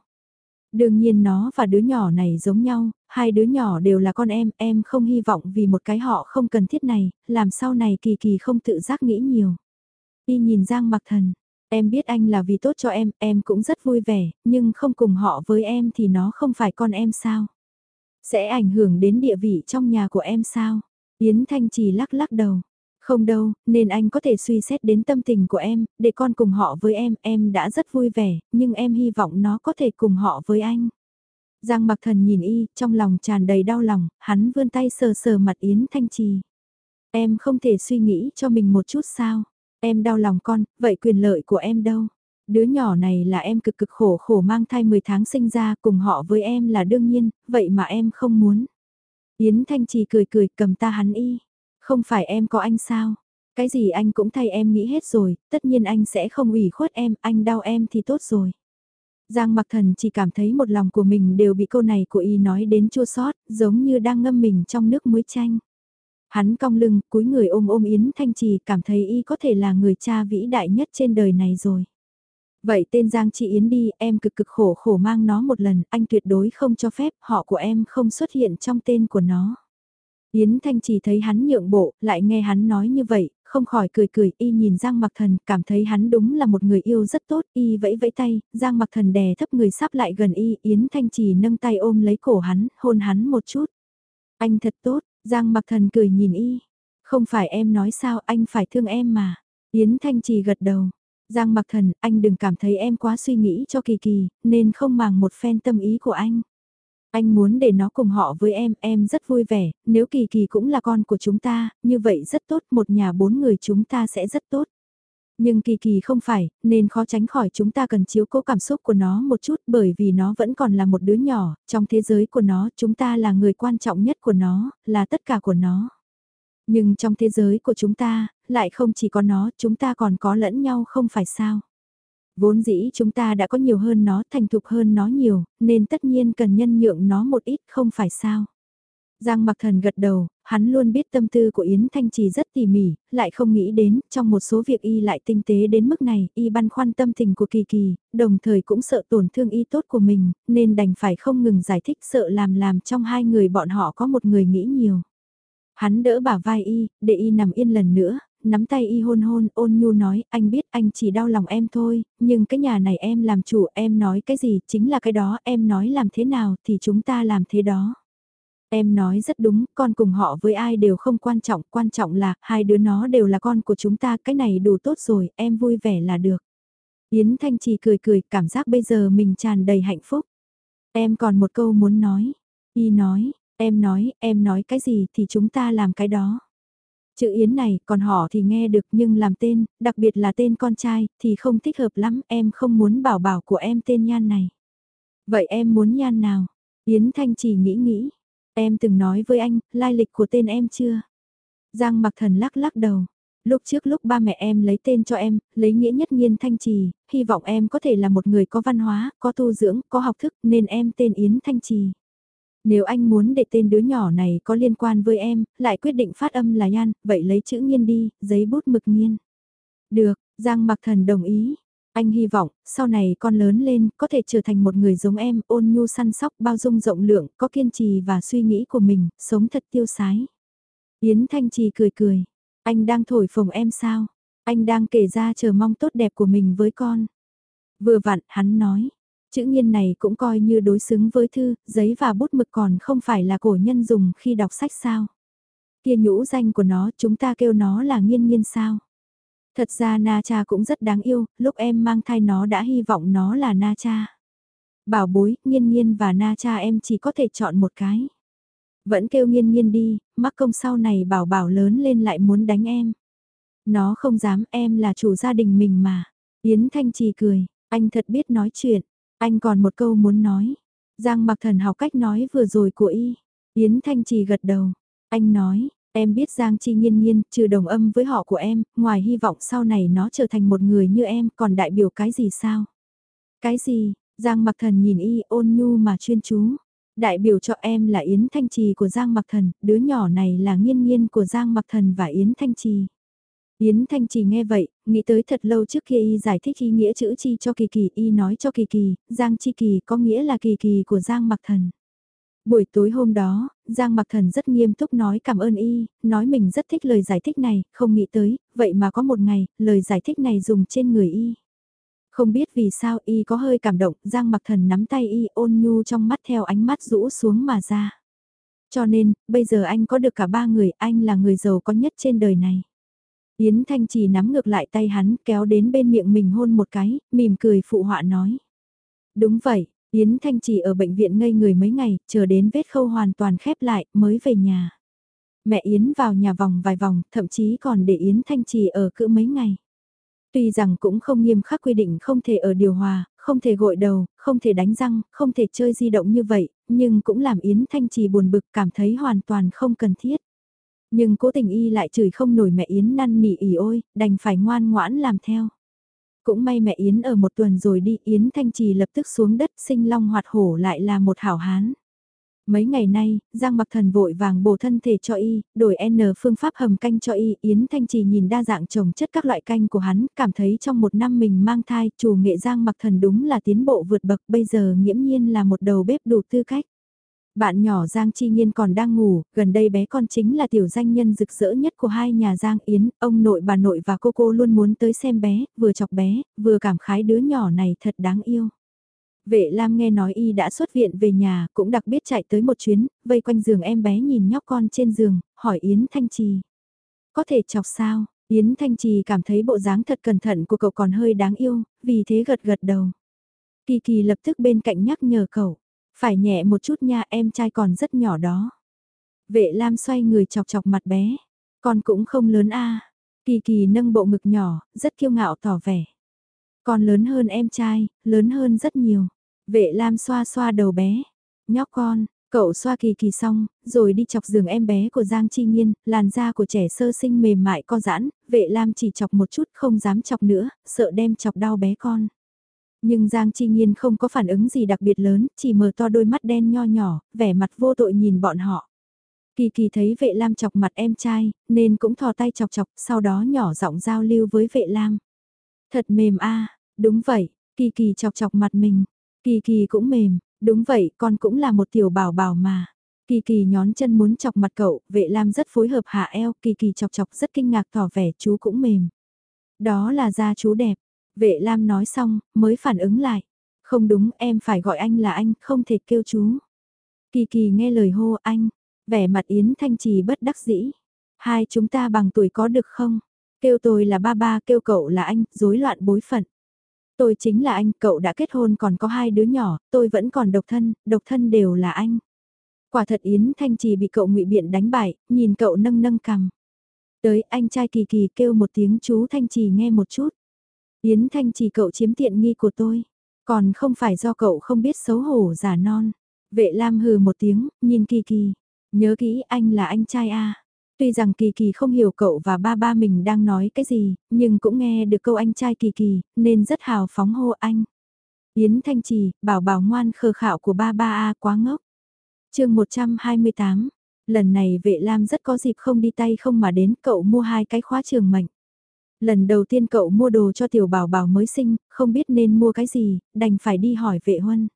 Đương nhiên nó và đứa nhỏ này giống nhau, hai đứa nhỏ đều là con em, em không hy vọng vì một cái họ không cần thiết này, làm sau này kỳ kỳ không tự giác nghĩ nhiều. Y nhìn Giang mặc thần, em biết anh là vì tốt cho em, em cũng rất vui vẻ, nhưng không cùng họ với em thì nó không phải con em sao? Sẽ ảnh hưởng đến địa vị trong nhà của em sao? Yến Thanh chỉ lắc lắc đầu. Không đâu, nên anh có thể suy xét đến tâm tình của em, để con cùng họ với em, em đã rất vui vẻ, nhưng em hy vọng nó có thể cùng họ với anh. Giang mặc thần nhìn y, trong lòng tràn đầy đau lòng, hắn vươn tay sờ sờ mặt Yến Thanh Trì. Em không thể suy nghĩ cho mình một chút sao? Em đau lòng con, vậy quyền lợi của em đâu? Đứa nhỏ này là em cực cực khổ khổ mang thai 10 tháng sinh ra cùng họ với em là đương nhiên, vậy mà em không muốn. Yến Thanh Trì cười cười cầm ta hắn y. Không phải em có anh sao? Cái gì anh cũng thay em nghĩ hết rồi, tất nhiên anh sẽ không ủy khuất em, anh đau em thì tốt rồi. Giang mặc thần chỉ cảm thấy một lòng của mình đều bị cô này của y nói đến chua sót, giống như đang ngâm mình trong nước muối chanh. Hắn cong lưng, cúi người ôm ôm Yến Thanh Trì cảm thấy y có thể là người cha vĩ đại nhất trên đời này rồi. Vậy tên Giang Chị Yến đi, em cực cực khổ khổ mang nó một lần, anh tuyệt đối không cho phép họ của em không xuất hiện trong tên của nó. Yến Thanh chỉ thấy hắn nhượng bộ, lại nghe hắn nói như vậy, không khỏi cười cười, y nhìn Giang Mặc Thần, cảm thấy hắn đúng là một người yêu rất tốt, y vẫy vẫy tay, Giang Mặc Thần đè thấp người sắp lại gần y, Yến Thanh chỉ nâng tay ôm lấy cổ hắn, hôn hắn một chút. Anh thật tốt, Giang Mặc Thần cười nhìn y, không phải em nói sao anh phải thương em mà. Yến Thanh Trì gật đầu, Giang Mặc Thần, anh đừng cảm thấy em quá suy nghĩ cho Kỳ Kỳ, nên không màng một phen tâm ý của anh. Anh muốn để nó cùng họ với em, em rất vui vẻ, nếu Kỳ Kỳ cũng là con của chúng ta, như vậy rất tốt, một nhà bốn người chúng ta sẽ rất tốt. Nhưng Kỳ Kỳ không phải, nên khó tránh khỏi chúng ta cần chiếu cố cảm xúc của nó một chút bởi vì nó vẫn còn là một đứa nhỏ, trong thế giới của nó chúng ta là người quan trọng nhất của nó, là tất cả của nó. Nhưng trong thế giới của chúng ta, lại không chỉ có nó, chúng ta còn có lẫn nhau không phải sao. Vốn dĩ chúng ta đã có nhiều hơn nó, thành thục hơn nó nhiều, nên tất nhiên cần nhân nhượng nó một ít không phải sao. Giang mặc thần gật đầu, hắn luôn biết tâm tư của Yến Thanh Trì rất tỉ mỉ, lại không nghĩ đến, trong một số việc y lại tinh tế đến mức này, y băn khoăn tâm tình của Kỳ Kỳ, đồng thời cũng sợ tổn thương y tốt của mình, nên đành phải không ngừng giải thích sợ làm làm trong hai người bọn họ có một người nghĩ nhiều. Hắn đỡ bả vai y, để y nằm yên lần nữa, nắm tay y hôn hôn, ôn nhu nói, anh biết anh chỉ đau lòng em thôi, nhưng cái nhà này em làm chủ, em nói cái gì, chính là cái đó, em nói làm thế nào thì chúng ta làm thế đó. Em nói rất đúng, con cùng họ với ai đều không quan trọng, quan trọng là hai đứa nó đều là con của chúng ta, cái này đủ tốt rồi, em vui vẻ là được. Yến Thanh Trì cười cười, cảm giác bây giờ mình tràn đầy hạnh phúc. Em còn một câu muốn nói. Y nói, em nói, em nói cái gì thì chúng ta làm cái đó. Chữ Yến này, còn họ thì nghe được nhưng làm tên, đặc biệt là tên con trai, thì không thích hợp lắm, em không muốn bảo bảo của em tên Nhan này. Vậy em muốn Nhan nào? Yến Thanh chỉ nghĩ nghĩ. Em từng nói với anh, lai lịch của tên em chưa? Giang mặc thần lắc lắc đầu. Lúc trước lúc ba mẹ em lấy tên cho em, lấy nghĩa nhất nhiên Thanh Trì, hy vọng em có thể là một người có văn hóa, có tu dưỡng, có học thức nên em tên Yến Thanh Trì. Nếu anh muốn để tên đứa nhỏ này có liên quan với em, lại quyết định phát âm là Yan, vậy lấy chữ nghiên đi, giấy bút mực nghiên. Được, Giang Mặc Thần đồng ý. Anh hy vọng, sau này con lớn lên, có thể trở thành một người giống em, ôn nhu săn sóc, bao dung rộng lượng, có kiên trì và suy nghĩ của mình, sống thật tiêu sái. Yến Thanh Trì cười cười. Anh đang thổi phồng em sao? Anh đang kể ra chờ mong tốt đẹp của mình với con. Vừa vặn, hắn nói. Chữ nghiên này cũng coi như đối xứng với thư, giấy và bút mực còn không phải là cổ nhân dùng khi đọc sách sao. Kia nhũ danh của nó chúng ta kêu nó là nghiên nghiên sao. Thật ra Na Cha cũng rất đáng yêu, lúc em mang thai nó đã hy vọng nó là Na Cha. Bảo bối, nghiên nghiên và Na Cha em chỉ có thể chọn một cái. Vẫn kêu nghiên nghiên đi, mắc công sau này bảo bảo lớn lên lại muốn đánh em. Nó không dám em là chủ gia đình mình mà. Yến Thanh Trì cười, anh thật biết nói chuyện. Anh còn một câu muốn nói. Giang mặc thần học cách nói vừa rồi của y. Yến Thanh Trì gật đầu. Anh nói, em biết Giang Chi nhiên nhiên, trừ đồng âm với họ của em, ngoài hy vọng sau này nó trở thành một người như em, còn đại biểu cái gì sao? Cái gì? Giang mặc thần nhìn y ôn nhu mà chuyên chú. Đại biểu cho em là Yến Thanh Trì của Giang Mặc Thần, đứa nhỏ này là nghiên nghiên của Giang Mặc Thần và Yến Thanh Trì. Yến Thanh Trì nghe vậy, nghĩ tới thật lâu trước kia y giải thích ý nghĩa chữ chi cho kỳ kỳ, y nói cho kỳ kỳ, Giang Chi Kỳ có nghĩa là kỳ kỳ của Giang Mặc Thần. Buổi tối hôm đó, Giang Mặc Thần rất nghiêm túc nói cảm ơn y, nói mình rất thích lời giải thích này, không nghĩ tới, vậy mà có một ngày, lời giải thích này dùng trên người y. Không biết vì sao y có hơi cảm động, Giang Mặc Thần nắm tay y ôn nhu trong mắt theo ánh mắt rũ xuống mà ra. Cho nên, bây giờ anh có được cả ba người, anh là người giàu có nhất trên đời này. Yến Thanh Trì nắm ngược lại tay hắn kéo đến bên miệng mình hôn một cái, mỉm cười phụ họa nói. Đúng vậy, Yến Thanh Trì ở bệnh viện ngây người mấy ngày, chờ đến vết khâu hoàn toàn khép lại, mới về nhà. Mẹ Yến vào nhà vòng vài vòng, thậm chí còn để Yến Thanh Trì ở cữ mấy ngày. Tuy rằng cũng không nghiêm khắc quy định không thể ở điều hòa, không thể gội đầu, không thể đánh răng, không thể chơi di động như vậy, nhưng cũng làm Yến Thanh Trì buồn bực cảm thấy hoàn toàn không cần thiết. Nhưng cố tình y lại chửi không nổi mẹ Yến năn nỉ ỉ ôi, đành phải ngoan ngoãn làm theo. Cũng may mẹ Yến ở một tuần rồi đi, Yến Thanh Trì lập tức xuống đất sinh long hoạt hổ lại là một hảo hán. Mấy ngày nay, Giang Mặc Thần vội vàng bổ thân thể cho y, đổi N phương pháp hầm canh cho y, Yến Thanh Trì nhìn đa dạng trồng chất các loại canh của hắn, cảm thấy trong một năm mình mang thai, chủ nghệ Giang Mặc Thần đúng là tiến bộ vượt bậc, bây giờ nghiễm nhiên là một đầu bếp đủ tư cách. Bạn nhỏ Giang Chi Nhiên còn đang ngủ, gần đây bé con chính là tiểu danh nhân rực rỡ nhất của hai nhà Giang Yến, ông nội bà nội và cô cô luôn muốn tới xem bé, vừa chọc bé, vừa cảm khái đứa nhỏ này thật đáng yêu. Vệ Lam nghe nói y đã xuất viện về nhà, cũng đặc biệt chạy tới một chuyến, vây quanh giường em bé nhìn nhóc con trên giường, hỏi Yến Thanh Trì. Có thể chọc sao? Yến Thanh Trì cảm thấy bộ dáng thật cẩn thận của cậu còn hơi đáng yêu, vì thế gật gật đầu. Kỳ kỳ lập tức bên cạnh nhắc nhở cậu, phải nhẹ một chút nha em trai còn rất nhỏ đó. Vệ Lam xoay người chọc chọc mặt bé, con cũng không lớn a Kỳ kỳ nâng bộ ngực nhỏ, rất kiêu ngạo tỏ vẻ. Con lớn hơn em trai, lớn hơn rất nhiều. Vệ Lam xoa xoa đầu bé. Nhóc con, cậu xoa kỳ kỳ xong, rồi đi chọc giường em bé của Giang Chi Nhiên, làn da của trẻ sơ sinh mềm mại co giãn, vệ Lam chỉ chọc một chút không dám chọc nữa, sợ đem chọc đau bé con. Nhưng Giang Chi Nhiên không có phản ứng gì đặc biệt lớn, chỉ mở to đôi mắt đen nho nhỏ, vẻ mặt vô tội nhìn bọn họ. Kỳ kỳ thấy vệ lam chọc mặt em trai, nên cũng thò tay chọc chọc, sau đó nhỏ giọng giao lưu với vệ lam. Thật mềm a đúng vậy, kỳ kỳ chọc chọc mặt mình, kỳ kỳ cũng mềm, đúng vậy, con cũng là một tiểu bảo bảo mà. Kỳ kỳ nhón chân muốn chọc mặt cậu, vệ lam rất phối hợp hạ eo, kỳ kỳ chọc chọc rất kinh ngạc tỏ vẻ chú cũng mềm. Đó là da chú đẹp, vệ lam nói xong, mới phản ứng lại. Không đúng, em phải gọi anh là anh, không thể kêu chú. Kỳ kỳ nghe lời hô anh, vẻ mặt Yến Thanh Trì bất đắc dĩ. Hai chúng ta bằng tuổi có được không? Kêu tôi là ba ba, kêu cậu là anh, rối loạn bối phận. Tôi chính là anh, cậu đã kết hôn còn có hai đứa nhỏ, tôi vẫn còn độc thân, độc thân đều là anh. Quả thật Yến Thanh Trì bị cậu ngụy biện đánh bại, nhìn cậu nâng nâng cằm. Tới anh trai kỳ kỳ kêu một tiếng chú Thanh Trì nghe một chút. Yến Thanh Chỉ cậu chiếm tiện nghi của tôi, còn không phải do cậu không biết xấu hổ giả non. Vệ Lam hừ một tiếng, nhìn kỳ kỳ, nhớ kỹ anh là anh trai a. Tuy rằng Kỳ Kỳ không hiểu cậu và ba ba mình đang nói cái gì, nhưng cũng nghe được câu anh trai Kỳ Kỳ, nên rất hào phóng hô anh. Yến Thanh Trì, bảo bảo ngoan khờ khạo của ba ba A quá ngốc. chương 128, lần này vệ lam rất có dịp không đi tay không mà đến cậu mua hai cái khóa trường mệnh. Lần đầu tiên cậu mua đồ cho tiểu bảo bảo mới sinh, không biết nên mua cái gì, đành phải đi hỏi vệ huân.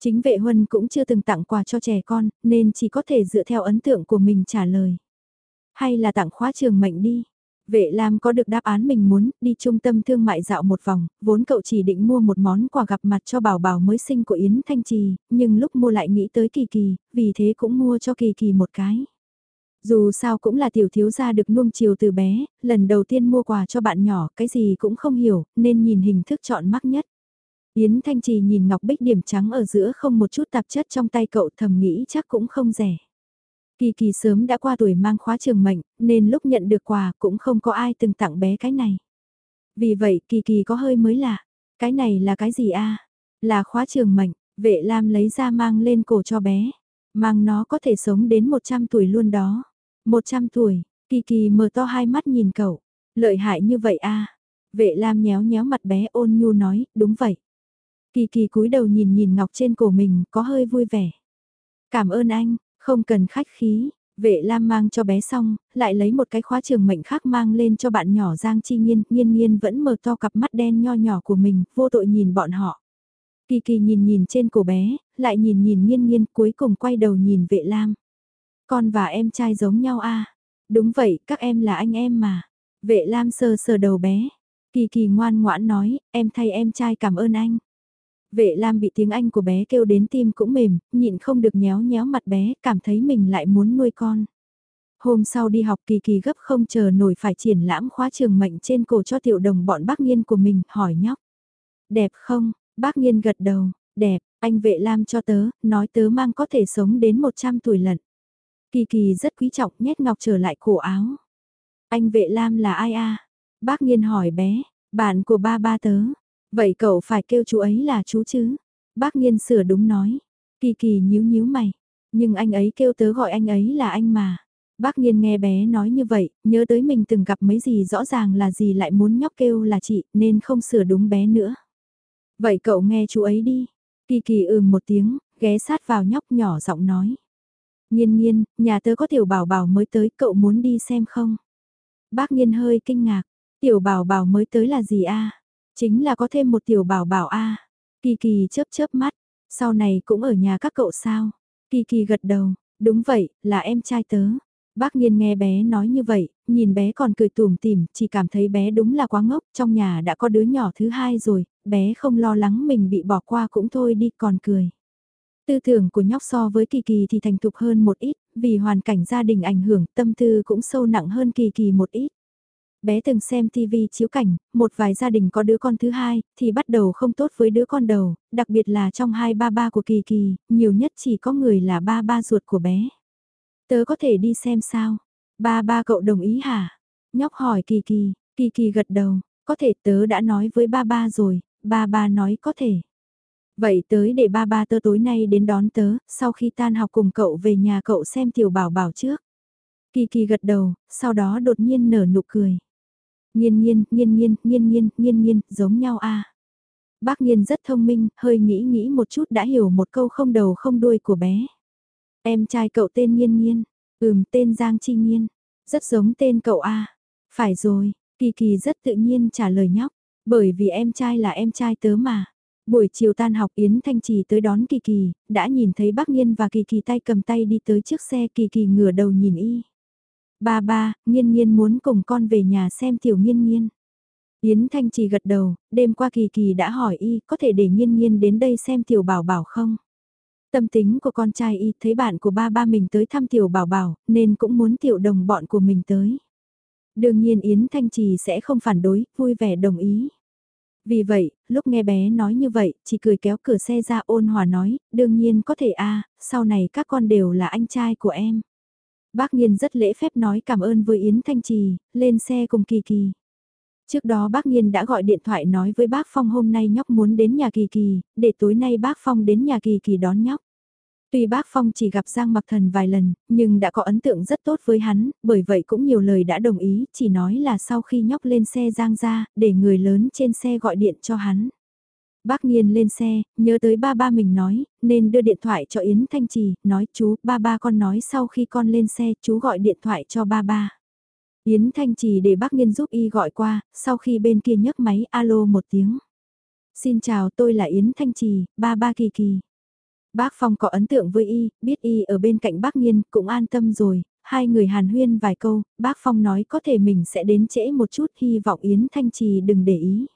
Chính vệ huân cũng chưa từng tặng quà cho trẻ con, nên chỉ có thể dựa theo ấn tượng của mình trả lời. Hay là tặng khóa trường mệnh đi. Vệ Lam có được đáp án mình muốn, đi trung tâm thương mại dạo một vòng, vốn cậu chỉ định mua một món quà gặp mặt cho bảo bảo mới sinh của Yến Thanh Trì, nhưng lúc mua lại nghĩ tới Kỳ Kỳ, vì thế cũng mua cho Kỳ Kỳ một cái. Dù sao cũng là tiểu thiếu gia được nuông chiều từ bé, lần đầu tiên mua quà cho bạn nhỏ, cái gì cũng không hiểu, nên nhìn hình thức chọn mắc nhất. Yến Thanh Trì nhìn ngọc bích điểm trắng ở giữa không một chút tạp chất trong tay cậu thầm nghĩ chắc cũng không rẻ. Kỳ kỳ sớm đã qua tuổi mang khóa trường mệnh, nên lúc nhận được quà cũng không có ai từng tặng bé cái này. Vì vậy kỳ kỳ có hơi mới lạ. Cái này là cái gì a Là khóa trường mệnh, vệ lam lấy ra mang lên cổ cho bé. Mang nó có thể sống đến 100 tuổi luôn đó. 100 tuổi, kỳ kỳ mở to hai mắt nhìn cậu. Lợi hại như vậy a Vệ lam nhéo nhéo mặt bé ôn nhu nói, đúng vậy. Kỳ kỳ cúi đầu nhìn nhìn ngọc trên cổ mình có hơi vui vẻ. Cảm ơn anh, không cần khách khí, vệ lam mang cho bé xong, lại lấy một cái khóa trường mệnh khác mang lên cho bạn nhỏ Giang Chi Nhiên, Nhiên Nhiên vẫn mở to cặp mắt đen nho nhỏ của mình, vô tội nhìn bọn họ. Kỳ kỳ nhìn nhìn trên cổ bé, lại nhìn nhìn Nhiên Nhiên cuối cùng quay đầu nhìn vệ lam. Con và em trai giống nhau a à? Đúng vậy, các em là anh em mà. Vệ lam sờ sờ đầu bé. Kỳ kỳ ngoan ngoãn nói, em thay em trai cảm ơn anh. Vệ Lam bị tiếng Anh của bé kêu đến tim cũng mềm, nhịn không được nhéo nhéo mặt bé, cảm thấy mình lại muốn nuôi con. Hôm sau đi học kỳ kỳ gấp không chờ nổi phải triển lãm khóa trường mệnh trên cổ cho tiểu đồng bọn bác nghiên của mình, hỏi nhóc. Đẹp không? Bác nghiên gật đầu, đẹp, Anh vệ lam cho tớ, nói tớ mang có thể sống đến 100 tuổi lận. Kỳ kỳ rất quý trọng nhét ngọc trở lại cổ áo. Anh vệ lam là ai a? Bác nghiên hỏi bé, bạn của ba ba tớ. Vậy cậu phải kêu chú ấy là chú chứ? Bác nghiên sửa đúng nói. Kỳ kỳ nhíu nhíu mày. Nhưng anh ấy kêu tớ gọi anh ấy là anh mà. Bác nghiên nghe bé nói như vậy, nhớ tới mình từng gặp mấy gì rõ ràng là gì lại muốn nhóc kêu là chị, nên không sửa đúng bé nữa. Vậy cậu nghe chú ấy đi. Kỳ kỳ ừm một tiếng, ghé sát vào nhóc nhỏ giọng nói. Nhiên nhiên, nhà tớ có tiểu bảo bảo mới tới, cậu muốn đi xem không? Bác nhiên hơi kinh ngạc, tiểu bảo bảo mới tới là gì a? Chính là có thêm một tiểu bảo bảo a. Kỳ kỳ chớp chớp mắt, sau này cũng ở nhà các cậu sao? Kỳ kỳ gật đầu, đúng vậy, là em trai tớ. Bác Nhiên nghe bé nói như vậy, nhìn bé còn cười tùm tìm, chỉ cảm thấy bé đúng là quá ngốc, trong nhà đã có đứa nhỏ thứ hai rồi, bé không lo lắng mình bị bỏ qua cũng thôi đi còn cười. Tư tưởng của nhóc so với Kỳ Kỳ thì thành thục hơn một ít, vì hoàn cảnh gia đình ảnh hưởng tâm tư cũng sâu nặng hơn Kỳ Kỳ một ít. Bé từng xem TV chiếu cảnh, một vài gia đình có đứa con thứ hai, thì bắt đầu không tốt với đứa con đầu, đặc biệt là trong hai ba ba của Kỳ Kỳ, nhiều nhất chỉ có người là ba ba ruột của bé. Tớ có thể đi xem sao? Ba ba cậu đồng ý hả? Nhóc hỏi Kỳ Kỳ, Kỳ Kỳ gật đầu, có thể tớ đã nói với ba ba rồi, ba ba nói có thể. Vậy tới để ba ba tớ tối nay đến đón tớ, sau khi tan học cùng cậu về nhà cậu xem tiểu bảo bảo trước. Kỳ kỳ gật đầu, sau đó đột nhiên nở nụ cười. Nhiên nhiên, nhiên nhiên, nhiên nhiên, nhiên nhiên, giống nhau a. Bác nhiên rất thông minh, hơi nghĩ nghĩ một chút đã hiểu một câu không đầu không đuôi của bé. Em trai cậu tên nhiên nhiên, ừm tên Giang Chi Nhiên, rất giống tên cậu a. Phải rồi, Kỳ Kỳ rất tự nhiên trả lời nhóc, bởi vì em trai là em trai tớ mà. Buổi chiều tan học Yến Thanh Trì tới đón Kỳ Kỳ, đã nhìn thấy bác Nhiên và Kỳ Kỳ tay cầm tay đi tới trước xe Kỳ Kỳ ngửa đầu nhìn y. Ba ba, Nhiên Nhiên muốn cùng con về nhà xem tiểu Nhiên Nhiên. Yến Thanh Trì gật đầu, đêm qua Kỳ Kỳ đã hỏi y có thể để Nhiên Nhiên đến đây xem tiểu bảo bảo không? Tâm tính của con trai y thấy bạn của ba ba mình tới thăm tiểu bảo bảo, nên cũng muốn tiểu đồng bọn của mình tới. Đương nhiên Yến Thanh Trì sẽ không phản đối, vui vẻ đồng ý. Vì vậy, lúc nghe bé nói như vậy, chỉ cười kéo cửa xe ra ôn hòa nói, đương nhiên có thể a sau này các con đều là anh trai của em. Bác Nhiên rất lễ phép nói cảm ơn với Yến Thanh Trì, lên xe cùng Kỳ Kỳ. Trước đó bác Nhiên đã gọi điện thoại nói với bác Phong hôm nay nhóc muốn đến nhà Kỳ Kỳ, để tối nay bác Phong đến nhà Kỳ Kỳ đón nhóc. Tuy bác Phong chỉ gặp Giang Mặc Thần vài lần, nhưng đã có ấn tượng rất tốt với hắn, bởi vậy cũng nhiều lời đã đồng ý, chỉ nói là sau khi nhóc lên xe Giang ra, để người lớn trên xe gọi điện cho hắn. Bác Nhiên lên xe, nhớ tới ba ba mình nói, nên đưa điện thoại cho Yến Thanh Trì, nói chú, ba ba con nói sau khi con lên xe, chú gọi điện thoại cho ba ba. Yến Thanh Trì để bác Nhiên giúp y gọi qua, sau khi bên kia nhấc máy alo một tiếng. Xin chào tôi là Yến Thanh Trì, ba ba kỳ kỳ. Bác Phong có ấn tượng với y, biết y ở bên cạnh bác Nhiên, cũng an tâm rồi, hai người hàn huyên vài câu, bác Phong nói có thể mình sẽ đến trễ một chút hy vọng Yến Thanh Trì đừng để ý.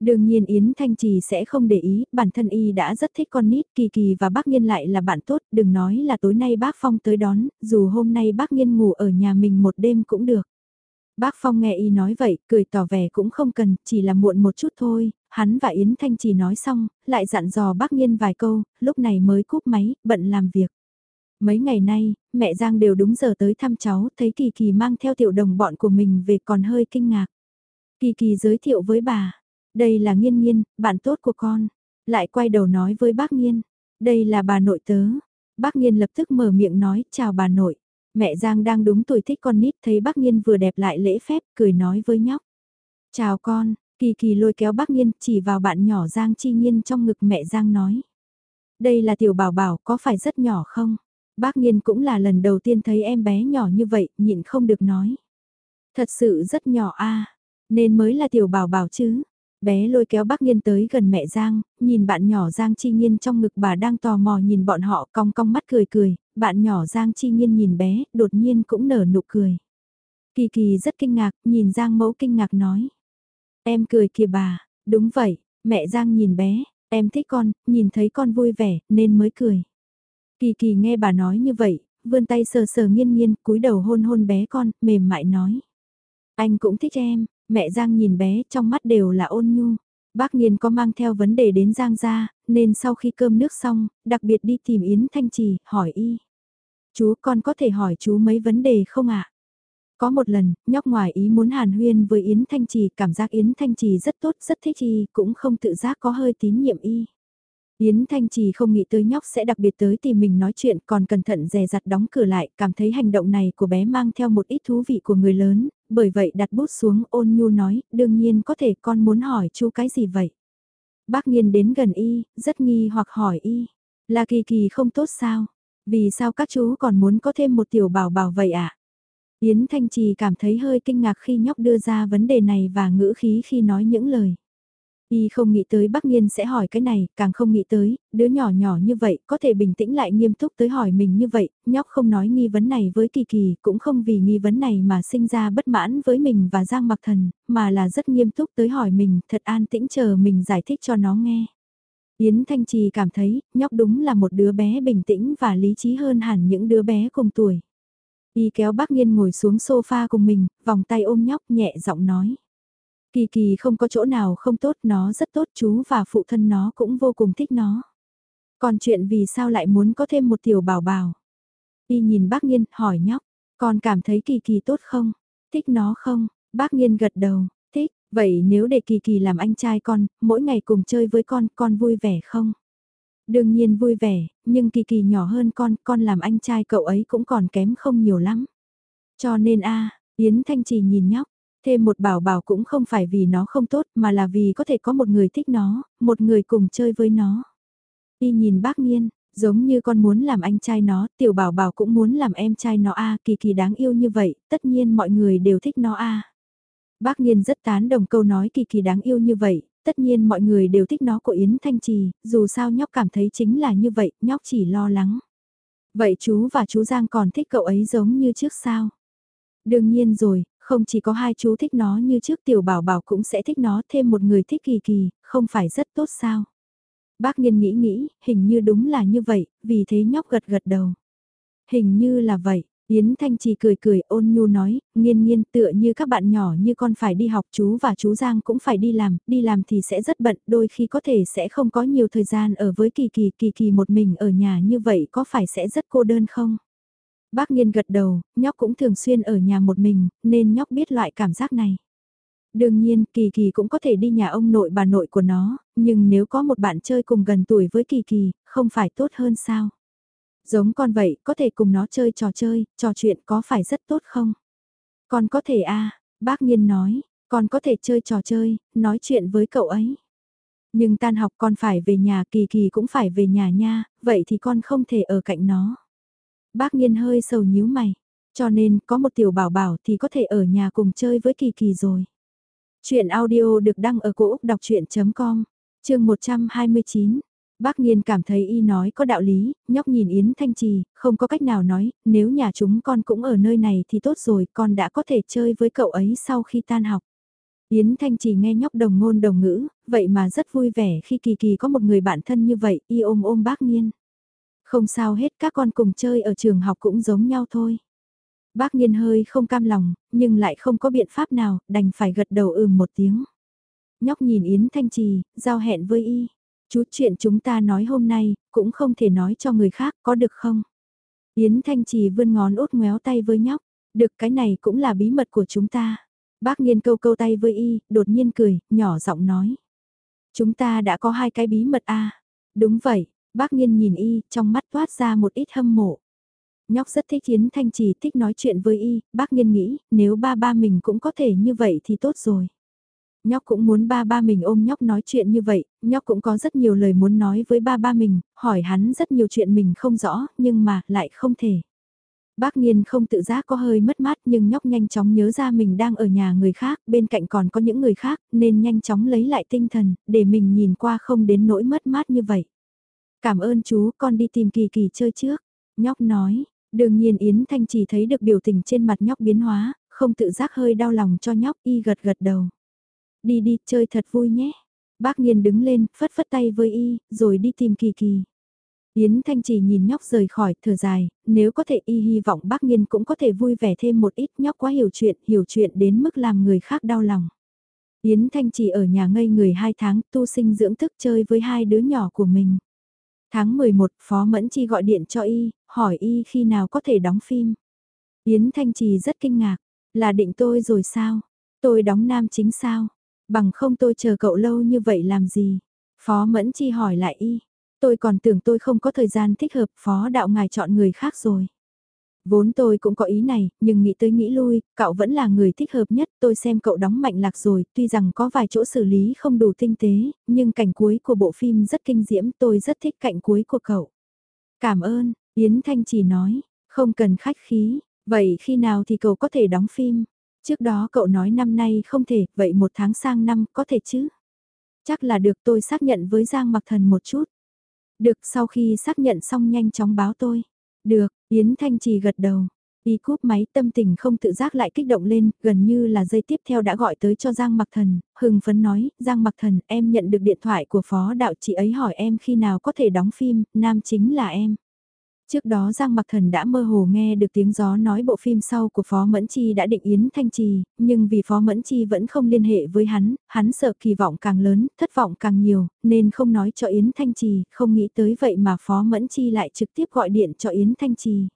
Đương nhiên Yến Thanh Trì sẽ không để ý, bản thân y đã rất thích con nít, Kỳ Kỳ và bác Nhiên lại là bạn tốt, đừng nói là tối nay bác Phong tới đón, dù hôm nay bác Nhiên ngủ ở nhà mình một đêm cũng được. Bác Phong nghe y nói vậy, cười tỏ vẻ cũng không cần, chỉ là muộn một chút thôi, hắn và Yến Thanh chỉ nói xong, lại dặn dò bác Nhiên vài câu, lúc này mới cúp máy, bận làm việc. Mấy ngày nay, mẹ Giang đều đúng giờ tới thăm cháu, thấy Kỳ Kỳ mang theo tiểu đồng bọn của mình về còn hơi kinh ngạc. Kỳ Kỳ giới thiệu với bà, đây là Nghiên Nghiên, bạn tốt của con. Lại quay đầu nói với bác Nghiên, đây là bà nội tớ. Bác Nghiên lập tức mở miệng nói, chào bà nội. Mẹ Giang đang đúng tuổi thích con nít thấy bác Nghiên vừa đẹp lại lễ phép, cười nói với nhóc. Chào con, Kỳ Kỳ lôi kéo bác Nghiên chỉ vào bạn nhỏ Giang Chi Nhiên trong ngực mẹ Giang nói. Đây là tiểu bảo bảo có phải rất nhỏ không? Bác Nghiên cũng là lần đầu tiên thấy em bé nhỏ như vậy, nhịn không được nói. Thật sự rất nhỏ a nên mới là tiểu bảo bảo chứ. Bé lôi kéo bác Nghiên tới gần mẹ Giang, nhìn bạn nhỏ Giang Chi Nhiên trong ngực bà đang tò mò nhìn bọn họ cong cong mắt cười cười, bạn nhỏ Giang Chi Nhiên nhìn bé, đột nhiên cũng nở nụ cười. Kỳ kỳ rất kinh ngạc, nhìn Giang mẫu kinh ngạc nói. Em cười kìa bà, đúng vậy, mẹ Giang nhìn bé, em thích con, nhìn thấy con vui vẻ, nên mới cười. Kỳ kỳ nghe bà nói như vậy, vươn tay sờ sờ nghiên nghiên, cúi đầu hôn hôn bé con, mềm mại nói. Anh cũng thích em, Mẹ Giang nhìn bé trong mắt đều là ôn nhu. Bác Nhiên có mang theo vấn đề đến Giang gia, nên sau khi cơm nước xong, đặc biệt đi tìm Yến Thanh Trì, hỏi y. Chú con có thể hỏi chú mấy vấn đề không ạ? Có một lần, nhóc ngoài ý muốn hàn huyên với Yến Thanh Trì, cảm giác Yến Thanh Trì rất tốt, rất thích y, cũng không tự giác có hơi tín nhiệm y. Yến Thanh Trì không nghĩ tới nhóc sẽ đặc biệt tới tìm mình nói chuyện còn cẩn thận dè dặt đóng cửa lại, cảm thấy hành động này của bé mang theo một ít thú vị của người lớn, bởi vậy đặt bút xuống ôn nhu nói, đương nhiên có thể con muốn hỏi chú cái gì vậy? Bác nghiên đến gần y, rất nghi hoặc hỏi y, là kỳ kỳ không tốt sao? Vì sao các chú còn muốn có thêm một tiểu bảo bảo vậy ạ? À? Yến Thanh Trì cảm thấy hơi kinh ngạc khi nhóc đưa ra vấn đề này và ngữ khí khi nói những lời. Y không nghĩ tới Bắc Nhiên sẽ hỏi cái này, càng không nghĩ tới, đứa nhỏ nhỏ như vậy có thể bình tĩnh lại nghiêm túc tới hỏi mình như vậy, nhóc không nói nghi vấn này với Kỳ Kỳ, cũng không vì nghi vấn này mà sinh ra bất mãn với mình và Giang Mặc Thần, mà là rất nghiêm túc tới hỏi mình, thật an tĩnh chờ mình giải thích cho nó nghe. Yến Thanh Trì cảm thấy, nhóc đúng là một đứa bé bình tĩnh và lý trí hơn hẳn những đứa bé cùng tuổi. Y kéo bác nghiên ngồi xuống sofa cùng mình, vòng tay ôm nhóc nhẹ giọng nói. Kỳ kỳ không có chỗ nào không tốt, nó rất tốt, chú và phụ thân nó cũng vô cùng thích nó. Còn chuyện vì sao lại muốn có thêm một tiểu bảo bảo? Y nhìn bác nghiên hỏi nhóc, con cảm thấy kỳ kỳ tốt không? Thích nó không? Bác nghiên gật đầu, thích, vậy nếu để kỳ kỳ làm anh trai con, mỗi ngày cùng chơi với con, con vui vẻ không? Đương nhiên vui vẻ, nhưng kỳ kỳ nhỏ hơn con, con làm anh trai cậu ấy cũng còn kém không nhiều lắm. Cho nên a Yến Thanh Trì nhìn nhóc, thêm một bảo bảo cũng không phải vì nó không tốt mà là vì có thể có một người thích nó, một người cùng chơi với nó. Y nhìn bác nghiên, giống như con muốn làm anh trai nó, tiểu bảo bảo cũng muốn làm em trai nó a kỳ kỳ đáng yêu như vậy, tất nhiên mọi người đều thích nó a Bác nghiên rất tán đồng câu nói kỳ kỳ đáng yêu như vậy, tất nhiên mọi người đều thích nó của Yến Thanh Trì, dù sao nhóc cảm thấy chính là như vậy, nhóc chỉ lo lắng. Vậy chú và chú Giang còn thích cậu ấy giống như trước sao? Đương nhiên rồi, không chỉ có hai chú thích nó như trước tiểu bảo bảo cũng sẽ thích nó thêm một người thích kỳ kỳ, không phải rất tốt sao? Bác nhiên nghĩ nghĩ, hình như đúng là như vậy, vì thế nhóc gật gật đầu. Hình như là vậy, Yến Thanh Trì cười cười ôn nhu nói, nghiên nghiên tựa như các bạn nhỏ như con phải đi học chú và chú Giang cũng phải đi làm, đi làm thì sẽ rất bận, đôi khi có thể sẽ không có nhiều thời gian ở với Kỳ Kỳ, Kỳ Kỳ một mình ở nhà như vậy có phải sẽ rất cô đơn không? Bác nghiên gật đầu, nhóc cũng thường xuyên ở nhà một mình, nên nhóc biết loại cảm giác này. Đương nhiên, Kỳ Kỳ cũng có thể đi nhà ông nội bà nội của nó, nhưng nếu có một bạn chơi cùng gần tuổi với Kỳ Kỳ, không phải tốt hơn sao? Giống con vậy, có thể cùng nó chơi trò chơi, trò chuyện có phải rất tốt không? Con có thể a bác nhiên nói, con có thể chơi trò chơi, nói chuyện với cậu ấy. Nhưng tan học con phải về nhà kỳ kỳ cũng phải về nhà nha, vậy thì con không thể ở cạnh nó. Bác nhiên hơi sầu nhíu mày, cho nên có một tiểu bảo bảo thì có thể ở nhà cùng chơi với kỳ kỳ rồi. Chuyện audio được đăng ở cổ Úc đọc chuyện.com, chương 129. Bác Nghiên cảm thấy y nói có đạo lý, nhóc nhìn Yến Thanh Trì, không có cách nào nói, nếu nhà chúng con cũng ở nơi này thì tốt rồi, con đã có thể chơi với cậu ấy sau khi tan học. Yến Thanh Trì nghe nhóc đồng ngôn đồng ngữ, vậy mà rất vui vẻ khi Kỳ Kỳ có một người bạn thân như vậy, y ôm ôm bác Nghiên. Không sao hết các con cùng chơi ở trường học cũng giống nhau thôi. Bác Nghiên hơi không cam lòng, nhưng lại không có biện pháp nào, đành phải gật đầu ừm một tiếng. Nhóc nhìn Yến Thanh Trì, giao hẹn với y. Chú chuyện chúng ta nói hôm nay, cũng không thể nói cho người khác, có được không? Yến Thanh Trì vươn ngón út ngoéo tay với nhóc, được cái này cũng là bí mật của chúng ta. Bác nghiên câu câu tay với y, đột nhiên cười, nhỏ giọng nói. Chúng ta đã có hai cái bí mật a à? Đúng vậy, bác nghiên nhìn y, trong mắt toát ra một ít hâm mộ. Nhóc rất thích Yến Thanh Trì thích nói chuyện với y, bác nghiên nghĩ, nếu ba ba mình cũng có thể như vậy thì tốt rồi. Nhóc cũng muốn ba ba mình ôm nhóc nói chuyện như vậy, nhóc cũng có rất nhiều lời muốn nói với ba ba mình, hỏi hắn rất nhiều chuyện mình không rõ, nhưng mà lại không thể. Bác Nhiên không tự giác có hơi mất mát nhưng nhóc nhanh chóng nhớ ra mình đang ở nhà người khác, bên cạnh còn có những người khác, nên nhanh chóng lấy lại tinh thần, để mình nhìn qua không đến nỗi mất mát như vậy. Cảm ơn chú, con đi tìm Kỳ Kỳ chơi trước. Nhóc nói, đương nhiên Yến Thanh chỉ thấy được biểu tình trên mặt nhóc biến hóa, không tự giác hơi đau lòng cho nhóc y gật gật đầu. Đi đi, chơi thật vui nhé. Bác Nhiên đứng lên, phất phất tay với y, rồi đi tìm Kỳ Kỳ. Yến Thanh chỉ nhìn nhóc rời khỏi, thở dài, nếu có thể y hy vọng bác Nhiên cũng có thể vui vẻ thêm một ít nhóc quá hiểu chuyện, hiểu chuyện đến mức làm người khác đau lòng. Yến Thanh chỉ ở nhà ngây người 2 tháng tu sinh dưỡng thức chơi với hai đứa nhỏ của mình. Tháng 11 Phó Mẫn Chi gọi điện cho Y, hỏi Y khi nào có thể đóng phim. Yến Thanh Trì rất kinh ngạc, là định tôi rồi sao? Tôi đóng nam chính sao? Bằng không tôi chờ cậu lâu như vậy làm gì? Phó Mẫn Chi hỏi lại Y, tôi còn tưởng tôi không có thời gian thích hợp Phó đạo ngài chọn người khác rồi. Vốn tôi cũng có ý này, nhưng nghĩ tới nghĩ lui, cậu vẫn là người thích hợp nhất, tôi xem cậu đóng mạnh lạc rồi, tuy rằng có vài chỗ xử lý không đủ tinh tế, nhưng cảnh cuối của bộ phim rất kinh diễm, tôi rất thích cảnh cuối của cậu. Cảm ơn, Yến Thanh chỉ nói, không cần khách khí, vậy khi nào thì cậu có thể đóng phim? Trước đó cậu nói năm nay không thể, vậy một tháng sang năm có thể chứ? Chắc là được tôi xác nhận với Giang Mặc Thần một chút. Được sau khi xác nhận xong nhanh chóng báo tôi. Được, Yến Thanh Trì gật đầu. Y cúp máy tâm tình không tự giác lại kích động lên, gần như là giây tiếp theo đã gọi tới cho Giang Mặc Thần, hừng phấn nói, Giang Mặc Thần, em nhận được điện thoại của phó đạo chị ấy hỏi em khi nào có thể đóng phim, nam chính là em. Trước đó Giang Mặc Thần đã mơ hồ nghe được tiếng gió nói bộ phim sau của Phó Mẫn Chi đã định Yến Thanh Trì, nhưng vì Phó Mẫn Chi vẫn không liên hệ với hắn, hắn sợ kỳ vọng càng lớn, thất vọng càng nhiều, nên không nói cho Yến Thanh Trì, không nghĩ tới vậy mà Phó Mẫn Chi lại trực tiếp gọi điện cho Yến Thanh Trì.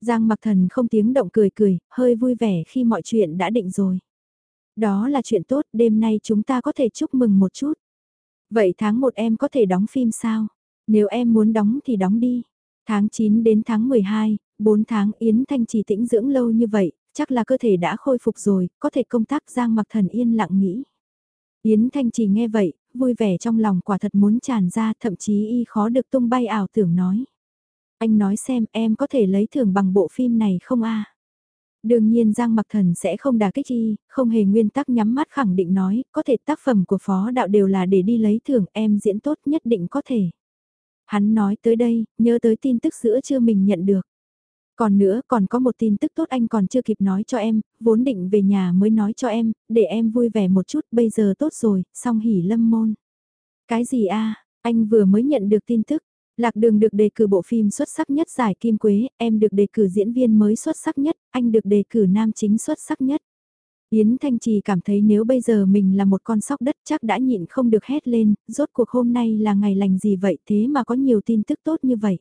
Giang Mặc Thần không tiếng động cười cười, hơi vui vẻ khi mọi chuyện đã định rồi. Đó là chuyện tốt, đêm nay chúng ta có thể chúc mừng một chút. Vậy tháng 1 em có thể đóng phim sao? Nếu em muốn đóng thì đóng đi. Tháng 9 đến tháng 12, 4 tháng Yến Thanh trì tĩnh dưỡng lâu như vậy, chắc là cơ thể đã khôi phục rồi, có thể công tác Giang Mặc Thần yên lặng nghĩ. Yến Thanh trì nghe vậy, vui vẻ trong lòng quả thật muốn tràn ra, thậm chí y khó được tung bay ảo tưởng nói. Anh nói xem em có thể lấy thưởng bằng bộ phim này không a? Đương nhiên Giang Mặc Thần sẽ không đả kích y, không hề nguyên tắc nhắm mắt khẳng định nói, có thể tác phẩm của phó đạo đều là để đi lấy thưởng em diễn tốt nhất định có thể. Hắn nói tới đây, nhớ tới tin tức giữa chưa mình nhận được. Còn nữa, còn có một tin tức tốt anh còn chưa kịp nói cho em, vốn định về nhà mới nói cho em, để em vui vẻ một chút, bây giờ tốt rồi, xong hỉ lâm môn. Cái gì a anh vừa mới nhận được tin tức, Lạc Đường được đề cử bộ phim xuất sắc nhất giải Kim Quế, em được đề cử diễn viên mới xuất sắc nhất, anh được đề cử nam chính xuất sắc nhất. Yến Thanh Trì cảm thấy nếu bây giờ mình là một con sóc đất chắc đã nhịn không được hét lên, rốt cuộc hôm nay là ngày lành gì vậy thế mà có nhiều tin tức tốt như vậy.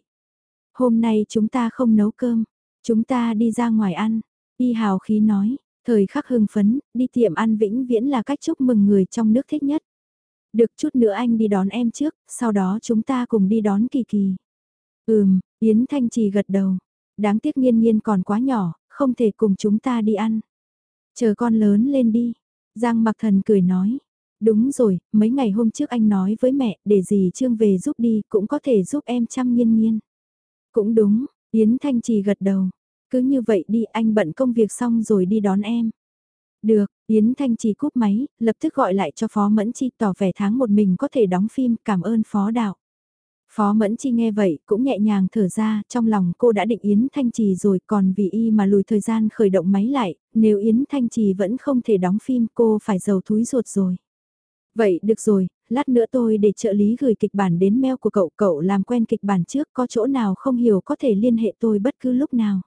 Hôm nay chúng ta không nấu cơm, chúng ta đi ra ngoài ăn, y hào khí nói, thời khắc hưng phấn, đi tiệm ăn vĩnh viễn là cách chúc mừng người trong nước thích nhất. Được chút nữa anh đi đón em trước, sau đó chúng ta cùng đi đón Kỳ Kỳ. Ừm, Yến Thanh Trì gật đầu. Đáng tiếc nhiên nhiên còn quá nhỏ, không thể cùng chúng ta đi ăn. Chờ con lớn lên đi. Giang mặc thần cười nói. Đúng rồi, mấy ngày hôm trước anh nói với mẹ, để gì Trương về giúp đi, cũng có thể giúp em chăm nghiên nghiên. Cũng đúng, Yến Thanh Trì gật đầu. Cứ như vậy đi, anh bận công việc xong rồi đi đón em. Được, Yến Thanh Trì cúp máy, lập tức gọi lại cho Phó Mẫn Chi tỏ vẻ tháng một mình có thể đóng phim, cảm ơn Phó Đạo. Phó Mẫn Chi nghe vậy cũng nhẹ nhàng thở ra, trong lòng cô đã định Yến Thanh Trì rồi còn vì y mà lùi thời gian khởi động máy lại, nếu Yến Thanh Trì vẫn không thể đóng phim cô phải giàu túi ruột rồi. Vậy được rồi, lát nữa tôi để trợ lý gửi kịch bản đến mail của cậu, cậu làm quen kịch bản trước có chỗ nào không hiểu có thể liên hệ tôi bất cứ lúc nào.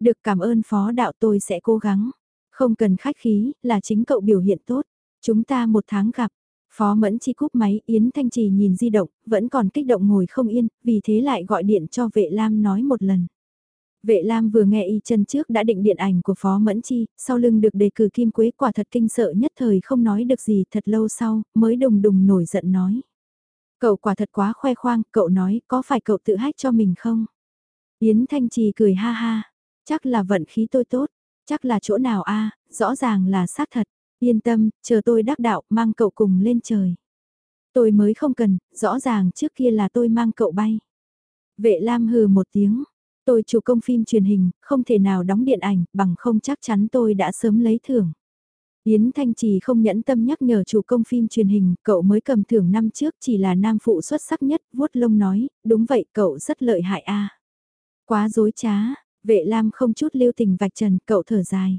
Được cảm ơn phó đạo tôi sẽ cố gắng. Không cần khách khí, là chính cậu biểu hiện tốt. Chúng ta một tháng gặp, Phó Mẫn Chi cúp máy, Yến Thanh Trì nhìn di động, vẫn còn kích động ngồi không yên, vì thế lại gọi điện cho vệ Lam nói một lần. Vệ Lam vừa nghe y chân trước đã định điện ảnh của Phó Mẫn Chi, sau lưng được đề cử Kim Quế quả thật kinh sợ nhất thời không nói được gì thật lâu sau, mới đùng đùng nổi giận nói. Cậu quả thật quá khoe khoang, cậu nói có phải cậu tự hách cho mình không? Yến Thanh Trì cười ha ha, chắc là vận khí tôi tốt, chắc là chỗ nào a rõ ràng là xác thật. Yên tâm, chờ tôi đắc đạo, mang cậu cùng lên trời. Tôi mới không cần, rõ ràng trước kia là tôi mang cậu bay. Vệ Lam hừ một tiếng. Tôi chủ công phim truyền hình, không thể nào đóng điện ảnh, bằng không chắc chắn tôi đã sớm lấy thưởng. Yến Thanh Trì không nhẫn tâm nhắc nhở chủ công phim truyền hình, cậu mới cầm thưởng năm trước chỉ là nam phụ xuất sắc nhất, vuốt lông nói, đúng vậy cậu rất lợi hại a. Quá dối trá, vệ lam không chút lưu tình vạch trần, cậu thở dài.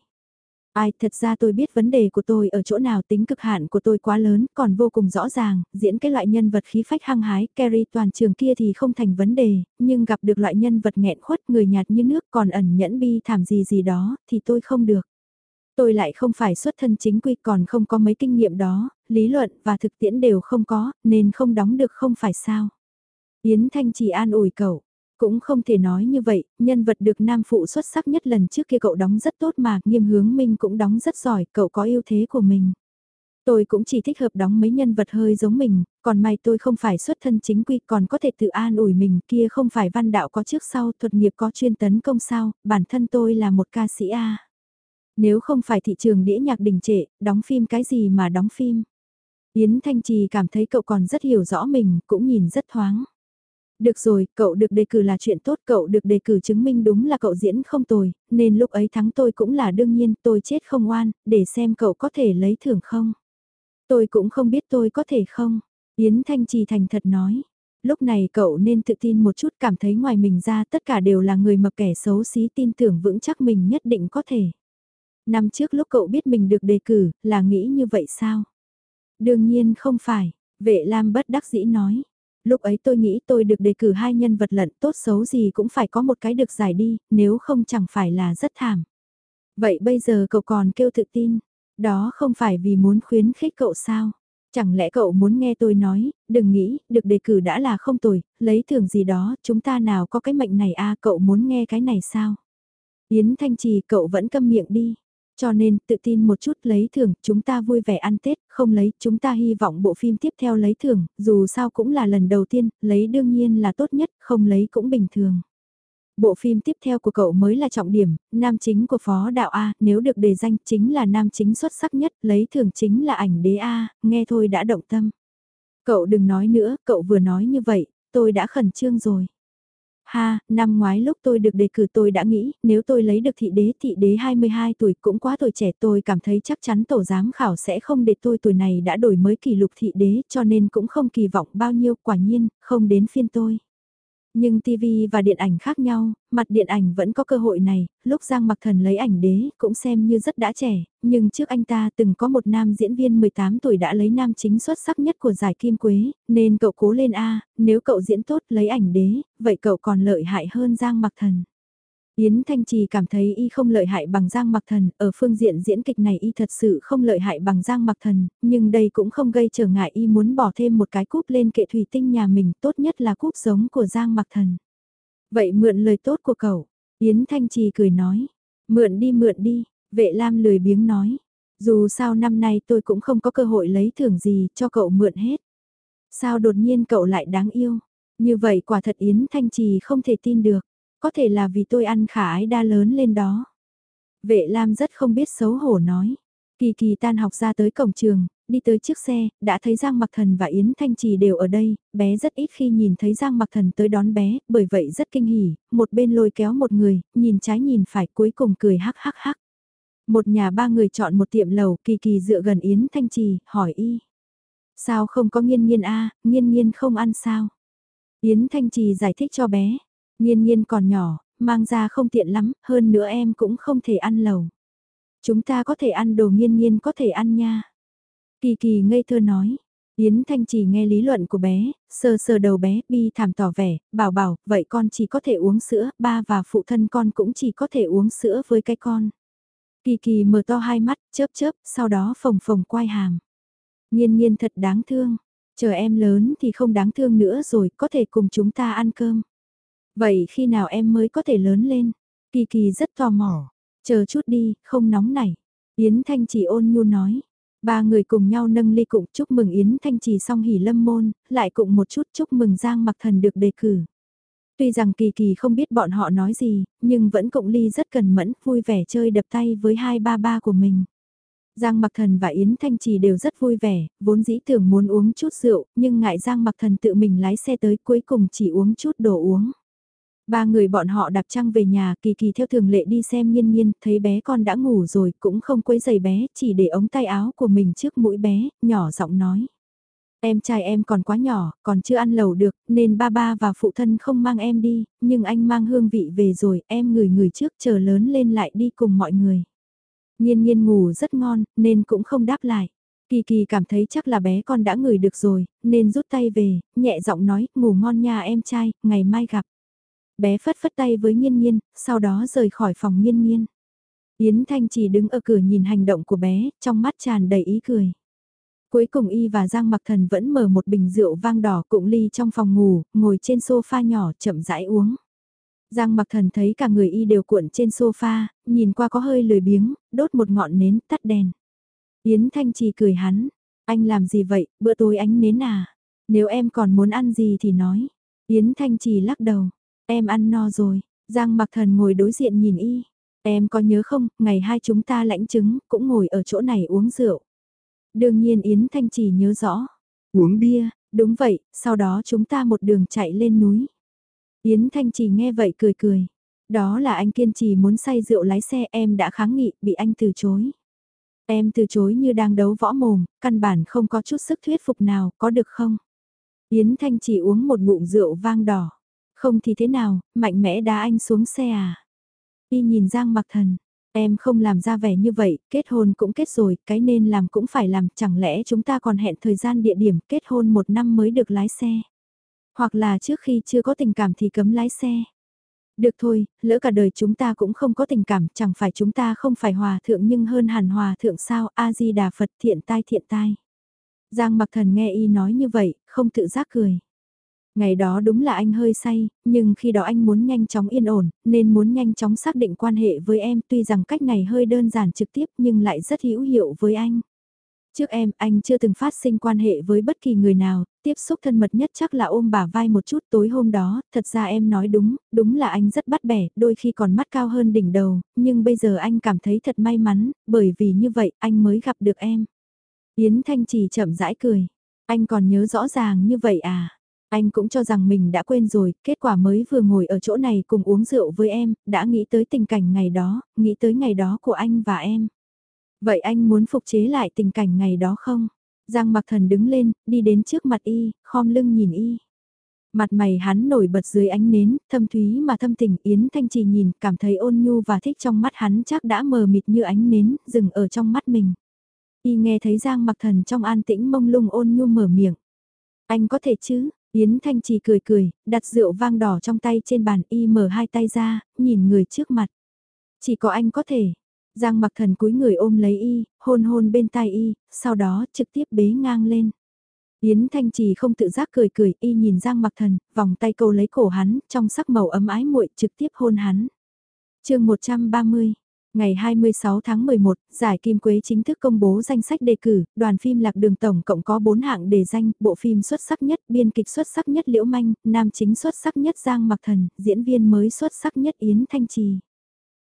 Ai, thật ra tôi biết vấn đề của tôi ở chỗ nào tính cực hạn của tôi quá lớn, còn vô cùng rõ ràng, diễn cái loại nhân vật khí phách hăng hái, carry toàn trường kia thì không thành vấn đề, nhưng gặp được loại nhân vật nghẹn khuất người nhạt như nước còn ẩn nhẫn bi thảm gì gì đó, thì tôi không được. Tôi lại không phải xuất thân chính quy còn không có mấy kinh nghiệm đó, lý luận và thực tiễn đều không có, nên không đóng được không phải sao. Yến Thanh chỉ an ủi cậu, cũng không thể nói như vậy, nhân vật được nam phụ xuất sắc nhất lần trước kia cậu đóng rất tốt mà, nghiêm hướng minh cũng đóng rất giỏi, cậu có ưu thế của mình. Tôi cũng chỉ thích hợp đóng mấy nhân vật hơi giống mình, còn may tôi không phải xuất thân chính quy còn có thể tự an ủi mình kia không phải văn đạo có trước sau thuật nghiệp có chuyên tấn công sao, bản thân tôi là một ca sĩ A. Nếu không phải thị trường đĩa nhạc đình trệ, đóng phim cái gì mà đóng phim. Yến Thanh Trì cảm thấy cậu còn rất hiểu rõ mình, cũng nhìn rất thoáng. Được rồi, cậu được đề cử là chuyện tốt, cậu được đề cử chứng minh đúng là cậu diễn không tồi, nên lúc ấy thắng tôi cũng là đương nhiên, tôi chết không oan, để xem cậu có thể lấy thưởng không. Tôi cũng không biết tôi có thể không. Yến Thanh Trì thành thật nói. Lúc này cậu nên tự tin một chút cảm thấy ngoài mình ra tất cả đều là người mập kẻ xấu xí tin tưởng vững chắc mình nhất định có thể. Năm trước lúc cậu biết mình được đề cử, là nghĩ như vậy sao? Đương nhiên không phải, vệ Lam bất đắc dĩ nói. Lúc ấy tôi nghĩ tôi được đề cử hai nhân vật lận tốt xấu gì cũng phải có một cái được giải đi, nếu không chẳng phải là rất thảm. Vậy bây giờ cậu còn kêu tự tin, đó không phải vì muốn khuyến khích cậu sao? Chẳng lẽ cậu muốn nghe tôi nói, đừng nghĩ, được đề cử đã là không tồi, lấy thưởng gì đó, chúng ta nào có cái mệnh này a à, cậu muốn nghe cái này sao? Yến Thanh Trì cậu vẫn câm miệng đi. Cho nên, tự tin một chút lấy thưởng, chúng ta vui vẻ ăn Tết, không lấy, chúng ta hy vọng bộ phim tiếp theo lấy thưởng, dù sao cũng là lần đầu tiên, lấy đương nhiên là tốt nhất, không lấy cũng bình thường. Bộ phim tiếp theo của cậu mới là trọng điểm, nam chính của Phó Đạo A, nếu được đề danh chính là nam chính xuất sắc nhất, lấy thưởng chính là ảnh đế A, nghe thôi đã động tâm. Cậu đừng nói nữa, cậu vừa nói như vậy, tôi đã khẩn trương rồi. Ha, năm ngoái lúc tôi được đề cử tôi đã nghĩ, nếu tôi lấy được thị đế thị đế 22 tuổi cũng quá tuổi trẻ tôi cảm thấy chắc chắn tổ giám khảo sẽ không để tôi tuổi này đã đổi mới kỷ lục thị đế cho nên cũng không kỳ vọng bao nhiêu quả nhiên, không đến phiên tôi. Nhưng TV và điện ảnh khác nhau, mặt điện ảnh vẫn có cơ hội này, lúc Giang Mặc Thần lấy ảnh đế cũng xem như rất đã trẻ, nhưng trước anh ta từng có một nam diễn viên 18 tuổi đã lấy nam chính xuất sắc nhất của giải Kim Quế, nên cậu cố lên A, nếu cậu diễn tốt lấy ảnh đế, vậy cậu còn lợi hại hơn Giang Mặc Thần. Yến Thanh Trì cảm thấy y không lợi hại bằng Giang Mặc Thần, ở phương diện diễn kịch này y thật sự không lợi hại bằng Giang Mặc Thần, nhưng đây cũng không gây trở ngại y muốn bỏ thêm một cái cúp lên kệ thủy tinh nhà mình, tốt nhất là cúp giống của Giang Mặc Thần. Vậy mượn lời tốt của cậu, Yến Thanh Trì cười nói, mượn đi mượn đi, vệ lam lười biếng nói, dù sao năm nay tôi cũng không có cơ hội lấy thưởng gì cho cậu mượn hết. Sao đột nhiên cậu lại đáng yêu, như vậy quả thật Yến Thanh Trì không thể tin được. Có thể là vì tôi ăn khả ái đa lớn lên đó. Vệ Lam rất không biết xấu hổ nói. Kỳ kỳ tan học ra tới cổng trường, đi tới chiếc xe, đã thấy Giang Mặc Thần và Yến Thanh Trì đều ở đây, bé rất ít khi nhìn thấy Giang Mặc Thần tới đón bé, bởi vậy rất kinh hỉ, một bên lôi kéo một người, nhìn trái nhìn phải cuối cùng cười hắc hắc hắc. Một nhà ba người chọn một tiệm lầu, kỳ kỳ dựa gần Yến Thanh Trì, hỏi y. Sao không có nghiên nghiên a nghiên nghiên không ăn sao? Yến Thanh Trì giải thích cho bé, Nhiên nhiên còn nhỏ, mang ra không tiện lắm, hơn nữa em cũng không thể ăn lẩu. Chúng ta có thể ăn đồ nhiên nhiên có thể ăn nha. Kỳ kỳ ngây thơ nói. Yến Thanh chỉ nghe lý luận của bé, sờ sờ đầu bé, bi thảm tỏ vẻ, bảo bảo, vậy con chỉ có thể uống sữa, ba và phụ thân con cũng chỉ có thể uống sữa với cái con. Kỳ kỳ mở to hai mắt, chớp chớp, sau đó phồng phồng quay hàm. Nhiên nhiên thật đáng thương, chờ em lớn thì không đáng thương nữa rồi, có thể cùng chúng ta ăn cơm. Vậy khi nào em mới có thể lớn lên? Kỳ kỳ rất tò mò. Chờ chút đi, không nóng nảy. Yến Thanh chỉ ôn nhu nói. Ba người cùng nhau nâng ly cụng chúc mừng Yến Thanh Trì xong hỉ lâm môn, lại cụng một chút chúc mừng Giang Mặc Thần được đề cử. Tuy rằng Kỳ Kỳ không biết bọn họ nói gì, nhưng vẫn cụng ly rất cần mẫn, vui vẻ chơi đập tay với hai ba ba của mình. Giang Mặc Thần và Yến Thanh Trì đều rất vui vẻ, vốn dĩ tưởng muốn uống chút rượu, nhưng ngại Giang Mặc Thần tự mình lái xe tới cuối cùng chỉ uống chút đồ uống. Ba người bọn họ đạp trăng về nhà, kỳ kỳ theo thường lệ đi xem nhiên nhiên, thấy bé con đã ngủ rồi, cũng không quấy giày bé, chỉ để ống tay áo của mình trước mũi bé, nhỏ giọng nói. Em trai em còn quá nhỏ, còn chưa ăn lẩu được, nên ba ba và phụ thân không mang em đi, nhưng anh mang hương vị về rồi, em ngửi ngửi trước chờ lớn lên lại đi cùng mọi người. Nhiên nhiên ngủ rất ngon, nên cũng không đáp lại. Kỳ kỳ cảm thấy chắc là bé con đã ngửi được rồi, nên rút tay về, nhẹ giọng nói, ngủ ngon nha em trai, ngày mai gặp. Bé phất phất tay với Nhiên Nhiên, sau đó rời khỏi phòng Nhiên Nhiên. Yến Thanh chỉ đứng ở cửa nhìn hành động của bé, trong mắt tràn đầy ý cười. Cuối cùng y và Giang Mặc Thần vẫn mở một bình rượu vang đỏ cụng ly trong phòng ngủ, ngồi trên sofa nhỏ chậm rãi uống. Giang Mặc Thần thấy cả người y đều cuộn trên sofa, nhìn qua có hơi lười biếng, đốt một ngọn nến tắt đèn. Yến Thanh Trì cười hắn, anh làm gì vậy, bữa tối ánh nến à? Nếu em còn muốn ăn gì thì nói. Yến Thanh Trì lắc đầu, em ăn no rồi, Giang Mặc Thần ngồi đối diện nhìn y. Em có nhớ không, ngày hai chúng ta lãnh chứng, cũng ngồi ở chỗ này uống rượu. Đương nhiên Yến Thanh Trì nhớ rõ. Uống bia, đúng vậy, sau đó chúng ta một đường chạy lên núi. Yến Thanh Trì nghe vậy cười cười. Đó là anh kiên trì muốn say rượu lái xe em đã kháng nghị, bị anh từ chối. Em từ chối như đang đấu võ mồm, căn bản không có chút sức thuyết phục nào, có được không? Yến Thanh chỉ uống một ngụm rượu vang đỏ. Không thì thế nào, mạnh mẽ đá anh xuống xe à? Y nhìn Giang mặc thần, em không làm ra vẻ như vậy, kết hôn cũng kết rồi, cái nên làm cũng phải làm, chẳng lẽ chúng ta còn hẹn thời gian địa điểm kết hôn một năm mới được lái xe? Hoặc là trước khi chưa có tình cảm thì cấm lái xe? Được thôi, lỡ cả đời chúng ta cũng không có tình cảm, chẳng phải chúng ta không phải hòa thượng nhưng hơn hẳn hòa thượng sao, A-di-đà Phật thiện tai thiện tai. Giang mặc thần nghe y nói như vậy, không tự giác cười. Ngày đó đúng là anh hơi say, nhưng khi đó anh muốn nhanh chóng yên ổn, nên muốn nhanh chóng xác định quan hệ với em tuy rằng cách này hơi đơn giản trực tiếp nhưng lại rất hữu hiệu với anh. Trước em, anh chưa từng phát sinh quan hệ với bất kỳ người nào, tiếp xúc thân mật nhất chắc là ôm bà vai một chút tối hôm đó, thật ra em nói đúng, đúng là anh rất bắt bẻ, đôi khi còn mắt cao hơn đỉnh đầu, nhưng bây giờ anh cảm thấy thật may mắn, bởi vì như vậy anh mới gặp được em. Yến Thanh chỉ chậm rãi cười, anh còn nhớ rõ ràng như vậy à? Anh cũng cho rằng mình đã quên rồi, kết quả mới vừa ngồi ở chỗ này cùng uống rượu với em, đã nghĩ tới tình cảnh ngày đó, nghĩ tới ngày đó của anh và em. Vậy anh muốn phục chế lại tình cảnh ngày đó không? Giang mặc thần đứng lên, đi đến trước mặt y, khom lưng nhìn y. Mặt mày hắn nổi bật dưới ánh nến, thâm thúy mà thâm tình Yến Thanh Trì nhìn, cảm thấy ôn nhu và thích trong mắt hắn chắc đã mờ mịt như ánh nến, dừng ở trong mắt mình. Y nghe thấy Giang mặc thần trong an tĩnh mông lung ôn nhu mở miệng. Anh có thể chứ, Yến Thanh Trì cười cười, đặt rượu vang đỏ trong tay trên bàn y mở hai tay ra, nhìn người trước mặt. Chỉ có anh có thể, Giang mặc thần cúi người ôm lấy y, hôn hôn bên tai y, sau đó trực tiếp bế ngang lên. Yến Thanh Trì không tự giác cười cười, y nhìn Giang mặc thần, vòng tay câu lấy cổ hắn, trong sắc màu ấm ái muội trực tiếp hôn hắn. chương 130 Ngày 26 tháng 11, giải Kim Quế chính thức công bố danh sách đề cử, đoàn phim Lạc Đường Tổng cộng có 4 hạng đề danh, bộ phim xuất sắc nhất, biên kịch xuất sắc nhất Liễu Manh, nam chính xuất sắc nhất Giang Mặc Thần, diễn viên mới xuất sắc nhất Yến Thanh Trì.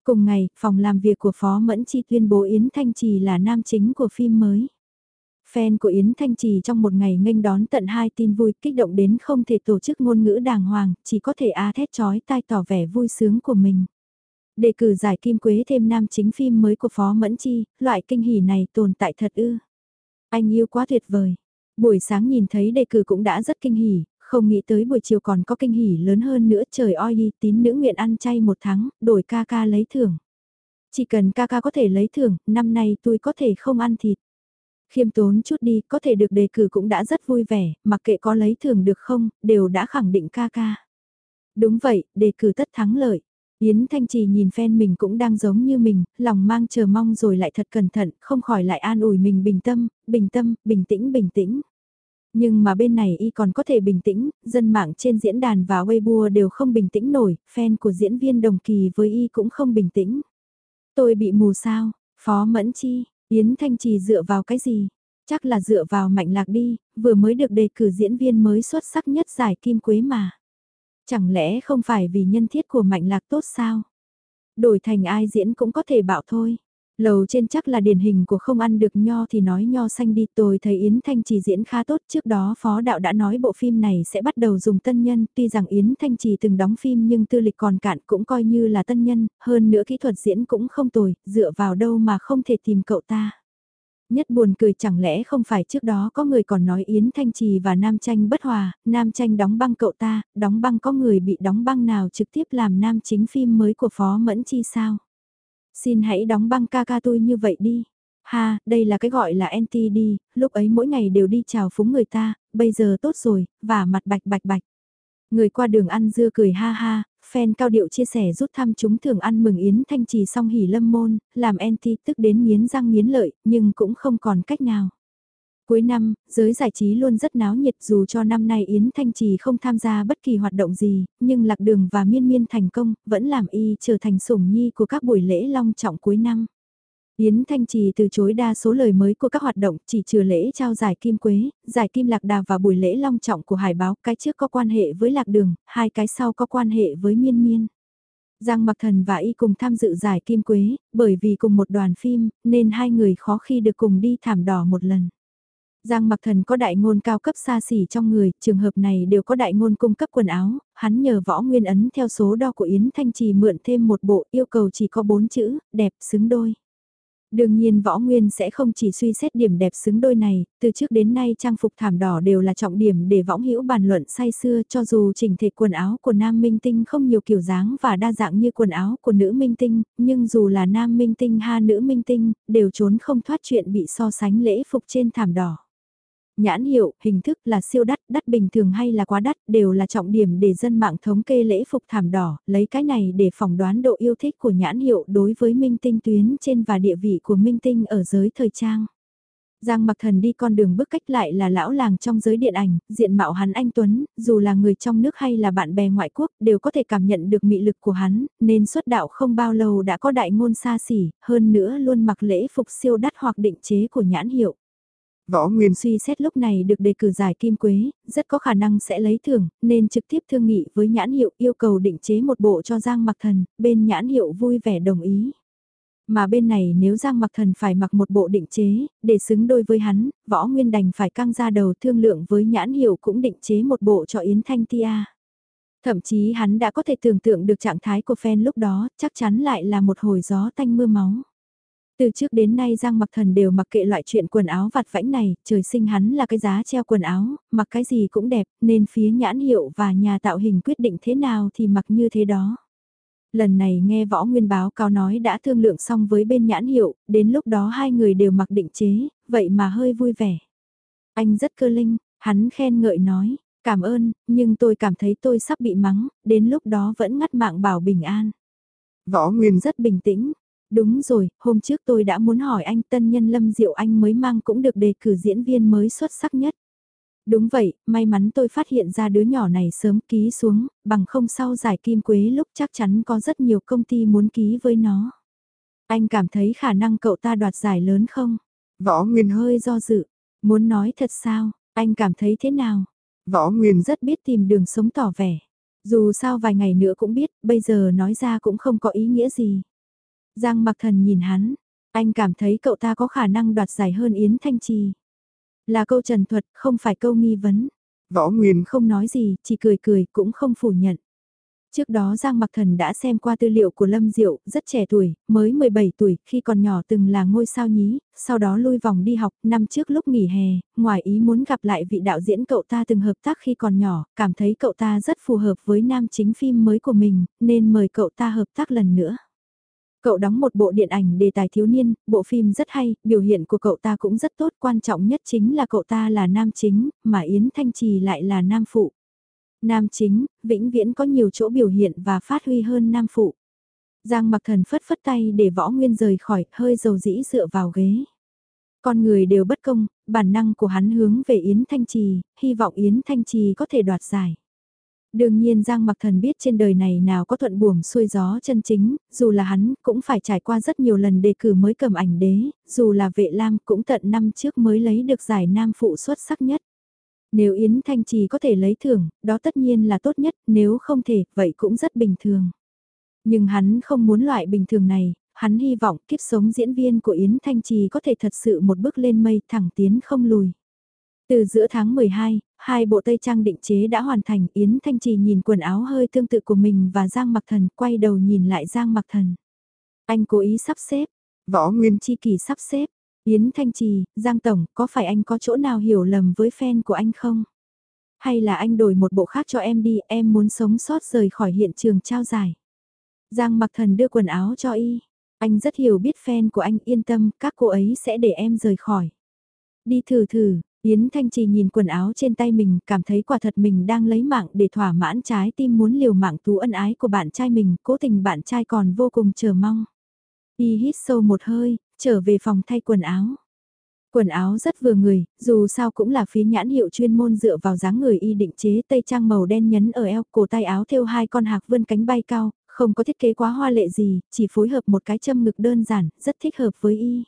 Cùng ngày, phòng làm việc của Phó Mẫn Chi tuyên bố Yến Thanh Trì là nam chính của phim mới. Fan của Yến Thanh Trì trong một ngày nghênh đón tận hai tin vui kích động đến không thể tổ chức ngôn ngữ đàng hoàng, chỉ có thể a thét chói tai tỏ vẻ vui sướng của mình. Đề cử giải Kim Quế thêm nam chính phim mới của Phó Mẫn Chi, loại kinh hỉ này tồn tại thật ư. Anh yêu quá tuyệt vời. Buổi sáng nhìn thấy đề cử cũng đã rất kinh hỉ, không nghĩ tới buổi chiều còn có kinh hỉ lớn hơn nữa trời oi tín nữ nguyện ăn chay một tháng, đổi ca ca lấy thưởng. Chỉ cần ca ca có thể lấy thưởng, năm nay tôi có thể không ăn thịt. Khiêm tốn chút đi, có thể được đề cử cũng đã rất vui vẻ, mặc kệ có lấy thưởng được không, đều đã khẳng định ca ca. Đúng vậy, đề cử tất thắng lợi. Yến Thanh Trì nhìn fan mình cũng đang giống như mình, lòng mang chờ mong rồi lại thật cẩn thận, không khỏi lại an ủi mình bình tâm, bình tâm, bình tĩnh bình tĩnh. Nhưng mà bên này y còn có thể bình tĩnh, dân mạng trên diễn đàn và Weibo đều không bình tĩnh nổi, fan của diễn viên đồng kỳ với y cũng không bình tĩnh. Tôi bị mù sao, Phó Mẫn Chi, Yến Thanh Trì dựa vào cái gì? Chắc là dựa vào mạnh lạc đi, vừa mới được đề cử diễn viên mới xuất sắc nhất giải Kim Quế mà. Chẳng lẽ không phải vì nhân thiết của mạnh lạc tốt sao? Đổi thành ai diễn cũng có thể bảo thôi. Lầu trên chắc là điển hình của không ăn được nho thì nói nho xanh đi tôi thấy Yến Thanh Trì diễn khá tốt trước đó phó đạo đã nói bộ phim này sẽ bắt đầu dùng tân nhân tuy rằng Yến Thanh Trì từng đóng phim nhưng tư lịch còn cạn cũng coi như là tân nhân, hơn nữa kỹ thuật diễn cũng không tồi, dựa vào đâu mà không thể tìm cậu ta. Nhất buồn cười chẳng lẽ không phải trước đó có người còn nói Yến Thanh Trì và Nam Tranh bất hòa, Nam Tranh đóng băng cậu ta, đóng băng có người bị đóng băng nào trực tiếp làm nam chính phim mới của Phó Mẫn Chi sao? Xin hãy đóng băng ca ca tôi như vậy đi. Ha, đây là cái gọi là NT đi, lúc ấy mỗi ngày đều đi chào phúng người ta, bây giờ tốt rồi, và mặt bạch bạch bạch. Người qua đường ăn dưa cười ha ha, fan cao điệu chia sẻ rút thăm chúng thường ăn mừng Yến Thanh Trì song hỉ lâm môn, làm NT tức đến miến răng miến lợi, nhưng cũng không còn cách nào. Cuối năm, giới giải trí luôn rất náo nhiệt dù cho năm nay Yến Thanh Trì không tham gia bất kỳ hoạt động gì, nhưng Lạc Đường và Miên Miên thành công, vẫn làm y trở thành sủng nhi của các buổi lễ long trọng cuối năm. Yến Thanh Trì từ chối đa số lời mới của các hoạt động chỉ trừ lễ trao giải kim quế, giải kim lạc đà và buổi lễ long trọng của hải báo, cái trước có quan hệ với lạc đường, hai cái sau có quan hệ với miên miên. Giang Mặc Thần và Y cùng tham dự giải kim quế, bởi vì cùng một đoàn phim, nên hai người khó khi được cùng đi thảm đỏ một lần. Giang Mặc Thần có đại ngôn cao cấp xa xỉ trong người, trường hợp này đều có đại ngôn cung cấp quần áo, hắn nhờ võ nguyên ấn theo số đo của Yến Thanh Trì mượn thêm một bộ yêu cầu chỉ có bốn chữ, đẹp xứng đôi. Đương nhiên võ nguyên sẽ không chỉ suy xét điểm đẹp xứng đôi này, từ trước đến nay trang phục thảm đỏ đều là trọng điểm để võng hữu bàn luận say xưa cho dù chỉnh thể quần áo của nam minh tinh không nhiều kiểu dáng và đa dạng như quần áo của nữ minh tinh, nhưng dù là nam minh tinh ha nữ minh tinh, đều trốn không thoát chuyện bị so sánh lễ phục trên thảm đỏ nhãn hiệu, hình thức là siêu đắt, đắt bình thường hay là quá đắt, đều là trọng điểm để dân mạng thống kê lễ phục thảm đỏ, lấy cái này để phỏng đoán độ yêu thích của nhãn hiệu đối với minh tinh tuyến trên và địa vị của minh tinh ở giới thời trang. Giang mặc thần đi con đường bước cách lại là lão làng trong giới điện ảnh, diện mạo hắn anh Tuấn, dù là người trong nước hay là bạn bè ngoại quốc đều có thể cảm nhận được mị lực của hắn, nên xuất đạo không bao lâu đã có đại ngôn xa xỉ, hơn nữa luôn mặc lễ phục siêu đắt hoặc định chế của nhãn hiệu. Võ Nguyên suy xét lúc này được đề cử giải kim quế, rất có khả năng sẽ lấy thưởng, nên trực tiếp thương nghị với nhãn hiệu yêu cầu định chế một bộ cho Giang Mặc Thần, bên nhãn hiệu vui vẻ đồng ý. Mà bên này nếu Giang Mặc Thần phải mặc một bộ định chế, để xứng đôi với hắn, Võ Nguyên đành phải căng ra đầu thương lượng với nhãn hiệu cũng định chế một bộ cho Yến Thanh Tia. Thậm chí hắn đã có thể tưởng tượng được trạng thái của fan lúc đó, chắc chắn lại là một hồi gió tanh mưa máu. Từ trước đến nay Giang Mặc Thần đều mặc kệ loại chuyện quần áo vặt vãnh này, trời sinh hắn là cái giá treo quần áo, mặc cái gì cũng đẹp, nên phía nhãn hiệu và nhà tạo hình quyết định thế nào thì mặc như thế đó. Lần này nghe võ nguyên báo cáo nói đã thương lượng xong với bên nhãn hiệu, đến lúc đó hai người đều mặc định chế, vậy mà hơi vui vẻ. Anh rất cơ linh, hắn khen ngợi nói, cảm ơn, nhưng tôi cảm thấy tôi sắp bị mắng, đến lúc đó vẫn ngắt mạng bảo bình an. Võ Nguyên rất bình tĩnh, Đúng rồi, hôm trước tôi đã muốn hỏi anh tân nhân Lâm Diệu Anh mới mang cũng được đề cử diễn viên mới xuất sắc nhất. Đúng vậy, may mắn tôi phát hiện ra đứa nhỏ này sớm ký xuống, bằng không sau giải kim quế lúc chắc chắn có rất nhiều công ty muốn ký với nó. Anh cảm thấy khả năng cậu ta đoạt giải lớn không? Võ Nguyên hơi do dự, muốn nói thật sao, anh cảm thấy thế nào? Võ Nguyên rất biết tìm đường sống tỏ vẻ. Dù sao vài ngày nữa cũng biết, bây giờ nói ra cũng không có ý nghĩa gì. Giang mặc thần nhìn hắn, anh cảm thấy cậu ta có khả năng đoạt giải hơn Yến Thanh Trì. Là câu trần thuật, không phải câu nghi vấn. Võ Nguyên không nói gì, chỉ cười cười, cũng không phủ nhận. Trước đó Giang Mặc Thần đã xem qua tư liệu của Lâm Diệu, rất trẻ tuổi, mới 17 tuổi, khi còn nhỏ từng là ngôi sao nhí, sau đó lui vòng đi học, năm trước lúc nghỉ hè, ngoài ý muốn gặp lại vị đạo diễn cậu ta từng hợp tác khi còn nhỏ, cảm thấy cậu ta rất phù hợp với nam chính phim mới của mình, nên mời cậu ta hợp tác lần nữa. Cậu đóng một bộ điện ảnh đề tài thiếu niên, bộ phim rất hay, biểu hiện của cậu ta cũng rất tốt, quan trọng nhất chính là cậu ta là nam chính, mà Yến Thanh Trì lại là nam phụ. Nam chính, vĩnh viễn có nhiều chỗ biểu hiện và phát huy hơn nam phụ. Giang mặc thần phất phất tay để võ nguyên rời khỏi, hơi dầu dĩ dựa vào ghế. Con người đều bất công, bản năng của hắn hướng về Yến Thanh Trì, hy vọng Yến Thanh Trì có thể đoạt giải. Đương nhiên Giang Mặc Thần biết trên đời này nào có thuận buồm xuôi gió chân chính, dù là hắn cũng phải trải qua rất nhiều lần đề cử mới cầm ảnh đế, dù là vệ lam cũng tận năm trước mới lấy được giải nam phụ xuất sắc nhất. Nếu Yến Thanh Trì có thể lấy thưởng, đó tất nhiên là tốt nhất, nếu không thể, vậy cũng rất bình thường. Nhưng hắn không muốn loại bình thường này, hắn hy vọng kiếp sống diễn viên của Yến Thanh Trì có thể thật sự một bước lên mây thẳng tiến không lùi. Từ giữa tháng 12, hai bộ tây trang định chế đã hoàn thành, Yến Thanh Trì nhìn quần áo hơi tương tự của mình và Giang Mặc Thần, quay đầu nhìn lại Giang Mặc Thần. Anh cố ý sắp xếp, Võ Nguyên Chi Kỳ sắp xếp, Yến Thanh Trì, Giang Tổng, có phải anh có chỗ nào hiểu lầm với fan của anh không? Hay là anh đổi một bộ khác cho em đi, em muốn sống sót rời khỏi hiện trường trao giải. Giang Mặc Thần đưa quần áo cho y, anh rất hiểu biết fan của anh yên tâm, các cô ấy sẽ để em rời khỏi. Đi thử thử, Yến Thanh Trì nhìn quần áo trên tay mình, cảm thấy quả thật mình đang lấy mạng để thỏa mãn trái tim muốn liều mạng tú ân ái của bạn trai mình, cố tình bạn trai còn vô cùng chờ mong. Y hít sâu một hơi, trở về phòng thay quần áo. Quần áo rất vừa người, dù sao cũng là phía nhãn hiệu chuyên môn dựa vào dáng người y định chế tây trang màu đen nhấn ở eo, cổ tay áo thêu hai con hạc vươn cánh bay cao, không có thiết kế quá hoa lệ gì, chỉ phối hợp một cái châm ngực đơn giản, rất thích hợp với y.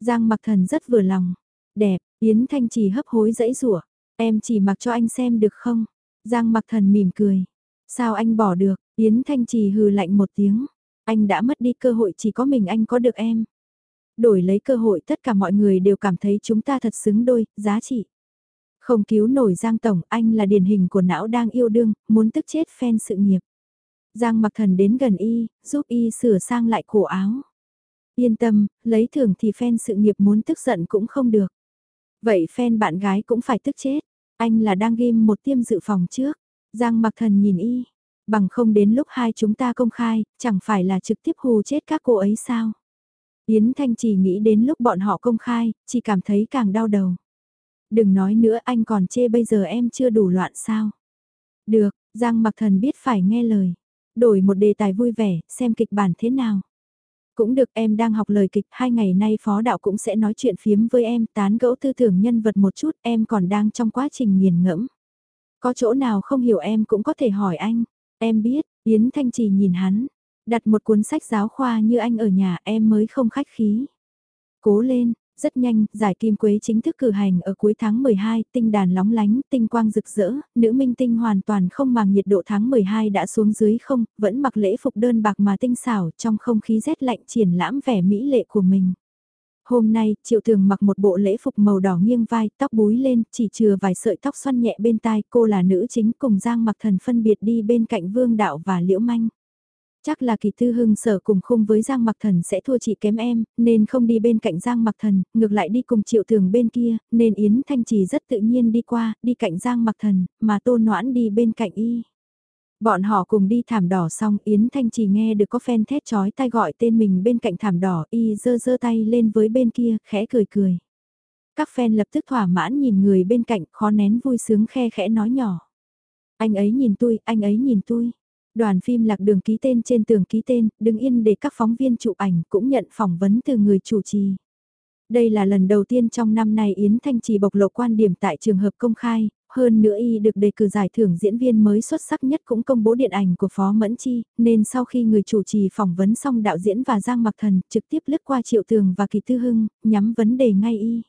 Giang mặc thần rất vừa lòng. Đẹp, Yến Thanh Trì hấp hối dãy rủa em chỉ mặc cho anh xem được không? Giang mặc thần mỉm cười. Sao anh bỏ được? Yến Thanh Trì hừ lạnh một tiếng. Anh đã mất đi cơ hội chỉ có mình anh có được em. Đổi lấy cơ hội tất cả mọi người đều cảm thấy chúng ta thật xứng đôi, giá trị. Không cứu nổi Giang Tổng, anh là điển hình của não đang yêu đương, muốn tức chết fan sự nghiệp. Giang mặc thần đến gần y, giúp y sửa sang lại cổ áo. Yên tâm, lấy thưởng thì fan sự nghiệp muốn tức giận cũng không được. Vậy fan bạn gái cũng phải tức chết. Anh là đang ghim một tiêm dự phòng trước. Giang mặc thần nhìn y. Bằng không đến lúc hai chúng ta công khai, chẳng phải là trực tiếp hù chết các cô ấy sao. Yến Thanh chỉ nghĩ đến lúc bọn họ công khai, chỉ cảm thấy càng đau đầu. Đừng nói nữa anh còn chê bây giờ em chưa đủ loạn sao. Được, Giang mặc thần biết phải nghe lời. Đổi một đề tài vui vẻ, xem kịch bản thế nào. Cũng được em đang học lời kịch, hai ngày nay phó đạo cũng sẽ nói chuyện phiếm với em, tán gẫu tư tưởng nhân vật một chút, em còn đang trong quá trình nghiền ngẫm. Có chỗ nào không hiểu em cũng có thể hỏi anh. Em biết, Yến Thanh Trì nhìn hắn, đặt một cuốn sách giáo khoa như anh ở nhà em mới không khách khí. Cố lên, rất nhanh, giải kim quế chính thức cử hành ở cuối tháng 12, tinh đàn lóng lánh, tinh quang rực rỡ, nữ minh tinh hoàn toàn không màng nhiệt độ tháng 12 đã xuống dưới không, vẫn mặc lễ phục đơn bạc mà tinh xảo trong không khí rét lạnh triển lãm vẻ mỹ lệ của mình. Hôm nay, Triệu Thường mặc một bộ lễ phục màu đỏ nghiêng vai, tóc búi lên, chỉ chừa vài sợi tóc xoăn nhẹ bên tai, cô là nữ chính cùng Giang mặc thần phân biệt đi bên cạnh Vương Đạo và Liễu Manh. Chắc là kỳ tư hưng sở cùng khung với Giang Mặc Thần sẽ thua chị kém em, nên không đi bên cạnh Giang Mặc Thần, ngược lại đi cùng triệu thường bên kia, nên Yến Thanh Trì rất tự nhiên đi qua, đi cạnh Giang Mặc Thần, mà Tôn Noãn đi bên cạnh y. Bọn họ cùng đi thảm đỏ xong Yến Thanh Trì nghe được có fan thét chói tai gọi tên mình bên cạnh thảm đỏ y dơ dơ tay lên với bên kia, khẽ cười cười. Các fan lập tức thỏa mãn nhìn người bên cạnh khó nén vui sướng khe khẽ nói nhỏ. Anh ấy nhìn tôi, anh ấy nhìn tôi. Đoàn phim lạc đường ký tên trên tường ký tên, đứng yên để các phóng viên chụp ảnh cũng nhận phỏng vấn từ người chủ trì. Đây là lần đầu tiên trong năm nay Yến Thanh Trì bộc lộ quan điểm tại trường hợp công khai, hơn nữa y được đề cử giải thưởng diễn viên mới xuất sắc nhất cũng công bố điện ảnh của Phó Mẫn Chi, nên sau khi người chủ trì phỏng vấn xong đạo diễn và Giang Mặc Thần trực tiếp lướt qua Triệu Tường và Kỳ Tư Hưng, nhắm vấn đề ngay y.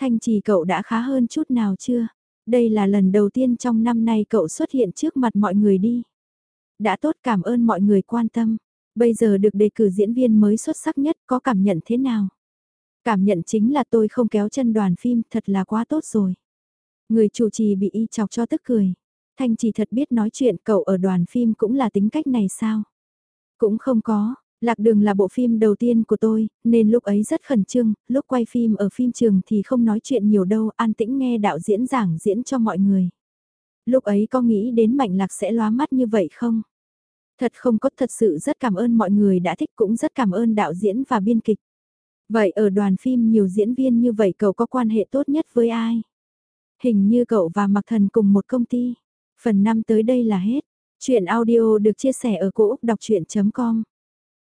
Thanh Trì cậu đã khá hơn chút nào chưa? Đây là lần đầu tiên trong năm nay cậu xuất hiện trước mặt mọi người đi. Đã tốt cảm ơn mọi người quan tâm. Bây giờ được đề cử diễn viên mới xuất sắc nhất có cảm nhận thế nào? Cảm nhận chính là tôi không kéo chân đoàn phim thật là quá tốt rồi. Người chủ trì bị y chọc cho tức cười. Thanh chỉ thật biết nói chuyện cậu ở đoàn phim cũng là tính cách này sao? Cũng không có, Lạc Đường là bộ phim đầu tiên của tôi, nên lúc ấy rất khẩn trương, lúc quay phim ở phim trường thì không nói chuyện nhiều đâu, an tĩnh nghe đạo diễn giảng diễn cho mọi người. Lúc ấy có nghĩ đến Mạnh Lạc sẽ lóa mắt như vậy không? Thật không có, thật sự rất cảm ơn mọi người đã thích cũng rất cảm ơn đạo diễn và biên kịch. Vậy ở đoàn phim nhiều diễn viên như vậy cậu có quan hệ tốt nhất với ai? Hình như cậu và Mạc Thần cùng một công ty. Phần 5 tới đây là hết. Chuyện audio được chia sẻ ở cỗ đọc chuyện.com